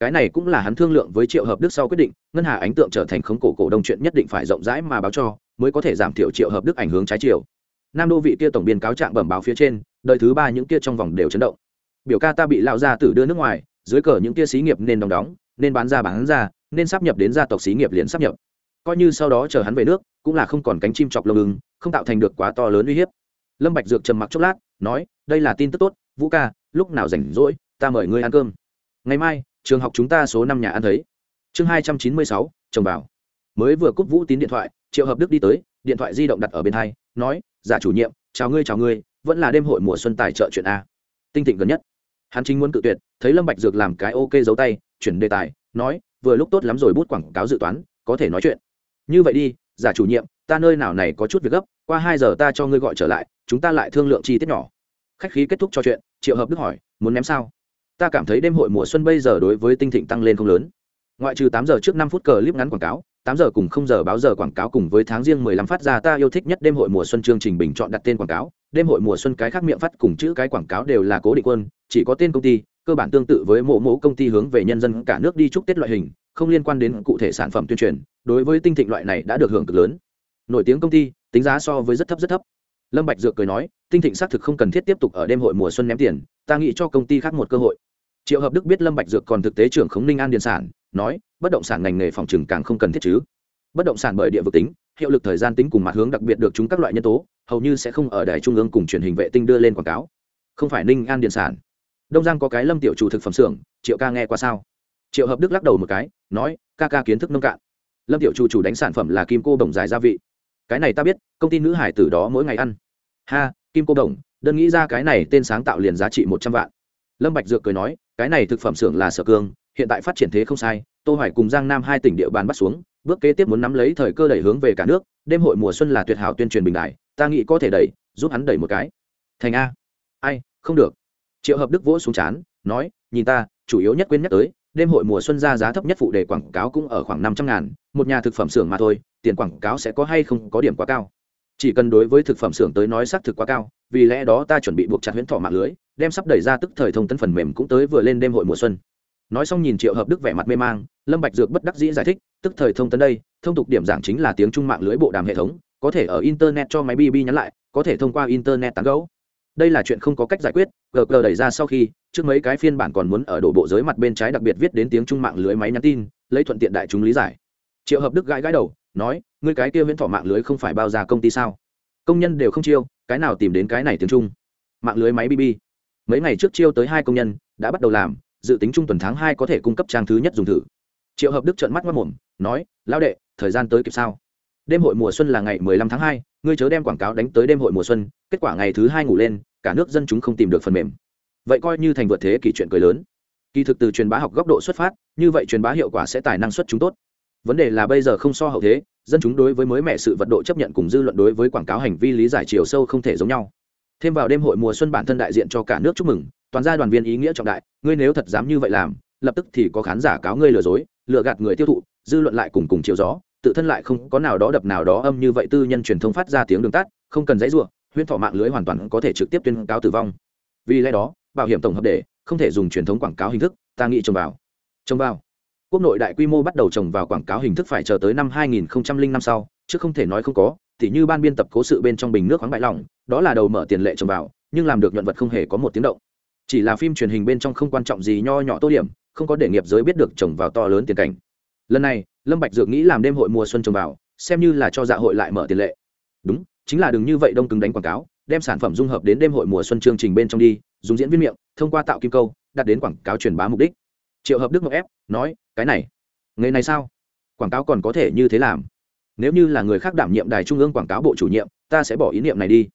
S1: cái này cũng là hắn thương lượng với triệu hợp đức sau quyết định, ngân hà ánh tượng trở thành khống cổ cổ đông chuyện nhất định phải rộng rãi mà báo cho, mới có thể giảm thiểu triệu hợp đức ảnh hưởng trái chiều. Nam đô vị kia tổng biên cáo trạng bẩm báo phía trên đợi thứ ba những kia trong vòng đều chấn động. Biểu ca ta bị lao ra tử đưa nước ngoài, dưới cờ những kia xí nghiệp nên đóng đóng, nên bán ra bán ra, nên sắp nhập đến gia tộc xí nghiệp liền sắp nhập. Coi như sau đó chờ hắn về nước, cũng là không còn cánh chim chọc lông ứng không tạo thành được quá to lớn uy hiếp. Lâm bạch dược trầm mặc chốc lát, nói, đây là tin tức tốt, vũ ca, lúc nào rảnh rỗi, ta mời ngươi ăn cơm. Ngày mai trường học chúng ta số năm nhà ăn thấy. Chương hai trăm chín mươi sáu, chồng vào. Mới vừa cúp vũ tín điện thoại, triệu hợp đức đi tới, điện thoại di động đặt ở bên hai, nói, giả chủ nhiệm, chào ngươi chào ngươi, vẫn là đêm hội mùa xuân tài trợ chuyện a. Tinh thịnh gần nhất. Hắn chính muốn cự tuyệt, thấy lâm bạch dược làm cái ok giấu tay, chuyển đề tài, nói, vừa lúc tốt lắm rồi bút quảng cáo dự toán, có thể nói chuyện. Như vậy đi, giả chủ nhiệm, ta nơi nào này có chút việc gấp, qua hai giờ ta cho ngươi gọi trở lại, chúng ta lại thương lượng chi tiết nhỏ. Khách khí kết thúc cho chuyện, triệu hợp đức hỏi, muốn ném sao? Ta cảm thấy đêm hội mùa xuân bây giờ đối với tinh thịnh tăng lên không lớn. Ngoại trừ tám giờ trước năm phút cờ clip ngắn quảng cáo, tám giờ cùng không giờ báo giờ quảng cáo cùng với tháng riêng mười lăm phát ra ta yêu thích nhất đêm hội mùa xuân chương trình bình chọn đặt tên quảng cáo. Đêm hội mùa xuân cái khác miệng phát cùng chữ cái quảng cáo đều là cố định quân, chỉ có tên công ty, cơ bản tương tự với mộ mẫu công ty hướng về nhân dân cả nước đi chúc tết loại hình, không liên quan đến cụ thể sản phẩm tuyên truyền, đối với tinh thịnh loại này đã được hưởng cực lớn. Nổi tiếng công ty, tính giá so với rất thấp rất thấp. Lâm bạch dược cười nói, tinh thịnh xác thực không cần thiết tiếp tục ở đêm hội mùa xuân ném tiền, ta nghĩ cho công ty khác một cơ hội triệu hợp đức biết lâm bạch dược còn thực tế trưởng khống ninh an điện sản, nói, bất động sản ngành nghề phòng trừng càng không cần thiết chứ. Bất động sản bởi địa vực tính, hiệu lực thời gian tính cùng mặt hướng đặc biệt được chúng các loại nhân tố, hầu như sẽ không ở đài trung ương cùng truyền hình vệ tinh đưa lên quảng cáo. Không phải ninh an điện sản. Đông giang có cái lâm tiểu chủ thực phẩm xưởng, triệu ca nghe qua sao? Triệu hợp đức lắc đầu một cái, nói, ca ca kiến thức nông cạn. Lâm tiểu chủ chủ đánh sản phẩm là kim cô đồng dài gia vị. Cái này ta biết, công ty nữ hải tử đó mỗi ngày ăn. Ha, kim cô đồng, đơn nghĩ ra cái này tên sáng tạo liền giá trị một trăm vạn. Lâm bạch dược cười nói cái này thực phẩm xưởng là sở cương, hiện tại phát triển thế không sai, tô hoài cùng giang nam hai tỉnh địa bàn bắt xuống, bước kế tiếp muốn nắm lấy thời cơ đẩy hướng về cả nước, đêm hội mùa xuân là tuyệt hảo tuyên truyền bình đại, ta nghĩ có thể đẩy, giúp hắn đẩy một cái. Thành a. Ai, không được. Triệu hợp đức vỗ xuống chán, nói, nhìn ta, chủ yếu nhất quên nhắc tới, đêm hội mùa xuân ra giá thấp nhất phụ đề quảng cáo cũng ở khoảng năm trăm ngàn, một nhà thực phẩm xưởng mà thôi, tiền quảng cáo sẽ có hay không có điểm quá cao. Chỉ cần đối với thực phẩm xưởng tới nói xác thực quá cao, vì lẽ đó ta chuẩn bị buộc chặt huyễn thọ mạng lưới đem sắp đẩy ra tức thời thông tấn phần mềm cũng tới vừa lên đêm hội mùa xuân. Nói xong nhìn triệu hợp đức vẻ mặt mê mang, lâm bạch dược bất đắc dĩ giải thích, tức thời thông tấn đây, thông tục điểm giảng chính là tiếng trung mạng lưới bộ đàm hệ thống, có thể ở internet cho máy bb nhắn lại, có thể thông qua internet tán gẫu. Đây là chuyện không có cách giải quyết, gờ gờ đẩy ra sau khi, trước mấy cái phiên bản còn muốn ở đổ bộ giới mặt bên trái đặc biệt viết đến tiếng trung mạng lưới máy nhắn tin, lấy thuận tiện đại chúng lý giải. Triệu hợp đức gãi gãi đầu, nói, ngươi cái kia viễn thọ mạng lưới không phải bao giờ công ty sao? Công nhân đều không chiêu, cái nào tìm đến cái này tiếng trung? Mạng lưới máy bb mấy ngày trước chiêu tới hai công nhân, đã bắt đầu làm, dự tính trung tuần tháng hai có thể cung cấp trang thứ nhất dùng thử. Triệu hợp đức trợn mắt mất mồm nói, lão đệ, thời gian tới kịp sao? Đêm hội mùa xuân là ngày mười lăm tháng hai, ngươi chớ đem quảng cáo đánh tới đêm hội mùa xuân, kết quả ngày thứ hai ngủ lên, cả nước dân chúng không tìm được phần mềm. Vậy coi như thành vượt thế kỷ chuyện cười lớn. Kỳ thực từ truyền bá học góc độ xuất phát, như vậy truyền bá hiệu quả sẽ tài năng suất chúng tốt. Vấn đề là bây giờ không so hậu thế, dân chúng đối với mới mẹ sự vật độ chấp nhận cùng dư luận đối với quảng cáo hành vi lý giải chiều sâu không thể giống nhau thêm vào đêm hội mùa xuân bản thân đại diện cho cả nước chúc mừng, toàn gia đoàn viên ý nghĩa trọng đại, ngươi nếu thật dám như vậy làm, lập tức thì có khán giả cáo ngươi lừa dối, lừa gạt người tiêu thụ, dư luận lại cùng cùng chiều gió, tự thân lại không có nào đó đập nào đó âm như vậy tư nhân truyền thông phát ra tiếng đường tắt, không cần dãy ruộng huyễn thọ mạng lưới hoàn toàn có thể trực tiếp tuyên cáo tử vong. Vì lẽ đó, bảo hiểm tổng hợp để, không thể dùng truyền thống quảng cáo hình thức, ta nghĩ trồng vào. Trồng vào. Quốc nội đại quy mô bắt đầu trồng vào quảng cáo hình thức phải chờ tới năm 2005 sau, chứ không thể nói không có thì như ban biên tập cố sự bên trong bình nước khoáng bại lòng đó là đầu mở tiền lệ trồng vào, nhưng làm được nhuận vật không hề có một tiếng động. Chỉ là phim truyền hình bên trong không quan trọng gì nho nhỏ tô điểm, không có để nghiệp giới biết được trồng vào to lớn tiền cảnh. Lần này, lâm bạch dược nghĩ làm đêm hội mùa xuân trồng vào, xem như là cho dạ hội lại mở tiền lệ. Đúng, chính là đừng như vậy đông cứng đánh quảng cáo, đem sản phẩm dung hợp đến đêm hội mùa xuân chương trình bên trong đi, dùng diễn viên miệng, thông qua tạo kim câu, đặt đến quảng cáo truyền bá mục đích. Triệu hợp đức ngọc ép, nói, cái này, nghề này sao? Quảng cáo còn có thể như thế làm? Nếu như là người khác đảm nhiệm đài trung ương quảng cáo bộ chủ nhiệm, ta sẽ bỏ ý niệm này đi.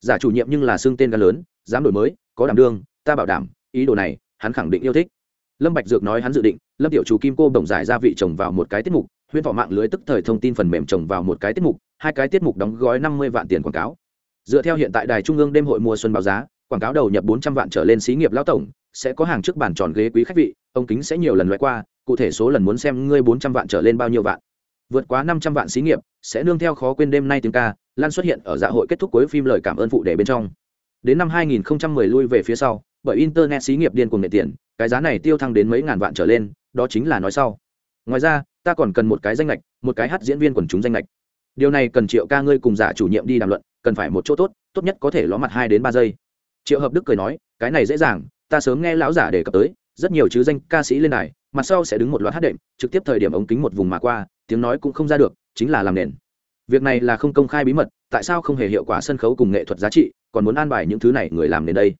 S1: Giả chủ nhiệm nhưng là xương tên gan lớn, dám đổi mới, có đảm đương, ta bảo đảm, ý đồ này, hắn khẳng định yêu thích. Lâm bạch dược nói hắn dự định, lâm tiểu chủ kim cô đồng giải gia vị trồng vào một cái tiết mục huyên thọ mạng lưới tức thời thông tin phần mềm trồng vào một cái tiết mục, hai cái tiết mục đóng gói năm mươi vạn tiền quảng cáo. Dựa theo hiện tại đài trung ương đêm hội mùa xuân báo giá, quảng cáo đầu nhập bốn trăm vạn trở lên xí nghiệp lão tổng, sẽ có hàng trước bàn tròn ghế quý khách vị, ông kính sẽ nhiều lần loại qua, cụ thể số lần muốn xem ngươi bốn trăm vạn trở lên bao nhiêu vạn vượt quá năm trăm vạn xí nghiệp, sẽ nương theo khó quên đêm nay tiếng ca, lan xuất hiện ở dạ hội kết thúc cuối phim lời cảm ơn phụ đề bên trong. Đến năm 2010 lui về phía sau, bởi internet xí nghiệp điên cuồng nệ tiền, cái giá này tiêu thăng đến mấy ngàn vạn trở lên, đó chính là nói sau. Ngoài ra, ta còn cần một cái danh lệch một cái hát diễn viên quần chúng danh lệch điều này cần triệu ca ngươi cùng giả chủ nhiệm đi đàm luận, cần phải một chỗ tốt tốt nhất có thể ló mặt hai đến ba giây. Triệu hợp đức cười nói, cái này dễ dàng, ta sớm nghe lão giả đề cập tới, rất nhiều chứ danh ca sĩ lên này mặt sau sẽ đứng một loạt hát đệm, trực tiếp thời điểm ống kính một vùng mà qua tiếng nói cũng không ra được, chính là làm nền. Việc này là không công khai bí mật, tại sao không hề hiệu quả sân khấu cùng nghệ thuật giá trị, còn muốn an bài những thứ này người làm đến đây?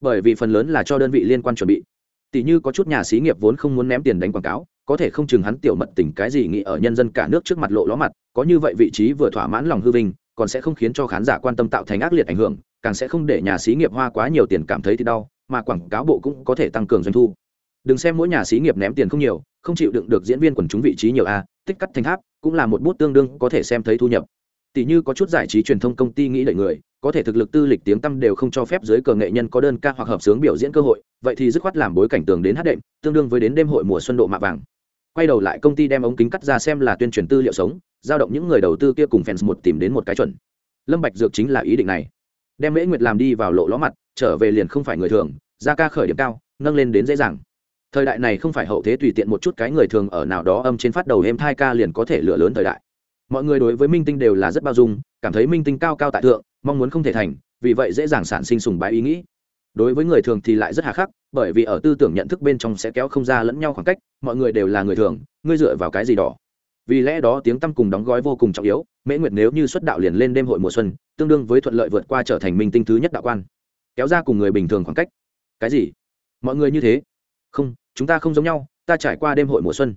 S1: Bởi vì phần lớn là cho đơn vị liên quan chuẩn bị. Tỷ như có chút nhà xí nghiệp vốn không muốn ném tiền đánh quảng cáo, có thể không chừng hắn tiểu mật tình cái gì nghĩ ở nhân dân cả nước trước mặt lộ ló mặt, có như vậy vị trí vừa thỏa mãn lòng hư vinh, còn sẽ không khiến cho khán giả quan tâm tạo thành ác liệt ảnh hưởng, càng sẽ không để nhà xí nghiệp hoa quá nhiều tiền cảm thấy thì đau, mà quảng cáo bộ cũng có thể tăng cường doanh thu. Đừng xem mỗi nhà xí nghiệp ném tiền không nhiều, không chịu đựng được diễn viên quần chúng vị trí nhiều a tích cắt thành tháp, cũng là một bút tương đương có thể xem thấy thu nhập. Tỷ như có chút giải trí truyền thông công ty nghĩ đợi người, có thể thực lực tư lịch tiếng tăm đều không cho phép giới cờ nghệ nhân có đơn ca hoặc hợp sướng biểu diễn cơ hội, vậy thì dứt khoát làm bối cảnh tường đến hát đệm, tương đương với đến đêm hội mùa xuân độ mạ vàng. Quay đầu lại công ty đem ống kính cắt ra xem là tuyên truyền tư liệu sống, giao động những người đầu tư kia cùng fans một tìm đến một cái chuẩn. Lâm bạch dược chính là ý định này. Đem mễ nguyệt làm đi vào lộ ló mặt, trở về liền không phải người thường, ra ca khởi điểm cao, nâng lên đến dễ dàng thời đại này không phải hậu thế tùy tiện một chút cái người thường ở nào đó âm trên phát đầu em thai ca liền có thể lửa lớn thời đại. Mọi người đối với minh tinh đều là rất bao dung, cảm thấy minh tinh cao cao tại thượng, mong muốn không thể thành, vì vậy dễ dàng sản sinh sùng bái ý nghĩ. Đối với người thường thì lại rất hà khắc, bởi vì ở tư tưởng nhận thức bên trong sẽ kéo không ra lẫn nhau khoảng cách, mọi người đều là người thường, ngươi dựa vào cái gì đó vì lẽ đó tiếng tăm cùng đóng gói vô cùng trọng yếu, mễ nguyệt nếu như xuất đạo liền lên đêm hội mùa xuân, tương đương với thuận lợi vượt qua trở thành minh tinh thứ nhất đạo quan. Kéo ra cùng người bình thường khoảng cách. Cái gì? Mọi người như thế không, chúng ta không giống nhau, ta trải qua đêm hội mùa xuân.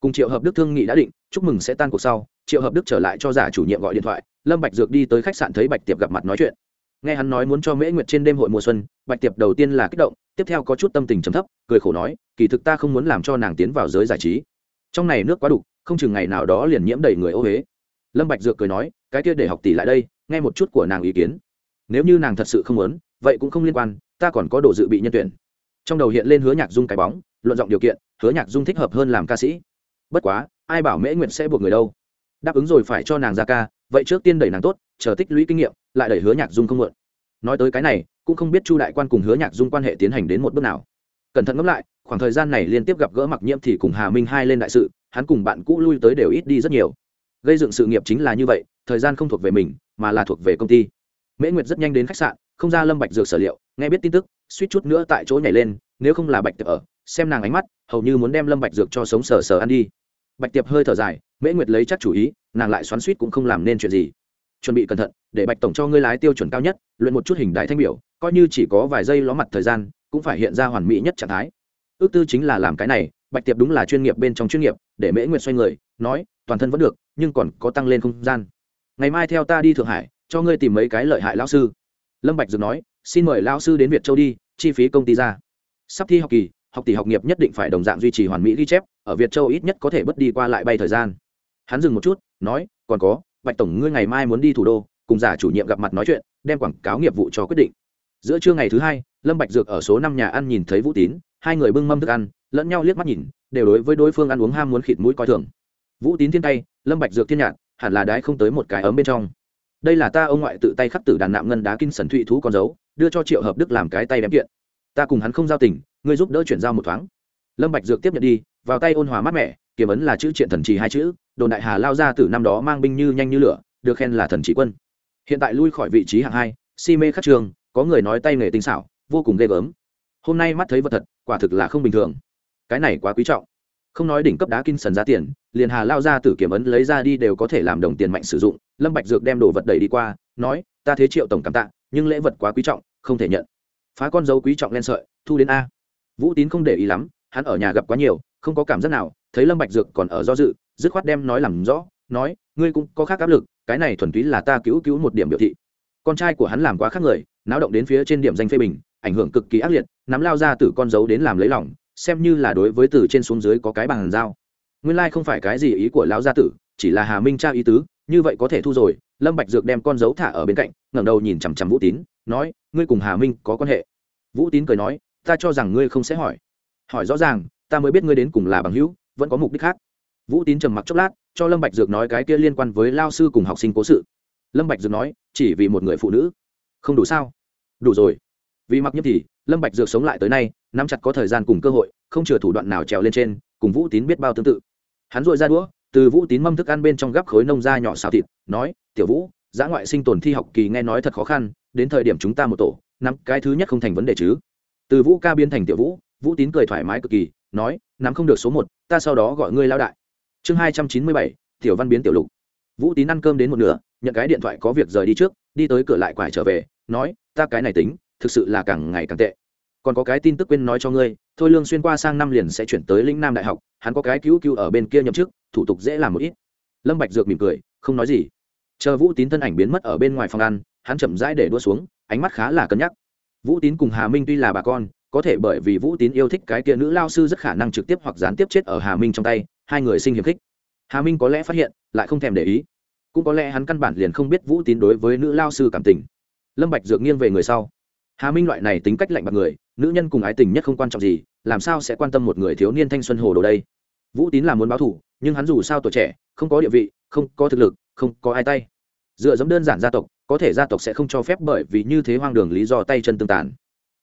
S1: Cùng triệu hợp đức thương nghị đã định, chúc mừng sẽ tan cuộc sau, triệu hợp đức trở lại cho giả chủ nhiệm gọi điện thoại, lâm bạch dược đi tới khách sạn thấy bạch tiệp gặp mặt nói chuyện. Nghe hắn nói muốn cho mễ nguyệt trên đêm hội mùa xuân, bạch tiệp đầu tiên là kích động, tiếp theo có chút tâm tình trầm thấp, cười khổ nói, kỳ thực ta không muốn làm cho nàng tiến vào giới giải trí. Trong này nước quá đục, không chừng ngày nào đó liền nhiễm đầy người ô huế lâm bạch dược cười nói, cái kia để học tỷ lại đây, nghe một chút của nàng ý kiến. Nếu như nàng thật sự không muốn, vậy cũng không liên quan, ta còn có đồ dự bị nhân tuyển trong đầu hiện lên hứa nhạc dung cái bóng, luận giọng điều kiện, hứa nhạc dung thích hợp hơn làm ca sĩ. Bất quá, ai bảo mễ nguyệt sẽ buộc người đâu? Đáp ứng rồi phải cho nàng ra ca, vậy trước tiên đẩy nàng tốt, chờ tích lũy kinh nghiệm, lại đẩy hứa nhạc dung không mượn nói tới cái này, cũng không biết chu đại quan cùng hứa nhạc dung quan hệ tiến hành đến một bước nào. Cẩn thận ngẫm lại, khoảng thời gian này liên tiếp gặp gỡ mặc nhiễm thì cùng hà minh hai lên đại sự, hắn cùng bạn cũ lui tới đều ít đi rất nhiều. Gây dựng sự nghiệp chính là như vậy, thời gian không thuộc về mình, mà là thuộc về công ty. Mễ nguyệt rất nhanh đến khách sạn, không ra lâm bạch dược sở liệu, nghe biết tin tức suýt chút nữa tại chỗ nhảy lên, nếu không là bạch tiệp ở, xem nàng ánh mắt, hầu như muốn đem lâm bạch dược cho sống sờ sờ ăn đi. Bạch tiệp hơi thở dài, mễ nguyệt lấy chắc chủ ý, nàng lại xoắn suýt cũng không làm nên chuyện gì. Chuẩn bị cẩn thận, để bạch tổng cho ngươi lái tiêu chuẩn cao nhất, luyện một chút hình đại thanh biểu, coi như chỉ có vài giây ló mặt thời gian, cũng phải hiện ra hoàn mỹ nhất trạng thái. Ước tư chính là làm cái này, bạch tiệp đúng là chuyên nghiệp bên trong chuyên nghiệp, để mễ nguyệt xoay người, nói, toàn thân vẫn được, nhưng còn có tăng lên không gian. Ngày mai theo ta đi thượng hải, cho ngươi tìm mấy cái lợi hại lão sư. Lâm bạch dược nói, xin mời lão sư đến việt châu đi chi phí công ty ra. Sắp thi học kỳ, học tỷ học nghiệp nhất định phải đồng dạng duy trì hoàn mỹ ghi chép, ở việt châu ít nhất có thể bất đi qua lại bay thời gian. Hắn dừng một chút, nói, còn có, bạch tổng ngươi ngày mai muốn đi thủ đô, cùng giả chủ nhiệm gặp mặt nói chuyện, đem quảng cáo nghiệp vụ cho quyết định. Giữa trưa ngày thứ hai, lâm bạch dược ở số năm nhà ăn nhìn thấy vũ tín, hai người bưng mâm thức ăn, lẫn nhau liếc mắt nhìn, đều đối với đối phương ăn uống ham muốn khịt mũi coi thường. Vũ tín thiên tay, lâm bạch dược thiên nhạt, hẳn là đái không tới một cái ấm bên trong. Đây là ta ông ngoại tự tay khắc tử đàn nạm ngân đá kinh sần thụy thú con dấu đưa cho triệu hợp đức làm cái tay đem kiện. Ta cùng hắn không giao tình, ngươi giúp đỡ chuyển giao một thoáng. Lâm bạch dược tiếp nhận đi, vào tay ôn hòa mát mẻ kiếm ấn là chữ triện thần trì hai chữ, đồn đại hà lao ra từ năm đó mang binh như nhanh như lửa, được khen là thần chỉ quân. Hiện tại lui khỏi vị trí hạng hai, si mê khắc trường, có người nói tay nghề tinh xảo, vô cùng ghê gớm. Hôm nay mắt thấy vật thật, quả thực là không bình thường. Cái này quá quý trọng. Không nói đỉnh cấp đá kinh sần giá tiền, liền hà lao ra từ kiểm ấn lấy ra đi đều có thể làm đồng tiền mạnh sử dụng. Lâm bạch dược đem đồ vật đẩy đi qua, nói, ta thế triệu tổng cảm tạ nhưng lễ vật quá quý trọng, không thể nhận. Phá con dấu quý trọng lên sợi, thu đến a. Vũ tín không để ý lắm, hắn ở nhà gặp quá nhiều, không có cảm giác nào, thấy lâm bạch dược còn ở do dự, dứt khoát đem nói làm rõ, nói, ngươi cũng có khác áp lực, cái này thuần túy là ta cứu cứu một điểm biểu thị. Con trai của hắn làm quá khác người, náo động đến phía trên điểm danh phê bình, ảnh hưởng cực kỳ ác liệt, nắm lao ra từ con dấu đến làm lấy lòng, xem như là đối với từ trên xuống dưới có cái bằng dao nguyên lai không phải cái gì ý của lão gia tử chỉ là hà minh tra ý tứ, như vậy có thể thu rồi. Lâm bạch dược đem con dấu thả ở bên cạnh, ngẩng đầu nhìn chằm chằm vũ tín, nói, ngươi cùng hà minh có quan hệ? Vũ tín cười nói, ta cho rằng ngươi không sẽ hỏi. Hỏi rõ ràng, ta mới biết ngươi đến cùng là bằng hữu, vẫn có mục đích khác. Vũ tín trầm mặc chốc lát, cho lâm bạch dược nói cái kia liên quan với lao sư cùng học sinh cố sự. Lâm bạch dược nói, chỉ vì một người phụ nữ. Không đủ sao? Đủ rồi. Vì mặc nhiễm thì, lâm bạch dược sống lại tới nay, nắm chặt có thời gian cùng cơ hội, không chừa thủ đoạn nào trèo lên trên, cùng vũ tín biết bao tương tự. Hắn dội ra đũa từ vũ tín mâm thức ăn bên trong gắp khối nông da nhỏ xào thịt, nói, tiểu vũ giã ngoại sinh tồn thi học kỳ nghe nói thật khó khăn, đến thời điểm chúng ta một tổ, nắm cái thứ nhất không thành vấn đề chứ. Từ vũ ca biến thành tiểu vũ vũ tín cười thoải mái cực kỳ, nói, nắm không được số một, ta sau đó gọi ngươi lao đại. Chương hai trăm chín mươi bảy, tiểu văn biến tiểu lục. Vũ tín ăn cơm đến một nửa, nhận cái điện thoại có việc rời đi trước, đi tới cửa lại quải trở về, nói, ta cái này tính, thực sự là càng ngày càng tệ. Còn có cái tin tức quên nói cho ngươi, thôi lương xuyên qua sang năm liền sẽ chuyển tới lĩnh nam đại học, hắn có cái cứu cứu ở bên kia nhậm chức thủ tục dễ làm một ít. Lâm bạch dược mỉm cười, không nói gì. Chờ vũ tín thân ảnh biến mất ở bên ngoài phòng ăn, hắn chậm rãi để đua xuống, ánh mắt khá là cân nhắc. Vũ tín cùng hà minh tuy là bà con, có thể bởi vì vũ tín yêu thích cái kia nữ lao sư rất khả năng trực tiếp hoặc gián tiếp chết ở hà minh trong tay, hai người sinh hiểm khích. Hà minh có lẽ phát hiện, lại không thèm để ý. Cũng có lẽ hắn căn bản liền không biết vũ tín đối với nữ lao sư cảm tình. Lâm bạch dược nghiêng về người sau. Hà minh loại này tính cách lạnh bạc người, nữ nhân cùng ái tình nhất không quan trọng gì, làm sao sẽ quan tâm một người thiếu niên thanh xuân hồ đồ đây? Vũ tín là muốn báo thù nhưng hắn dù sao tuổi trẻ, không có địa vị, không có thực lực, không có ai tay. Dựa dẫm đơn giản gia tộc, có thể gia tộc sẽ không cho phép bởi vì như thế hoang đường lý do tay chân tương tàn.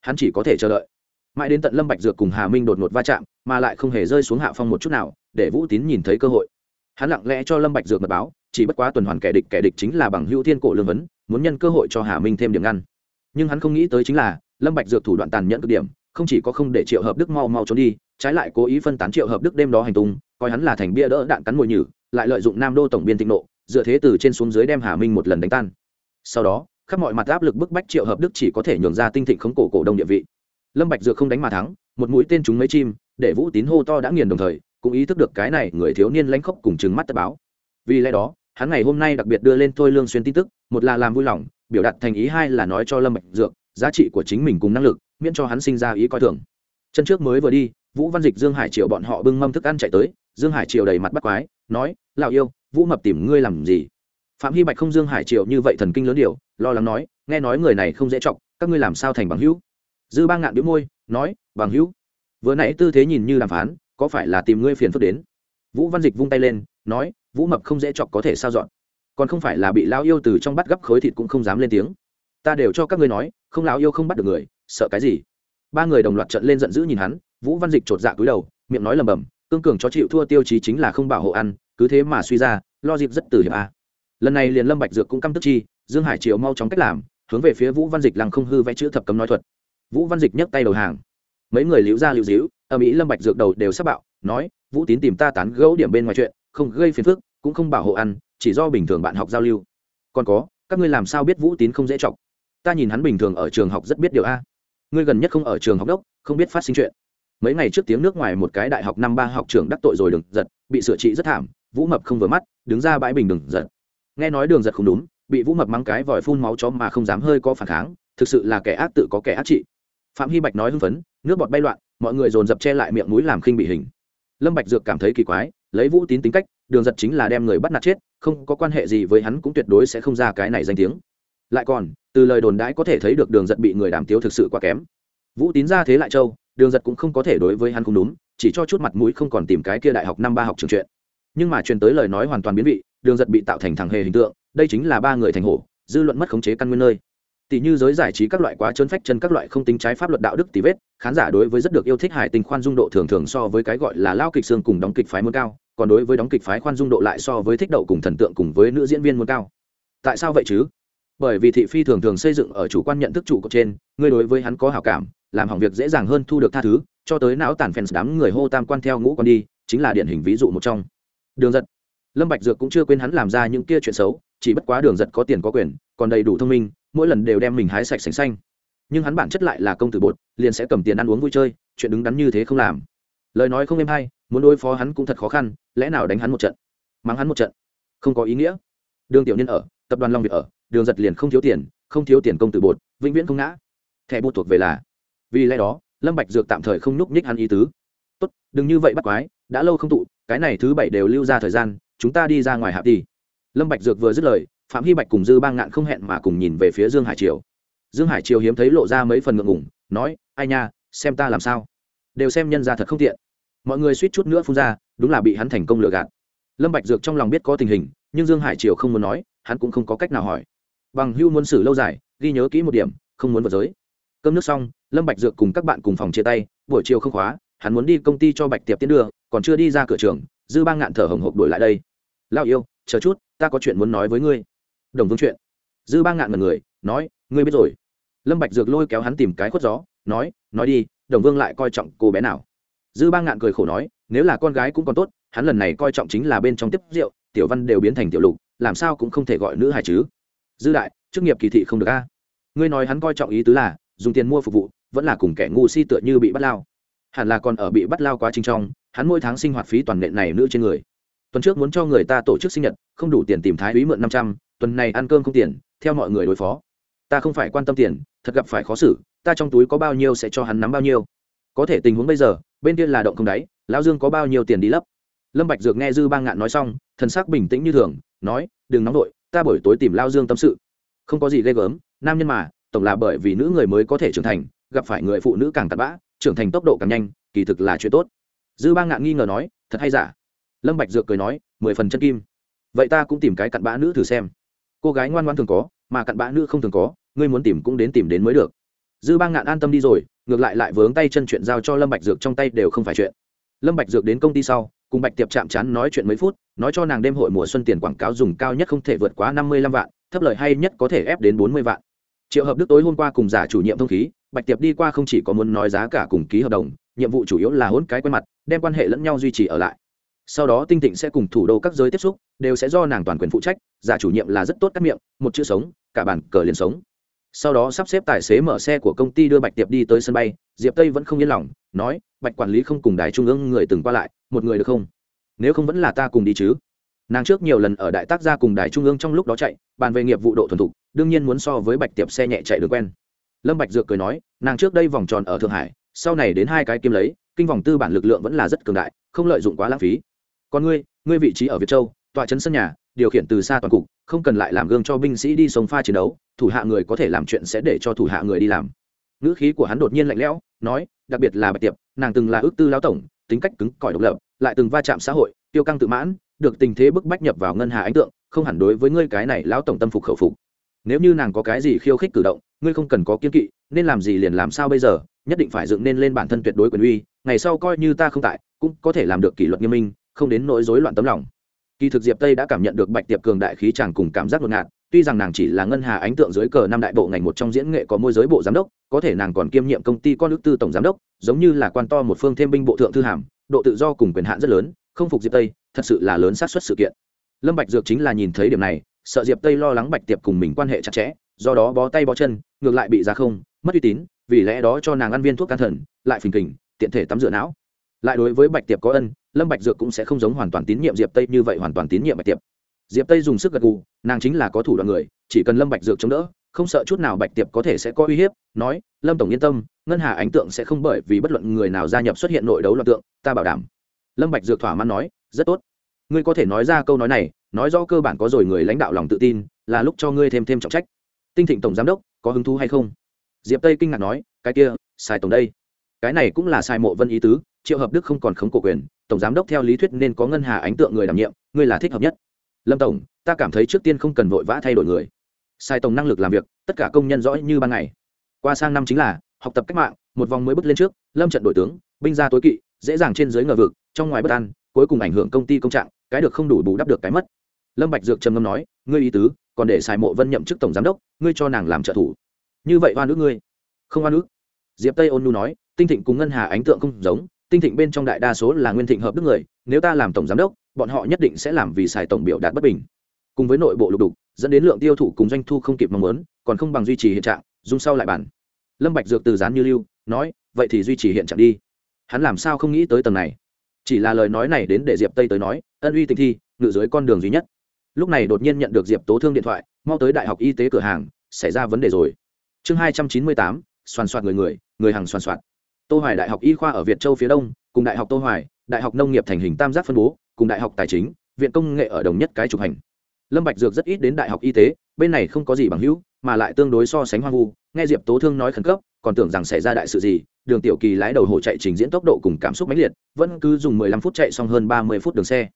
S1: Hắn chỉ có thể chờ đợi. Mãi đến tận lâm bạch dược cùng hà minh đột ngột va chạm, mà lại không hề rơi xuống hạ phong một chút nào, để vũ tín nhìn thấy cơ hội. Hắn lặng lẽ cho lâm bạch dược mật báo, chỉ bất quá tuần hoàn kẻ địch kẻ địch chính là bằng hữu thiên cổ lương vấn, muốn nhân cơ hội cho hà minh thêm điểm ngăn. Nhưng hắn không nghĩ tới chính là, lâm bạch dược thủ đoạn tàn nhẫn cực điểm, không chỉ có không để triệu hợp đức mau mau trốn đi, trái lại cố ý phân tán triệu hợp đức đêm đó hành tung coi hắn là thành bia đỡ đạn cắn mồi nhử, lại lợi dụng nam đô tổng biên tịnh nộ, dựa thế từ trên xuống dưới đem hà minh một lần đánh tan. Sau đó, khắp mọi mặt áp lực bức bách triệu hợp đức chỉ có thể nhường ra tinh thịnh khống cổ cổ đông địa vị. Lâm bạch dược không đánh mà thắng, một mũi tên trúng mấy chim, để vũ tín hô to đã nghiền đồng thời, cũng ý thức được cái này người thiếu niên lãnh khốc cùng trừng mắt tất báo. Vì lẽ đó, hắn ngày hôm nay đặc biệt đưa lên thôi lương xuyên tin tức, một là làm vui lòng, biểu đạt thành ý, hai là nói cho lâm bạch dược, giá trị của chính mình cùng năng lực, miễn cho hắn sinh ra ý coi thường. Chân trước mới vừa đi vũ văn dịch, dương hải triều bọn họ bưng mâm thức ăn chạy tới, dương hải triều đầy mặt bắt quái, nói, lão yêu, vũ mập tìm ngươi làm gì? Phạm hy bạch không dương hải triều như vậy thần kinh lớn điều, lo lắng nói, nghe nói người này không dễ chọc, các ngươi làm sao thành bằng hữu? Dư ba ngạn đĩu môi, nói, bằng hữu? Vừa nãy tư thế nhìn như đàm phán, có phải là tìm ngươi phiền phức đến? Vũ văn dịch vung tay lên, nói, vũ mập không dễ chọc có thể sao dọn? Còn không phải là bị lao yêu từ trong bắt gấp khối thịt cũng không dám lên tiếng. Ta đều cho các ngươi nói, không lao yêu không bắt được người, sợ cái gì? Ba người đồng loạt trận lên giận dữ nhìn hắn vũ văn dịch chột dạ cúi đầu, miệng nói lầm bầm, cương cường cho chịu thua tiêu chí chính là không bảo hộ ăn, cứ thế mà suy ra, lo dịp rất từ hiệp a. Lần này liền lâm bạch dược cũng căm tức chi, dương hải triều mau chóng cách làm, hướng về phía vũ văn dịch lăng không hư vẽ chữ thập cấm nói thuật. Vũ văn dịch nhấc tay đầu hàng. Mấy người liễu ra liễu díu ở mỹ lâm bạch dược đầu đều sắp bạo, nói, vũ tín tìm ta tán gẫu điểm bên ngoài chuyện, không gây phiền phức, cũng không bảo hộ ăn, chỉ do bình thường bạn học giao lưu. Còn có, các ngươi làm sao biết vũ tín không dễ chọc? Ta nhìn hắn bình thường ở trường học rất biết điều a. Ngươi gần nhất không ở trường học đốc, không biết phát sinh chuyện mấy ngày trước tiếng nước ngoài một cái đại học năm ba học trưởng đắc tội rồi đừng giật, bị sửa trị rất thảm, vũ mập không vừa mắt, đứng ra bãi bình đừng giật. Nghe nói đường giật không đúng, bị vũ mập mắng cái vòi phun máu chó mà không dám hơi có phản kháng, thực sự là kẻ ác tự có kẻ ác trị. Phạm hy bạch nói hưng phấn, nước bọt bay loạn, mọi người dồn dập che lại miệng mũi làm khinh bị hình. Lâm bạch dược cảm thấy kỳ quái, lấy vũ tín tính cách, đường giật chính là đem người bắt nạt chết, không có quan hệ gì với hắn cũng tuyệt đối sẽ không ra cái này danh tiếng. Lại còn, từ lời đồn đãi có thể thấy được đường giật bị người đàm tiếu thực sự quá kém. Vũ tín ra thế lại châu đường giật cũng không có thể đối với hắn không đúng, chỉ cho chút mặt mũi không còn tìm cái kia đại học năm ba học trường chuyện. Nhưng mà truyền tới lời nói hoàn toàn biến vị, đường giật bị tạo thành thằng hề hình tượng, đây chính là ba người thành hổ, dư luận mất khống chế căn nguyên nơi. Tỷ như giới giải trí các loại quá trơn phách chân các loại không tính trái pháp luật đạo đức tỷ vết, khán giả đối với rất được yêu thích hài tình khoan dung độ thường thường so với cái gọi là lao kịch xương cùng đóng kịch phái muốn cao, còn đối với đóng kịch phái khoan dung độ lại so với thích đậu cùng thần tượng cùng với nữ diễn viên muốn cao. Tại sao vậy chứ? Bởi vì thị phi thường thường xây dựng ở chủ quan nhận thức chủ cột trên người đối với hắn có hảo cảm làm hỏng việc dễ dàng hơn thu được tha thứ, cho tới não tàn fans đám người hô tam quan theo ngũ con đi, chính là điển hình ví dụ một trong. Đường giật. Lâm bạch dược cũng chưa quên hắn làm ra những kia chuyện xấu, chỉ bất quá đường giật có tiền có quyền, còn đầy đủ thông minh, mỗi lần đều đem mình hái sạch sành xanh. Nhưng hắn bản chất lại là công tử bột, liền sẽ cầm tiền ăn uống vui chơi, chuyện đứng đắn như thế không làm. Lời nói không êm hay, muốn đối phó hắn cũng thật khó khăn, lẽ nào đánh hắn một trận? Mắng hắn một trận. Không có ý nghĩa. Đường tiểu niên ở, tập đoàn long việt ở, đường giật liền không thiếu tiền, không thiếu tiền công tử bột, vĩnh viễn không ngã. Thẻ bút thuộc về là vì lẽ đó, lâm bạch dược tạm thời không núp nhích hắn ý tứ. Tốt, đừng như vậy bắt quái, đã lâu không tụ, cái này thứ bảy đều lưu ra thời gian, chúng ta đi ra ngoài hạp đi. Lâm bạch dược vừa dứt lời, phạm hy bạch cùng dư bang ngạn không hẹn mà cùng nhìn về phía dương hải triều. Dương hải triều hiếm thấy lộ ra mấy phần ngượng ngùng, nói, ai nha, xem ta làm sao? Đều xem nhân ra thật không tiện. Mọi người suýt chút nữa phun ra, đúng là bị hắn thành công lừa gạt. Lâm bạch dược trong lòng biết có tình hình, nhưng dương hải triều không muốn nói, hắn cũng không có cách nào hỏi. Bằng hưu muốn xử lâu dài, ghi nhớ kỹ một điểm, không muốn vượt giới cơm nước xong, lâm bạch dược cùng các bạn cùng phòng chia tay, buổi chiều không khóa, hắn muốn đi công ty cho bạch tiệp tiến đưa, còn chưa đi ra cửa trường, dư ba ngạn thở hồng hộc đuổi lại đây. Lao yêu, chờ chút, ta có chuyện muốn nói với ngươi. Đồng vương chuyện. Dư ba ngạn mật người, nói, ngươi biết rồi. Lâm bạch dược lôi kéo hắn tìm cái khuất gió, nói nói đi, đồng vương lại coi trọng cô bé nào. Dư ba ngạn cười khổ nói, nếu là con gái cũng còn tốt, hắn lần này coi trọng chính là bên trong tiếp rượu, tiểu văn đều biến thành tiểu lục, làm sao cũng không thể gọi nữ hài chứ. Dư đại, chức nghiệp kỳ thị không được a. Ngươi nói hắn coi trọng ý tứ là dùng tiền mua phục vụ, vẫn là cùng kẻ ngu si tựa như bị bắt lao. Hẳn là còn ở bị bắt lao quá trình trong, hắn mỗi tháng sinh hoạt phí toàn nện này nữ trên người. Tuần trước muốn cho người ta tổ chức sinh nhật, không đủ tiền tìm thái úy mượn năm trăm, tuần này ăn cơm không tiền, theo mọi người đối phó. Ta không phải quan tâm tiền, thật gặp phải khó xử, ta trong túi có bao nhiêu sẽ cho hắn nắm bao nhiêu. Có thể tình huống bây giờ, bên kia là động không đáy, lão dương có bao nhiêu tiền đi lấp. Lâm bạch dược nghe dư bang ngạn nói xong, thần sắc bình tĩnh như thường, nói, đừng nóng đội ta buổi tối tìm lao dương tâm sự. Không có gì ghê gớm, nam nhân mà tổng là bởi vì nữ người mới có thể trưởng thành, gặp phải người phụ nữ càng tạt bã, trưởng thành tốc độ càng nhanh, kỳ thực là chuyện tốt. Dư ba ngạn nghi ngờ nói, thật hay giả? Lâm bạch dược cười nói, mười phần chân kim. Vậy ta cũng tìm cái cặn bã nữ thử xem. Cô gái ngoan ngoan thường có, mà cặn bã nữ không thường có, ngươi muốn tìm cũng đến tìm đến mới được. Dư ba ngạn an tâm đi rồi, ngược lại lại vướng tay chân chuyện giao cho lâm bạch dược trong tay đều không phải chuyện. Lâm bạch dược đến công ty sau, cùng bạch tiệp chạm chán nói chuyện mấy phút, nói cho nàng đêm hội mùa xuân tiền quảng cáo dùng cao nhất không thể vượt quá năm mươi lăm vạn, thấp lời hay nhất có thể ép đến bốn mươi vạn triệu hợp đức tối hôm qua cùng giả chủ nhiệm thông khí, bạch tiệp đi qua không chỉ có muốn nói giá cả cùng ký hợp đồng, nhiệm vụ chủ yếu là hôn cái quen mặt, đem quan hệ lẫn nhau duy trì ở lại. Sau đó tinh tịnh sẽ cùng thủ đô các giới tiếp xúc, đều sẽ do nàng toàn quyền phụ trách, giả chủ nhiệm là rất tốt cắt miệng, một chữ sống, cả bản cờ liền sống. Sau đó sắp xếp tài xế mở xe của công ty đưa bạch tiệp đi tới sân bay, diệp tây vẫn không yên lòng, nói, bạch quản lý không cùng đài trung ương người từng qua lại, một người được không? Nếu không vẫn là ta cùng đi chứ nàng trước nhiều lần ở đại tác gia cùng đài trung ương trong lúc đó chạy, bàn về nghiệp vụ độ thuần thục, đương nhiên muốn so với bạch tiệp xe nhẹ chạy được quen. Lâm bạch dược cười nói, nàng trước đây vòng tròn ở thượng hải, sau này đến hai cái kim lấy, kinh vòng tư bản lực lượng vẫn là rất cường đại, không lợi dụng quá lãng phí. Còn ngươi ngươi vị trí ở việt châu tọa trấn sân nhà, điều khiển từ xa toàn cục, không cần lại làm gương cho binh sĩ đi sông pha chiến đấu, thủ hạ người có thể làm chuyện sẽ để cho thủ hạ người đi làm. Ngữ khí của hắn đột nhiên lạnh lẽo, nói, đặc biệt là bạch tiệp, nàng từng là ước tư lão tổng, tính cách cứng cỏi độc lập, lại từng va chạm xã hội, tiêu căng tự mãn được tình thế bức bách nhập vào ngân hà ánh tượng, không hẳn đối với ngươi cái này lão tổng tâm phục khẩu phục. Nếu như nàng có cái gì khiêu khích cử động, ngươi không cần có kiên kỵ, nên làm gì liền làm sao bây giờ, nhất định phải dựng nên lên bản thân tuyệt đối quyền uy, ngày sau coi như ta không tại, cũng có thể làm được kỷ luật nghiêm minh, không đến nỗi rối loạn tấm lòng. Kỳ thực diệp tây đã cảm nhận được bạch tiệp cường đại khí chàng cùng cảm giác ngột ngạt, tuy rằng nàng chỉ là ngân hà ánh tượng dưới cờ năm đại bộ ngành một trong diễn nghệ có môi giới bộ giám đốc, có thể nàng còn kiêm nhiệm công ty con ước tư tổng giám đốc, giống như là quan to một phương thêm binh bộ thượng thư hàm, độ tự do cùng quyền hạn rất lớn, không phục diệp tây thật sự là lớn xác suất sự kiện. Lâm bạch dược chính là nhìn thấy điểm này, sợ diệp tây lo lắng bạch tiệp cùng mình quan hệ chặt chẽ, do đó bó tay bó chân, ngược lại bị ra không, mất uy tín, vì lẽ đó cho nàng ăn viên thuốc can thần, lại phình kình, tiện thể tắm rửa não. Lại đối với bạch tiệp có ân, lâm bạch dược cũng sẽ không giống hoàn toàn tín nhiệm diệp tây như vậy hoàn toàn tín nhiệm bạch tiệp. Diệp tây dùng sức gật gù, nàng chính là có thủ đoạn người, chỉ cần lâm bạch dược chống đỡ, không sợ chút nào bạch tiệp có thể sẽ có uy hiếp, nói, lâm tổng yên tâm, ngân hà ánh tượng sẽ không bởi vì bất luận người nào gia nhập xuất hiện nội đấu loạn tượng, ta bảo đảm. Lâm bạch dược thỏa mãn nói rất tốt. Ngươi có thể nói ra câu nói này, nói rõ cơ bản có rồi người lãnh đạo lòng tự tin, là lúc cho ngươi thêm thêm trọng trách. Tinh thịnh tổng giám đốc, có hứng thú hay không? Diệp tây kinh ngạc nói, cái kia sai tổng đây. Cái này cũng là sai mộ vân ý tứ, triệu hợp đức không còn khống cổ quyền, tổng giám đốc theo lý thuyết nên có ngân hà ánh tượng người đảm nhiệm, ngươi là thích hợp nhất. Lâm tổng, ta cảm thấy trước tiên không cần vội vã thay đổi người. Sai tổng năng lực làm việc, tất cả công nhân rõ như ban ngày. Qua sang năm chính là, học tập cách mạng, một vòng mới bước lên trước, lâm trận đổi tướng, binh gia tối kỵ, dễ dàng trên dưới ngờ vực, trong ngoài bất an cuối cùng ảnh hưởng công ty công trạng, cái được không đủ bù đắp được cái mất. Lâm bạch dược trầm ngâm nói, ngươi ý tứ, còn để xài mộ vân nhậm chức tổng giám đốc, ngươi cho nàng làm trợ thủ. Như vậy oan nước ngươi. Không oan nước diệp tây ôn nu nói, tinh thịnh cùng ngân hà ánh tượng không giống, tinh thịnh bên trong đại đa số là nguyên thịnh hợp đức người, nếu ta làm tổng giám đốc, bọn họ nhất định sẽ làm vì xài tổng biểu đạt bất bình. Cùng với nội bộ lục đục, dẫn đến lượng tiêu thụ cùng doanh thu không kịp mong muốn, còn không bằng duy trì hiện trạng dung sau lại bản lâm bạch dược từ gián như lưu, nói, vậy thì duy trì hiện trạng đi. Hắn làm sao không nghĩ tới tầng này? Chỉ là lời nói này đến để diệp tây tới nói, ân uy tình thi, ngự dưới con đường duy nhất. Lúc này đột nhiên nhận được diệp tố thương điện thoại, mau tới đại học y tế cửa hàng, xảy ra vấn đề rồi. Chương hai trăm chín mươi tám, soàn soạt người người người hàng soàn soạt tô hoài đại học y khoa ở việt châu phía đông, cùng đại học tô hoài, đại học nông nghiệp thành hình tam giác phân bố, cùng đại học tài chính, viện công nghệ ở đồng nhất cái trục hành. Lâm bạch dược rất ít đến đại học y tế, bên này không có gì bằng hữu, mà lại tương đối so sánh hoang vu, nghe diệp tố thương nói khẩn cấp, còn tưởng rằng xảy ra đại sự gì đường tiểu kỳ lái đầu hổ chạy trình diễn tốc độ cùng cảm xúc mãnh liệt, vẫn cứ dùng 15 phút chạy xong hơn 30 phút đường xe.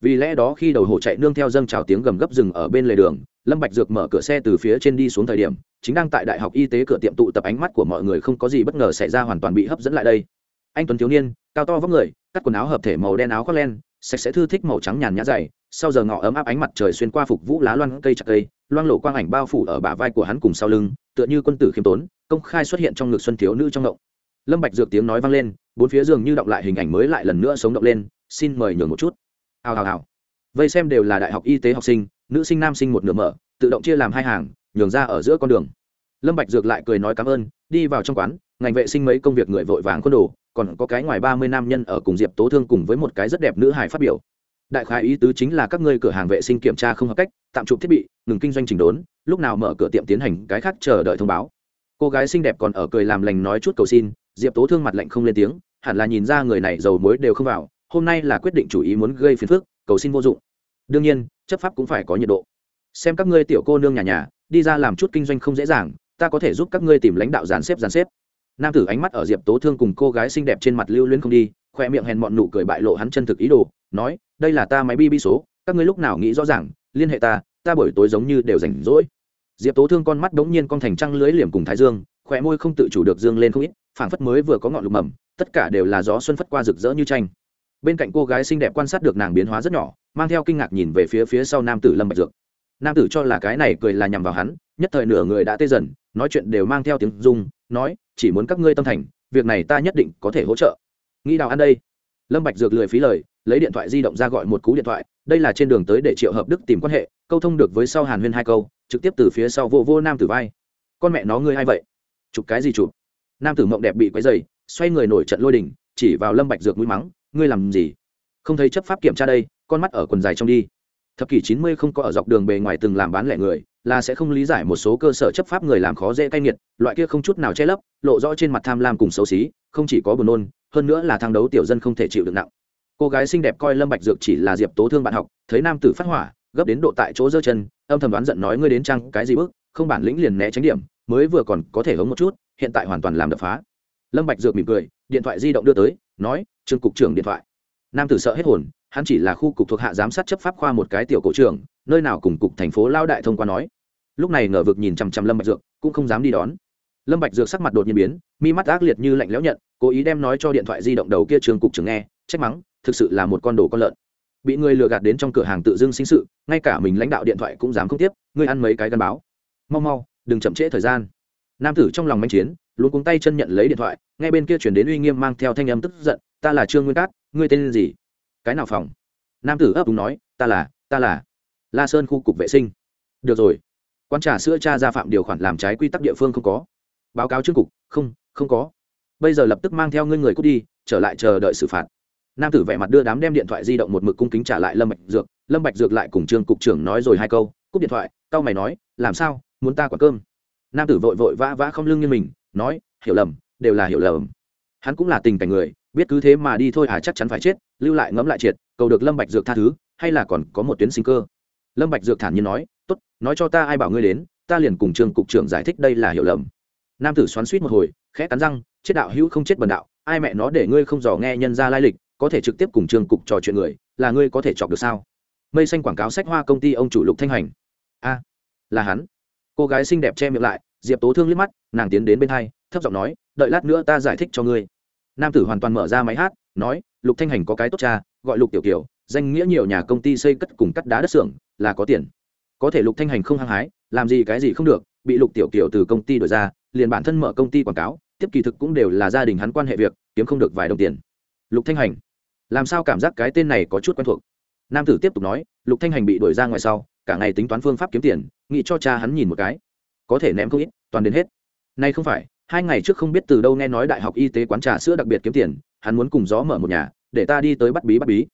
S1: Vì lẽ đó khi đầu hổ chạy nương theo dâng trào tiếng gầm gấp rừng ở bên lề đường, lâm bạch dược mở cửa xe từ phía trên đi xuống thời điểm, chính đang tại đại học y tế cửa tiệm tụ tập ánh mắt của mọi người không có gì bất ngờ xảy ra hoàn toàn bị hấp dẫn lại đây. Anh tuấn thiếu niên, cao to vóc người, cắt quần áo hợp thể màu đen áo khoác len, sạch sẽ thư thích màu trắng nhàn nhã dày, sau giờ ngọ ấm áp ánh mặt trời xuyên qua phục vũ lá loan cây chặt cây, loang lộ quang ảnh bao phủ ở bả vai của hắn cùng sau lưng, tựa như quân tử khiêm tốn, công khai xuất hiện trong ngực xuân thiếu nữ trong động lâm bạch dược tiếng nói vang lên, bốn phía giường như động lại hình ảnh mới lại lần nữa sống động lên, xin mời nhường một chút. Hào hào hào. Vây xem đều là đại học y tế học sinh, nữ sinh, nam sinh một nửa mở, tự động chia làm hai hàng, nhường ra ở giữa con đường. Lâm bạch dược lại cười nói cảm ơn, đi vào trong quán, ngành vệ sinh mấy công việc người vội vàng khuôn đồ, còn có cái ngoài ba mươi nam nhân ở cùng diệp tố thương cùng với một cái rất đẹp nữ hài phát biểu. Đại khái ý tứ chính là các ngươi cửa hàng vệ sinh kiểm tra không hợp cách, tạm chụp thiết bị, ngừng kinh doanh chỉnh đốn, lúc nào mở cửa tiệm tiến hành cái khác chờ đợi thông báo. Cô gái xinh đẹp còn ở cười làm lành nói chút cầu xin diệp tố thương mặt lạnh không lên tiếng, hẳn là nhìn ra người này dầu muối đều không vào, hôm nay là quyết định chủ ý muốn gây phiền phức, cầu xin vô dụng. Đương nhiên, chấp pháp cũng phải có nhiệt độ. Xem các ngươi tiểu cô nương nhà nhà, đi ra làm chút kinh doanh không dễ dàng, ta có thể giúp các ngươi tìm lãnh đạo dàn xếp dàn xếp. Nam tử ánh mắt ở diệp tố thương cùng cô gái xinh đẹp trên mặt lưu luyến không đi, khoe miệng hèn mọn nụ cười bại lộ hắn chân thực ý đồ, nói, đây là ta máy bi bi số, các ngươi lúc nào nghĩ rõ ràng, liên hệ ta ta buổi tối giống như đều rảnh rỗi. Diệp tố thương con mắt đống nhiên con thành trăng lưới liềm cùng thái dương khỏe môi không tự chủ được dương lên không ít phảng phất mới vừa có ngọn lục mầm, tất cả đều là gió xuân phất qua rực rỡ như tranh. Bên cạnh cô gái xinh đẹp quan sát được nàng biến hóa rất nhỏ, mang theo kinh ngạc nhìn về phía phía sau nam tử lâm bạch dược. Nam tử cho là cái này cười là nhằm vào hắn, nhất thời nửa người đã tê dần, nói chuyện đều mang theo tiếng rung, nói, chỉ muốn các ngươi tâm thành, việc này ta nhất định có thể hỗ trợ. Nghĩ đào ăn đây, lâm bạch dược lười phí lời, lấy điện thoại di động ra gọi một cú điện thoại, đây là trên đường tới để triệu hợp đức tìm quan hệ, câu thông được với sau hàn huyên hai câu, trực tiếp từ phía sau vô vô nam tử vai. Con mẹ nó ngươi hay vậy? Chụp cái gì chụp? Nam tử mộng đẹp bị quấy dày, xoay người nổi trận lôi đình, chỉ vào lâm bạch dược mũi mắng, ngươi làm gì? Không thấy chấp pháp kiểm tra đây, con mắt ở quần dài trong đi. Thập kỷ chín mươi không có ở dọc đường bề ngoài từng làm bán lẻ người, là sẽ không lý giải một số cơ sở chấp pháp người làm khó dễ cay nghiệt, loại kia không chút nào che lấp, lộ rõ trên mặt tham lam cùng xấu xí, không chỉ có buồn nôn, hơn nữa là thang đấu tiểu dân không thể chịu được nặng. Cô gái xinh đẹp coi lâm bạch dược chỉ là diệp tố thương bạn học, thấy nam tử phát hỏa, gấp đến độ tại chỗ giơ chân, âm thầm đoán giận nói, ngươi đến trang cái gì bước không bản lĩnh liền né tránh điểm, mới vừa còn có thể hống một chút hiện tại hoàn toàn làm đập phá. Lâm bạch dược mỉm cười, điện thoại di động đưa tới, nói, trương cục trưởng điện thoại. Nam tử sợ hết hồn, hắn chỉ là khu cục thuộc hạ giám sát chấp pháp khoa một cái tiểu cổ trưởng, nơi nào cùng cục thành phố lao đại thông qua nói. Lúc này ngờ vực nhìn chằm chằm lâm bạch dược, cũng không dám đi đón. Lâm bạch dược sắc mặt đột nhiên biến, mi mắt ác liệt như lạnh lẽo nhận, cố ý đem nói cho điện thoại di động đầu kia trường cục trưởng nghe, trách mắng, thực sự là một con đồ con lợn. Bị người lừa gạt đến trong cửa hàng tự dưng sinh sự, ngay cả mình lãnh đạo điện thoại cũng dám không tiếp, ngươi ăn mấy cái gắn báo. Mau mau, đừng chậm trễ thời gian nam tử trong lòng manh chiến luôn cuống tay chân nhận lấy điện thoại, nghe bên kia chuyển đến uy nghiêm mang theo thanh âm tức giận, ta là trương nguyên cát, ngươi tên gì? Cái nào phòng? Nam tử ấp đúng nói, ta là ta là la sơn khu cục vệ sinh. Được rồi. Quan trả sữa cha ra phạm điều khoản làm trái quy tắc địa phương không có. Báo cáo trương cục, không không có. Bây giờ lập tức mang theo ngươi người cút đi, trở lại chờ đợi xử phạt. Nam tử vẻ mặt đưa đám đem điện thoại di động một mực cung kính trả lại lâm bạch dược. Lâm bạch dược lại cùng trương cục trưởng nói rồi hai câu, cúp điện thoại tao mày nói, làm sao? Muốn ta quả cơm? Nam tử vội vội vã vã không lưng như mình, nói, hiểu lầm, đều là hiểu lầm. Hắn cũng là tình cảnh người, biết cứ thế mà đi thôi à chắc chắn phải chết, lưu lại ngẫm lại triệt, cầu được lâm bạch dược tha thứ, hay là còn có một tuyến sinh cơ. Lâm bạch dược thản nhiên nói, tốt, nói cho ta ai bảo ngươi đến, ta liền cùng trường cục trưởng giải thích đây là hiểu lầm. Nam tử xoắn xuýt một hồi, khẽ cắn răng, chết đạo hữu không chết bần đạo, ai mẹ nó để ngươi không dò nghe nhân ra lai lịch, có thể trực tiếp cùng trường cục trò chuyện người, là ngươi có thể chọc được sao? Mây xanh quảng cáo sách hoa công ty, ông chủ lục thanh hành. A, là hắn cô gái xinh đẹp che miệng lại, diệp tố thương liếc mắt, nàng tiến đến bên hai, thấp giọng nói, đợi lát nữa ta giải thích cho ngươi. Nam tử hoàn toàn mở ra máy hát, nói, lục thanh hành có cái tốt cha, gọi lục tiểu kiều, danh nghĩa nhiều nhà công ty xây cất cùng cắt đá đất xưởng, là có tiền. Có thể lục thanh hành không hăng hái, làm gì cái gì không được, bị lục tiểu kiều từ công ty đổi ra, liền bản thân mở công ty quảng cáo, tiếp kỳ thực cũng đều là gia đình hắn quan hệ việc, kiếm không được vài đồng tiền. Lục thanh hành, làm sao cảm giác cái tên này có chút quen thuộc? Nam tử tiếp tục nói, lục thanh hành bị đuổi ra ngoài sau cả ngày tính toán phương pháp kiếm tiền, nghĩ cho cha hắn nhìn một cái. Có thể ném không ít, toàn đến hết. Nay không phải, hai ngày trước không biết từ đâu nghe nói đại học y tế quán trà sữa đặc biệt kiếm tiền, hắn muốn cùng gió mở một nhà, để ta đi tới bắt bí bắt bí.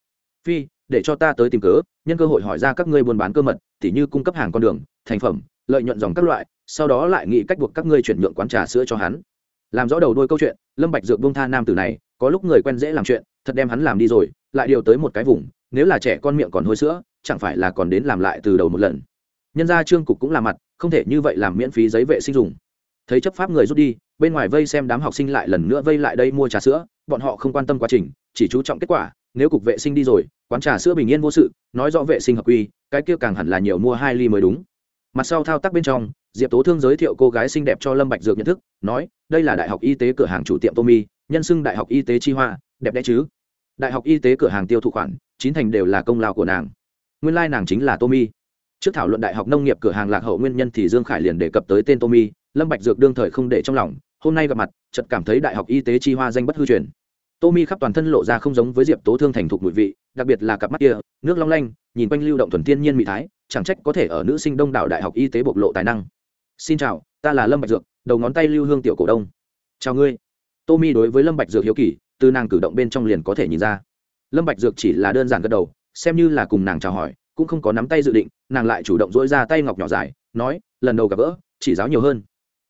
S1: Phi, để cho ta tới tìm cớ, nhân cơ hội hỏi ra các ngươi buôn bán cơ mật, tỉ như cung cấp hàng con đường, thành phẩm, lợi nhuận dòng các loại, sau đó lại nghĩ cách buộc các ngươi chuyển nhượng quán trà sữa cho hắn. Làm rõ đầu đôi câu chuyện, lâm bạch dược buông tha nam tử này, có lúc người quen dễ làm chuyện, thật đem hắn làm đi rồi, lại điều tới một cái vùng, nếu là trẻ con miệng còn hôi sữa chẳng phải là còn đến làm lại từ đầu một lần. Nhân gia trương cục cũng là mặt, không thể như vậy làm miễn phí giấy vệ sinh dùng. Thấy chấp pháp người rút đi, bên ngoài vây xem đám học sinh lại lần nữa vây lại đây mua trà sữa, bọn họ không quan tâm quá trình, chỉ chú trọng kết quả, nếu cục vệ sinh đi rồi, quán trà sữa bình yên vô sự, nói rõ vệ sinh hợp quy, cái kia càng hẳn là nhiều mua hai ly mới đúng. Mặt sau thao tác bên trong, diệp tố thương giới thiệu cô gái xinh đẹp cho lâm bạch dược nhận thức, nói, đây là đại học y tế cửa hàng chủ tiệm tommy, nhân xưng đại học y tế chi hoa, đẹp đẽ chứ? Đại học y tế cửa hàng tiêu thụ khoản, chín thành đều là công lao của nàng nguyên lai nàng chính là tommy. Trước thảo luận đại học nông nghiệp cửa hàng lạc hậu nguyên nhân thì dương khải liền đề cập tới tên tommy, lâm bạch dược đương thời không để trong lòng, hôm nay gặp mặt, chợt cảm thấy đại học y tế chi hoa danh bất hư truyền. Tommy khắp toàn thân lộ ra không giống với diệp tố thương thành thục mùi vị, đặc biệt là cặp mắt kia, nước long lanh, nhìn quanh lưu động thuần thiên nhiên mỹ thái, chẳng trách có thể ở nữ sinh đông đảo đại học y tế bộc lộ tài năng. Xin chào, ta là lâm bạch dược, đầu ngón tay lưu hương tiểu cổ đông. Chào ngươi. Tommy đối với lâm bạch dược hiếu kỳ, từ nàng cử động bên trong liền có thể nhìn ra. Lâm bạch dược chỉ là đơn giản gật đầu xem như là cùng nàng chào hỏi, cũng không có nắm tay dự định, nàng lại chủ động dỗi ra tay ngọc nhỏ dài, nói, lần đầu gặp gỡ, chỉ giáo nhiều hơn.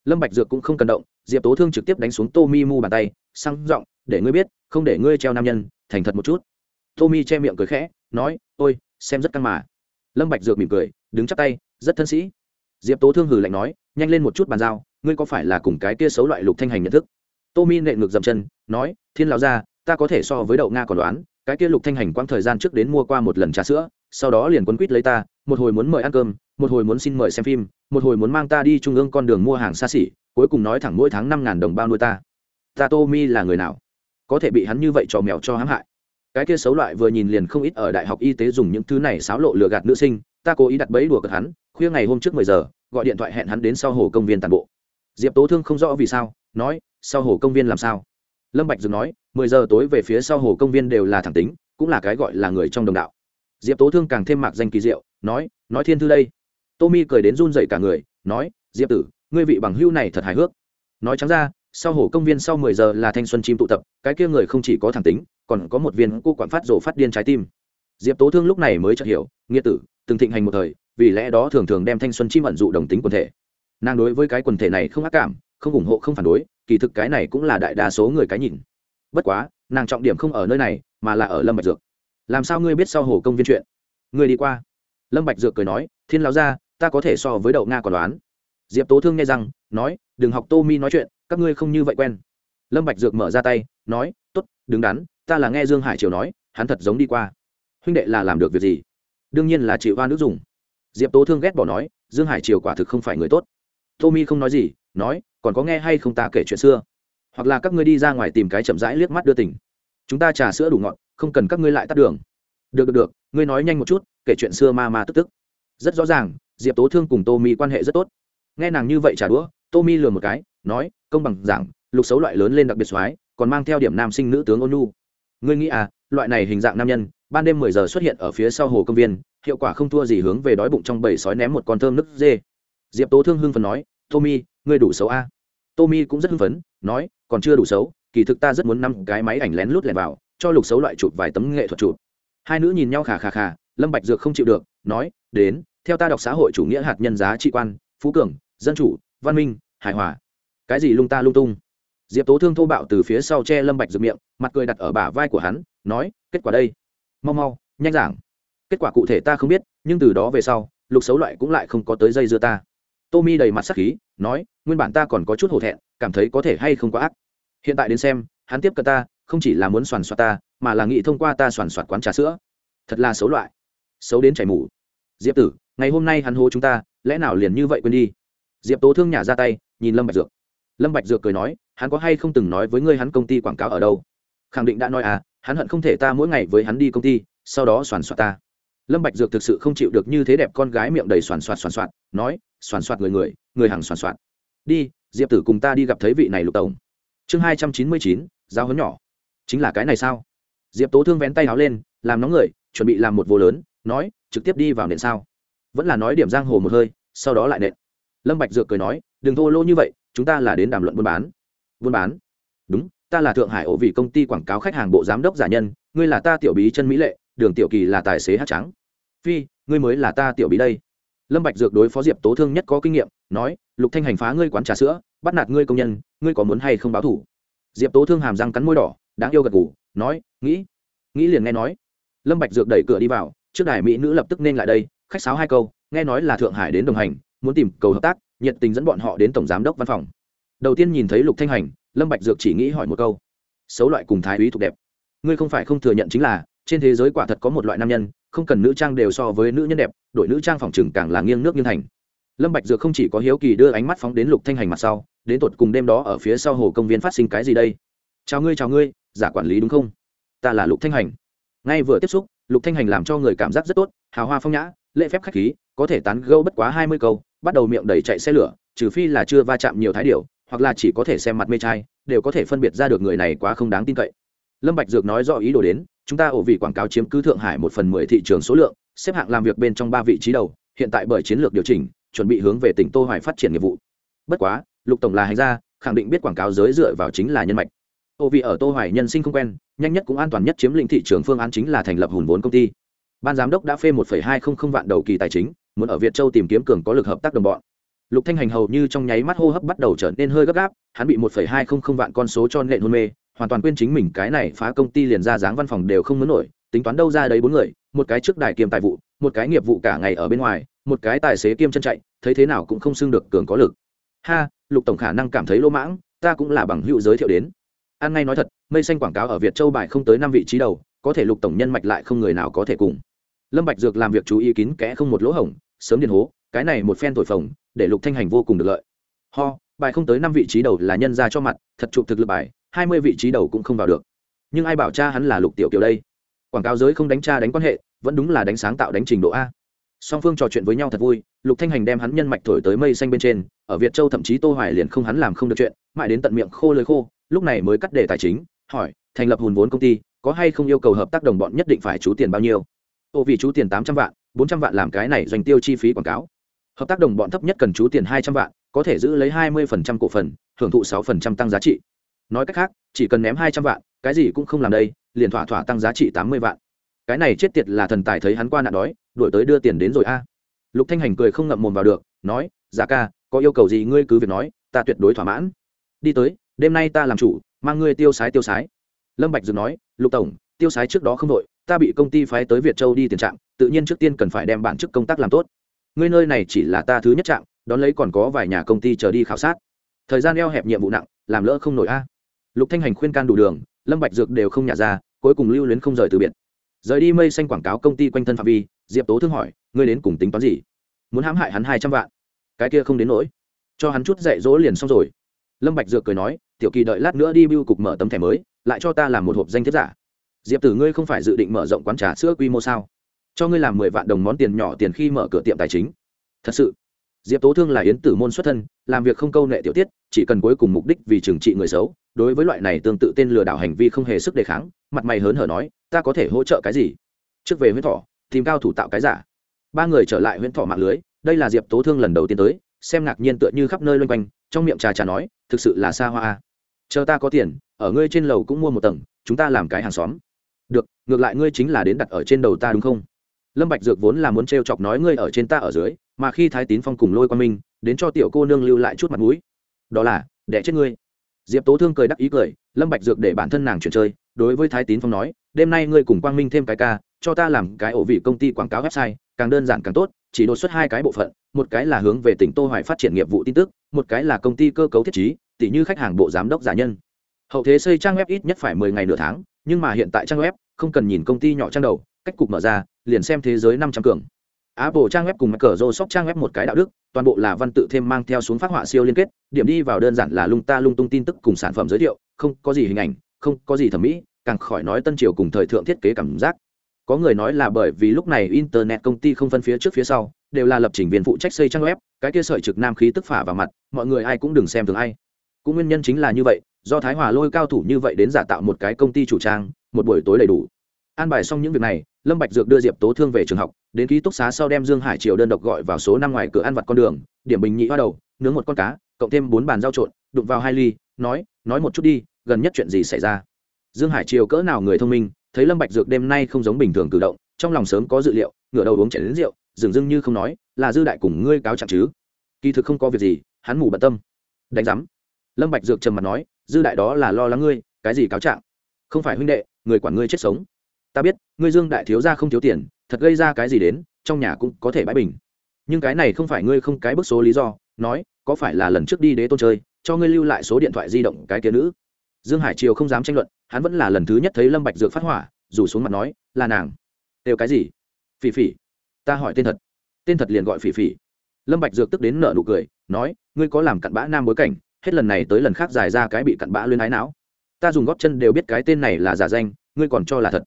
S1: Lâm bạch dược cũng không cần động, diệp tố thương trực tiếp đánh xuống tô mi mu bàn tay, sang giọng, để ngươi biết, không để ngươi treo nam nhân, thành thật một chút. Tô mi che miệng cười khẽ, nói, ôi, xem rất căng mà. Lâm bạch dược mỉm cười, đứng chắp tay, rất thân sĩ. Diệp tố thương hừ lạnh nói, nhanh lên một chút bàn giao, ngươi có phải là cùng cái kia xấu loại lục thanh hành nhận thức? Tô mi nệ ngược dầm chân, nói, thiên lão gia, ta có thể so với đậu nga còn đoán cái kia lục thanh hành quãng thời gian trước đến mua qua một lần trà sữa, sau đó liền quấn quýt lấy ta, một hồi muốn mời ăn cơm, một hồi muốn xin mời xem phim, một hồi muốn mang ta đi trung ương con đường mua hàng xa xỉ, cuối cùng nói thẳng mỗi tháng năm ngàn đồng bao nuôi ta. Ta tô mi là người nào? Có thể bị hắn như vậy trò mèo cho hãm hại. Cái kia xấu loại vừa nhìn liền không ít ở đại học y tế dùng những thứ này xáo lộ lừa gạt nữ sinh, ta cố ý đặt bẫy đùa cợt hắn, khuya ngày hôm trước mười giờ, gọi điện thoại hẹn hắn đến sau hồ công viên tàn bộ. Diệp tố thương không rõ vì sao, nói, sau hồ công viên làm sao? Lâm bạch dừng nói mười giờ tối về phía sau hồ công viên đều là thẳng tính, cũng là cái gọi là người trong đồng đạo. Diệp tố thương càng thêm mạc danh kỳ diệu, nói nói thiên thư đây. Tommy cười đến run dậy cả người, nói, diệp tử, ngươi vị bằng hưu này thật hài hước. Nói trắng ra, sau hồ công viên sau mười giờ là thanh xuân chim tụ tập, cái kia người không chỉ có thẳng tính, còn có một viên cô quản phát rổ phát điên trái tim. Diệp tố thương lúc này mới chợt hiểu, nghĩa tử, từng thịnh hành một thời, vì lẽ đó thường thường đem thanh xuân chim ẩn dụ đồng tính quần thể. Nàng đối với cái quần thể này không ác cảm, không ủng hộ, không phản đối, kỳ thực cái này cũng là đại đa số người cái nhìn bất quá, nàng trọng điểm không ở nơi này, mà là ở lâm bạch dược. Làm sao ngươi biết sau hồ công viên chuyện? Ngươi đi qua. Lâm bạch dược cười nói, thiên lão gia, ta có thể so với đậu nga còn đoán. Diệp tố thương nghe rằng, nói, đừng học tô mi nói chuyện, các ngươi không như vậy quen. Lâm bạch dược mở ra tay, nói, tốt, đứng đắn, ta là nghe dương hải triều nói, hắn thật giống đi qua. Huynh đệ là làm được việc gì? Đương nhiên là chịu hoa nước dùng. Diệp tố thương ghét bỏ nói, dương hải triều quả thực không phải người tốt. Tô mi không nói gì, nói, còn có nghe hay không ta kể chuyện xưa? Hoặc là các ngươi đi ra ngoài tìm cái chậm rãi liếc mắt đưa tỉnh chúng ta trà sữa đủ ngọt, không cần các ngươi lại tắt đường. Được được được, ngươi nói nhanh một chút, kể chuyện xưa ma ma tức tức. Rất rõ ràng, diệp tố thương cùng tô mi quan hệ rất tốt. Nghe nàng như vậy trả đũa, tô mi lừa một cái, nói, công bằng giảng lục xấu loại lớn lên đặc biệt soái, còn mang theo điểm nam sinh nữ tướng ôn nu. Ngươi nghĩ à loại này hình dạng nam nhân, ban đêm mười giờ xuất hiện ở phía sau hồ công viên, hiệu quả không thua gì hướng về đói bụng trong bầy sói ném một con thơm nứt dê. Diệp tố thương hưng phần nói tommy ngươi đủ xấu a. à? Tommy cũng rất hưng phấn, nói, còn chưa đủ xấu, kỳ thực ta rất muốn năm cái máy ảnh lén lút lẻn vào, cho lục xấu loại chụp vài tấm nghệ thuật chụp. Hai nữ nhìn nhau khà khà khà, lâm bạch dược không chịu được, nói, đến, theo ta đọc xã hội chủ nghĩa hạt nhân giá trị quan, phú cường, dân chủ, văn minh, hài hòa. Cái gì lung ta lung tung? Diệp tố thương thô bạo từ phía sau che lâm bạch dược miệng, mặt cười đặt ở bả vai của hắn, nói, kết quả đây. Mau mau, nhanh giảng. Kết quả cụ thể ta không biết, nhưng từ đó về sau, lục xấu loại cũng lại không có tới dây dưa ta tommy đầy mặt sắc khí, nói, nguyên bản ta còn có chút hổ thẹn, cảm thấy có thể hay không quá ác. Hiện tại đến xem, hắn tiếp cận ta, không chỉ là muốn soàn soạt ta, mà là nghĩ thông qua ta soàn soạt quán trà sữa. Thật là xấu loại. Xấu đến chảy mủ diệp tử, ngày hôm nay hắn hô chúng ta, lẽ nào liền như vậy quên đi? Diệp tố thương nhả ra tay, nhìn lâm bạch dược. Lâm bạch dược cười nói, hắn có hay không từng nói với ngươi hắn công ty quảng cáo ở đâu? Khẳng định đã nói à hắn hận không thể ta mỗi ngày với hắn đi công ty, sau đó soàn soạt ta. Lâm bạch dược thực sự không chịu được như thế đẹp con gái miệng đầy soàn soạt soàn soạt, nói soàn soạt người người người hàng soàn soạt đi, diệp tử cùng ta đi gặp thấy vị này lục tổng. Chương hai trăm chín mươi chín, giao hấn nhỏ. Chính là cái này sao? Diệp tố thương vén tay áo lên, làm nóng người, chuẩn bị làm một vô lớn, nói, trực tiếp đi vào nện sao? Vẫn là nói điểm giang hồ một hơi, sau đó lại nện. Lâm bạch dược cười nói, đừng thô lỗ như vậy, chúng ta là đến đàm luận buôn bán. Buôn bán? Đúng, ta là thượng hải ổ vị công ty quảng cáo khách hàng bộ giám đốc giả nhân, ngươi là ta tiểu bí chân mỹ lệ, đường tiểu kỳ là tài xế hát trắng. Phi, ngươi mới là ta tiểu bí đây lâm bạch dược đối phó diệp tố thương nhất có kinh nghiệm, nói, lục thanh hành phá ngươi quán trà sữa, bắt nạt ngươi công nhân, ngươi có muốn hay không báo thủ? Diệp tố thương hàm răng cắn môi đỏ, đáng yêu gật gù, nói, nghĩ nghĩ liền nghe nói. Lâm bạch dược đẩy cửa đi vào, trước đài mỹ nữ lập tức nên lại đây, khách sáo hai câu, nghe nói là thượng hải đến đồng hành, muốn tìm cầu hợp tác, nhiệt tình dẫn bọn họ đến tổng giám đốc văn phòng. Đầu tiên nhìn thấy lục thanh hành, lâm bạch dược chỉ nghĩ hỏi một câu, xấu loại cùng thái úy thuộc đẹp, ngươi không phải không thừa nhận chính là, trên thế giới quả thật có một loại nam nhân không cần nữ trang đều so với nữ nhân đẹp đội nữ trang phòng trừng càng là nghiêng nước nghiêng thành. Lâm bạch dược không chỉ có hiếu kỳ đưa ánh mắt phóng đến lục thanh hành mặt sau, đến tột cùng đêm đó ở phía sau hồ công viên phát sinh cái gì đây? Chào ngươi chào ngươi, giả quản lý đúng không? Ta là lục thanh hành. Ngay vừa tiếp xúc, lục thanh hành làm cho người cảm giác rất tốt, hào hoa phong nhã, lễ phép khách khí, có thể tán gẫu bất quá hai mươi câu, bắt đầu miệng đầy chạy xe lửa, trừ phi là chưa va chạm nhiều thái điệu hoặc là chỉ có thể xem mặt mê trai, đều có thể phân biệt ra được người này quá không đáng tin cậy. Lâm bạch dược nói rõ ý đồ đến chúng ta ổ vị quảng cáo chiếm cứ thượng hải một phần mười thị trường số lượng xếp hạng làm việc bên trong ba vị trí đầu hiện tại bởi chiến lược điều chỉnh chuẩn bị hướng về tỉnh tô hoài phát triển nghiệp vụ. Bất quá lục tổng là hành gia khẳng định biết quảng cáo giới dựa vào chính là nhân mạch. Ổ vị ở tô hoài nhân sinh không quen nhanh nhất cũng an toàn nhất chiếm lĩnh thị trường phương án chính là thành lập hùn vốn công ty. Ban giám đốc đã phê 1,200 vạn đầu kỳ tài chính muốn ở việt châu tìm kiếm cường có lực hợp tác đồng bọn. Lục thanh hành hầu như trong nháy mắt hô hấp bắt đầu trở nên hơi gấp gáp hắn bị 1,200 vạn con số cho nện hôn mê hoàn toàn quên chính mình cái này phá công ty liền ra dáng văn phòng đều không muốn nổi, tính toán đâu ra đấy bốn người, một cái trước đài kiêm tài vụ, một cái nghiệp vụ cả ngày ở bên ngoài, một cái tài xế kiêm chân chạy, thấy thế nào cũng không xưng được cường có lực. Ha, lục tổng khả năng cảm thấy lỗ mãng, ta cũng là bằng hữu giới thiệu đến. An ngay nói thật, mây xanh quảng cáo ở việt châu bài không tới năm vị trí đầu, có thể lục tổng nhân mạch lại không người nào có thể cùng. Lâm bạch dược làm việc chú ý kín kẽ không một lỗ hổng, sớm điền hố, cái này một phen thổi phồng, để lục thanh hành vô cùng được lợi. Ho, bài không tới năm vị trí đầu là nhân ra cho mặt, thật chụp thực lực bài hai mươi vị trí đầu cũng không vào được. Nhưng ai bảo cha hắn là lục tiểu kiều đây? Quảng cáo giới không đánh cha đánh quan hệ, vẫn đúng là đánh sáng tạo đánh trình độ a. Song phương trò chuyện với nhau thật vui, lục thanh hành đem hắn nhân mạch thổi tới mây xanh bên trên, ở việt châu thậm chí tô hoài liền không hắn làm không được chuyện, mãi đến tận miệng khô lời khô, lúc này mới cắt đề tài chính, hỏi, thành lập hùn vốn công ty, có hay không yêu cầu hợp tác đồng bọn nhất định phải chú tiền bao nhiêu? Ô vì chú tiền tám trăm vạn, bốn trăm vạn làm cái này doanh tiêu chi phí quảng cáo. Hợp tác đồng bọn thấp nhất cần chú tiền hai trăm vạn, có thể giữ lấy hai mươi cổ phần, hưởng thụ sáu tăng giá trị nói cách khác, chỉ cần ném hai trăm vạn, cái gì cũng không làm đây, liền thỏa thỏa tăng giá trị tám mươi vạn. Cái này chết tiệt là thần tài thấy hắn qua nạn đói đổi tới đưa tiền đến rồi a. Lục thanh hành cười không ngậm mồm vào được, nói giá ca, có yêu cầu gì ngươi cứ việc nói, ta tuyệt đối thỏa mãn. Đi tới, đêm nay ta làm chủ, mang ngươi tiêu sái tiêu sái. Lâm bạch dừng nói, lục tổng, tiêu sái trước đó không đội ta bị công ty phái tới việt châu đi tiền trạng tự nhiên trước tiên cần phải đem bản chức công tác làm tốt. Ngươi nơi này chỉ là ta thứ nhất trạng đón lấy còn có vài nhà công ty chờ đi khảo sát. Thời gian eo hẹp nhiệm vụ nặng, làm lỡ không nổi a lục thanh hành khuyên can đủ đường, lâm bạch dược đều không nhả ra, cuối cùng lưu luyến không rời từ biệt. Rời đi mây xanh quảng cáo công ty quanh thân phạm vi, diệp tố thương hỏi, ngươi đến cùng tính toán gì? Muốn hãm hại hắn hai trăm vạn? Cái kia không đến nỗi. Cho hắn chút dạy dỗ liền xong rồi. Lâm bạch dược cười nói, tiểu kỳ đợi lát nữa đi bưu cục mở tấm thẻ mới, lại cho ta làm một hộp danh thiếp giả. Diệp tử ngươi không phải dự định mở rộng quán trà sữa quy mô sao? Cho ngươi làm mười vạn đồng món tiền nhỏ tiền khi mở cửa tiệm tài chính. Thật sự? Diệp tố thương là yến tử môn xuất thân, làm việc không câu nệ tiểu tiết, chỉ cần cuối cùng mục đích vì trừng trị người xấu đối với loại này tương tự tên lừa đảo hành vi không hề sức đề kháng, mặt mày hớn hở nói, ta có thể hỗ trợ cái gì? Trước về huyễn thọ, tìm cao thủ tạo cái giả. Ba người trở lại huyễn thọ mạng lưới, đây là diệp tố thương lần đầu tiên tới, xem ngạc nhiên tựa như khắp nơi loanh quanh, trong miệng trà trà nói, thực sự là xa hoa chờ ta có tiền, ở ngươi trên lầu cũng mua một tầng, chúng ta làm cái hàng xóm. Được, ngược lại ngươi chính là đến đặt ở trên đầu ta đúng không? Lâm bạch dược vốn là muốn treo chọc nói, ngươi ở trên ta ở dưới, mà khi thái tín phong cùng lôi qua mình đến cho tiểu cô nương lưu lại chút mặt mũi. Đó là, đẻ chết ngươi diệp tố thương cười đắc ý cười, lâm bạch dược để bản thân nàng chuyển chơi, đối với thái tín phong nói, đêm nay ngươi cùng quang minh thêm cái ca, cho ta làm cái ổ vị công ty quảng cáo website, càng đơn giản càng tốt, chỉ đột xuất hai cái bộ phận, một cái là hướng về tỉnh tô hoài phát triển nghiệp vụ tin tức, một cái là công ty cơ cấu thiết trí tỷ như khách hàng bộ giám đốc giả nhân. Hậu thế xây trang web ít nhất phải 10 ngày nửa tháng, nhưng mà hiện tại trang web không cần nhìn công ty nhỏ trang đầu, cách cục mở ra, liền xem thế giới năm trăm cường. Apple trang web cùng Microsoft trang web một cái đạo đức, toàn bộ là văn tự thêm mang theo xuống phát họa siêu liên kết, điểm đi vào đơn giản là lung ta lung tung tin tức cùng sản phẩm giới thiệu, không có gì hình ảnh, không có gì thẩm mỹ, càng khỏi nói tân triều cùng thời thượng thiết kế cảm giác. Có người nói là bởi vì lúc này internet công ty không phân phía trước phía sau, đều là lập trình viên phụ trách xây trang web, cái kia sợi trực nam khí tức phả vào mặt, mọi người ai cũng đừng xem thường ai. Cũng nguyên nhân chính là như vậy, do Thái Hòa lôi cao thủ như vậy đến giả tạo một cái công ty chủ trang, một buổi tối đầy đủ. An bài xong những việc này, lâm bạch dược đưa diệp tố thương về trường học đến ký túc xá sau đem dương hải triều đơn độc gọi vào số năm ngoài cửa ăn vặt con đường, điểm bình nhị hoa đầu, nướng một con cá, cộng thêm bốn bàn rau trộn, đụng vào hai ly, nói nói một chút đi, gần nhất chuyện gì xảy ra? Dương hải triều cỡ nào người thông minh, thấy lâm bạch dược đêm nay không giống bình thường cử động, trong lòng sớm có dự liệu, ngửa đầu uống chảy đến rượu dường dưng như không nói, là dư đại cùng ngươi cáo trạng chứ? Kỳ thực không có việc gì, hắn mù bận tâm. Đánh giám. Lâm bạch dược trầm mặt nói, dư đại đó là lo lắng ngươi, cái gì cáo trạng? Không phải huynh đệ, người quản ngươi chết sống. Ta biết, ngươi dương đại thiếu gia không thiếu tiền thật gây ra cái gì đến, trong nhà cũng có thể bãi bình. Nhưng cái này không phải ngươi không cái bức số lý do, nói, có phải là lần trước đi đế tôn chơi, cho ngươi lưu lại số điện thoại di động cái kia nữ? Dương hải triều không dám tranh luận, hắn vẫn là lần thứ nhất thấy lâm bạch dược phát hỏa, rủ xuống mặt nói, là nàng. Đều cái gì? Phỉ phỉ. Ta hỏi tên thật. Tên thật liền gọi phỉ phỉ. Lâm bạch dược tức đến nở nụ cười, nói, ngươi có làm cặn bã nam bối cảnh, hết lần này tới lần khác dài ra cái bị cặn bã luyên ái não. Ta dùng góp chân đều biết cái tên này là giả danh, ngươi còn cho là thật.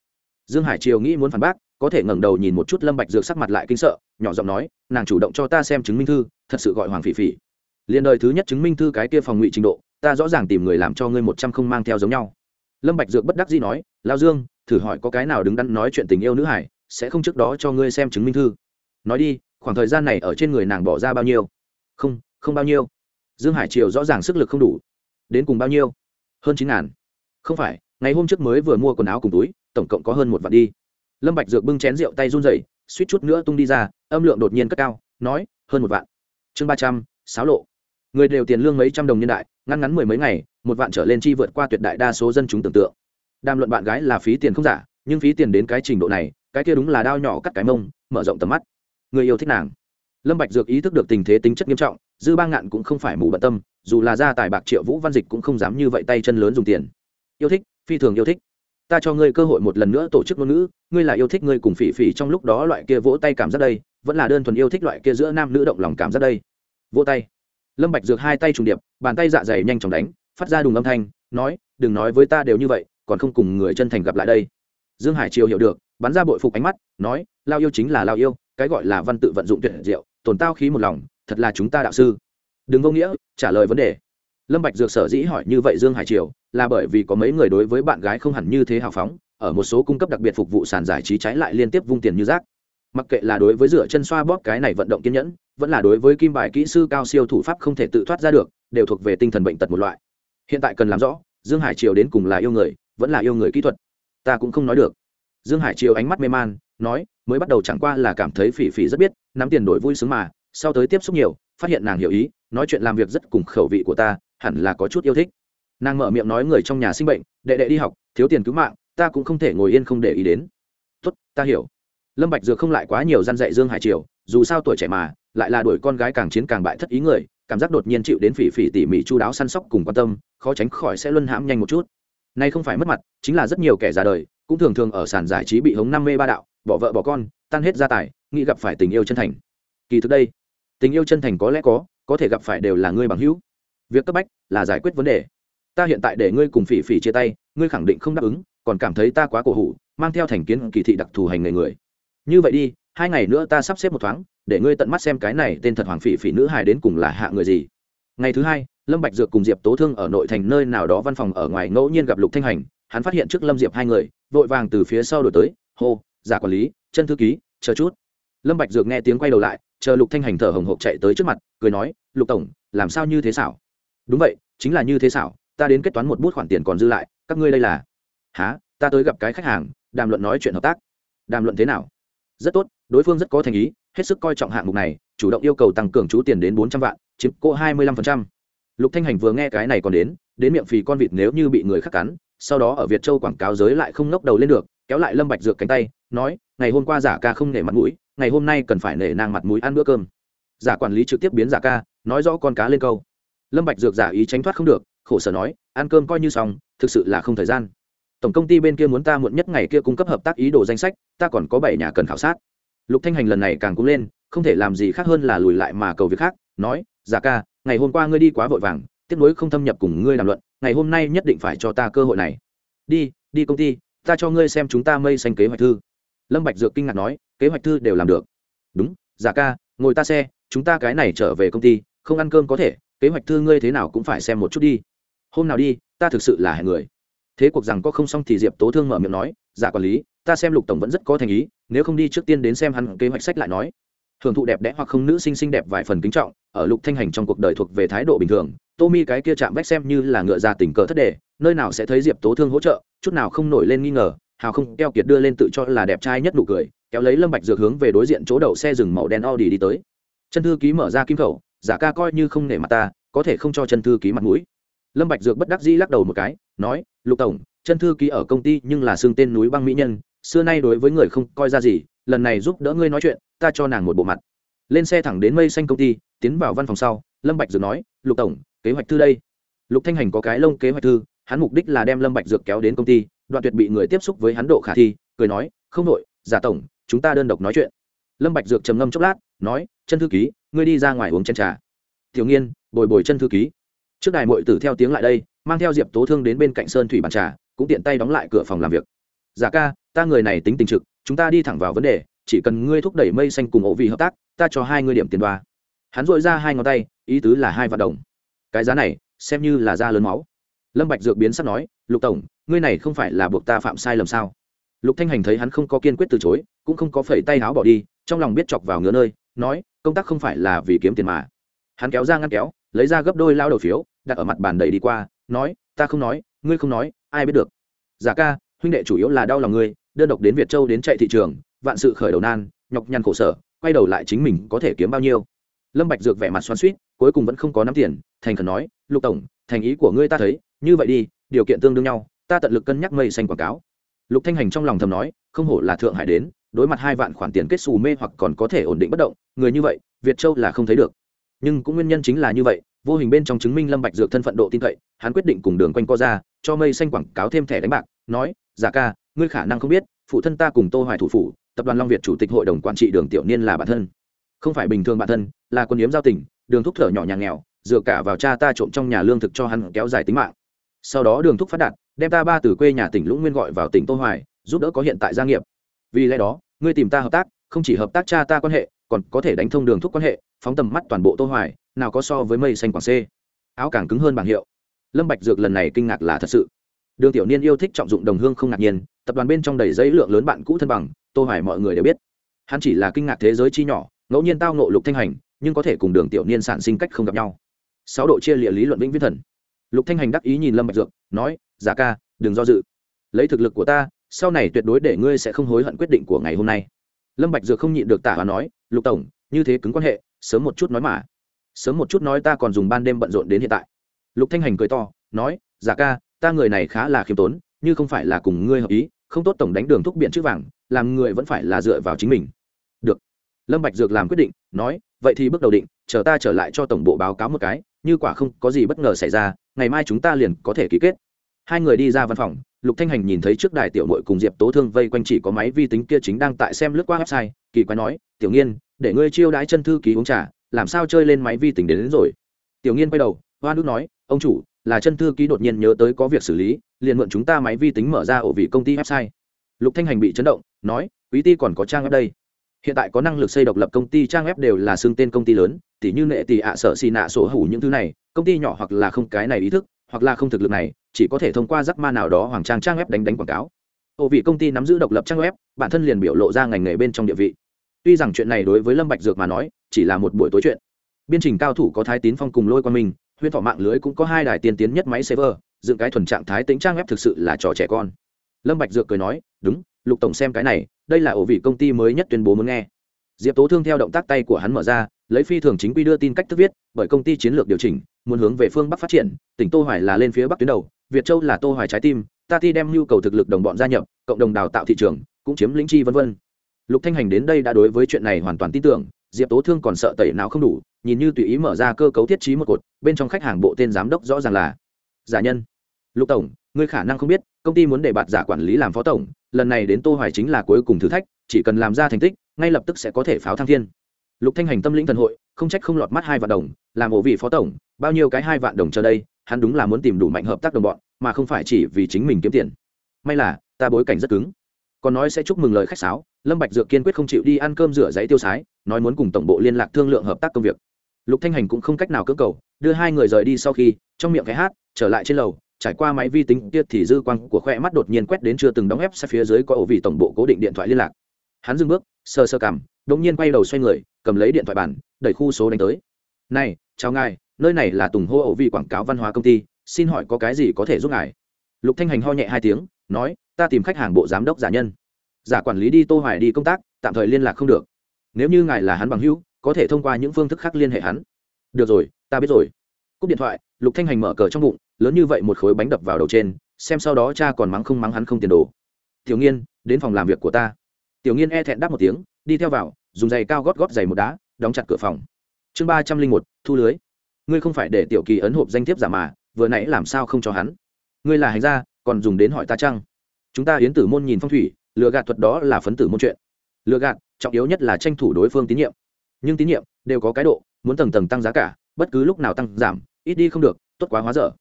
S1: Dương hải triều nghĩ muốn phản bác có thể ngẩng đầu nhìn một chút lâm bạch dược sắc mặt lại kinh sợ, nhỏ giọng nói, nàng chủ động cho ta xem chứng minh thư, thật sự gọi hoàng phỉ phỉ. Liền đời thứ nhất chứng minh thư cái kia phòng ngụy trình độ, ta rõ ràng tìm người làm cho ngươi một trăm không mang theo giống nhau. Lâm bạch dược bất đắc dĩ nói lao dương, thử hỏi có cái nào đứng đắn nói chuyện tình yêu nữ hải, sẽ không trước đó cho ngươi xem chứng minh thư? Nói đi, khoảng thời gian này ở trên người nàng bỏ ra bao nhiêu? Không không bao nhiêu. Dương hải triều rõ ràng sức lực không đủ. Đến cùng bao nhiêu? Hơn chín ngàn. Không phải, ngày hôm trước mới vừa mua quần áo cùng túi, tổng cộng có hơn một vạn đi lâm bạch dược bưng chén rượu tay run rẩy, suýt chút nữa tung đi ra, âm lượng đột nhiên cất cao, nói, hơn một vạn. Chương ba trăm sáo lộ. Người đều tiền lương mấy trăm đồng nhân đại ngăn ngắn mười mấy ngày, một vạn trở lên chi vượt qua tuyệt đại đa số dân chúng tưởng tượng. Đàm luận bạn gái là phí tiền không giả, nhưng phí tiền đến cái trình độ này, cái kia đúng là đao nhỏ cắt cái mông, mở rộng tầm mắt. Người yêu thích nàng. Lâm bạch dược ý thức được tình thế tính chất nghiêm trọng, dư ba ngạn cũng không phải mù bận tâm, dù là gia tài bạc triệu vũ văn dịch cũng không dám như vậy tay chân lớn dùng tiền. Yêu thích, phi thường yêu thích ta cho ngươi cơ hội một lần nữa tổ chức ngôn ngữ, ngươi là yêu thích ngươi cùng phỉ phỉ trong lúc đó loại kia vỗ tay cảm giác đây, vẫn là đơn thuần yêu thích loại kia giữa nam nữ động lòng cảm giác đây. Vỗ tay. Lâm bạch dược hai tay trùng điệp, bàn tay dạ dày nhanh chóng đánh, phát ra đùng âm thanh, nói, đừng nói với ta đều như vậy, còn không cùng người chân thành gặp lại đây. Dương hải triều hiểu được, bắn ra bội phục ánh mắt, nói, lao yêu chính là lao yêu, cái gọi là văn tự vận dụng tuyệt diệu tồn tao khí một lòng, thật là chúng ta đạo sư. Đừng vô nghĩa, trả lời vấn đề lâm bạch dược sở dĩ hỏi như vậy dương hải triều, là bởi vì có mấy người đối với bạn gái không hẳn như thế hào phóng, ở một số cung cấp đặc biệt phục vụ sàn giải trí trái lại liên tiếp vung tiền như rác. Mặc kệ là đối với rửa chân xoa bóp cái này vận động kiên nhẫn, vẫn là đối với kim bài kỹ sư cao siêu thủ pháp không thể tự thoát ra được, đều thuộc về tinh thần bệnh tật một loại. Hiện tại cần làm rõ, dương hải triều đến cùng là yêu người, vẫn là yêu người kỹ thuật. Ta cũng không nói được. Dương hải triều ánh mắt mê man, nói, mới bắt đầu chẳng qua là cảm thấy phỉ phỉ rất biết, nắm tiền đổi vui sướng mà, sau tới tiếp xúc nhiều, phát hiện nàng hiểu ý, nói chuyện làm việc rất cùng khẩu vị của ta hẳn là có chút yêu thích. Nàng mở miệng nói người trong nhà sinh bệnh, đệ đệ đi học, thiếu tiền cứu mạng, ta cũng không thể ngồi yên không để ý đến. Tốt, ta hiểu. Lâm bạch dược không lại quá nhiều gian dạy dương hải triều, dù sao tuổi trẻ mà, lại là đuổi con gái càng chiến càng bại thất ý người, cảm giác đột nhiên chịu đến phỉ phỉ tỉ mỉ chu đáo săn sóc cùng quan tâm, khó tránh khỏi sẽ luân hãm nhanh một chút. Nay không phải mất mặt, chính là rất nhiều kẻ già đời, cũng thường thường ở sàn giải trí bị hống năm mê ba đạo, bỏ vợ bỏ con, tan hết gia tài, nghĩ gặp phải tình yêu chân thành. Kỳ thực đây, tình yêu chân thành có lẽ có có thể gặp phải đều là người bằng hữu việc cấp bách là giải quyết vấn đề. Ta hiện tại để ngươi cùng phỉ phỉ chia tay, ngươi khẳng định không đáp ứng, còn cảm thấy ta quá cổ hủ, mang theo thành kiến kỳ thị đặc thù hành nghề người. Như vậy đi, hai ngày nữa ta sắp xếp một thoáng, để ngươi tận mắt xem cái này tên thật hoàng phỉ phỉ nữ hài đến cùng là hạ người gì. Ngày thứ hai, lâm bạch dược cùng diệp tố thương ở nội thành nơi nào đó văn phòng ở ngoài ngẫu nhiên gặp lục thanh hành, hắn phát hiện trước lâm diệp hai người, vội vàng từ phía sau đổi tới, hô, giả quản lý, chân thư ký, chờ chút. Lâm bạch dược nghe tiếng quay đầu lại, chờ lục thanh hành thở hồng hộc chạy tới trước mặt, cười nói, lục tổng, làm sao như thế xảo? Đúng vậy, chính là như thế xảo, ta đến kết toán một bút khoản tiền còn dư lại, các ngươi đây là. Há ta tới gặp cái khách hàng, đàm luận nói chuyện hợp tác. Đàm luận thế nào? Rất tốt, đối phương rất có thành ý, hết sức coi trọng hạng mục này, chủ động yêu cầu tăng cường chú tiền đến bốn trăm vạn, chiếm cô hai mươi lăm phần trăm. Lục thanh hành vừa nghe cái này còn đến đến miệng phì con vịt nếu như bị người khác cắn, sau đó ở việt châu quảng cáo giới lại không ngóc đầu lên được, kéo lại lâm bạch dược cánh tay, nói, ngày hôm qua giả ca không nể mặt mũi, ngày hôm nay cần phải nể nang mặt mũi ăn bữa cơm. Giả quản lý trực tiếp biến giả ca, nói rõ con cá lên câu lâm bạch dược giả ý tránh thoát không được, khổ sở nói, ăn cơm coi như xong, thực sự là không thời gian. Tổng công ty bên kia muốn ta muộn nhất ngày kia cung cấp hợp tác ý đồ danh sách, ta còn có bảy nhà cần khảo sát. Lục thanh hành lần này càng cũng lên, không thể làm gì khác hơn là lùi lại mà cầu việc khác, nói, giả ca, ngày hôm qua ngươi đi quá vội vàng tiếc nuối không thâm nhập cùng ngươi làm luận, ngày hôm nay nhất định phải cho ta cơ hội này. Đi đi công ty, ta cho ngươi xem chúng ta mây xanh kế hoạch thư. Lâm bạch dược kinh ngạc nói, kế hoạch thư đều làm được. Đúng, giả ca, ngồi ta xe, chúng ta cái này trở về công ty, không ăn cơm có thể kế hoạch thư ngươi thế nào cũng phải xem một chút đi. Hôm nào đi, ta thực sự là hẹn người. Thế cuộc rằng có không xong thì diệp tố thương mở miệng nói, giả quản lý, ta xem lục tổng vẫn rất có thành ý, nếu không đi trước tiên đến xem hắn kế hoạch sách lại nói. Hưởng thụ đẹp đẽ hoặc không nữ sinh xinh đẹp vài phần kính trọng, ở lục thanh hành trong cuộc đời thuộc về thái độ bình thường tô mi cái kia chạm vách xem như là ngựa ra tình cờ thất đề, nơi nào sẽ thấy diệp tố thương hỗ trợ, chút nào không nổi lên nghi ngờ, hào không keo kiệt đưa lên tự cho là đẹp trai nhất nụ cười, kéo lấy lâm bạch dược hướng về đối diện chỗ đậu xe dừng màu đen audi đi tới. Chân thư ký mở ra kim khẩu giả ca coi như không nể mặt ta, có thể không cho chân thư ký mặt mũi. Lâm bạch dược bất đắc dĩ lắc đầu một cái, nói, lục tổng, chân thư ký ở công ty nhưng là xương tên núi băng mỹ nhân, xưa nay đối với người không coi ra gì, lần này giúp đỡ ngươi nói chuyện, ta cho nàng một bộ mặt. Lên xe thẳng đến mây xanh công ty, tiến vào văn phòng sau, lâm bạch dược nói, lục tổng, kế hoạch thư đây. Lục thanh hành có cái lông kế hoạch thư, hắn mục đích là đem lâm bạch dược kéo đến công ty, đoạn tuyệt bị người tiếp xúc với hắn độ khả thi, cười nói, không nội giả tổng, chúng ta đơn độc nói chuyện. Lâm bạch dược trầm ngâm chốc lát, nói, chân thư ký ngươi đi ra ngoài uống chén trà. Tiểu nghiên, bồi bồi chân thư ký. Trước đài muội tử theo tiếng lại đây, mang theo diệp tố thương đến bên cạnh sơn thủy bàn trà, cũng tiện tay đóng lại cửa phòng làm việc. Giả ca, ta người này tính tình trực, chúng ta đi thẳng vào vấn đề, chỉ cần ngươi thúc đẩy mây xanh cùng ổ vị hợp tác, ta cho hai ngươi điểm tiền đoa. Hắn dội ra hai ngón tay, ý tứ là hai vạn đồng. Cái giá này, xem như là da lớn máu. Lâm bạch dược biến sắc nói, lục tổng, ngươi này không phải là buộc ta phạm sai lầm sao? Lục thanh hành thấy hắn không có kiên quyết từ chối, cũng không có phẩy tay áo bỏ đi, trong lòng biết chọc vào ngứa nơi, nói công tác không phải là vì kiếm tiền mà. Hắn kéo ra ngăn kéo, lấy ra gấp đôi lao đầu phiếu, đặt ở mặt bàn đầy đi qua, nói, ta không nói, ngươi không nói, ai biết được. Giả ca, huynh đệ chủ yếu là đau lòng ngươi, đơn độc đến việt châu đến chạy thị trường, vạn sự khởi đầu nan, nhọc nhằn khổ sở, quay đầu lại chính mình có thể kiếm bao nhiêu. Lâm bạch dược vẻ mặt xoắn xuýt, cuối cùng vẫn không có nắm tiền, thành khẩn nói, lục tổng, thành ý của ngươi ta thấy, như vậy đi, điều kiện tương đương nhau, ta tận lực cân nhắc mây xanh quảng cáo. Lục thanh hành trong lòng thầm nói, không hổ là thượng hải đến đối mặt hai vạn khoản tiền kết xù mê hoặc còn có thể ổn định bất động, người như vậy, việt châu là không thấy được. Nhưng cũng nguyên nhân chính là như vậy, vô hình bên trong chứng minh lâm bạch dược thân phận độ tin cậy, hắn quyết định cùng đường quanh co ra, cho mây xanh quảng cáo thêm thẻ đánh bạc, nói, giả ca, ngươi khả năng không biết, phụ thân ta cùng tô hoài thủ phủ, tập đoàn long việt chủ tịch hội đồng quản trị đường tiểu niên là bản thân. Không phải bình thường bản thân, là quân yếm giao tình, đường thúc thở nhỏ nhà nghèo, dựa cả vào cha ta trộm trong nhà lương thực cho hắn kéo dài tính mạng. Sau đó đường thúc phát đạt, đem ta ba từ quê nhà tỉnh lũng nguyên gọi vào tỉnh tô hoài, giúp đỡ có hiện tại gia nghiệp vì lẽ đó, ngươi tìm ta hợp tác, không chỉ hợp tác cha ta quan hệ, còn có thể đánh thông đường thúc quan hệ, phóng tầm mắt toàn bộ tô hoài, nào có so với mây xanh quảng c áo càng cứng hơn bảng hiệu. Lâm bạch dược lần này kinh ngạc là thật sự. Đường tiểu niên yêu thích trọng dụng đồng hương không ngạc nhiên, tập đoàn bên trong đầy giấy lượng lớn bạn cũ thân bằng, tô hoài mọi người đều biết. Hắn chỉ là kinh ngạc thế giới chi nhỏ, ngẫu nhiên tao ngộ lục thanh hành, nhưng có thể cùng đường tiểu niên sản sinh cách không gặp nhau. Sáu độ chia lịa lý luận vĩnh viễn thần. Lục thanh hành đắc ý nhìn lâm bạch dược, nói, giả ca, đừng do dự. Lấy thực lực của ta sau này tuyệt đối để ngươi sẽ không hối hận quyết định của ngày hôm nay. Lâm bạch dược không nhịn được tả và nói, lục tổng, như thế cứng quan hệ, sớm một chút nói mà. Sớm một chút nói ta còn dùng ban đêm bận rộn đến hiện tại. Lục thanh hành cười to, nói giả ca, ta người này khá là khiêm tốn, như không phải là cùng ngươi hợp ý, không tốt tổng đánh đường thúc biện chữ vàng, làm người vẫn phải là dựa vào chính mình. Được. Lâm bạch dược làm quyết định, nói, vậy thì bước đầu định, chờ ta trở lại cho tổng bộ báo cáo một cái, như quả không có gì bất ngờ xảy ra, ngày mai chúng ta liền có thể ký kết. Hai người đi ra văn phòng lục thanh hành nhìn thấy trước đài tiểu nội cùng diệp tố thương vây quanh chỉ có máy vi tính kia chính đang tại xem lướt qua website kỳ quái nói tiểu nghiên để ngươi chiêu đãi chân thư ký uống trà làm sao chơi lên máy vi tính đến, đến rồi? Tiểu nghiên quay đầu hoa nước nói ông chủ là chân thư ký đột nhiên nhớ tới có việc xử lý liền mượn chúng ta máy vi tính mở ra ổ vị công ty website. Lục thanh hành bị chấn động nói quý ty còn có trang web đây. Hiện tại có năng lực xây độc lập công ty trang web đều là xưng tên công ty lớn tỉ như nệ tỷ ạ sở xì nạ sổ hủ những thứ này công ty nhỏ hoặc là không cái này ý thức hoặc là không thực lực này, chỉ có thể thông qua rắc ma nào đó hoàng trang trang web đánh đánh quảng cáo. Ổ vị công ty nắm giữ độc lập trang web, bản thân liền biểu lộ ra ngành nghề bên trong địa vị. Tuy rằng chuyện này đối với lâm bạch dược mà nói, chỉ là một buổi tối chuyện. Biên trình cao thủ có thái tín phong cùng lôi qua mình huyên thọ mạng lưới cũng có hai đài tiên tiến nhất máy server, dựng cái thuần trạng thái tính trang web thực sự là trò trẻ con. Lâm bạch dược cười nói, đúng, lục tổng xem cái này, đây là ổ vị công ty mới nhất tuyên bố muốn nghe. Diệp tố thương theo động tác tay của hắn mở ra lấy phi thường chính quy đưa tin cách thức viết, bởi công ty chiến lược điều chỉnh, muốn hướng về phương bắc phát triển, tỉnh tô hoài là lên phía bắc tuyến đầu, việt châu là tô hoài trái tim, ta thi đem nhu cầu thực lực đồng bọn gia nhập, cộng đồng đào tạo thị trường, cũng chiếm lĩnh chi vân vân. Lục thanh hành đến đây đã đối với chuyện này hoàn toàn tin tưởng, diệp tố thương còn sợ tẩy não không đủ, nhìn như tùy ý mở ra cơ cấu thiết trí một cột, bên trong khách hàng bộ tên giám đốc rõ ràng là giả nhân. Lục tổng, ngươi khả năng không biết, công ty muốn để bạt giả quản lý làm phó tổng, lần này đến tô hoài chính là cuối cùng thử thách, chỉ cần làm ra thành tích, ngay lập tức sẽ có thể pháo thăng thiên lục thanh hành tâm lĩnh thần hội, không trách không lọt mắt hai vạn đồng, làm ổ vị phó tổng, bao nhiêu cái hai vạn đồng chờ đây, hắn đúng là muốn tìm đủ mạnh hợp tác đồng bọn, mà không phải chỉ vì chính mình kiếm tiền. May là, ta bối cảnh rất cứng. Còn nói sẽ chúc mừng lời khách sáo, lâm bạch dược kiên quyết không chịu đi ăn cơm rửa giấy tiêu sái, nói muốn cùng tổng bộ liên lạc thương lượng hợp tác công việc. Lục thanh hành cũng không cách nào cưỡng cầu, đưa hai người rời đi sau khi, trong miệng cái hát, trở lại trên lầu, trải qua máy vi tính tiết thì dư quang của khoe mắt đột nhiên quét đến chưa từng đóng ép xe phía dưới có ổ vị tổng bộ cố định điện thoại liên lạc. Hắn dừng bước sơ sơ cảm đột nhiên quay đầu xoay người cầm lấy điện thoại bản đẩy khu số đánh tới. Này, chào ngài, nơi này là tùng hô ẩu vì quảng cáo văn hóa công ty, xin hỏi có cái gì có thể giúp ngài? Lục thanh hành ho nhẹ hai tiếng, nói, ta tìm khách hàng bộ giám đốc giả nhân. Giả quản lý đi tô hoài đi công tác, tạm thời liên lạc không được. Nếu như ngài là hắn bằng hữu, có thể thông qua những phương thức khác liên hệ hắn. Được rồi, ta biết rồi. Cúp điện thoại, lục thanh hành mở cờ trong bụng, lớn như vậy một khối bánh đập vào đầu trên, xem sau đó cha còn mắng không mắng hắn không tiền đồ. Tiểu nghiên, đến phòng làm việc của ta. Tiểu nghiên e thẹn đáp một tiếng, đi theo vào dùng giày cao gót gót giày một đá, đóng chặt cửa phòng. Chương ba trăm linh một, thu lưới. Ngươi không phải để tiểu kỳ ấn hộp danh thiếp giả mà, vừa nãy làm sao không cho hắn? Ngươi là hành gia, còn dùng đến hỏi ta chăng? Chúng ta hiến tử môn nhìn phong thủy lựa gạt thuật đó là phấn tử môn chuyện. Lựa gạt, trọng yếu nhất là tranh thủ đối phương tín nhiệm. Nhưng tín nhiệm đều có cái độ, muốn tầng tầng tăng giá cả, bất cứ lúc nào tăng giảm, ít đi không được, tốt quá hóa dở.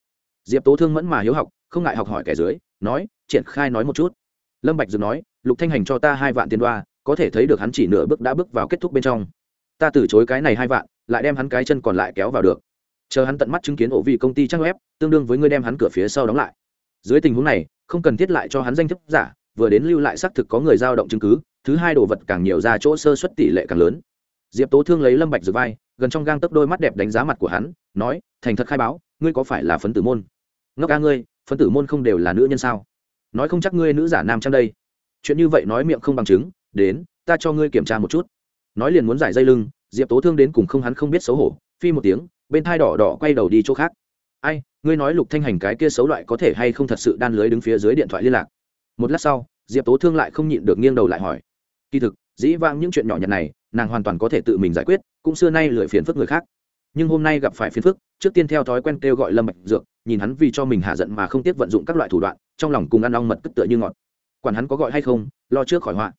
S1: Diệp tố thương mẫn mà hiếu học, không ngại học hỏi kẻ dưới, nói, triển khai nói một chút. Lâm bạch dừng nói, lục thanh hành cho ta hai vạn tiền đoa có thể thấy được hắn chỉ nửa bước đã bước vào kết thúc bên trong. Ta từ chối cái này hai vạn, lại đem hắn cái chân còn lại kéo vào được. Chờ hắn tận mắt chứng kiến ổ vị công ty trang web, tương đương với ngươi đem hắn cửa phía sau đóng lại. Dưới tình huống này, không cần thiết lại cho hắn danh thức giả, vừa đến lưu lại xác thực có người giao động chứng cứ, thứ hai đồ vật càng nhiều ra chỗ sơ xuất tỷ lệ càng lớn. Diệp tố thương lấy lâm bạch rửa vai, gần trong gang tấp đôi mắt đẹp đánh giá mặt của hắn, nói, thành thật khai báo, ngươi có phải là phấn tử môn? Ngốc ca ngươi, phấn tử môn không đều là nữ nhân sao? Nói không chắc ngươi nữ giả nam trong đây. Chuyện như vậy nói miệng không bằng chứng đến, ta cho ngươi kiểm tra một chút. Nói liền muốn giải dây lưng, diệp tố thương đến cùng không hắn không biết xấu hổ, phi một tiếng, bên thai đỏ đỏ quay đầu đi chỗ khác. Ai, ngươi nói lục thanh hành cái kia xấu loại có thể hay không thật sự đan lưới đứng phía dưới điện thoại liên lạc? Một lát sau, diệp tố thương lại không nhịn được nghiêng đầu lại hỏi. Kỳ thực, dĩ vãng những chuyện nhỏ nhặt này, nàng hoàn toàn có thể tự mình giải quyết, cũng xưa nay lười phiền phức người khác. Nhưng hôm nay gặp phải phiền phức, trước tiên theo thói quen kêu gọi lâm bạch dược, nhìn hắn vì cho mình hạ giận mà không tiếc vận dụng các loại thủ đoạn, trong lòng cùng ăn ong mật cất tựa như ngọt. Quản hắn có gọi hay không, lo trước khỏi họa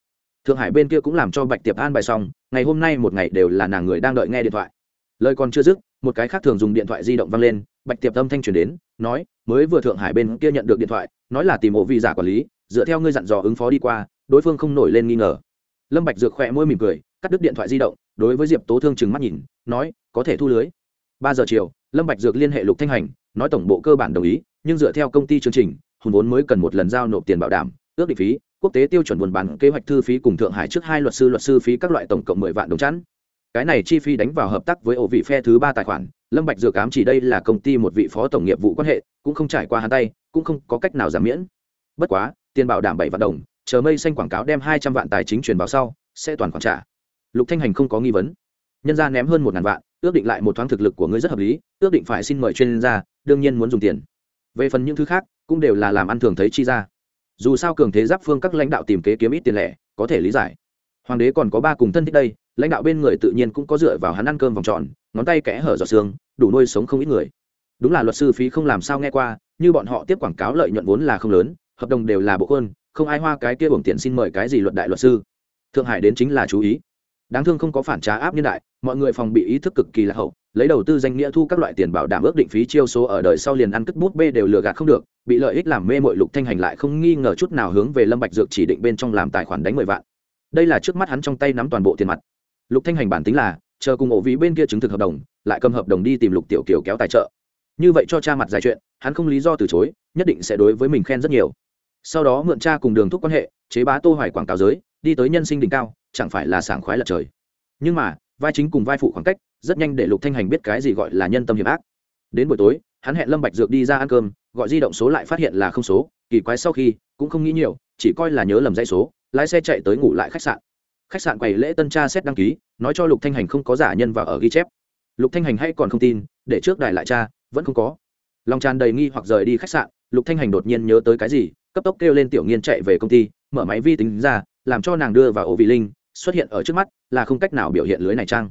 S1: thượng hải bên kia cũng làm cho bạch tiệp an bài xong, ngày hôm nay một ngày đều là nàng người đang đợi nghe điện thoại. Lời còn chưa dứt, một cái khác thường dùng điện thoại di động vang lên, bạch tiệp âm thanh truyền đến, nói, mới vừa thượng hải bên kia nhận được điện thoại, nói là tìm ổ vị giả quản lý, dựa theo ngươi dặn dò ứng phó đi qua, đối phương không nổi lên nghi ngờ. Lâm bạch dược khỏe môi mỉm cười, cắt đứt điện thoại di động, đối với diệp tố thương chừng mắt nhìn, nói, có thể thu lưới. Ba giờ chiều, lâm bạch dược liên hệ lục thanh hành, nói tổng bộ cơ bản đồng ý, nhưng dựa theo công ty chương trình, hùn vốn mới cần một lần giao nộp tiền bảo đảm, ước định phí quốc tế tiêu chuẩn buôn bán kế hoạch thư phí cùng thượng hải trước hai luật sư luật sư phí các loại tổng cộng mười vạn đồng chẵn. Cái này chi phí đánh vào hợp tác với ổ vị phe thứ ba tài khoản, lâm bạch dược cám chỉ đây là công ty một vị phó tổng nghiệp vụ quan hệ, cũng không trải qua hắn tay, cũng không có cách nào giảm miễn. Bất quá, tiền bảo đảm bảy vạn đồng, chờ mây xanh quảng cáo đem hai trăm vạn tài chính truyền vào sau, sẽ toàn khoản trả. Lục thanh hành không có nghi vấn. Nhân gia ném hơn một ngàn vạn, ước định lại một thoáng thực lực của ngươi rất hợp lý, ước định phải xin mời chuyên gia, đương nhiên muốn dùng tiền. Về phần những thứ khác, cũng đều là làm ăn thường thấy chi ra dù sao cường thế giáp phương các lãnh đạo tìm kế kiếm ít tiền lẻ, có thể lý giải. Hoàng đế còn có ba cùng thân thích đây, lãnh đạo bên người tự nhiên cũng có dựa vào hắn ăn cơm vòng tròn, ngón tay kẽ hở giọt xương đủ nuôi sống không ít người. Đúng là luật sư phí không làm sao nghe qua, như bọn họ tiếp quảng cáo lợi nhuận vốn là không lớn, hợp đồng đều là bộ quân không ai hoa cái kia uổng tiền xin mời cái gì luật đại luật sư. Thượng hải đến chính là chú ý đáng thương không có phản trá áp nhân đại, mọi người phòng bị ý thức cực kỳ là hậu, lấy đầu tư danh nghĩa thu các loại tiền bảo đảm ước định phí chiêu số ở đời sau liền ăn cất bút bê đều lừa gạt không được, bị lợi ích làm mê mội lục thanh hành lại không nghi ngờ chút nào hướng về lâm bạch dược chỉ định bên trong làm tài khoản đánh mười vạn. Đây là trước mắt hắn trong tay nắm toàn bộ tiền mặt. Lục thanh hành bản tính là, chờ cùng ổ vị bên kia chứng thực hợp đồng, lại cầm hợp đồng đi tìm lục tiểu kiều kéo tài trợ. Như vậy cho cha mặt dài chuyện, hắn không lý do từ chối, nhất định sẽ đối với mình khen rất nhiều. Sau đó mượn cha cùng đường thúc quan hệ, chế bá tô hoài quảng cáo giới, đi tới nhân sinh đỉnh cao chẳng phải là sảng khoái lật trời. Nhưng mà, vai chính cùng vai phụ khoảng cách, rất nhanh để lục thanh hành biết cái gì gọi là nhân tâm hiểm ác. Đến buổi tối, hắn hẹn lâm bạch dược đi ra ăn cơm, gọi di động số lại phát hiện là không số, kỳ quái sau khi, cũng không nghĩ nhiều, chỉ coi là nhớ lầm dãy số, lái xe chạy tới ngủ lại khách sạn. Khách sạn quầy lễ tân tra xét đăng ký, nói cho lục thanh hành không có giả nhân và ở ghi chép. Lục thanh hành hay còn không tin, để trước đài lại cha vẫn không có. Lòng tràn đầy nghi hoặc rời đi khách sạn, lục thanh hành đột nhiên nhớ tới cái gì, cấp tốc kêu lên tiểu nghiên chạy về công ty, mở máy vi tính ra, làm cho nàng đưa vào ổ vị linh xuất hiện ở trước mắt, là không cách nào biểu hiện lưới này trang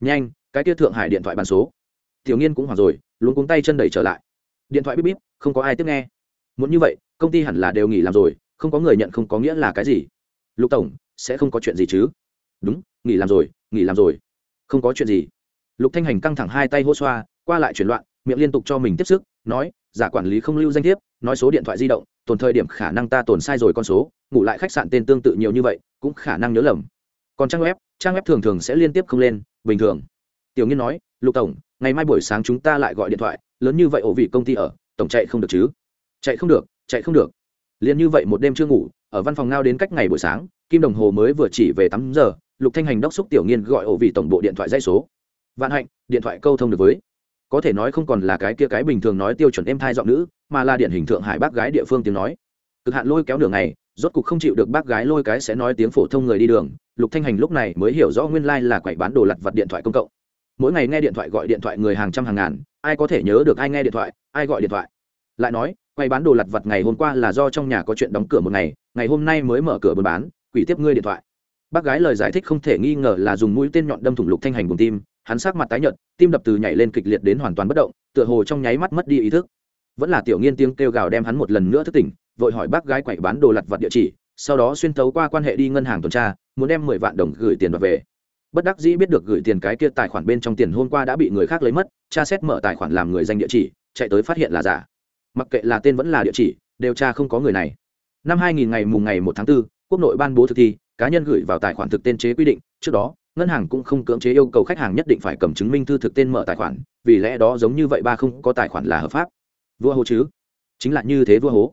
S1: nhanh, cái kia thượng hải điện thoại bàn số. Tiểu nghiên cũng hoảng rồi luôn cuống tay chân đẩy trở lại. Điện thoại bíp bíp, không có ai tiếp nghe. Muốn như vậy, công ty hẳn là đều nghỉ làm rồi, không có người nhận không có nghĩa là cái gì. Lục tổng, sẽ không có chuyện gì chứ? Đúng, nghỉ làm rồi, nghỉ làm rồi. Không có chuyện gì. Lục thanh hành căng thẳng hai tay hô xoa, qua lại chuyển loạn, miệng liên tục cho mình tiếp sức, nói, giả quản lý không lưu danh thiếp, nói số điện thoại di động, tồn thời điểm khả năng ta tồn sai rồi con số, ngủ lại khách sạn tên tương tự nhiều như vậy, cũng khả năng nhớ lầm còn trang web trang web thường thường sẽ liên tiếp không lên, bình thường. Tiểu nghiên nói, lục tổng, ngày mai buổi sáng chúng ta lại gọi điện thoại, lớn như vậy ổ vị công ty ở, tổng chạy không được chứ? Chạy không được, chạy không được. Liền như vậy một đêm chưa ngủ, ở văn phòng ngao đến cách ngày buổi sáng, kim đồng hồ mới vừa chỉ về tám giờ, lục thanh hành đốc xúc tiểu nghiên gọi ổ vị tổng bộ điện thoại dây số. Vạn hạnh, điện thoại câu thông được với. Có thể nói không còn là cái kia cái bình thường nói tiêu chuẩn em thai giọng nữ, mà là điển hình thượng hải bác gái địa phương tiếng nói. Cực hạn lôi kéo đường này rốt cục không chịu được bác gái lôi cái sẽ nói tiếng phổ thông người đi đường, lục thanh hành lúc này mới hiểu rõ nguyên lai là quậy bán đồ lặt vặt điện thoại công cộng. Mỗi ngày nghe điện thoại gọi điện thoại người hàng trăm hàng ngàn, ai có thể nhớ được ai nghe điện thoại, ai gọi điện thoại. Lại nói quay bán đồ lặt vặt ngày hôm qua là do trong nhà có chuyện đóng cửa một ngày ngày hôm nay mới mở cửa buôn bán, quỷ tiếp ngươi điện thoại. Bác gái lời giải thích không thể nghi ngờ là dùng mũi tên nhọn đâm thủng lục thanh hành cùng tim, hắn sắc mặt tái nhợt, tim đập từ nhảy lên kịch liệt đến hoàn toàn bất động, tựa hồ trong nháy mắt mất đi ý thức. Vẫn là tiểu nghiên tiếng kêu gào đem hắn một lần nữa thức tỉnh vội hỏi bác gái quậy bán đồ lặt vặt địa chỉ sau đó xuyên tấu qua quan hệ đi ngân hàng tuần tra muốn đem mười vạn đồng gửi tiền vào về. Bất đắc dĩ biết được gửi tiền cái kia tài khoản bên trong tiền hôm qua đã bị người khác lấy mất cha xét mở tài khoản làm người danh địa chỉ chạy tới phát hiện là giả. Mặc kệ là tên vẫn là địa chỉ đều tra không có người này. Năm 2000 ngày mùng ngày 1 tháng 4, quốc nội ban bố thực thi cá nhân gửi vào tài khoản thực tên chế quy định trước đó ngân hàng cũng không cưỡng chế yêu cầu khách hàng nhất định phải cầm chứng minh thư thực tên mở tài khoản vì lẽ đó giống như vậy ba không có tài khoản là hợp pháp. Vua hố chứ? Chính là như thế vua hố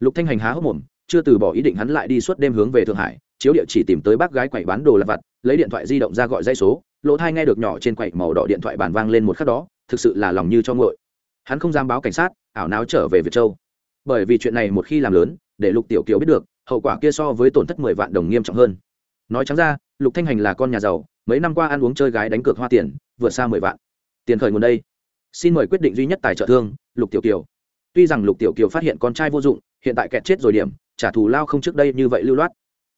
S1: lục thanh hành há hốc mồm, chưa từ bỏ ý định hắn lại đi suốt đêm hướng về thượng hải, chiếu địa chỉ tìm tới bác gái quầy bán đồ lặt vặt, lấy điện thoại di động ra gọi dây số, lỗ thai nghe được nhỏ trên quầy màu đỏ điện thoại bàn vang lên một khắc đó, thực sự là lòng như cho ngội hắn không dám báo cảnh sát, ảo náo trở về việt châu. Bởi vì chuyện này một khi làm lớn, để lục tiểu kiều biết được, hậu quả kia so với tổn thất mười vạn đồng nghiêm trọng hơn. Nói trắng ra, lục thanh hành là con nhà giàu, mấy năm qua ăn uống chơi gái đánh cược hoa tiền vượt xa mười vạn. Tiền khởi nguồn đây. Xin mời quyết định duy nhất tài trợ thương, lục tiểu kiều. Tuy rằng lục tiểu kiều phát hiện con trai vô dụng hiện tại kẹt chết rồi điểm, trả thù lao không trước đây như vậy lưu loát.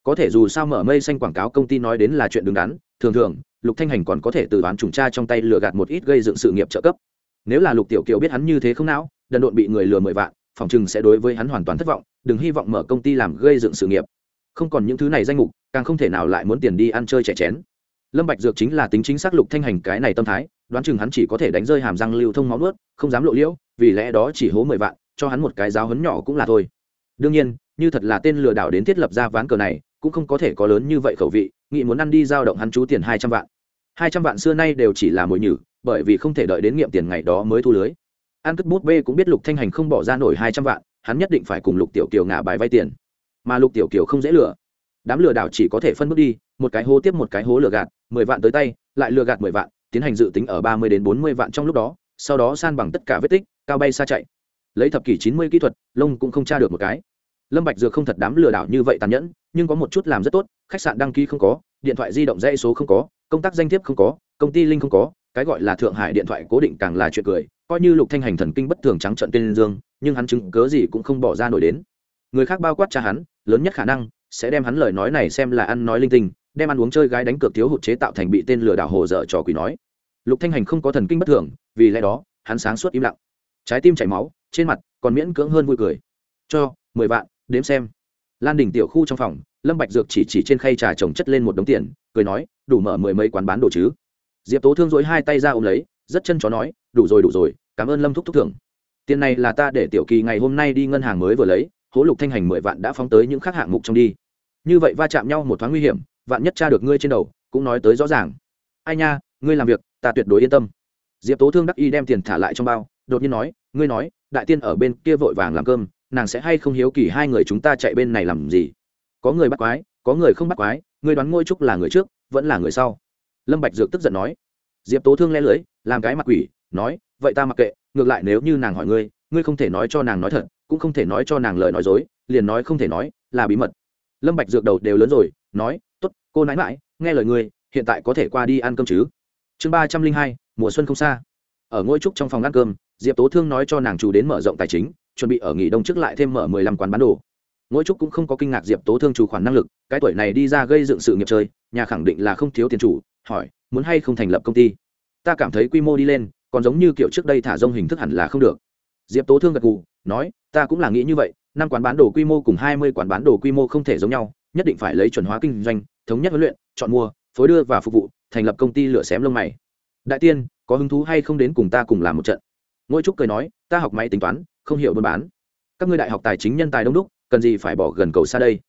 S1: Có thể dù sao mở mây xanh quảng cáo công ty nói đến là chuyện đứng đắn, thường thường, lục thanh hành còn có thể từ đoán trùng tra trong tay lừa gạt một ít gây dựng sự nghiệp trợ cấp. Nếu là lục tiểu kiều biết hắn như thế không não, đần độn bị người lừa mười vạn, phòng chừng sẽ đối với hắn hoàn toàn thất vọng, đừng hy vọng mở công ty làm gây dựng sự nghiệp. Không còn những thứ này danh mục, càng không thể nào lại muốn tiền đi ăn chơi trẻ chén. Lâm bạch dược chính là tính chính xác lục thanh hành cái này tâm thái, đoán chừng hắn chỉ có thể đánh rơi hàm răng lưu thông máu nuốt, không dám lộ liễu, vì lẽ đó chỉ hố mười vạn, cho hắn một cái giáo hấn nhỏ cũng là thôi đương nhiên, như thật là tên lừa đảo đến thiết lập ra ván cờ này, cũng không có thể có lớn như vậy khẩu vị nghị muốn ăn đi giao động hắn chú tiền hai trăm vạn. Hai trăm vạn xưa nay đều chỉ là mồi nhử, bởi vì không thể đợi đến nghiệm tiền ngày đó mới thu lưới. An cất bút bê cũng biết lục thanh hành không bỏ ra nổi hai trăm vạn, hắn nhất định phải cùng lục tiểu kiều ngả bài vay tiền. Mà lục tiểu kiều không dễ lừa. Đám lừa đảo chỉ có thể phân bước đi, một cái hố tiếp một cái hố lừa gạt, mười vạn tới tay, lại lừa gạt mười vạn, tiến hành dự tính ở ba mươi đến bốn mươi vạn trong lúc đó, sau đó san bằng tất cả vết tích, cao bay xa chạy lấy thập kỷ chín mươi kỹ thuật, lông cũng không tra được một cái. Lâm bạch dược không thật đám lừa đảo như vậy tàn nhẫn, nhưng có một chút làm rất tốt, khách sạn đăng ký không có, điện thoại di động dây số không có, công tác danh thiếp không có, công ty linh không có, cái gọi là thượng hải điện thoại cố định càng là chuyện cười, coi như lục thanh hành thần kinh bất thường trắng trợn tên dương, nhưng hắn chứng cớ gì cũng không bỏ ra nổi đến. Người khác bao quát cha hắn, lớn nhất khả năng sẽ đem hắn lời nói này xem là ăn nói linh tinh, đem ăn uống chơi gái đánh cược thiếu hụt chế tạo thành bị tên lừa đảo hồ dở trò quỷ nói. Lục thanh hành không có thần kinh bất thường, vì lẽ đó, hắn sáng suốt im lặng. Trái tim chảy máu trên mặt còn miễn cưỡng hơn vui cười. Cho, mười vạn, đếm xem. Lan đình tiểu khu trong phòng, lâm bạch dược chỉ chỉ trên khay trà trồng chất lên một đống tiền, cười nói, đủ mở mười mấy quán bán đồ chứ? Diệp tố thương dỗi hai tay ra ôm lấy, rất chân chó nói, đủ rồi đủ rồi, cảm ơn lâm thúc thúc thưởng. Tiền này là ta để tiểu kỳ ngày hôm nay đi ngân hàng mới vừa lấy, hố lục thanh hành mười vạn đã phóng tới những khác hạng mục trong đi. Như vậy va chạm nhau một thoáng nguy hiểm, vạn nhất cha được ngươi trên đầu, cũng nói tới rõ ràng. Ai nha, ngươi làm việc, ta tuyệt đối yên tâm. Diệp tố thương đắc y đem tiền thả lại trong bao, đột nhiên nói, ngươi nói đại tiên ở bên kia vội vàng làm cơm, nàng sẽ hay không hiếu kỳ hai người chúng ta chạy bên này làm gì? Có người bắt quái, có người không bắt quái ngươi đoán ngôi trúc là người trước, vẫn là người sau. Lâm bạch dược tức giận nói. Diệp tố thương le lưới làm cái mặt quỷ, nói, vậy ta mặc kệ, ngược lại nếu như nàng hỏi ngươi ngươi không thể nói cho nàng nói thật, cũng không thể nói cho nàng lời nói dối, liền nói không thể nói, là bí mật. Lâm bạch dược đầu đều lớn rồi, nói, tốt, cô nãi mãi nghe lời ngươi, hiện tại có thể qua đi ăn cơm chứ? Chương ba trăm linh hai, mùa xuân không xa. Ở ngôi trúc trong phòng ăn cơm diệp tố thương nói cho nàng chủ đến mở rộng tài chính chuẩn bị ở nghỉ đông trước lại thêm mở mười lăm quán bán đồ Ngũ trúc cũng không có kinh ngạc diệp tố thương chủ khoản năng lực cái tuổi này đi ra gây dựng sự nghiệp chơi nhà khẳng định là không thiếu tiền chủ hỏi muốn hay không thành lập công ty ta cảm thấy quy mô đi lên còn giống như kiểu trước đây thả rông hình thức hẳn là không được diệp tố thương gật gù nói ta cũng là nghĩ như vậy năm quán bán đồ quy mô cùng hai mươi quán bán đồ quy mô không thể giống nhau nhất định phải lấy chuẩn hóa kinh doanh thống nhất huấn luyện chọn mua phối đưa và phục vụ thành lập công ty lửa xém lông mày đại tiên có hứng thú hay không đến cùng ta cùng làm một trận ngôi trúc cười nói, ta học máy tính toán, không hiểu buôn bán. Các ngươi đại học tài chính nhân tài đông đúc, cần gì phải bỏ gần cầu xa đây?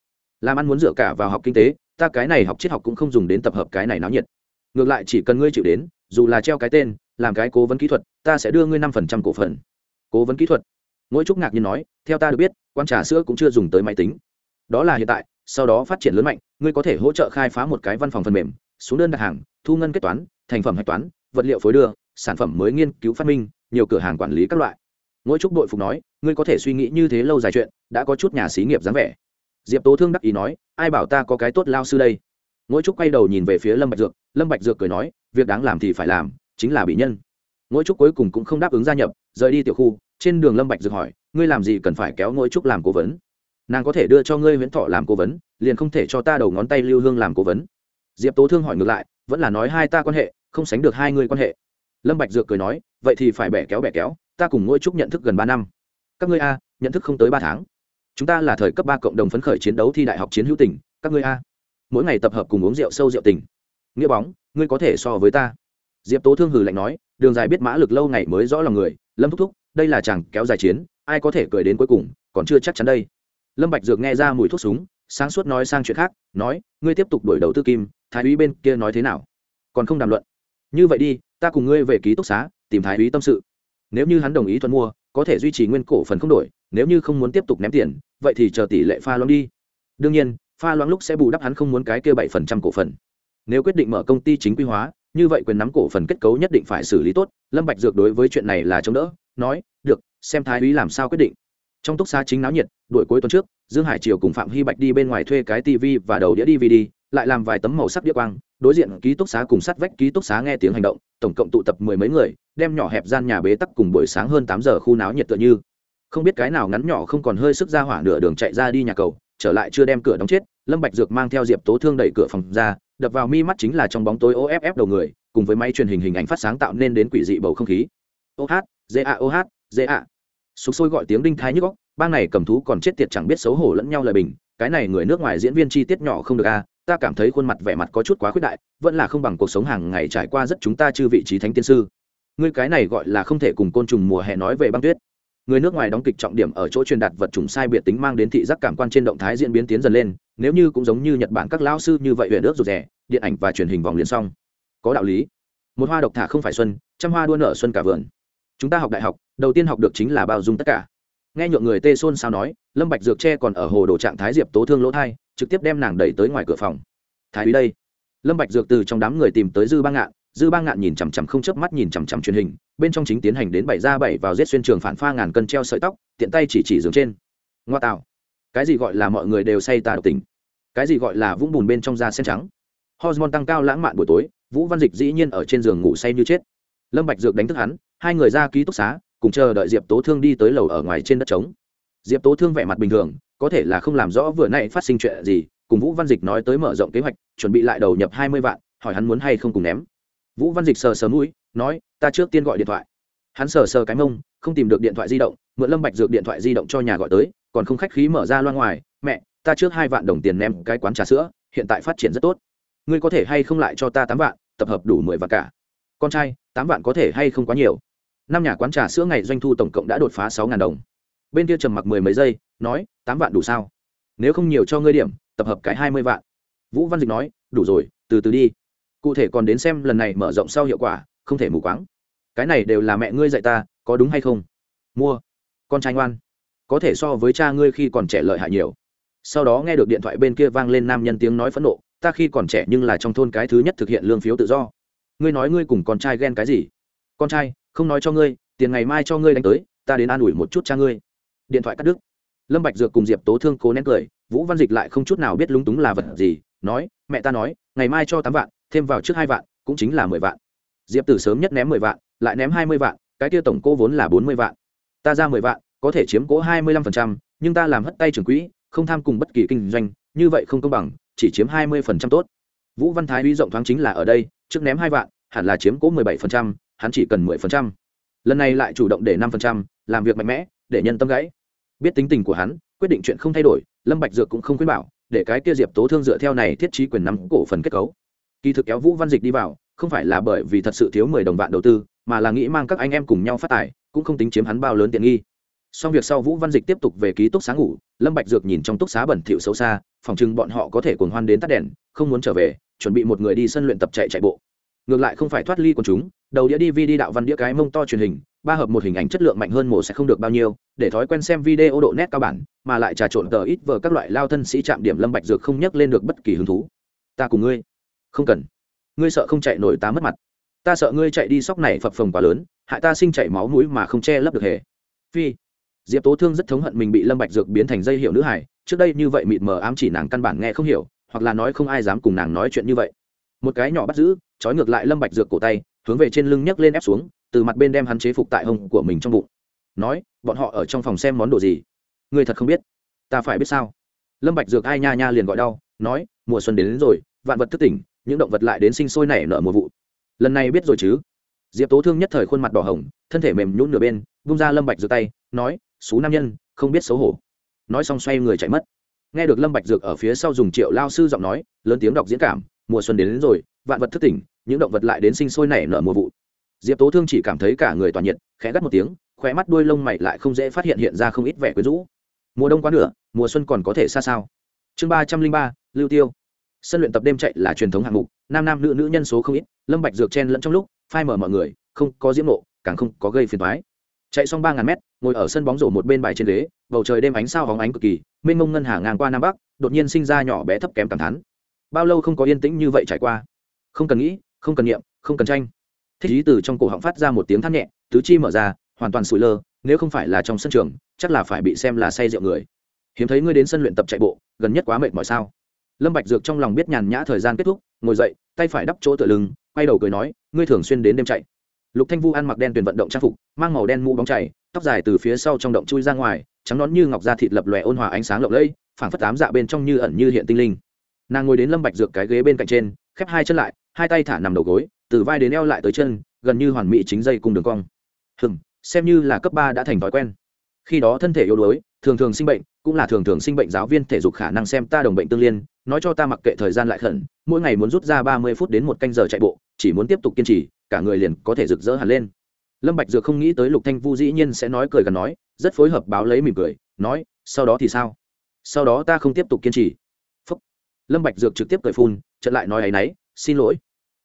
S1: Làm ăn muốn dựa cả vào học kinh tế, ta cái này học triết học cũng không dùng đến tập hợp cái này náo nhiệt. Ngược lại chỉ cần ngươi chịu đến, dù là treo cái tên, làm cái cố vấn kỹ thuật, ta sẽ đưa ngươi năm phần trăm cổ phần. Cố vấn kỹ thuật? Ngôi trúc ngạc nhiên nói, theo ta được biết, quan trà sữa cũng chưa dùng tới máy tính. Đó là hiện tại, sau đó phát triển lớn mạnh, ngươi có thể hỗ trợ khai phá một cái văn phòng phần mềm, xuống đơn đặt hàng, thu ngân kết toán, thành phẩm hạch toán, vật liệu phối đưa, sản phẩm mới nghiên cứu phát minh nhiều cửa hàng quản lý các loại. Ngỗi trúc đội phục nói, ngươi có thể suy nghĩ như thế lâu dài chuyện, đã có chút nhà xí nghiệp dáng vẻ. Diệp tố thương đắc ý nói, ai bảo ta có cái tốt lao sư đây? Ngỗi trúc quay đầu nhìn về phía lâm bạch dược, lâm bạch dược cười nói, việc đáng làm thì phải làm, chính là bị nhân. Ngỗi trúc cuối cùng cũng không đáp ứng gia nhập, rời đi tiểu khu, trên đường lâm bạch dược hỏi, ngươi làm gì cần phải kéo ngỗi trúc làm cố vấn? Nàng có thể đưa cho ngươi huyễn thọ làm cố vấn, liền không thể cho ta đầu ngón tay lưu hương làm cố vấn. Diệp tố thương hỏi ngược lại, vẫn là nói hai ta quan hệ, không sánh được hai người quan hệ lâm bạch dược cười nói, vậy thì phải bẻ kéo bẻ kéo, ta cùng Ngôi trúc nhận thức gần ba năm. Các ngươi a, nhận thức không tới ba tháng. Chúng ta là thời cấp ba cộng đồng phấn khởi chiến đấu thi đại học chiến hữu tỉnh các ngươi a. Mỗi ngày tập hợp cùng uống rượu sâu rượu tỉnh nghĩa bóng, ngươi có thể so với ta. Diệp tố thương hừ lạnh nói, đường dài biết mã lực lâu ngày mới rõ lòng người, lâm thúc thúc, đây là chàng kéo dài chiến, ai có thể cười đến cuối cùng, còn chưa chắc chắn đây. Lâm bạch dược nghe ra mùi thuốc súng, sáng suốt nói sang chuyện khác, nói, ngươi tiếp tục đuổi đầu tư kim, thái úy bên kia nói thế nào? Còn không đàm luận. Như vậy đi ta cùng ngươi về ký túc xá, tìm thái úy tâm sự. Nếu như hắn đồng ý thuận mua, có thể duy trì nguyên cổ phần không đổi, nếu như không muốn tiếp tục ném tiền, vậy thì chờ tỷ lệ pha loãng đi. Đương nhiên, pha loãng lúc sẽ bù đắp hắn không muốn cái kia bảy phần trăm cổ phần. Nếu quyết định mở công ty chính quy hóa, như vậy quyền nắm cổ phần kết cấu nhất định phải xử lý tốt, lâm bạch dược đối với chuyện này là chống đỡ, nói, được, xem thái úy làm sao quyết định. Trong túc xá chính náo nhiệt đuổi cuối tuần trước, dương hải triều cùng phạm hy bạch đi bên ngoài thuê cái tv và đầu đĩa dvd lại làm vài tấm màu sắc đĩa quang, đối diện ký túc xá cùng sát vách ký túc xá nghe tiếng hành động, tổng cộng tụ tập mười mấy người, đem nhỏ hẹp gian nhà bế tắc cùng buổi sáng hơn tám giờ khu náo nhiệt tựa như. Không biết cái nào ngắn nhỏ không còn hơi sức ra hỏa nửa đường chạy ra đi nhà cầu, trở lại chưa đem cửa đóng chết, lâm bạch dược mang theo diệp tố thương đẩy cửa phòng ra, đập vào mi mắt chính là trong bóng tối off đầu người, cùng với máy truyền hình hình ảnh phát sáng tạo nên đến quỷ dị bầu không khí. Oh ja oh ja sục sôi gọi tiếng đinh thái nhức góc bang này cầm thú còn chết tiệt chẳng biết xấu hổ lẫn nhau lời bình, cái này người nước ngoài diễn viên chi tiết nhỏ không được a ta cảm thấy khuôn mặt vẻ mặt có chút quá khuyết đại, vẫn là không bằng cuộc sống hàng ngày trải qua rất chúng ta chư vị trí thánh tiên sư. Ngươi cái này gọi là không thể cùng côn trùng mùa hè nói về băng tuyết. Người nước ngoài đóng kịch trọng điểm ở chỗ truyền đạt vật chủng sai biệt tính mang đến thị giác cảm quan trên động thái diễn biến tiến dần lên, nếu như cũng giống như nhật bản các lão sư như vậy huyện ước rụt rẻ điện ảnh và truyền hình vòng liền xong. Có đạo lý. Một hoa độc thả không phải xuân, trăm hoa đua nở xuân cả vườn. Chúng ta học đại học, đầu tiên học được chính là bao dung tất cả nghe nhượng người tê xôn sao nói, lâm bạch dược tre còn ở hồ đồ trạng thái diệp tố thương lỗ thai, trực tiếp đem nàng đẩy tới ngoài cửa phòng. Thái úy đây. Lâm bạch dược từ trong đám người tìm tới dư bang ngạn, dư bang ngạn nhìn chằm chằm không chớp mắt nhìn chằm chằm truyền hình, bên trong chính tiến hành đến bảy ra bảy vào giết xuyên trường phản pha ngàn cân treo sợi tóc, tiện tay chỉ chỉ giường trên. Ngoa tạo cái gì gọi là mọi người đều say tà độc tình? Cái gì gọi là vũng bùn bên trong da sen trắng? Hormone tăng cao lãng mạn buổi tối, vũ văn dịch dĩ nhiên ở trên giường ngủ say như chết. Lâm bạch dược đánh thức hắn, hai người ra ký túc xá cùng chờ đợi diệp tố thương đi tới lầu ở ngoài trên đất trống. Diệp tố thương vẻ mặt bình thường, có thể là không làm rõ vừa nay phát sinh chuyện gì, cùng vũ văn dịch nói tới mở rộng kế hoạch, chuẩn bị lại đầu nhập hai mươi vạn, hỏi hắn muốn hay không cùng ném. Vũ văn dịch sờ sờ mũi, nói, ta trước tiên gọi điện thoại. Hắn sờ sờ cái mông, không tìm được điện thoại di động, mượn lâm bạch dược điện thoại di động cho nhà gọi tới, còn không khách khí mở ra loa ngoài, mẹ, ta trước hai vạn đồng tiền ném cái quán trà sữa, hiện tại phát triển rất tốt. Ngươi có thể hay không lại cho ta tám vạn, tập hợp đủ mười vạn cả. Con trai, tám vạn có thể hay không quá nhiều? Năm nhà quán trà sữa ngày doanh thu tổng cộng đã đột phá sáu ngàn đồng. Bên kia trầm mặc mười mấy giây, nói, tám vạn đủ sao? Nếu không nhiều cho ngươi điểm, tập hợp cái hai mươi vạn. Vũ văn dịch nói, đủ rồi, từ từ đi. Cụ thể còn đến xem lần này mở rộng sau hiệu quả, không thể mù quáng. Cái này đều là mẹ ngươi dạy ta, có đúng hay không? Mua. Con trai ngoan. Có thể so với cha ngươi khi còn trẻ lợi hại nhiều. Sau đó nghe được điện thoại bên kia vang lên nam nhân tiếng nói phẫn nộ, ta khi còn trẻ nhưng là trong thôn cái thứ nhất thực hiện lương phiếu tự do. Ngươi nói ngươi cùng con trai ghen cái gì? Con trai không nói cho ngươi, tiền ngày mai cho ngươi đánh tới, ta đến an ủi một chút cha ngươi. Điện thoại cắt đứt. Lâm bạch dược cùng diệp tố thương cố nén cười, vũ văn dịch lại không chút nào biết lúng túng là vật gì, nói, mẹ ta nói, ngày mai cho tám vạn, thêm vào trước hai vạn, cũng chính là mười vạn. Diệp tử sớm nhất ném mười vạn, lại ném hai mươi vạn, cái kia tổng cô vốn là bốn mươi vạn. Ta ra mười vạn, có thể chiếm cố hai mươi lăm phần trăm, nhưng ta làm hất tay trưởng quỹ, không tham cùng bất kỳ kinh doanh, như vậy không công bằng, chỉ chiếm hai mươi phần trăm tốt. Vũ văn thái uy rộng thoáng chính là ở đây, trước ném hai vạn, hẳn là chiếm cố mười bảy phần trăm hắn chỉ cần mười phần trăm. Lần này lại chủ động để năm phần trăm, làm việc mạnh mẽ, để nhân tâm gãy. Biết tính tình của hắn, quyết định chuyện không thay đổi, lâm bạch dược cũng không khuyên bảo, để cái kia diệp tố thương dựa theo này thiết trí quyền nắm cổ phần kết cấu. Kỳ thực kéo vũ văn dịch đi vào, không phải là bởi vì thật sự thiếu mười đồng vạn đầu tư, mà là nghĩ mang các anh em cùng nhau phát tài, cũng không tính chiếm hắn bao lớn tiện nghi. Xong việc sau vũ văn dịch tiếp tục về ký túc xá ngủ, lâm bạch dược nhìn trong túc xá bẩn thỉu xấu xa, phòng chừng bọn họ có thể cuồng hoan đến tắt đèn, không muốn trở về, chuẩn bị một người đi sân luyện tập chạy chạy bộ. Ngược lại không phải thoát ly của chúng đầu đĩa dvd đạo văn đĩa cái mông to truyền hình, ba hợp một hình ảnh chất lượng mạnh hơn mổ sẽ không được bao nhiêu, để thói quen xem video độ nét cao bản, mà lại trà trộn tờ ít vờ các loại lao thân sĩ chạm điểm lâm bạch dược không nhắc lên được bất kỳ hứng thú. Ta cùng ngươi. Không cần. Ngươi sợ không chạy nổi ta mất mặt. Ta sợ ngươi chạy đi sóc này phập phồng quá lớn, hại ta sinh chảy máu mũi mà không che lấp được hề. Phi. Diệp tố thương rất thống hận mình bị lâm bạch dược biến thành dây hiệu nữ hải trước đây như vậy mịt mờ ám chỉ nàng căn bản nghe không hiểu, hoặc là nói không ai dám cùng nàng nói chuyện như vậy. Một cái nhỏ bắt giữ, trói ngược lại lâm bạch dược cổ tay hướng về trên lưng nhấc lên ép xuống từ mặt bên đem hắn chế phục tại hông của mình trong bụng. Nói bọn họ ở trong phòng xem món đồ gì? Người thật không biết? Ta phải biết sao? Lâm bạch dược ai nha nha liền gọi đau nói mùa xuân đến, đến rồi vạn vật thức tỉnh những động vật lại đến sinh sôi nảy nở mùa vụ. Lần này biết rồi chứ? Diệp tố thương nhất thời khuôn mặt đỏ hồng thân thể mềm nhũn nửa bên vung ra lâm bạch dược tay nói xú nam nhân không biết xấu hổ. Nói xong xoay người chạy mất. Nghe được lâm bạch dược ở phía sau dùng triệu lao sư giọng nói lớn tiếng đọc diễn cảm mùa xuân đến, đến rồi vạn vật thức tỉnh những động vật lại đến sinh sôi nảy nở mùa vụ. Diệp tố thương chỉ cảm thấy cả người toàn nhiệt, khẽ gắt một tiếng, khóe mắt đuôi lông mày lại không dễ phát hiện hiện ra không ít vẻ quyến rũ. Mùa đông quá nửa, mùa xuân còn có thể xa sao? Chương ba trăm linh ba, lưu tiêu. Sân luyện tập đêm chạy là truyền thống hạng mục, nam nam nữ nữ nhân số không ít, lâm bạch dược chen lẫn trong lúc, phai mở mọi người, không có diễm nộ, càng không có gây phiền toái. Chạy xong ba ngàn mét, ngồi ở sân bóng rổ một bên bài trên ghế, bầu trời đêm ánh sao hóng ánh cực kỳ, mênh mông ngân hà ngang qua nam bắc, đột nhiên sinh ra nhỏ bé thấp kém cảm thán. Bao lâu không có yên tĩnh như vậy trải qua? Không cần nghĩ không cần niệm, không cần tranh. Thích ý từ trong cổ họng phát ra một tiếng thắt nhẹ, tứ chi mở ra, hoàn toàn sủi lơ, nếu không phải là trong sân trường, chắc là phải bị xem là say rượu người. Hiếm thấy ngươi đến sân luyện tập chạy bộ, gần nhất quá mệt mỏi sao? Lâm bạch dược trong lòng biết nhàn nhã thời gian kết thúc, ngồi dậy, tay phải đắp chỗ tựa lưng, quay đầu cười nói, ngươi thường xuyên đến đêm chạy. Lục thanh vu ăn mặc đen tuyển vận động trang phục, mang màu đen mũ bóng chảy tóc dài từ phía sau trong động chui ra ngoài, trắng nón như ngọc da thịt lập lòe ôn hòa ánh sáng lộng lẫy, phảng phất tám dạ bên trong như ẩn như hiện tinh linh. Nàng ngồi đến lâm bạch dược cái ghế bên cạnh trên, khép hai chân lại hai tay thả nằm đầu gối, từ vai đến eo lại tới chân, gần như hoàn mỹ chính dây cùng đường cong. Hừm, xem như là cấp ba đã thành thói quen. Khi đó thân thể yếu đuối, thường thường sinh bệnh, cũng là thường thường sinh bệnh giáo viên thể dục khả năng xem ta đồng bệnh tương liên, nói cho ta mặc kệ thời gian lại khẩn, mỗi ngày muốn rút ra ba mươi phút đến một canh giờ chạy bộ, chỉ muốn tiếp tục kiên trì, cả người liền có thể rực rỡ hẳn lên. Lâm bạch dược không nghĩ tới lục thanh vu dĩ nhiên sẽ nói cười gần nói, rất phối hợp báo lấy mỉm cười, nói, sau đó thì sao? Sau đó ta không tiếp tục kiên trì. Phúc. lâm bạch dược trực tiếp cười phun, chợt lại nói ấy nấy, xin lỗi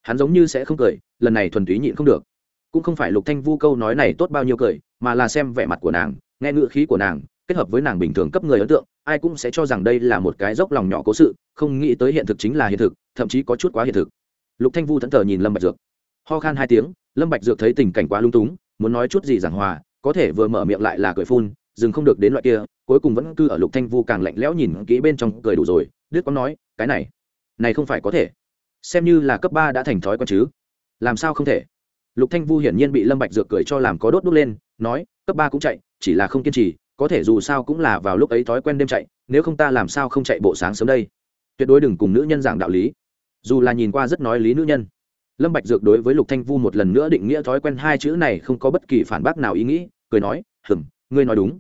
S1: hắn giống như sẽ không cười, lần này thuần túy nhịn không được. Cũng không phải lục thanh vu câu nói này tốt bao nhiêu cười, mà là xem vẻ mặt của nàng, nghe ngữ khí của nàng, kết hợp với nàng bình thường cấp người ấn tượng, ai cũng sẽ cho rằng đây là một cái dốc lòng nhỏ cố sự, không nghĩ tới hiện thực chính là hiện thực, thậm chí có chút quá hiện thực. Lục thanh vu thẫn thờ nhìn lâm bạch dược. Ho khan hai tiếng, lâm bạch dược thấy tình cảnh quá lung túng, muốn nói chút gì giảng hòa, có thể vừa mở miệng lại là cười phun, dừng không được đến loại kia, cuối cùng vẫn cứ ở lục thanh vu càng lạnh lẽo nhìn kỹ bên trong, cười đủ rồi đứt có nói, cái này này không phải có thể xem như là cấp ba đã thành thói quen chứ. Làm sao không thể? Lục thanh vu hiển nhiên bị lâm bạch dược cười cho làm có đốt đốt lên, nói, cấp ba cũng chạy, chỉ là không kiên trì, có thể dù sao cũng là vào lúc ấy thói quen đêm chạy, nếu không ta làm sao không chạy bộ sáng sớm đây? Tuyệt đối đừng cùng nữ nhân giảng đạo lý. Dù là nhìn qua rất nói lý nữ nhân. Lâm bạch dược đối với lục thanh vu một lần nữa định nghĩa thói quen hai chữ này không có bất kỳ phản bác nào ý nghĩ, cười nói, hừm, ngươi nói đúng.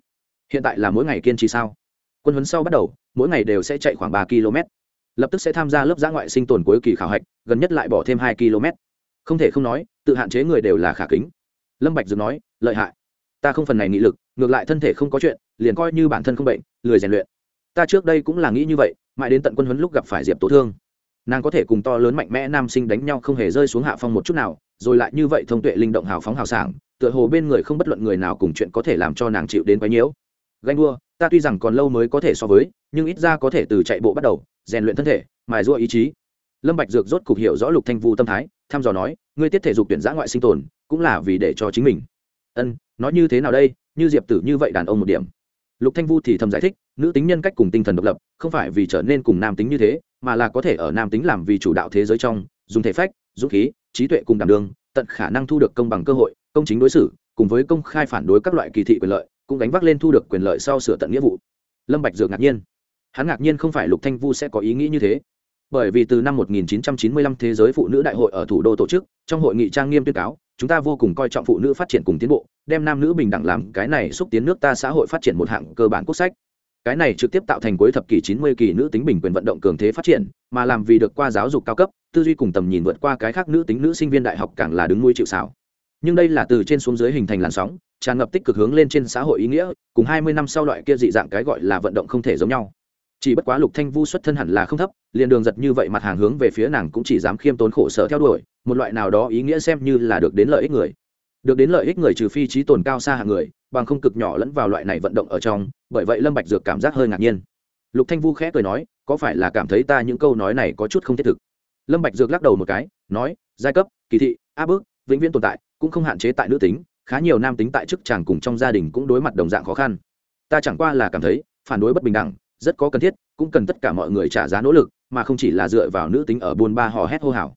S1: Hiện tại là mỗi ngày kiên trì sao? Quân huấn sau bắt đầu, mỗi ngày đều sẽ chạy khoảng ba km lập tức sẽ tham gia lớp giã ngoại sinh tồn cuối kỳ khảo hạch, gần nhất lại bỏ thêm hai km. Không thể không nói, tự hạn chế người đều là khả kính. Lâm bạch dược nói, lợi hại. Ta không phần này nghị lực, ngược lại thân thể không có chuyện, liền coi như bản thân không bệnh, lười rèn luyện. Ta trước đây cũng là nghĩ như vậy, mãi đến tận quân huấn lúc gặp phải diệp tố thương. Nàng có thể cùng to lớn mạnh mẽ nam sinh đánh nhau không hề rơi xuống hạ phong một chút nào, rồi lại như vậy thông tuệ linh động hào phóng hào sảng, tựa hồ bên người không bất luận người nào cùng chuyện có thể làm cho nàng chịu đến quấy nhiễu. Ganh đua, ta tuy rằng còn lâu mới có thể so với, nhưng ít ra có thể từ chạy bộ bắt đầu rèn luyện thân thể, mài giũa ý chí. Lâm bạch dược rốt cục hiểu rõ lục thanh vu tâm thái, thăm dò nói, ngươi tiết thể dục tuyển giã ngoại sinh tồn, cũng là vì để cho chính mình. Ân, nói như thế nào đây? Như diệp tử như vậy đàn ông một điểm. Lục thanh vu thì thầm giải thích, nữ tính nhân cách cùng tinh thần độc lập, không phải vì trở nên cùng nam tính như thế, mà là có thể ở nam tính làm vì chủ đạo thế giới trong, dùng thể phách, dũng khí, trí tuệ cùng đảm đương, tận khả năng thu được công bằng cơ hội, công chính đối xử, cùng với công khai phản đối các loại kỳ thị quyền lợi, cũng đánh vác lên thu được quyền lợi sau sửa tận nghĩa vụ. Lâm bạch dược ngạc nhiên hắn ngạc nhiên không phải lục thanh vu sẽ có ý nghĩ như thế. Bởi vì từ năm 1995 thế giới phụ nữ đại hội ở thủ đô tổ chức, trong hội nghị trang nghiêm tuyên cáo, chúng ta vô cùng coi trọng phụ nữ phát triển cùng tiến bộ, đem nam nữ bình đẳng làm cái này xúc tiến nước ta xã hội phát triển một hạng cơ bản quốc sách. Cái này trực tiếp tạo thành cuối thập kỷ 90 kỳ nữ tính bình quyền vận động cường thế phát triển, mà làm vì được qua giáo dục cao cấp, tư duy cùng tầm nhìn vượt qua cái khác nữ tính nữ sinh viên đại học càng là đứng nuôi chịu sào. nhưng đây là từ trên xuống dưới hình thành làn sóng, tràn ngập tích cực hướng lên trên xã hội ý nghĩa, cùng 20 năm sau loại kia dị dạng cái gọi là vận động không thể giống nhau chỉ bất quá lục thanh vu xuất thân hẳn là không thấp, liền đường giật như vậy mặt hàng hướng về phía nàng cũng chỉ dám khiêm tốn khổ sở theo đuổi, một loại nào đó ý nghĩa xem như là được đến lợi ích người. Được đến lợi ích người trừ phi trí tồn cao xa hạng người, bằng không cực nhỏ lẫn vào loại này vận động ở trong, bởi vậy lâm bạch dược cảm giác hơi ngạc nhiên. Lục thanh vu khẽ cười nói, có phải là cảm thấy ta những câu nói này có chút không thiết thực? Lâm bạch dược lắc đầu một cái, nói, giai cấp, kỳ thị, áp bức, vĩnh viễn tồn tại, cũng không hạn chế tại nữ tính, khá nhiều nam tính tại chức chàng cùng trong gia đình cũng đối mặt đồng dạng khó khăn. Ta chẳng qua là cảm thấy, phản đối bất bình đẳng rất có cần thiết, cũng cần tất cả mọi người trả giá nỗ lực, mà không chỉ là dựa vào nữ tính ở buôn ba hò hét hô hào.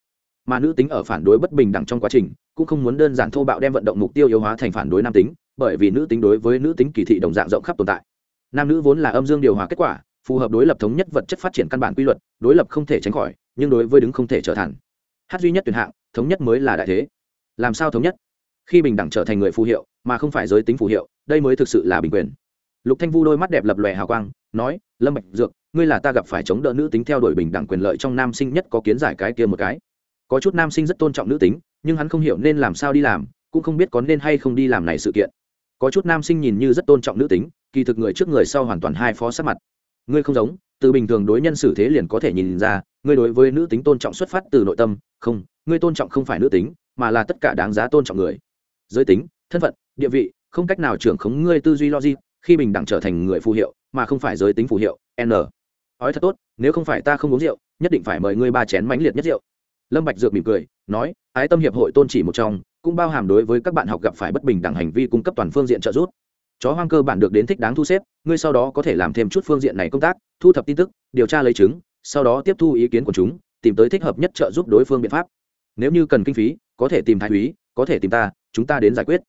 S1: Mà nữ tính ở phản đối bất bình đẳng trong quá trình, cũng không muốn đơn giản thô bạo đem vận động mục tiêu yếu hóa thành phản đối nam tính, bởi vì nữ tính đối với nữ tính kỳ thị đồng dạng rộng khắp tồn tại. Nam nữ vốn là âm dương điều hòa kết quả, phù hợp đối lập thống nhất vật chất phát triển căn bản quy luật, đối lập không thể tránh khỏi, nhưng đối với đứng không thể trở thành hát duy nhất tuyển hạng, thống nhất mới là đại thế. Làm sao thống nhất? Khi bình đẳng trở thành người phù hiệu, mà không phải giới tính phù hiệu, đây mới thực sự là bình quyền lục thanh vu đôi mắt đẹp lập lòe hào quang, nói, lâm bạch dược, ngươi là ta gặp phải chống đỡ nữ tính theo đuổi bình đẳng quyền lợi trong nam sinh nhất có kiến giải cái kia một cái. Có chút nam sinh rất tôn trọng nữ tính, nhưng hắn không hiểu nên làm sao đi làm, cũng không biết có nên hay không đi làm này sự kiện. Có chút nam sinh nhìn như rất tôn trọng nữ tính, kỳ thực người trước người sau hoàn toàn hai phó sát mặt. Ngươi không giống, từ bình thường đối nhân xử thế liền có thể nhìn ra, ngươi đối với nữ tính tôn trọng xuất phát từ nội tâm, không, ngươi tôn trọng không phải nữ tính, mà là tất cả đáng giá tôn trọng người. Giới tính, thân phận, địa vị, không cách nào trưởng khống ngươi tư duy logic khi bình đẳng trở thành người phù hiệu, mà không phải giới tính phù hiệu, n. Ói thật tốt, nếu không phải ta không uống rượu, nhất định phải mời ngươi ba chén mãnh liệt nhất rượu. Lâm bạch dược mỉm cười, nói, ái tâm hiệp hội tôn chỉ một trong, cũng bao hàm đối với các bạn học gặp phải bất bình đẳng hành vi cung cấp toàn phương diện trợ giúp. Chó hoang cơ bản được đến thích đáng thu xếp, ngươi sau đó có thể làm thêm chút phương diện này công tác, thu thập tin tức, điều tra lấy chứng, sau đó tiếp thu ý kiến của chúng, tìm tới thích hợp nhất trợ giúp đối phương biện pháp. Nếu như cần kinh phí, có thể tìm thái úy, có thể tìm ta, chúng ta đến giải quyết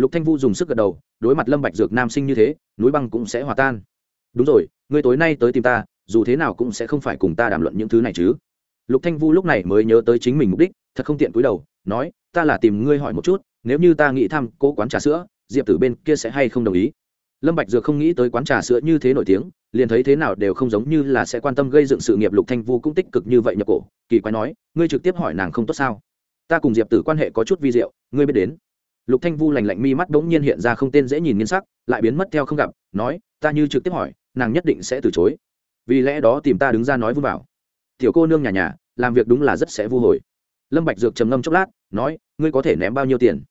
S1: lục thanh vu dùng sức gật đầu, đối mặt lâm bạch dược nam sinh như thế, núi băng cũng sẽ hòa tan. Đúng rồi, ngươi tối nay tới tìm ta, dù thế nào cũng sẽ không phải cùng ta đàm luận những thứ này chứ. Lục thanh vu lúc này mới nhớ tới chính mình mục đích, thật không tiện cúi đầu, nói, ta là tìm ngươi hỏi một chút, nếu như ta nghĩ thăm cố quán trà sữa, diệp tử bên kia sẽ hay không đồng ý? Lâm bạch dược không nghĩ tới quán trà sữa như thế nổi tiếng, liền thấy thế nào đều không giống như là sẽ quan tâm gây dựng sự nghiệp lục thanh vu cũng tích cực như vậy nhập cổ, kỳ quái nói, ngươi trực tiếp hỏi nàng không tốt sao? Ta cùng diệp tử quan hệ có chút vi diệu, ngươi biết đến lục thanh vu lạnh lạnh mi mắt đống nhiên hiện ra không tên dễ nhìn nghiên sắc, lại biến mất theo không gặp, nói, ta như trực tiếp hỏi, nàng nhất định sẽ từ chối. Vì lẽ đó tìm ta đứng ra nói vui vào. Tiểu cô nương nhà nhà, làm việc đúng là rất sẽ vu hồi. Lâm bạch dược trầm ngâm chốc lát, nói, ngươi có thể ném bao nhiêu tiền?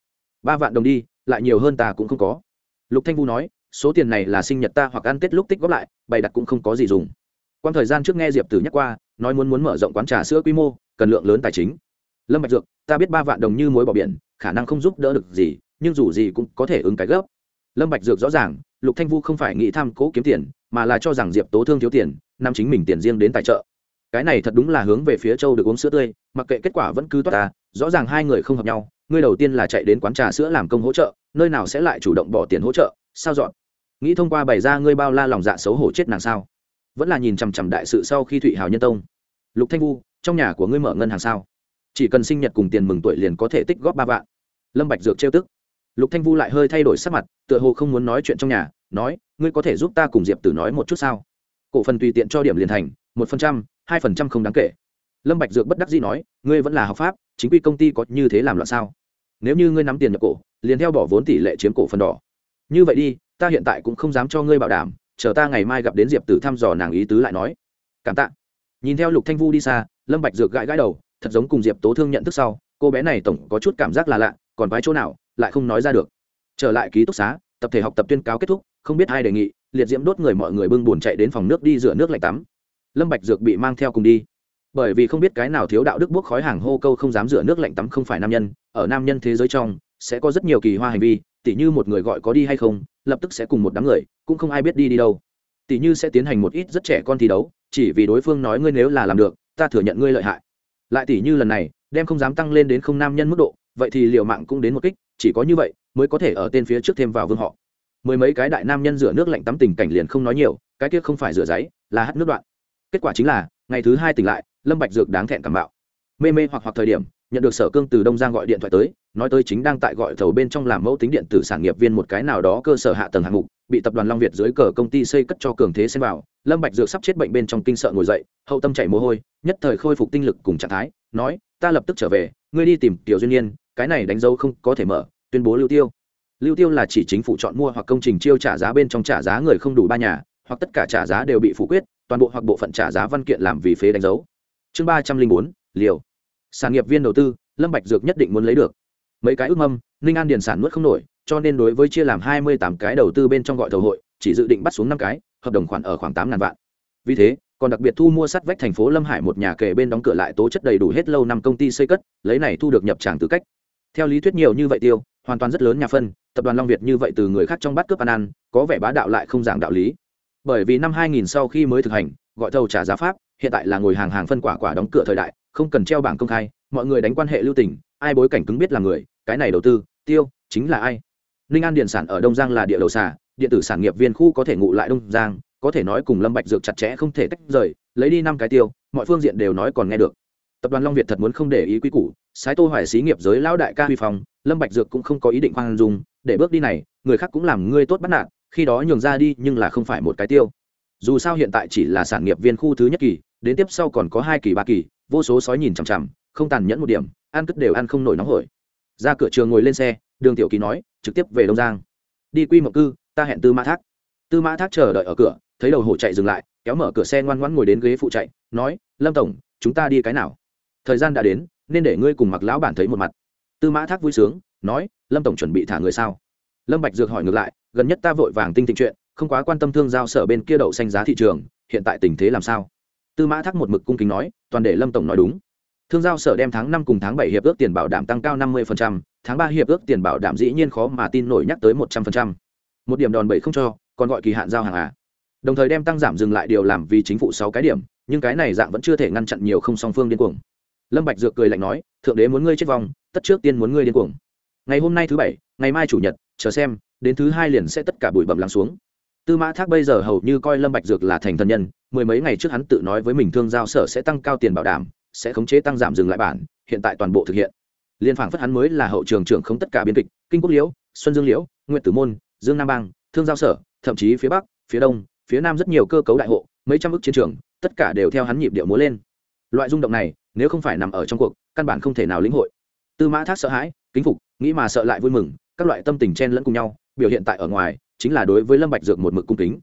S1: Ba vạn đồng đi, lại nhiều hơn ta cũng không có. Lục thanh vu nói, số tiền này là sinh nhật ta hoặc ăn tết lúc tích góp lại, bày đặt cũng không có gì dùng. Quan thời gian trước nghe diệp tử nhắc qua, nói muốn muốn mở rộng quán trà sữa quy mô, cần lượng lớn tài chính. Lâm bạch dược ta biết ba vạn đồng như muối bỏ biển, khả năng không giúp đỡ được gì, nhưng dù gì cũng có thể ứng cái gấp. Lâm bạch dược rõ ràng, lục thanh vu không phải nghĩ tham cố kiếm tiền, mà là cho rằng diệp tố thương thiếu tiền nam chính mình tiền riêng đến tài trợ. Cái này thật đúng là hướng về phía châu được uống sữa tươi, mặc kệ kết quả vẫn cứ toát ta, rõ ràng hai người không hợp nhau, ngươi đầu tiên là chạy đến quán trà sữa làm công hỗ trợ, nơi nào sẽ lại chủ động bỏ tiền hỗ trợ, sao dọn? Nghĩ thông qua bày ra ngươi bao la lòng dạ xấu hổ chết nàng sao? Vẫn là nhìn chằm chằm đại sự sau khi thụy hào nhân tông. Lục thanh vu, trong nhà của ngươi mở ngân hàng sao? Chỉ cần sinh nhật cùng tiền mừng tuổi liền có thể tích góp ba vạn. Lâm bạch dược trêu tức. Lục thanh vu lại hơi thay đổi sắc mặt, tựa hồ không muốn nói chuyện trong nhà, nói, ngươi có thể giúp ta cùng diệp tử nói một chút sao? Cổ phần tùy tiện cho điểm liền thành, một phần trăm, hai phần trăm không đáng kể. Lâm bạch dược bất đắc dĩ nói, ngươi vẫn là học pháp, chính quy công ty có như thế làm loạn sao? Nếu như ngươi nắm tiền nhập cổ, liền theo bỏ vốn tỷ lệ chiếm cổ phần đỏ. Như vậy đi, ta hiện tại cũng không dám cho ngươi bảo đảm, chờ ta ngày mai gặp đến diệp tử thăm dò nàng ý tứ lại nói. Cảm tạ. Nhìn theo lục thanh vu đi xa, lâm bạch dược gãi gãi đầu thật giống cùng diệp tố thương nhận thức sau, cô bé này tổng có chút cảm giác là lạ, còn vái chỗ nào, lại không nói ra được. Trở lại ký túc xá, tập thể học tập tuyên cáo kết thúc, không biết ai đề nghị, liệt diễm đốt người mọi người bưng buồn chạy đến phòng nước đi rửa nước lạnh tắm. Lâm bạch dược bị mang theo cùng đi. Bởi vì không biết cái nào thiếu đạo đức buốc khói hàng hô câu không dám rửa nước lạnh tắm không phải nam nhân, ở nam nhân thế giới trong, sẽ có rất nhiều kỳ hoa hành vi, tỉ như một người gọi có đi hay không, lập tức sẽ cùng một đám người, cũng không ai biết đi đi đâu. Tỉ như sẽ tiến hành một ít rất trẻ con thi đấu, chỉ vì đối phương nói ngươi nếu là làm được, ta thừa nhận ngươi lợi hại lại tỉ như lần này, đem không dám tăng lên đến không nam nhân mức độ, vậy thì liều mạng cũng đến một kích, chỉ có như vậy mới có thể ở tên phía trước thêm vào vương họ. Mười mấy cái đại nam nhân rửa nước lạnh tắm tình cảnh liền không nói nhiều, cái kia không phải rửa giấy, là hắt nước đoạn. Kết quả chính là, ngày thứ hai tỉnh lại, lâm bạch dược đáng thẹn cảm bạo. Mê mê hoặc hoặc thời điểm, nhận được sở cương từ đông giang gọi điện thoại tới, nói tới chính đang tại gọi thầu bên trong làm mẫu tính điện tử sản nghiệp viên một cái nào đó cơ sở hạ tầng hạng mục bị tập đoàn long việt dưới cờ công ty xây cất cho cường thế xem vào, lâm bạch dược sắp chết bệnh bên trong kinh sợ ngồi dậy, hậu tâm chảy mồ hôi, nhất thời khôi phục tinh lực cùng trạng thái, nói, ta lập tức trở về, ngươi đi tìm tiểu duyên nhiên cái này đánh dấu không có thể mở, tuyên bố lưu tiêu. Lưu tiêu là chỉ chính phủ chọn mua hoặc công trình chiêu trả giá bên trong trả giá người không đủ ba nhà, hoặc tất cả trả giá đều bị phủ quyết, toàn bộ hoặc bộ phận trả giá văn kiện làm vì phế đánh dấu. Chương ba trăm linh bốn, liều. Sản nghiệp viên đầu tư, lâm bạch dược nhất định muốn lấy được. Mấy cái ước mâm, ninh an điền sản nuốt không nổi cho nên đối với chia làm hai mươi tám cái đầu tư bên trong gọi thầu hội, chỉ dự định bắt xuống năm cái, hợp đồng khoản ở khoảng tám ngàn vạn. Vì thế, còn đặc biệt thu mua sắt vách thành phố lâm hải một nhà kề bên đóng cửa lại tố chất đầy đủ hết lâu năm công ty xây cất, lấy này thu được nhập tràng tư cách. Theo lý thuyết nhiều như vậy tiêu, hoàn toàn rất lớn nhà phân, tập đoàn long việt như vậy từ người khác trong bắt cướp ăn ăn, có vẻ bá đạo lại không giảng đạo lý. Bởi vì năm 2000 sau khi mới thực hành, gọi thầu trả giá pháp, hiện tại là ngồi hàng hàng phân quả quả đóng cửa thời đại, không cần treo bảng công khai, mọi người đánh quan hệ lưu tình, ai bối cảnh cứng biết là người, cái này đầu tư, tiêu, chính là ai? Ninh an điện sản ở đông giang là địa đầu xà, điện tử sản nghiệp viên khu có thể ngụ lại đông giang, có thể nói cùng lâm bạch dược chặt chẽ không thể tách rời, lấy đi năm cái tiêu, mọi phương diện đều nói còn nghe được. Tập đoàn long việt thật muốn không để ý quý củ, sái tô hoài xí nghiệp giới lão đại ca huy phong, lâm bạch dược cũng không có ý định khoan dung, để bước đi này, người khác cũng làm ngươi tốt bắt nạt, khi đó nhường ra đi nhưng là không phải một cái tiêu. Dù sao hiện tại chỉ là sản nghiệp viên khu thứ nhất kỳ, đến tiếp sau còn có hai kỳ, ba kỳ, vô số sói nhìn chằm chằm, không tàn nhẫn một điểm, ăn cất đều ăn không nổi nóng hổi. Ra cửa trường ngồi lên xe đường tiểu kỳ nói, trực tiếp về đông giang. Đi quy mộng cư, ta hẹn tư mã thác. Tư mã thác chờ đợi ở cửa, thấy đầu hổ chạy dừng lại, kéo mở cửa xe ngoan ngoãn ngồi đến ghế phụ chạy, nói, lâm tổng, chúng ta đi cái nào? Thời gian đã đến, nên để ngươi cùng mặc lão bản thấy một mặt. Tư mã thác vui sướng, nói, lâm tổng chuẩn bị thả người sao? Lâm bạch dược hỏi ngược lại, gần nhất ta vội vàng tinh tinh chuyện, không quá quan tâm thương giao sở bên kia đậu xanh giá thị trường, hiện tại tình thế làm sao? Tư mã thác một mực cung kính nói, toàn để lâm tổng nói đúng. Thương giao sở đem tháng năm cùng tháng bảy hiệp ước tiền bảo đảm tăng cao năm mươi tháng ba hiệp ước tiền bảo đảm dĩ nhiên khó mà tin nổi nhắc tới một trăm linh một điểm đòn bẩy không cho, còn gọi kỳ hạn giao hàng à. Đồng thời đem tăng giảm dừng lại điều làm vì chính phủ sáu cái điểm, nhưng cái này dạng vẫn chưa thể ngăn chặn nhiều không song phương điên cuồng. Lâm bạch dược cười lạnh nói, thượng đế muốn ngươi chết vong, tất trước tiên muốn ngươi điên cuồng. Ngày hôm nay thứ bảy, ngày mai chủ nhật, chờ xem, đến thứ hai liền sẽ tất cả bụi bẩm lắng xuống. Tư mã thác bây giờ hầu như coi lâm bạch dược là thành thân nhân, mười mấy ngày trước hắn tự nói với mình thương giao sở sẽ tăng cao tiền bảo đảm, sẽ khống chế tăng giảm dừng lại bản, hiện tại toàn bộ thực hiện liên phảng phất hắn mới là hậu trường trưởng không tất cả biên kịch, kinh quốc liễu, xuân dương liễu nguyện tử môn, dương nam bang, thương giao sở, thậm chí phía bắc, phía đông, phía nam rất nhiều cơ cấu đại hộ, mấy trăm ức chiến trường, tất cả đều theo hắn nhịp điệu múa lên. Loại rung động này, nếu không phải nằm ở trong cuộc, căn bản không thể nào lĩnh hội. Tư mã thác sợ hãi, kính phục, nghĩ mà sợ lại vui mừng, các loại tâm tình chen lẫn cùng nhau, biểu hiện tại ở ngoài, chính là đối với lâm bạch dược một mực cung kính.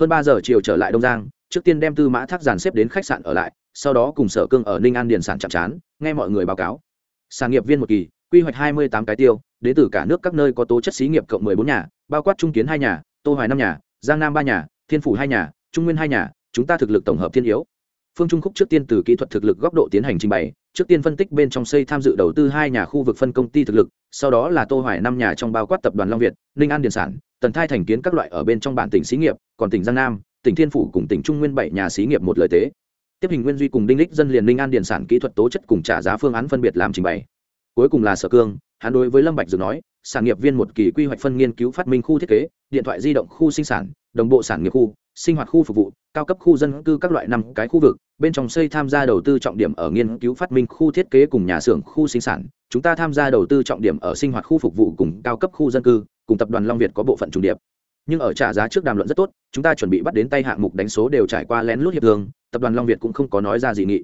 S1: Hơn ba giờ chiều trở lại đông giang, trước tiên đem tư mã thác dàn xếp đến khách sạn ở lại, sau đó cùng sở cương ở ninh an điền sản chạm chán, nghe mọi người báo cáo sản nghiệp viên một kỳ, quy hoạch hai mươi tám cái tiêu, đến từ cả nước các nơi có tố chất xí nghiệp cộng mười bốn nhà, bao quát trung kiến hai nhà, tô hoài năm nhà, giang nam ba nhà, thiên phủ hai nhà, trung nguyên hai nhà, chúng ta thực lực tổng hợp thiên yếu. Phương trung khúc trước tiên từ kỹ thuật thực lực góc độ tiến hành trình bày, trước tiên phân tích bên trong xây tham dự đầu tư hai nhà khu vực phân công ty thực lực, sau đó là tô hoài năm nhà trong bao quát tập đoàn long việt, ninh an điền sản, tần thai thành kiến các loại ở bên trong bản tỉnh xí nghiệp, còn tỉnh giang nam, tỉnh thiên phủ cùng tỉnh trung nguyên bảy nhà xí nghiệp một lời tế tiếp hình nguyên duy cùng đinh lích dân liền ninh an điền sản kỹ thuật tố chất cùng trả giá phương án phân biệt làm trình bày. Cuối cùng là sở cương, hắn đối với lâm bạch dược nói, sản nghiệp viên một kỳ quy hoạch phân nghiên cứu phát minh khu thiết kế, điện thoại di động khu sinh sản, đồng bộ sản nghiệp khu, sinh hoạt khu phục vụ, cao cấp khu dân cư các loại năm cái khu vực, bên trong xây tham gia đầu tư trọng điểm ở nghiên cứu phát minh khu thiết kế cùng nhà xưởng khu sinh sản, chúng ta tham gia đầu tư trọng điểm ở sinh hoạt khu phục vụ cùng cao cấp khu dân cư, cùng tập đoàn long việt có bộ phận trùng điệp nhưng ở trả giá trước đàm luận rất tốt, chúng ta chuẩn bị bắt đến tay hạng mục đánh số đều trải qua lén lút hiệp thương, tập đoàn long việt cũng không có nói ra gì nghị.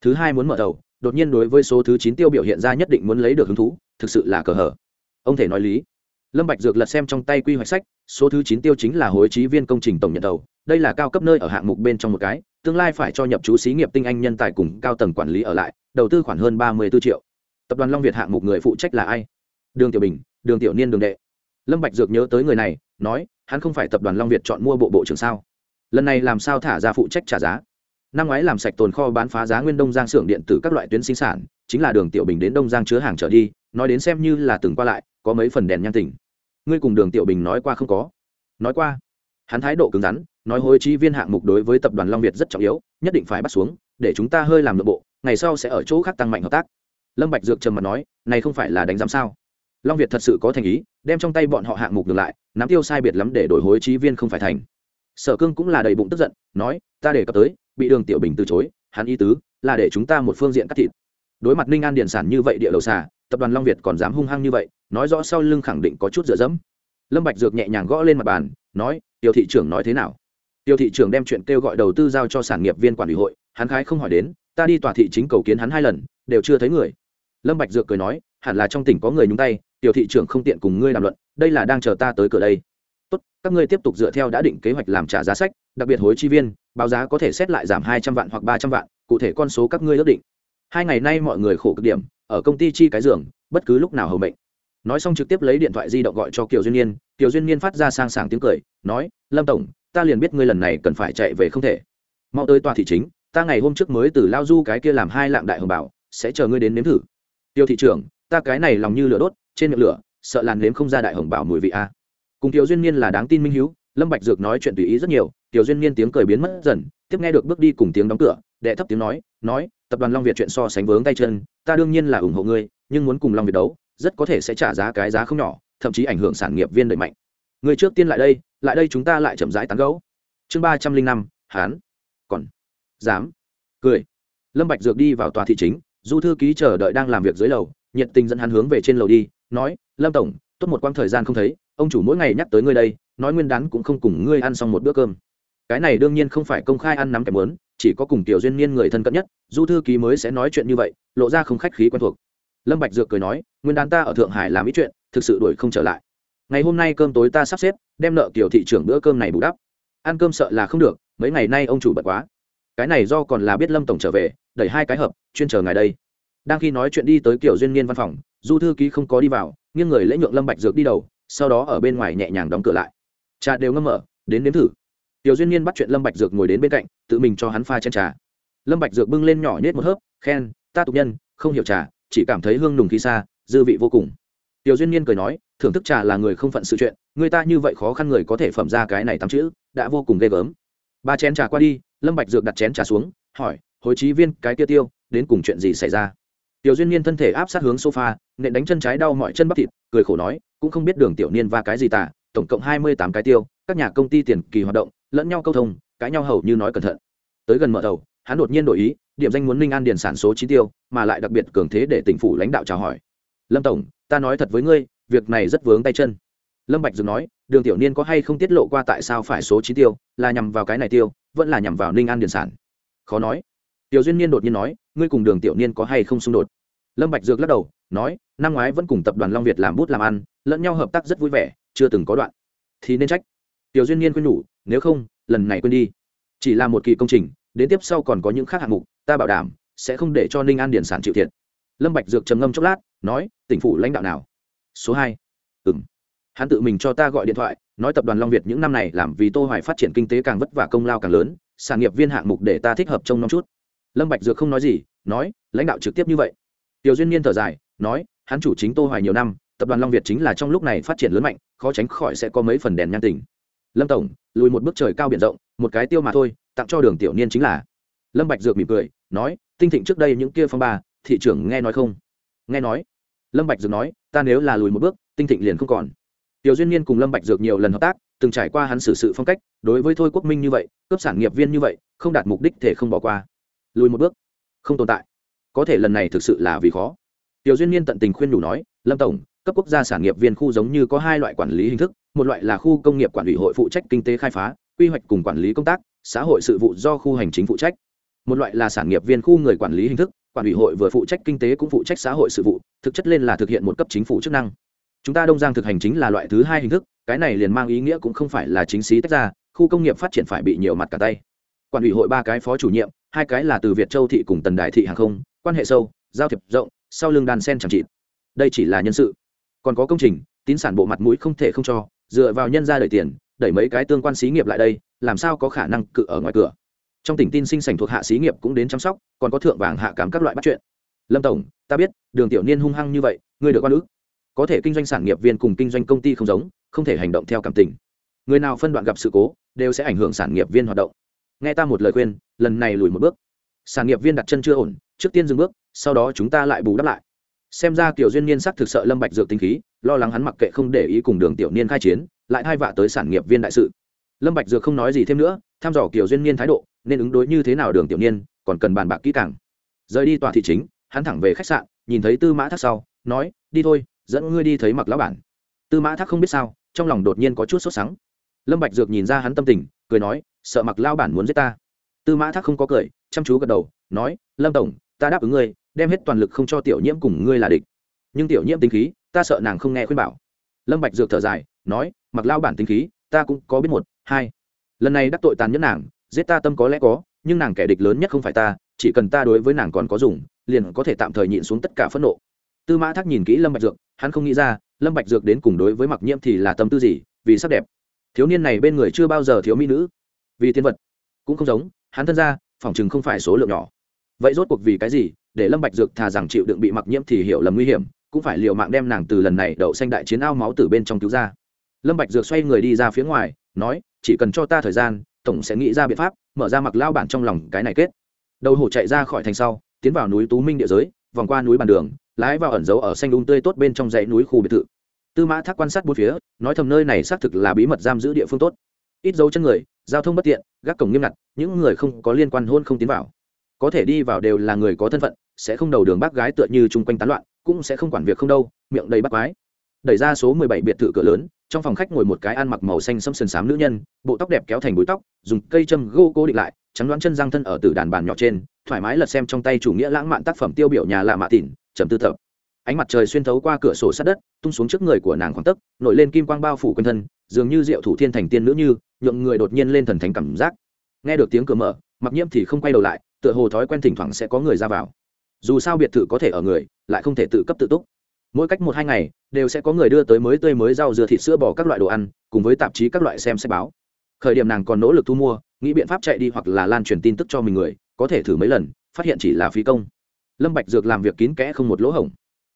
S1: Thứ hai muốn mở đầu, đột nhiên đối với số thứ chín tiêu biểu hiện ra nhất định muốn lấy được hứng thú, thực sự là cờ hở ông thể nói lý. Lâm bạch dược lật xem trong tay quy hoạch sách, số thứ chín tiêu chính là hối trí viên công trình tổng nhận đầu, đây là cao cấp nơi ở hạng mục bên trong một cái, tương lai phải cho nhập chú xí nghiệp tinh anh nhân tài cùng cao tầng quản lý ở lại, đầu tư khoảng hơn ba mươi 34 triệu. Tập đoàn long việt hạng mục người phụ trách là ai? Đường tiểu bình, đường tiểu niên đường đệ. Lâm bạch dược nhớ tới người này, nói hắn không phải tập đoàn long việt chọn mua bộ bộ trưởng sao? Lần này làm sao thả ra phụ trách trả giá? Năm ngoái làm sạch tồn kho bán phá giá nguyên đông giang xưởng điện tử các loại tuyến sinh sản, chính là đường tiểu bình đến đông giang chứa hàng trở đi, nói đến xem như là từng qua lại, có mấy phần đèn nhang tỉnh. Ngươi cùng đường tiểu bình nói qua không có? Nói qua. Hắn thái độ cứng rắn, nói hối trí viên hạng mục đối với tập đoàn long việt rất trọng yếu, nhất định phải bắt xuống, để chúng ta hơi làm nội bộ, ngày sau sẽ ở chỗ khác tăng mạnh hợp tác. Lâm bạch dược trầm mặt nói, này không phải là đánh giám sao? Long việt thật sự có thành ý, đem trong tay bọn họ hạng mục được lại, nắm tiêu sai biệt lắm để đổi hối trí viên không phải thành. Sở cương cũng là đầy bụng tức giận, nói, ta để cập tới, bị đường tiểu bình từ chối, hắn ý tứ là để chúng ta một phương diện cắt thịt. Đối mặt ninh an điển sản như vậy địa đầu xà, tập đoàn long việt còn dám hung hăng như vậy, nói rõ sau lưng khẳng định có chút dựa dẫm. Lâm bạch dược nhẹ nhàng gõ lên mặt bàn, nói, tiêu thị trưởng nói thế nào? Tiêu thị trưởng đem chuyện kêu gọi đầu tư giao cho sản nghiệp viên quản ủy hội, hắn khái không hỏi đến, ta đi tòa thị chính cầu kiến hắn hai lần, đều chưa thấy người. Lâm bạch dược cười nói hẳn là trong tỉnh có người nhúng tay, tiểu thị trưởng không tiện cùng ngươi làm luận, đây là đang chờ ta tới cửa đây. Tốt, các ngươi tiếp tục dựa theo đã định kế hoạch làm trả giá sách, đặc biệt hối chi viên, báo giá có thể xét lại giảm hai trăm vạn hoặc ba trăm vạn, cụ thể con số các ngươi ước định. Hai ngày nay mọi người khổ cực điểm, ở công ty chi cái giường, bất cứ lúc nào hầu mệnh. Nói xong trực tiếp lấy điện thoại di động gọi cho kiều duyên niên, kiều duyên niên phát ra sang sảng tiếng cười, nói, lâm tổng, ta liền biết ngươi lần này cần phải chạy về không thể. Mau tới tòa thị chính, ta ngày hôm trước mới từ lao du cái kia làm hai lạng đại hồng bảo, sẽ chờ ngươi đến nếm thử. Tiêu thị trưởng ta cái này lòng như lửa đốt, trên miệng lửa, sợ làn nếm không ra đại hồng bảo mùi vị a. Cùng tiểu duyên niên là đáng tin minh hiếu, lâm bạch dược nói chuyện tùy ý rất nhiều, tiểu duyên niên tiếng cười biến mất dần, tiếp nghe được bước đi cùng tiếng đóng cửa, đệ thấp tiếng nói nói, tập đoàn long việt chuyện so sánh vướng tay chân, ta đương nhiên là ủng hộ ngươi, nhưng muốn cùng long việt đấu, rất có thể sẽ trả giá cái giá không nhỏ, thậm chí ảnh hưởng sản nghiệp viên đẩy mạnh. Người trước tiên lại đây lại đây chúng ta lại chậm rãi tán gấu chương ba trăm linh năm, hán. Còn. Dám. Cười. Lâm bạch dược đi vào tòa thị chính, du thư ký chờ đợi đang làm việc dưới lầu nhiệt tình dẫn hắn hướng về trên lầu đi, nói, lâm tổng, tốt một quãng thời gian không thấy, ông chủ mỗi ngày nhắc tới ngươi đây, nói nguyên đán cũng không cùng ngươi ăn xong một bữa cơm. Cái này đương nhiên không phải công khai ăn nắm kẻ mớn chỉ có cùng tiểu duyên niên người thân cận nhất, du thư ký mới sẽ nói chuyện như vậy, lộ ra không khách khí quen thuộc. Lâm bạch dược cười nói, nguyên đán ta ở thượng hải làm ít chuyện, thực sự đuổi không trở lại. Ngày hôm nay cơm tối ta sắp xếp, đem nợ tiểu thị trưởng bữa cơm này bù đắp. Ăn cơm sợ là không được, mấy ngày nay ông chủ bận quá. Cái này do còn là biết lâm tổng trở về, đẩy hai cái hợp, chuyên chờ ngài đây đang khi nói chuyện đi tới kiểu duyên niên văn phòng, du thư ký không có đi vào, nghiêng người lễ nhượng lâm bạch dược đi đầu, sau đó ở bên ngoài nhẹ nhàng đóng cửa lại. Trà đều ngâm mở, đến nếm thử. Tiểu duyên niên bắt chuyện lâm bạch dược ngồi đến bên cạnh, tự mình cho hắn pha chén trà. Lâm bạch dược bưng lên nhỏ nhét một hớp, khen, ta tục nhân, không hiểu trà, chỉ cảm thấy hương nùng khí xa, dư vị vô cùng. Tiểu duyên niên cười nói, thưởng thức trà là người không phận sự chuyện, người ta như vậy khó khăn người có thể phẩm ra cái này tám chữ, đã vô cùng ghê gớm. Ba chén trà qua đi, lâm bạch dược đặt chén trà xuống, hỏi hồi trí viên, cái tiêu tiêu, đến cùng chuyện gì xảy ra? Tiểu duyên niên thân thể áp sát hướng sofa, nện đánh chân trái đau mọi chân bắp thịt, cười khổ nói, cũng không biết đường tiểu niên và cái gì tả, tổng cộng hai mươi tám cái tiêu, các nhà công ty tiền kỳ hoạt động, lẫn nhau câu thông, cãi nhau hầu như nói cẩn thận. Tới gần mở đầu, hắn đột nhiên đổi ý, điểm danh muốn ninh an điền sản số chi tiêu, mà lại đặc biệt cường thế để tỉnh phủ lãnh đạo chào hỏi. Lâm tổng, ta nói thật với ngươi, việc này rất vướng tay chân. Lâm bạch dừng nói, đường tiểu niên có hay không tiết lộ qua tại sao phải số chi tiêu, là nhằm vào cái này tiêu, vẫn là nhằm vào ninh an điền sản? Khó nói tiểu duyên niên đột nhiên nói, ngươi cùng đường tiểu niên có hay không xung đột? Lâm bạch dược lắc đầu, nói, năm ngoái vẫn cùng tập đoàn long việt làm bút làm ăn, lẫn nhau hợp tác rất vui vẻ, chưa từng có đoạn. Thì nên trách. Tiểu duyên niên khuyên nhủ, nếu không, lần này quên đi. Chỉ là một kỳ công trình, đến tiếp sau còn có những khác hạng mục, ta bảo đảm sẽ không để cho ninh an điển sản chịu thiệt. Lâm bạch dược trầm ngâm chốc lát, nói, tỉnh phủ lãnh đạo nào? Số hai. Ừm. Hắn tự mình cho ta gọi điện thoại, nói tập đoàn long việt những năm này làm vì tô hoài phát triển kinh tế càng vất vả công lao càng lớn, sản nghiệp viên hạng mục để ta thích hợp trông nom chút lâm bạch dược không nói gì, nói, lãnh đạo trực tiếp như vậy. Tiểu duyên niên thở dài, nói, hắn chủ chính tô hoài nhiều năm, tập đoàn long việt chính là trong lúc này phát triển lớn mạnh, khó tránh khỏi sẽ có mấy phần đèn nhăn tỉnh. lâm tổng, lùi một bước trời cao biển rộng, một cái tiêu mà thôi, tặng cho đường tiểu niên chính là. Lâm bạch dược mỉm cười, nói, tinh thịnh trước đây những kia phong ba, thị trưởng nghe nói không? Nghe nói. Lâm bạch dược nói, ta nếu là lùi một bước, tinh thịnh liền không còn. Tiểu duyên niên cùng lâm bạch dược nhiều lần hợp tác, từng trải qua hắn xử sự phong cách, đối với thôi quốc minh như vậy, cấp sản nghiệp viên như vậy, không đạt mục đích thể không bỏ qua lùi một bước. Không tồn tại. Có thể lần này thực sự là vì khó. Tiểu duyên niên tận tình khuyên đủ nói, lâm tổng, cấp quốc gia sản nghiệp viên khu giống như có hai loại quản lý hình thức, một loại là khu công nghiệp quản ủy hội phụ trách kinh tế khai phá, quy hoạch cùng quản lý công tác, xã hội sự vụ do khu hành chính phụ trách. Một loại là sản nghiệp viên khu người quản lý hình thức, quản ủy hội vừa phụ trách kinh tế cũng phụ trách xã hội sự vụ, thực chất lên là thực hiện một cấp chính phủ chức năng. Chúng ta đông giang thực hành chính là loại thứ hai hình thức, cái này liền mang ý nghĩa cũng không phải là chính xí tách ra, khu công nghiệp phát triển phải bị nhiều mặt cả tay. Quản ủy hội ba cái phó chủ nhiệm hai cái là từ việt châu thị cùng tần đại thị hàng không, quan hệ sâu, giao thiệp rộng, sau lưng đàn sen chẳng trị đây chỉ là nhân sự. Còn có công trình, tín sản bộ mặt mũi không thể không cho, dựa vào nhân ra đẩy tiền, đẩy mấy cái tương quan xí nghiệp lại đây, làm sao có khả năng cự ở ngoài cửa. Trong tỉnh tin sinh sành thuộc hạ xí nghiệp cũng đến chăm sóc, còn có thượng vàng hạ cảm các loại bắt chuyện. Lâm tổng, ta biết, đường tiểu niên hung hăng như vậy, ngươi được quan ước. Có thể kinh doanh sản nghiệp viên cùng kinh doanh công ty không giống, không thể hành động theo cảm tình. Người nào phân đoạn gặp sự cố, đều sẽ ảnh hưởng sản nghiệp viên hoạt động nghe ta một lời khuyên, lần này lùi một bước. Sản nghiệp viên đặt chân chưa ổn, trước tiên dừng bước, sau đó chúng ta lại bù đắp lại. Xem ra kiểu duyên niên sắc thực sợ lâm bạch dược tinh khí, lo lắng hắn mặc kệ không để ý cùng đường tiểu niên khai chiến, lại hai vạ tới sản nghiệp viên đại sự. Lâm bạch dược không nói gì thêm nữa thăm dò kiểu duyên niên thái độ, nên ứng đối như thế nào đường tiểu niên, còn cần bàn bạc kỹ càng. Rời đi tòa thị chính, hắn thẳng về khách sạn, nhìn thấy tư mã thác sau, nói, đi thôi, dẫn ngươi đi thấy mặc lão bản. Tư mã thác không biết sao, trong lòng đột nhiên có chút sốt sắng lâm bạch dược nhìn ra hắn tâm tình, cười nói, sợ mặc Lao bản muốn giết ta. Tư mã thác không có cười, chăm chú gật đầu, nói, lâm tổng, ta đáp ứng ngươi, đem hết toàn lực không cho tiểu nhiễm cùng ngươi là địch. Nhưng tiểu nhiễm tính khí, ta sợ nàng không nghe khuyên bảo. Lâm bạch dược thở dài, nói, mặc lao bản tính khí, ta cũng có biết một, hai. Lần này đắc tội tàn nhẫn nàng, giết ta tâm có lẽ có, nhưng nàng kẻ địch lớn nhất không phải ta, chỉ cần ta đối với nàng còn có dùng, liền có thể tạm thời nhịn xuống tất cả phẫn nộ. Tư mã thác nhìn kỹ lâm bạch dược, hắn không nghĩ ra, lâm bạch dược đến cùng đối với mặc nhiễm thì là tâm tư gì, vì sắc đẹp thiếu niên này bên người chưa bao giờ thiếu mỹ nữ. Vì tiên vật. Cũng không giống, hắn thân ra phỏng chừng không phải số lượng nhỏ. Vậy rốt cuộc vì cái gì, để lâm bạch dược thà rằng chịu đựng bị mặc nhiễm thì hiểu lầm nguy hiểm, cũng phải liều mạng đem nàng từ lần này đậu xanh đại chiến ao máu từ bên trong cứu ra. Lâm bạch dược xoay người đi ra phía ngoài, nói, chỉ cần cho ta thời gian, tổng sẽ nghĩ ra biện pháp, mở ra mặc lao bản trong lòng cái này kết. Đầu hổ chạy ra khỏi thành sau, tiến vào núi tú minh địa giới, vòng qua núi bàn đường, lái vào ẩn giấu ở xanh um tươi tốt bên trong dãy núi khu biệt thự tư mã thác quan sát bốn phía, nói thầm nơi này xác thực là bí mật giam giữ địa phương tốt. Ít dấu chân người, giao thông bất tiện, gác cổng nghiêm ngặt, những người không có liên quan hôn không tiến vào. Có thể đi vào đều là người có thân phận, sẽ không đầu đường bác gái tựa như chung quanh tán loạn, cũng sẽ không quản việc không đâu, miệng đầy bắt gái. đẩy ra số mười bảy biệt thự cửa lớn, trong phòng khách ngồi một cái ăn mặc màu xanh xâm sần xám nữ nhân, bộ tóc đẹp kéo thành búi tóc, dùng cây châm gô cố định lại chắn đoán chân răng thân ở từ đàn bàn nhỏ trên, thoải mái lật xem trong tay chủ nghĩa lãng mạn tác phẩm tiêu biểu nhà lạ mạ tỉn, trầm tư thập ánh mặt trời xuyên thấu qua cửa sổ sát đất, tung xuống trước người của nàng khoảng tấc, nổi lên kim quang bao phủ quanh thân, dường như diệu thủ thiên thành tiên nữ như, nhượng người đột nhiên lên thần thánh cảm giác. Nghe được tiếng cửa mở, mặc nhiễm thì không quay đầu lại, tựa hồ thói quen thỉnh thoảng sẽ có người ra vào. Dù sao biệt thự có thể ở người, lại không thể tự cấp tự túc. Mỗi cách một hai ngày, đều sẽ có người đưa tới mới tươi mới rau dưa thịt sữa bò các loại đồ ăn, cùng với tạp chí các loại xem sách báo. Khởi điểm nàng còn nỗ lực thu mua, nghĩ biện pháp chạy đi hoặc là lan truyền tin tức cho mình người, có thể thử mấy lần, phát hiện chỉ là phí công. Lâm bạch dược làm việc kín kẽ không một lỗ hổng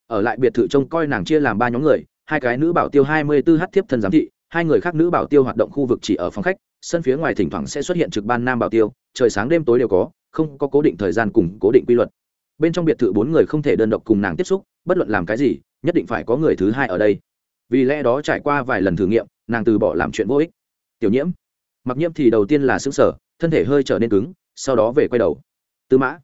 S1: ở lại biệt thự trông coi nàng chia làm ba nhóm người, hai cái nữ bảo tiêu hai mươi 24 h tiếp thân giám thị, hai người khác nữ bảo tiêu hoạt động khu vực chỉ ở phòng khách, sân phía ngoài thỉnh thoảng sẽ xuất hiện trực ban nam bảo tiêu, trời sáng đêm tối đều có, không có cố định thời gian cùng cố định quy luật. Bên trong biệt thự bốn người không thể đơn độc cùng nàng tiếp xúc, bất luận làm cái gì, nhất định phải có người thứ hai ở đây. Vì lẽ đó trải qua vài lần thử nghiệm, nàng từ bỏ làm chuyện vô ích. Tiểu nhiễm. Mặc nhiễm thì đầu tiên là xứng sở thân thể hơi trở nên cứng, sau đó về quay đầu. Tư mã.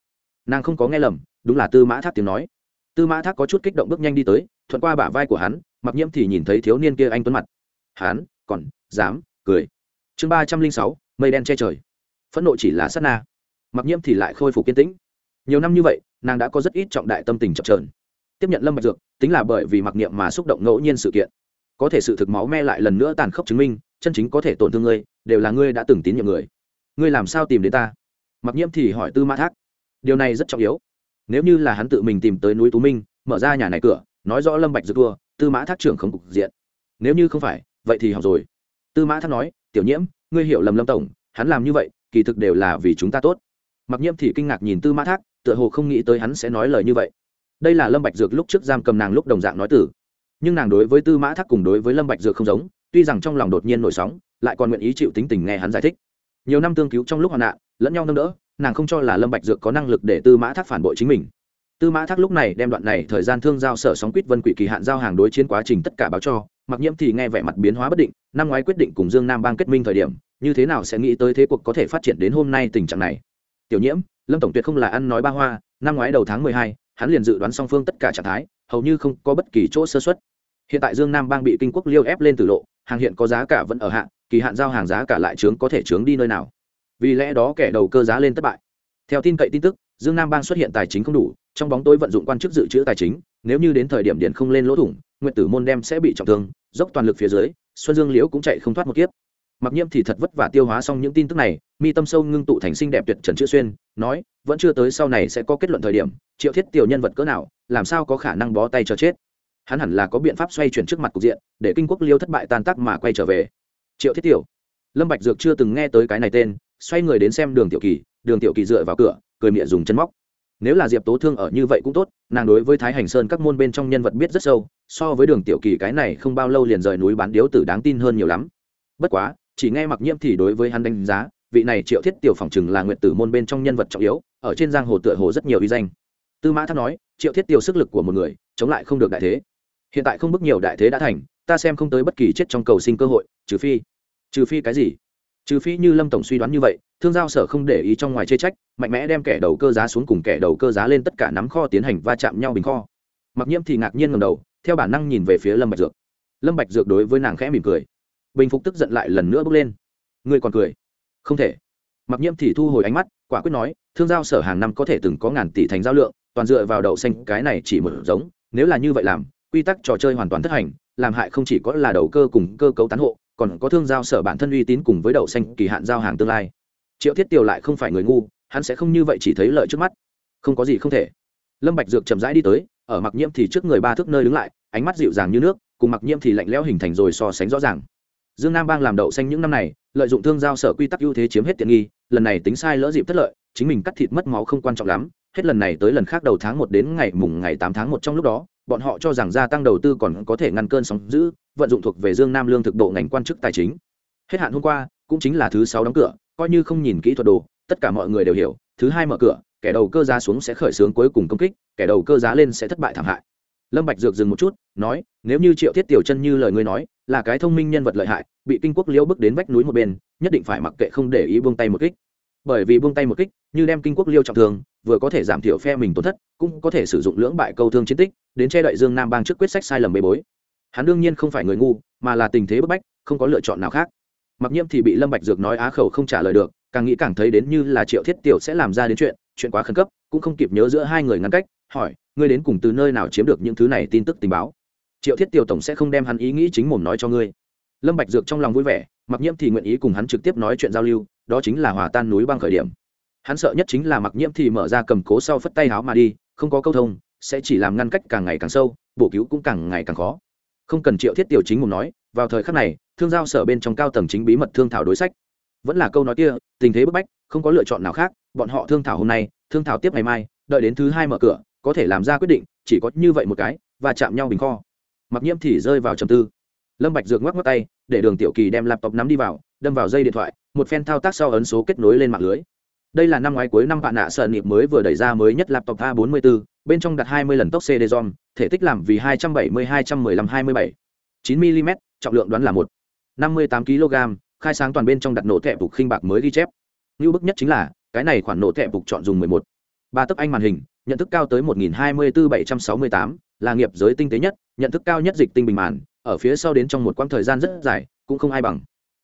S1: Nàng không có nghe lầm, đúng là tư mã thác tiếng nói tư mã thác có chút kích động bước nhanh đi tới, thuận qua bả vai của hắn, mặc nhiễm thì nhìn thấy thiếu niên kia anh tuấn mặt. Hắn, còn, dám, cười. Chương ba trăm linh sáu, mây đen che trời. Phẫn nộ chỉ là sát na. Mặc nhiễm thì lại khôi phục kiên tĩnh. Nhiều năm như vậy, nàng đã có rất ít trọng đại tâm tình chập trờn tiếp nhận lâm mạch dược, tính là bởi vì mặc niệm mà xúc động ngẫu nhiên sự kiện. Có thể sự thực máu me lại lần nữa tàn khốc chứng minh, chân chính có thể tổn thương ngươi, đều là ngươi đã từng tín nhiệm người. Ngươi làm sao tìm đến ta? Mặc nhiễm thì hỏi tư mã thác. Điều này rất trọng yếu nếu như là hắn tự mình tìm tới núi tú minh, mở ra nhà này cửa, nói rõ lâm bạch dược thua, tư mã thác trưởng không cục diện. Nếu như không phải, vậy thì học rồi. Tư mã thác nói, tiểu nhiễm, ngươi hiểu lầm lâm tổng, hắn làm như vậy, kỳ thực đều là vì chúng ta tốt. Mặc nhiễm thì kinh ngạc nhìn tư mã thác, tựa hồ không nghĩ tới hắn sẽ nói lời như vậy. Đây là lâm bạch dược lúc trước giam cầm nàng lúc đồng dạng nói tử nhưng nàng đối với tư mã thác cùng đối với lâm bạch dược không giống, tuy rằng trong lòng đột nhiên nổi sóng, lại còn nguyện ý chịu tính tình nghe hắn giải thích. Nhiều năm tương cứu trong lúc hoạn nạn, lẫn nhau nâng đỡ nàng không cho là lâm bạch dược có năng lực để tư mã thác phản bội chính mình. Tư mã thác lúc này đem đoạn này thời gian thương giao sở sóng quýt vân quỷ kỳ hạn giao hàng đối chiến quá trình tất cả báo cho, mặc nhiễm thì nghe vẻ mặt biến hóa bất định, năm ngoái quyết định cùng dương nam bang kết minh thời điểm, như thế nào sẽ nghĩ tới thế cuộc có thể phát triển đến hôm nay tình trạng này. Tiểu nhiễm, lâm tổng tuyệt không là ăn nói ba hoa, năm ngoái đầu tháng mười hai, hắn liền dự đoán song phương tất cả trạng thái, hầu như không có bất kỳ chỗ sơ xuất hiện tại dương nam bang bị kinh quốc liêu ép lên từ lộ, hàng hiện có giá cả vẫn ở hạn kỳ hạn giao hàng giá cả lại trướng có thể trướng đi nơi nào vì lẽ đó kẻ đầu cơ giá lên thất bại. Theo tin cậy tin tức, dương nam bang xuất hiện tài chính không đủ, trong bóng tối vận dụng quan chức dự trữ tài chính, nếu như đến thời điểm điện không lên lỗ thủng nguyện tử môn đem sẽ bị trọng thương, dốc toàn lực phía dưới, xuân dương liễu cũng chạy không thoát một kiếp. Mặc nhiễm thì thật vất vả tiêu hóa xong những tin tức này, mi tâm sâu ngưng tụ thành sinh đẹp tuyệt trần chữ xuyên, nói, vẫn chưa tới sau này sẽ có kết luận thời điểm, triệu thiết tiểu nhân vật cỡ nào, làm sao có khả năng bó tay cho chết? Hắn hẳn là có biện pháp xoay chuyển trước mặt cục diện, để kinh quốc liêu thất bại tan tác mà quay trở về. Triệu thiết tiểu, lâm bạch dược chưa từng nghe tới cái này tên xoay người đến xem đường tiểu kỳ, đường tiểu kỳ dựa vào cửa, cười miệng dùng chân móc. Nếu là diệp tố thương ở như vậy cũng tốt, nàng đối với thái hành sơn các môn bên trong nhân vật biết rất sâu, so với đường tiểu kỳ cái này không bao lâu liền rời núi bán điếu tử đáng tin hơn nhiều lắm. Bất quá, chỉ nghe mặc nhiễm thì đối với hắn đánh giá, vị này triệu thiết tiểu phòng chừng là nguyện tử môn bên trong nhân vật trọng yếu, ở trên giang hồ tựa hồ rất nhiều uy danh. Tư mã tháp nói, triệu thiết tiểu sức lực của một người, chống lại không được đại thế. Hiện tại không bức nhiều đại thế đã thành, ta xem không tới bất kỳ chết trong cầu sinh cơ hội, trừ phi trừ phi cái gì? Trừ phi như lâm tổng suy đoán như vậy, thương giao sở không để ý trong ngoài chê trách, mạnh mẽ đem kẻ đầu cơ giá xuống cùng kẻ đầu cơ giá lên tất cả nắm kho tiến hành va chạm nhau bình kho. Mặc nhiễm thì ngạc nhiên ngầm đầu, theo bản năng nhìn về phía lâm bạch dược. Lâm bạch dược đối với nàng khẽ mỉm cười. Bình phục tức giận lại lần nữa bước lên. Ngươi còn cười? Không thể. Mặc nhiễm thì thu hồi ánh mắt, quả quyết nói, thương giao sở hàng năm có thể từng có ngàn tỷ thành giao lượng, toàn dựa vào đậu xanh, cái này chỉ một giống, nếu là như vậy làm, quy tắc trò chơi hoàn toàn thất hành, làm hại không chỉ có là đầu cơ cùng cơ cấu tán hộ còn có thương giao sở bản thân uy tín cùng với đậu xanh kỳ hạn giao hàng tương lai. Triệu thiết tiều lại không phải người ngu, hắn sẽ không như vậy chỉ thấy lợi trước mắt. Không có gì không thể. Lâm bạch dược chậm rãi đi tới, ở mặc nhiễm thì trước người ba thước nơi đứng lại, ánh mắt dịu dàng như nước, cùng mặc nhiễm thì lạnh lẽo hình thành rồi so sánh rõ ràng. Dương nam bang làm đậu xanh những năm này, lợi dụng thương giao sở quy tắc ưu thế chiếm hết tiện nghi, lần này tính sai lỡ dịp thất lợi, chính mình cắt thịt mất máu không quan trọng lắm hết lần này tới lần khác đầu tháng một đến ngày mùng ngày tám tháng một trong lúc đó, bọn họ cho rằng gia tăng đầu tư còn có thể ngăn cơn sóng dữ, vận dụng thuộc về dương nam lương thực độ ngành quan chức tài chính. Hết hạn hôm qua, cũng chính là thứ sáu đóng cửa, coi như không nhìn kỹ thuật đồ, tất cả mọi người đều hiểu, thứ hai mở cửa, kẻ đầu cơ giá xuống sẽ khởi xướng cuối cùng công kích, kẻ đầu cơ giá lên sẽ thất bại thảm hại. Lâm bạch dược dừng một chút, nói, nếu như triệu thiết tiểu chân như lời ngươi nói, là cái thông minh nhân vật lợi hại, bị kinh quốc liễu bước đến vách núi một bên, nhất định phải mặc kệ không để ý buông tay một kích bởi vì buông tay một kích, như đem kinh quốc liêu trọng thương, vừa có thể giảm thiểu phe mình tổn thất, cũng có thể sử dụng lưỡng bại câu thương chiến tích, đến che đậy dương nam bang trước quyết sách sai lầm bê bối. Hắn đương nhiên không phải người ngu, mà là tình thế bức bách, không có lựa chọn nào khác. Mặc nhiễm thì bị lâm bạch dược nói á khẩu không trả lời được, càng nghĩ càng thấy đến như là triệu thiết tiểu sẽ làm ra đến chuyện chuyện quá khẩn cấp, cũng không kịp nhớ giữa hai người ngăn cách, hỏi, ngươi đến cùng từ nơi nào chiếm được những thứ này tin tức tình báo? Triệu thiết tiểu tổng sẽ không đem hắn ý nghĩ chính mồm nói cho ngươi. Lâm bạch dược trong lòng vui vẻ mặc nhiễm thì nguyện ý cùng hắn trực tiếp nói chuyện giao lưu, đó chính là hòa tan núi băng khởi điểm. Hắn sợ nhất chính là mặc nhiễm thì mở ra cầm cố sau phất tay háo mà đi, không có câu thông, sẽ chỉ làm ngăn cách càng ngày càng sâu, bổ cứu cũng càng ngày càng khó. Không cần triệu thiết tiểu chính mồm nói, vào thời khắc này, thương giao sở bên trong cao tầng chính bí mật thương thảo đối sách. Vẫn là câu nói kia, tình thế bức bách, không có lựa chọn nào khác, bọn họ thương thảo hôm nay, thương thảo tiếp ngày mai, đợi đến thứ hai mở cửa, có thể làm ra quyết định, chỉ có như vậy một cái, và chạm nhau bình kho. Mặc nhiễm thì rơi vào trầm tư. Lâm bạch dược ngoắc ngoắc tay để đường tiểu kỳ đem laptop nắm đi vào, đâm vào dây điện thoại, một phen thao tác sau ấn số kết nối lên mạng lưới. Đây là năm ngoái cuối năm bạn nạ sợ nghiệp mới vừa đẩy ra mới nhất laptop a 44 bên trong đặt 20 lần tốc cd rom, thể tích làm vì 270 215 27 9 mm trọng lượng đoán là một. 58 kg khai sáng toàn bên trong đặt nổ thẻ phục khinh bạc mới ghi chép. Như bức nhất chính là, cái này khoản nổ thẻ phục chọn dùng 11 ba tấc anh màn hình, nhận thức cao tới 1024 768 là nghiệp giới tinh tế nhất, nhận thức cao nhất dịch tinh bình màn ở phía sau đến trong một quãng thời gian rất dài, cũng không ai bằng.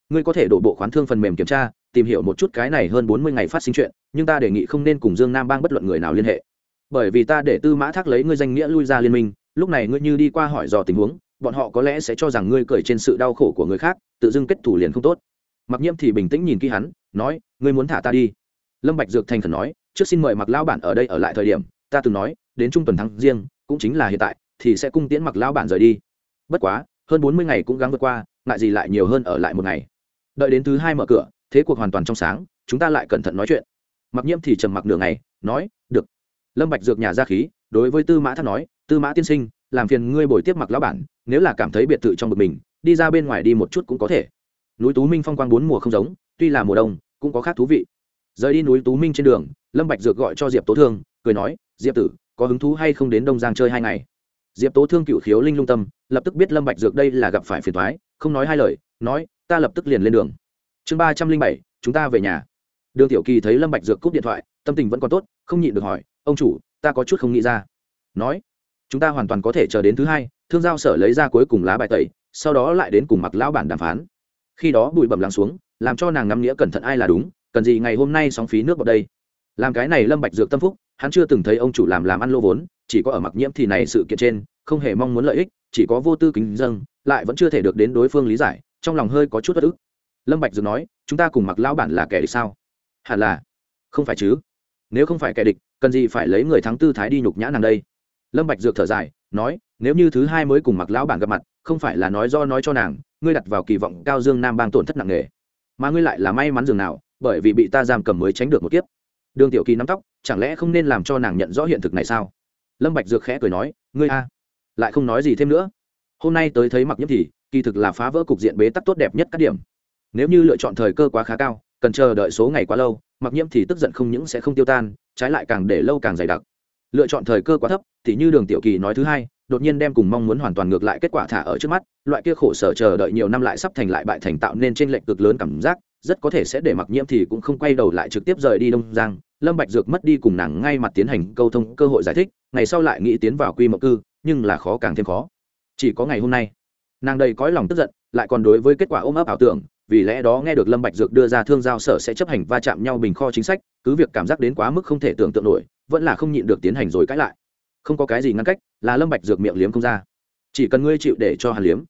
S1: Ngươi có thể đổ bộ khoán thương phần mềm kiểm tra, tìm hiểu một chút cái này hơn 40 ngày phát sinh chuyện, nhưng ta đề nghị không nên cùng dương nam bang bất luận người nào liên hệ. Bởi vì ta để tư mã thác lấy ngươi danh nghĩa lui ra liên minh, lúc này ngươi như đi qua hỏi dò tình huống, bọn họ có lẽ sẽ cho rằng ngươi cười trên sự đau khổ của người khác, tự dưng kết thủ liền không tốt. Mặc nhiễm thì bình tĩnh nhìn kỹ hắn, nói, ngươi muốn thả ta đi? Lâm bạch dược thành khẩn nói, trước xin mời mặc lão bản ở đây ở lại thời điểm, ta từng nói, đến trung tuần tháng riêng, cũng chính là hiện tại, thì sẽ cung tiễn mặc lão bản rời đi bất quá, hơn bốn mươi ngày cũng gắng vượt qua, ngại gì lại nhiều hơn ở lại một ngày. Đợi đến thứ hai mở cửa, thế cuộc hoàn toàn trong sáng, chúng ta lại cẩn thận nói chuyện. Mặc nhiễm thì trầm mặc nửa ngày, nói, được. Lâm bạch dược nhà ra khí, đối với tư mã thác nói, tư mã tiên sinh, làm phiền ngươi bồi tiếp mặc lão bản, nếu là cảm thấy biệt thự trong bực mình, đi ra bên ngoài đi một chút cũng có thể. Núi tú minh phong quang bốn mùa không giống, tuy là mùa đông, cũng có khác thú vị. Rời đi núi tú minh trên đường, lâm bạch dược gọi cho diệp tố thương, cười nói, diệp tử, có hứng thú hay không đến đông giang chơi hai ngày? Diệp tố thương cựu khiếu linh lung tâm lập tức biết lâm bạch dược đây là gặp phải phiền toái, không nói hai lời, nói, ta lập tức liền lên đường. Chương ba trăm linh bảy, chúng ta về nhà. Đường tiểu kỳ thấy lâm bạch dược cúp điện thoại, tâm tình vẫn còn tốt, không nhịn được hỏi, ông chủ, ta có chút không nghĩ ra. Nói, chúng ta hoàn toàn có thể chờ đến thứ hai, thương giao sở lấy ra cuối cùng lá bài tẩy, sau đó lại đến cùng mặc lão bản đàm phán. Khi đó bụi bẩm lắng xuống, làm cho nàng ngắm nghĩa cẩn thận ai là đúng, cần gì ngày hôm nay sóng phí nước vào đây. Làm cái này lâm bạch dược tâm phúc, hắn chưa từng thấy ông chủ làm làm ăn lô vốn, chỉ có ở mặc nhiễm thì này sự kiện trên, không hề mong muốn lợi ích chỉ có vô tư kính dâng lại vẫn chưa thể được đến đối phương lý giải, trong lòng hơi có chút bất ức. Lâm bạch dược nói, chúng ta cùng mặc lão bản là kẻ địch sao? Hẳn là. Không phải chứ? Nếu không phải kẻ địch, cần gì phải lấy người thắng tư thái đi nhục nhã nàng đây? Lâm bạch dược thở dài, nói, nếu như thứ hai mới cùng mặc lão bản gặp mặt, không phải là nói do nói cho nàng, ngươi đặt vào kỳ vọng cao dương nam bang tổn thất nặng nề. Mà ngươi lại là may mắn dường nào, bởi vì bị ta giam cầm mới tránh được một kiếp. Đường tiểu kỳ nắm tóc, chẳng lẽ không nên làm cho nàng nhận rõ hiện thực này sao? Lâm bạch dược khẽ cười nói, ngươi a lại không nói gì thêm nữa. Hôm nay tới thấy mặc nhiễm thì, kỳ thực là phá vỡ cục diện bế tắc tốt đẹp nhất các điểm. Nếu như lựa chọn thời cơ quá khá cao, cần chờ đợi số ngày quá lâu mặc nhiễm thì tức giận không những sẽ không tiêu tan, trái lại càng để lâu càng dày đặc. Lựa chọn thời cơ quá thấp, thì như đường tiểu kỳ nói thứ hai, đột nhiên đem cùng mong muốn hoàn toàn ngược lại kết quả thả ở trước mắt, loại kia khổ sở chờ đợi nhiều năm lại sắp thành lại bại thành tạo nên trên lệnh cực lớn cảm giác, rất có thể sẽ để mặc nhiễm thì cũng không quay đầu lại trực tiếp rời đi đông giang, lâm bạch dược mất đi cùng nàng ngay mặt tiến hành câu thông cơ hội giải thích, ngày sau lại nghĩ tiến vào quy mộng cư nhưng là khó càng thêm khó. Chỉ có ngày hôm nay, nàng đầy cõi lòng tức giận, lại còn đối với kết quả ôm ấp ảo tưởng, vì lẽ đó nghe được lâm bạch dược đưa ra thương giao sở sẽ chấp hành va chạm nhau bình kho chính sách, cứ việc cảm giác đến quá mức không thể tưởng tượng nổi, vẫn là không nhịn được tiến hành rồi cãi lại. Không có cái gì ngăn cách, là lâm bạch dược miệng liếm không ra. Chỉ cần ngươi chịu để cho hàn liếm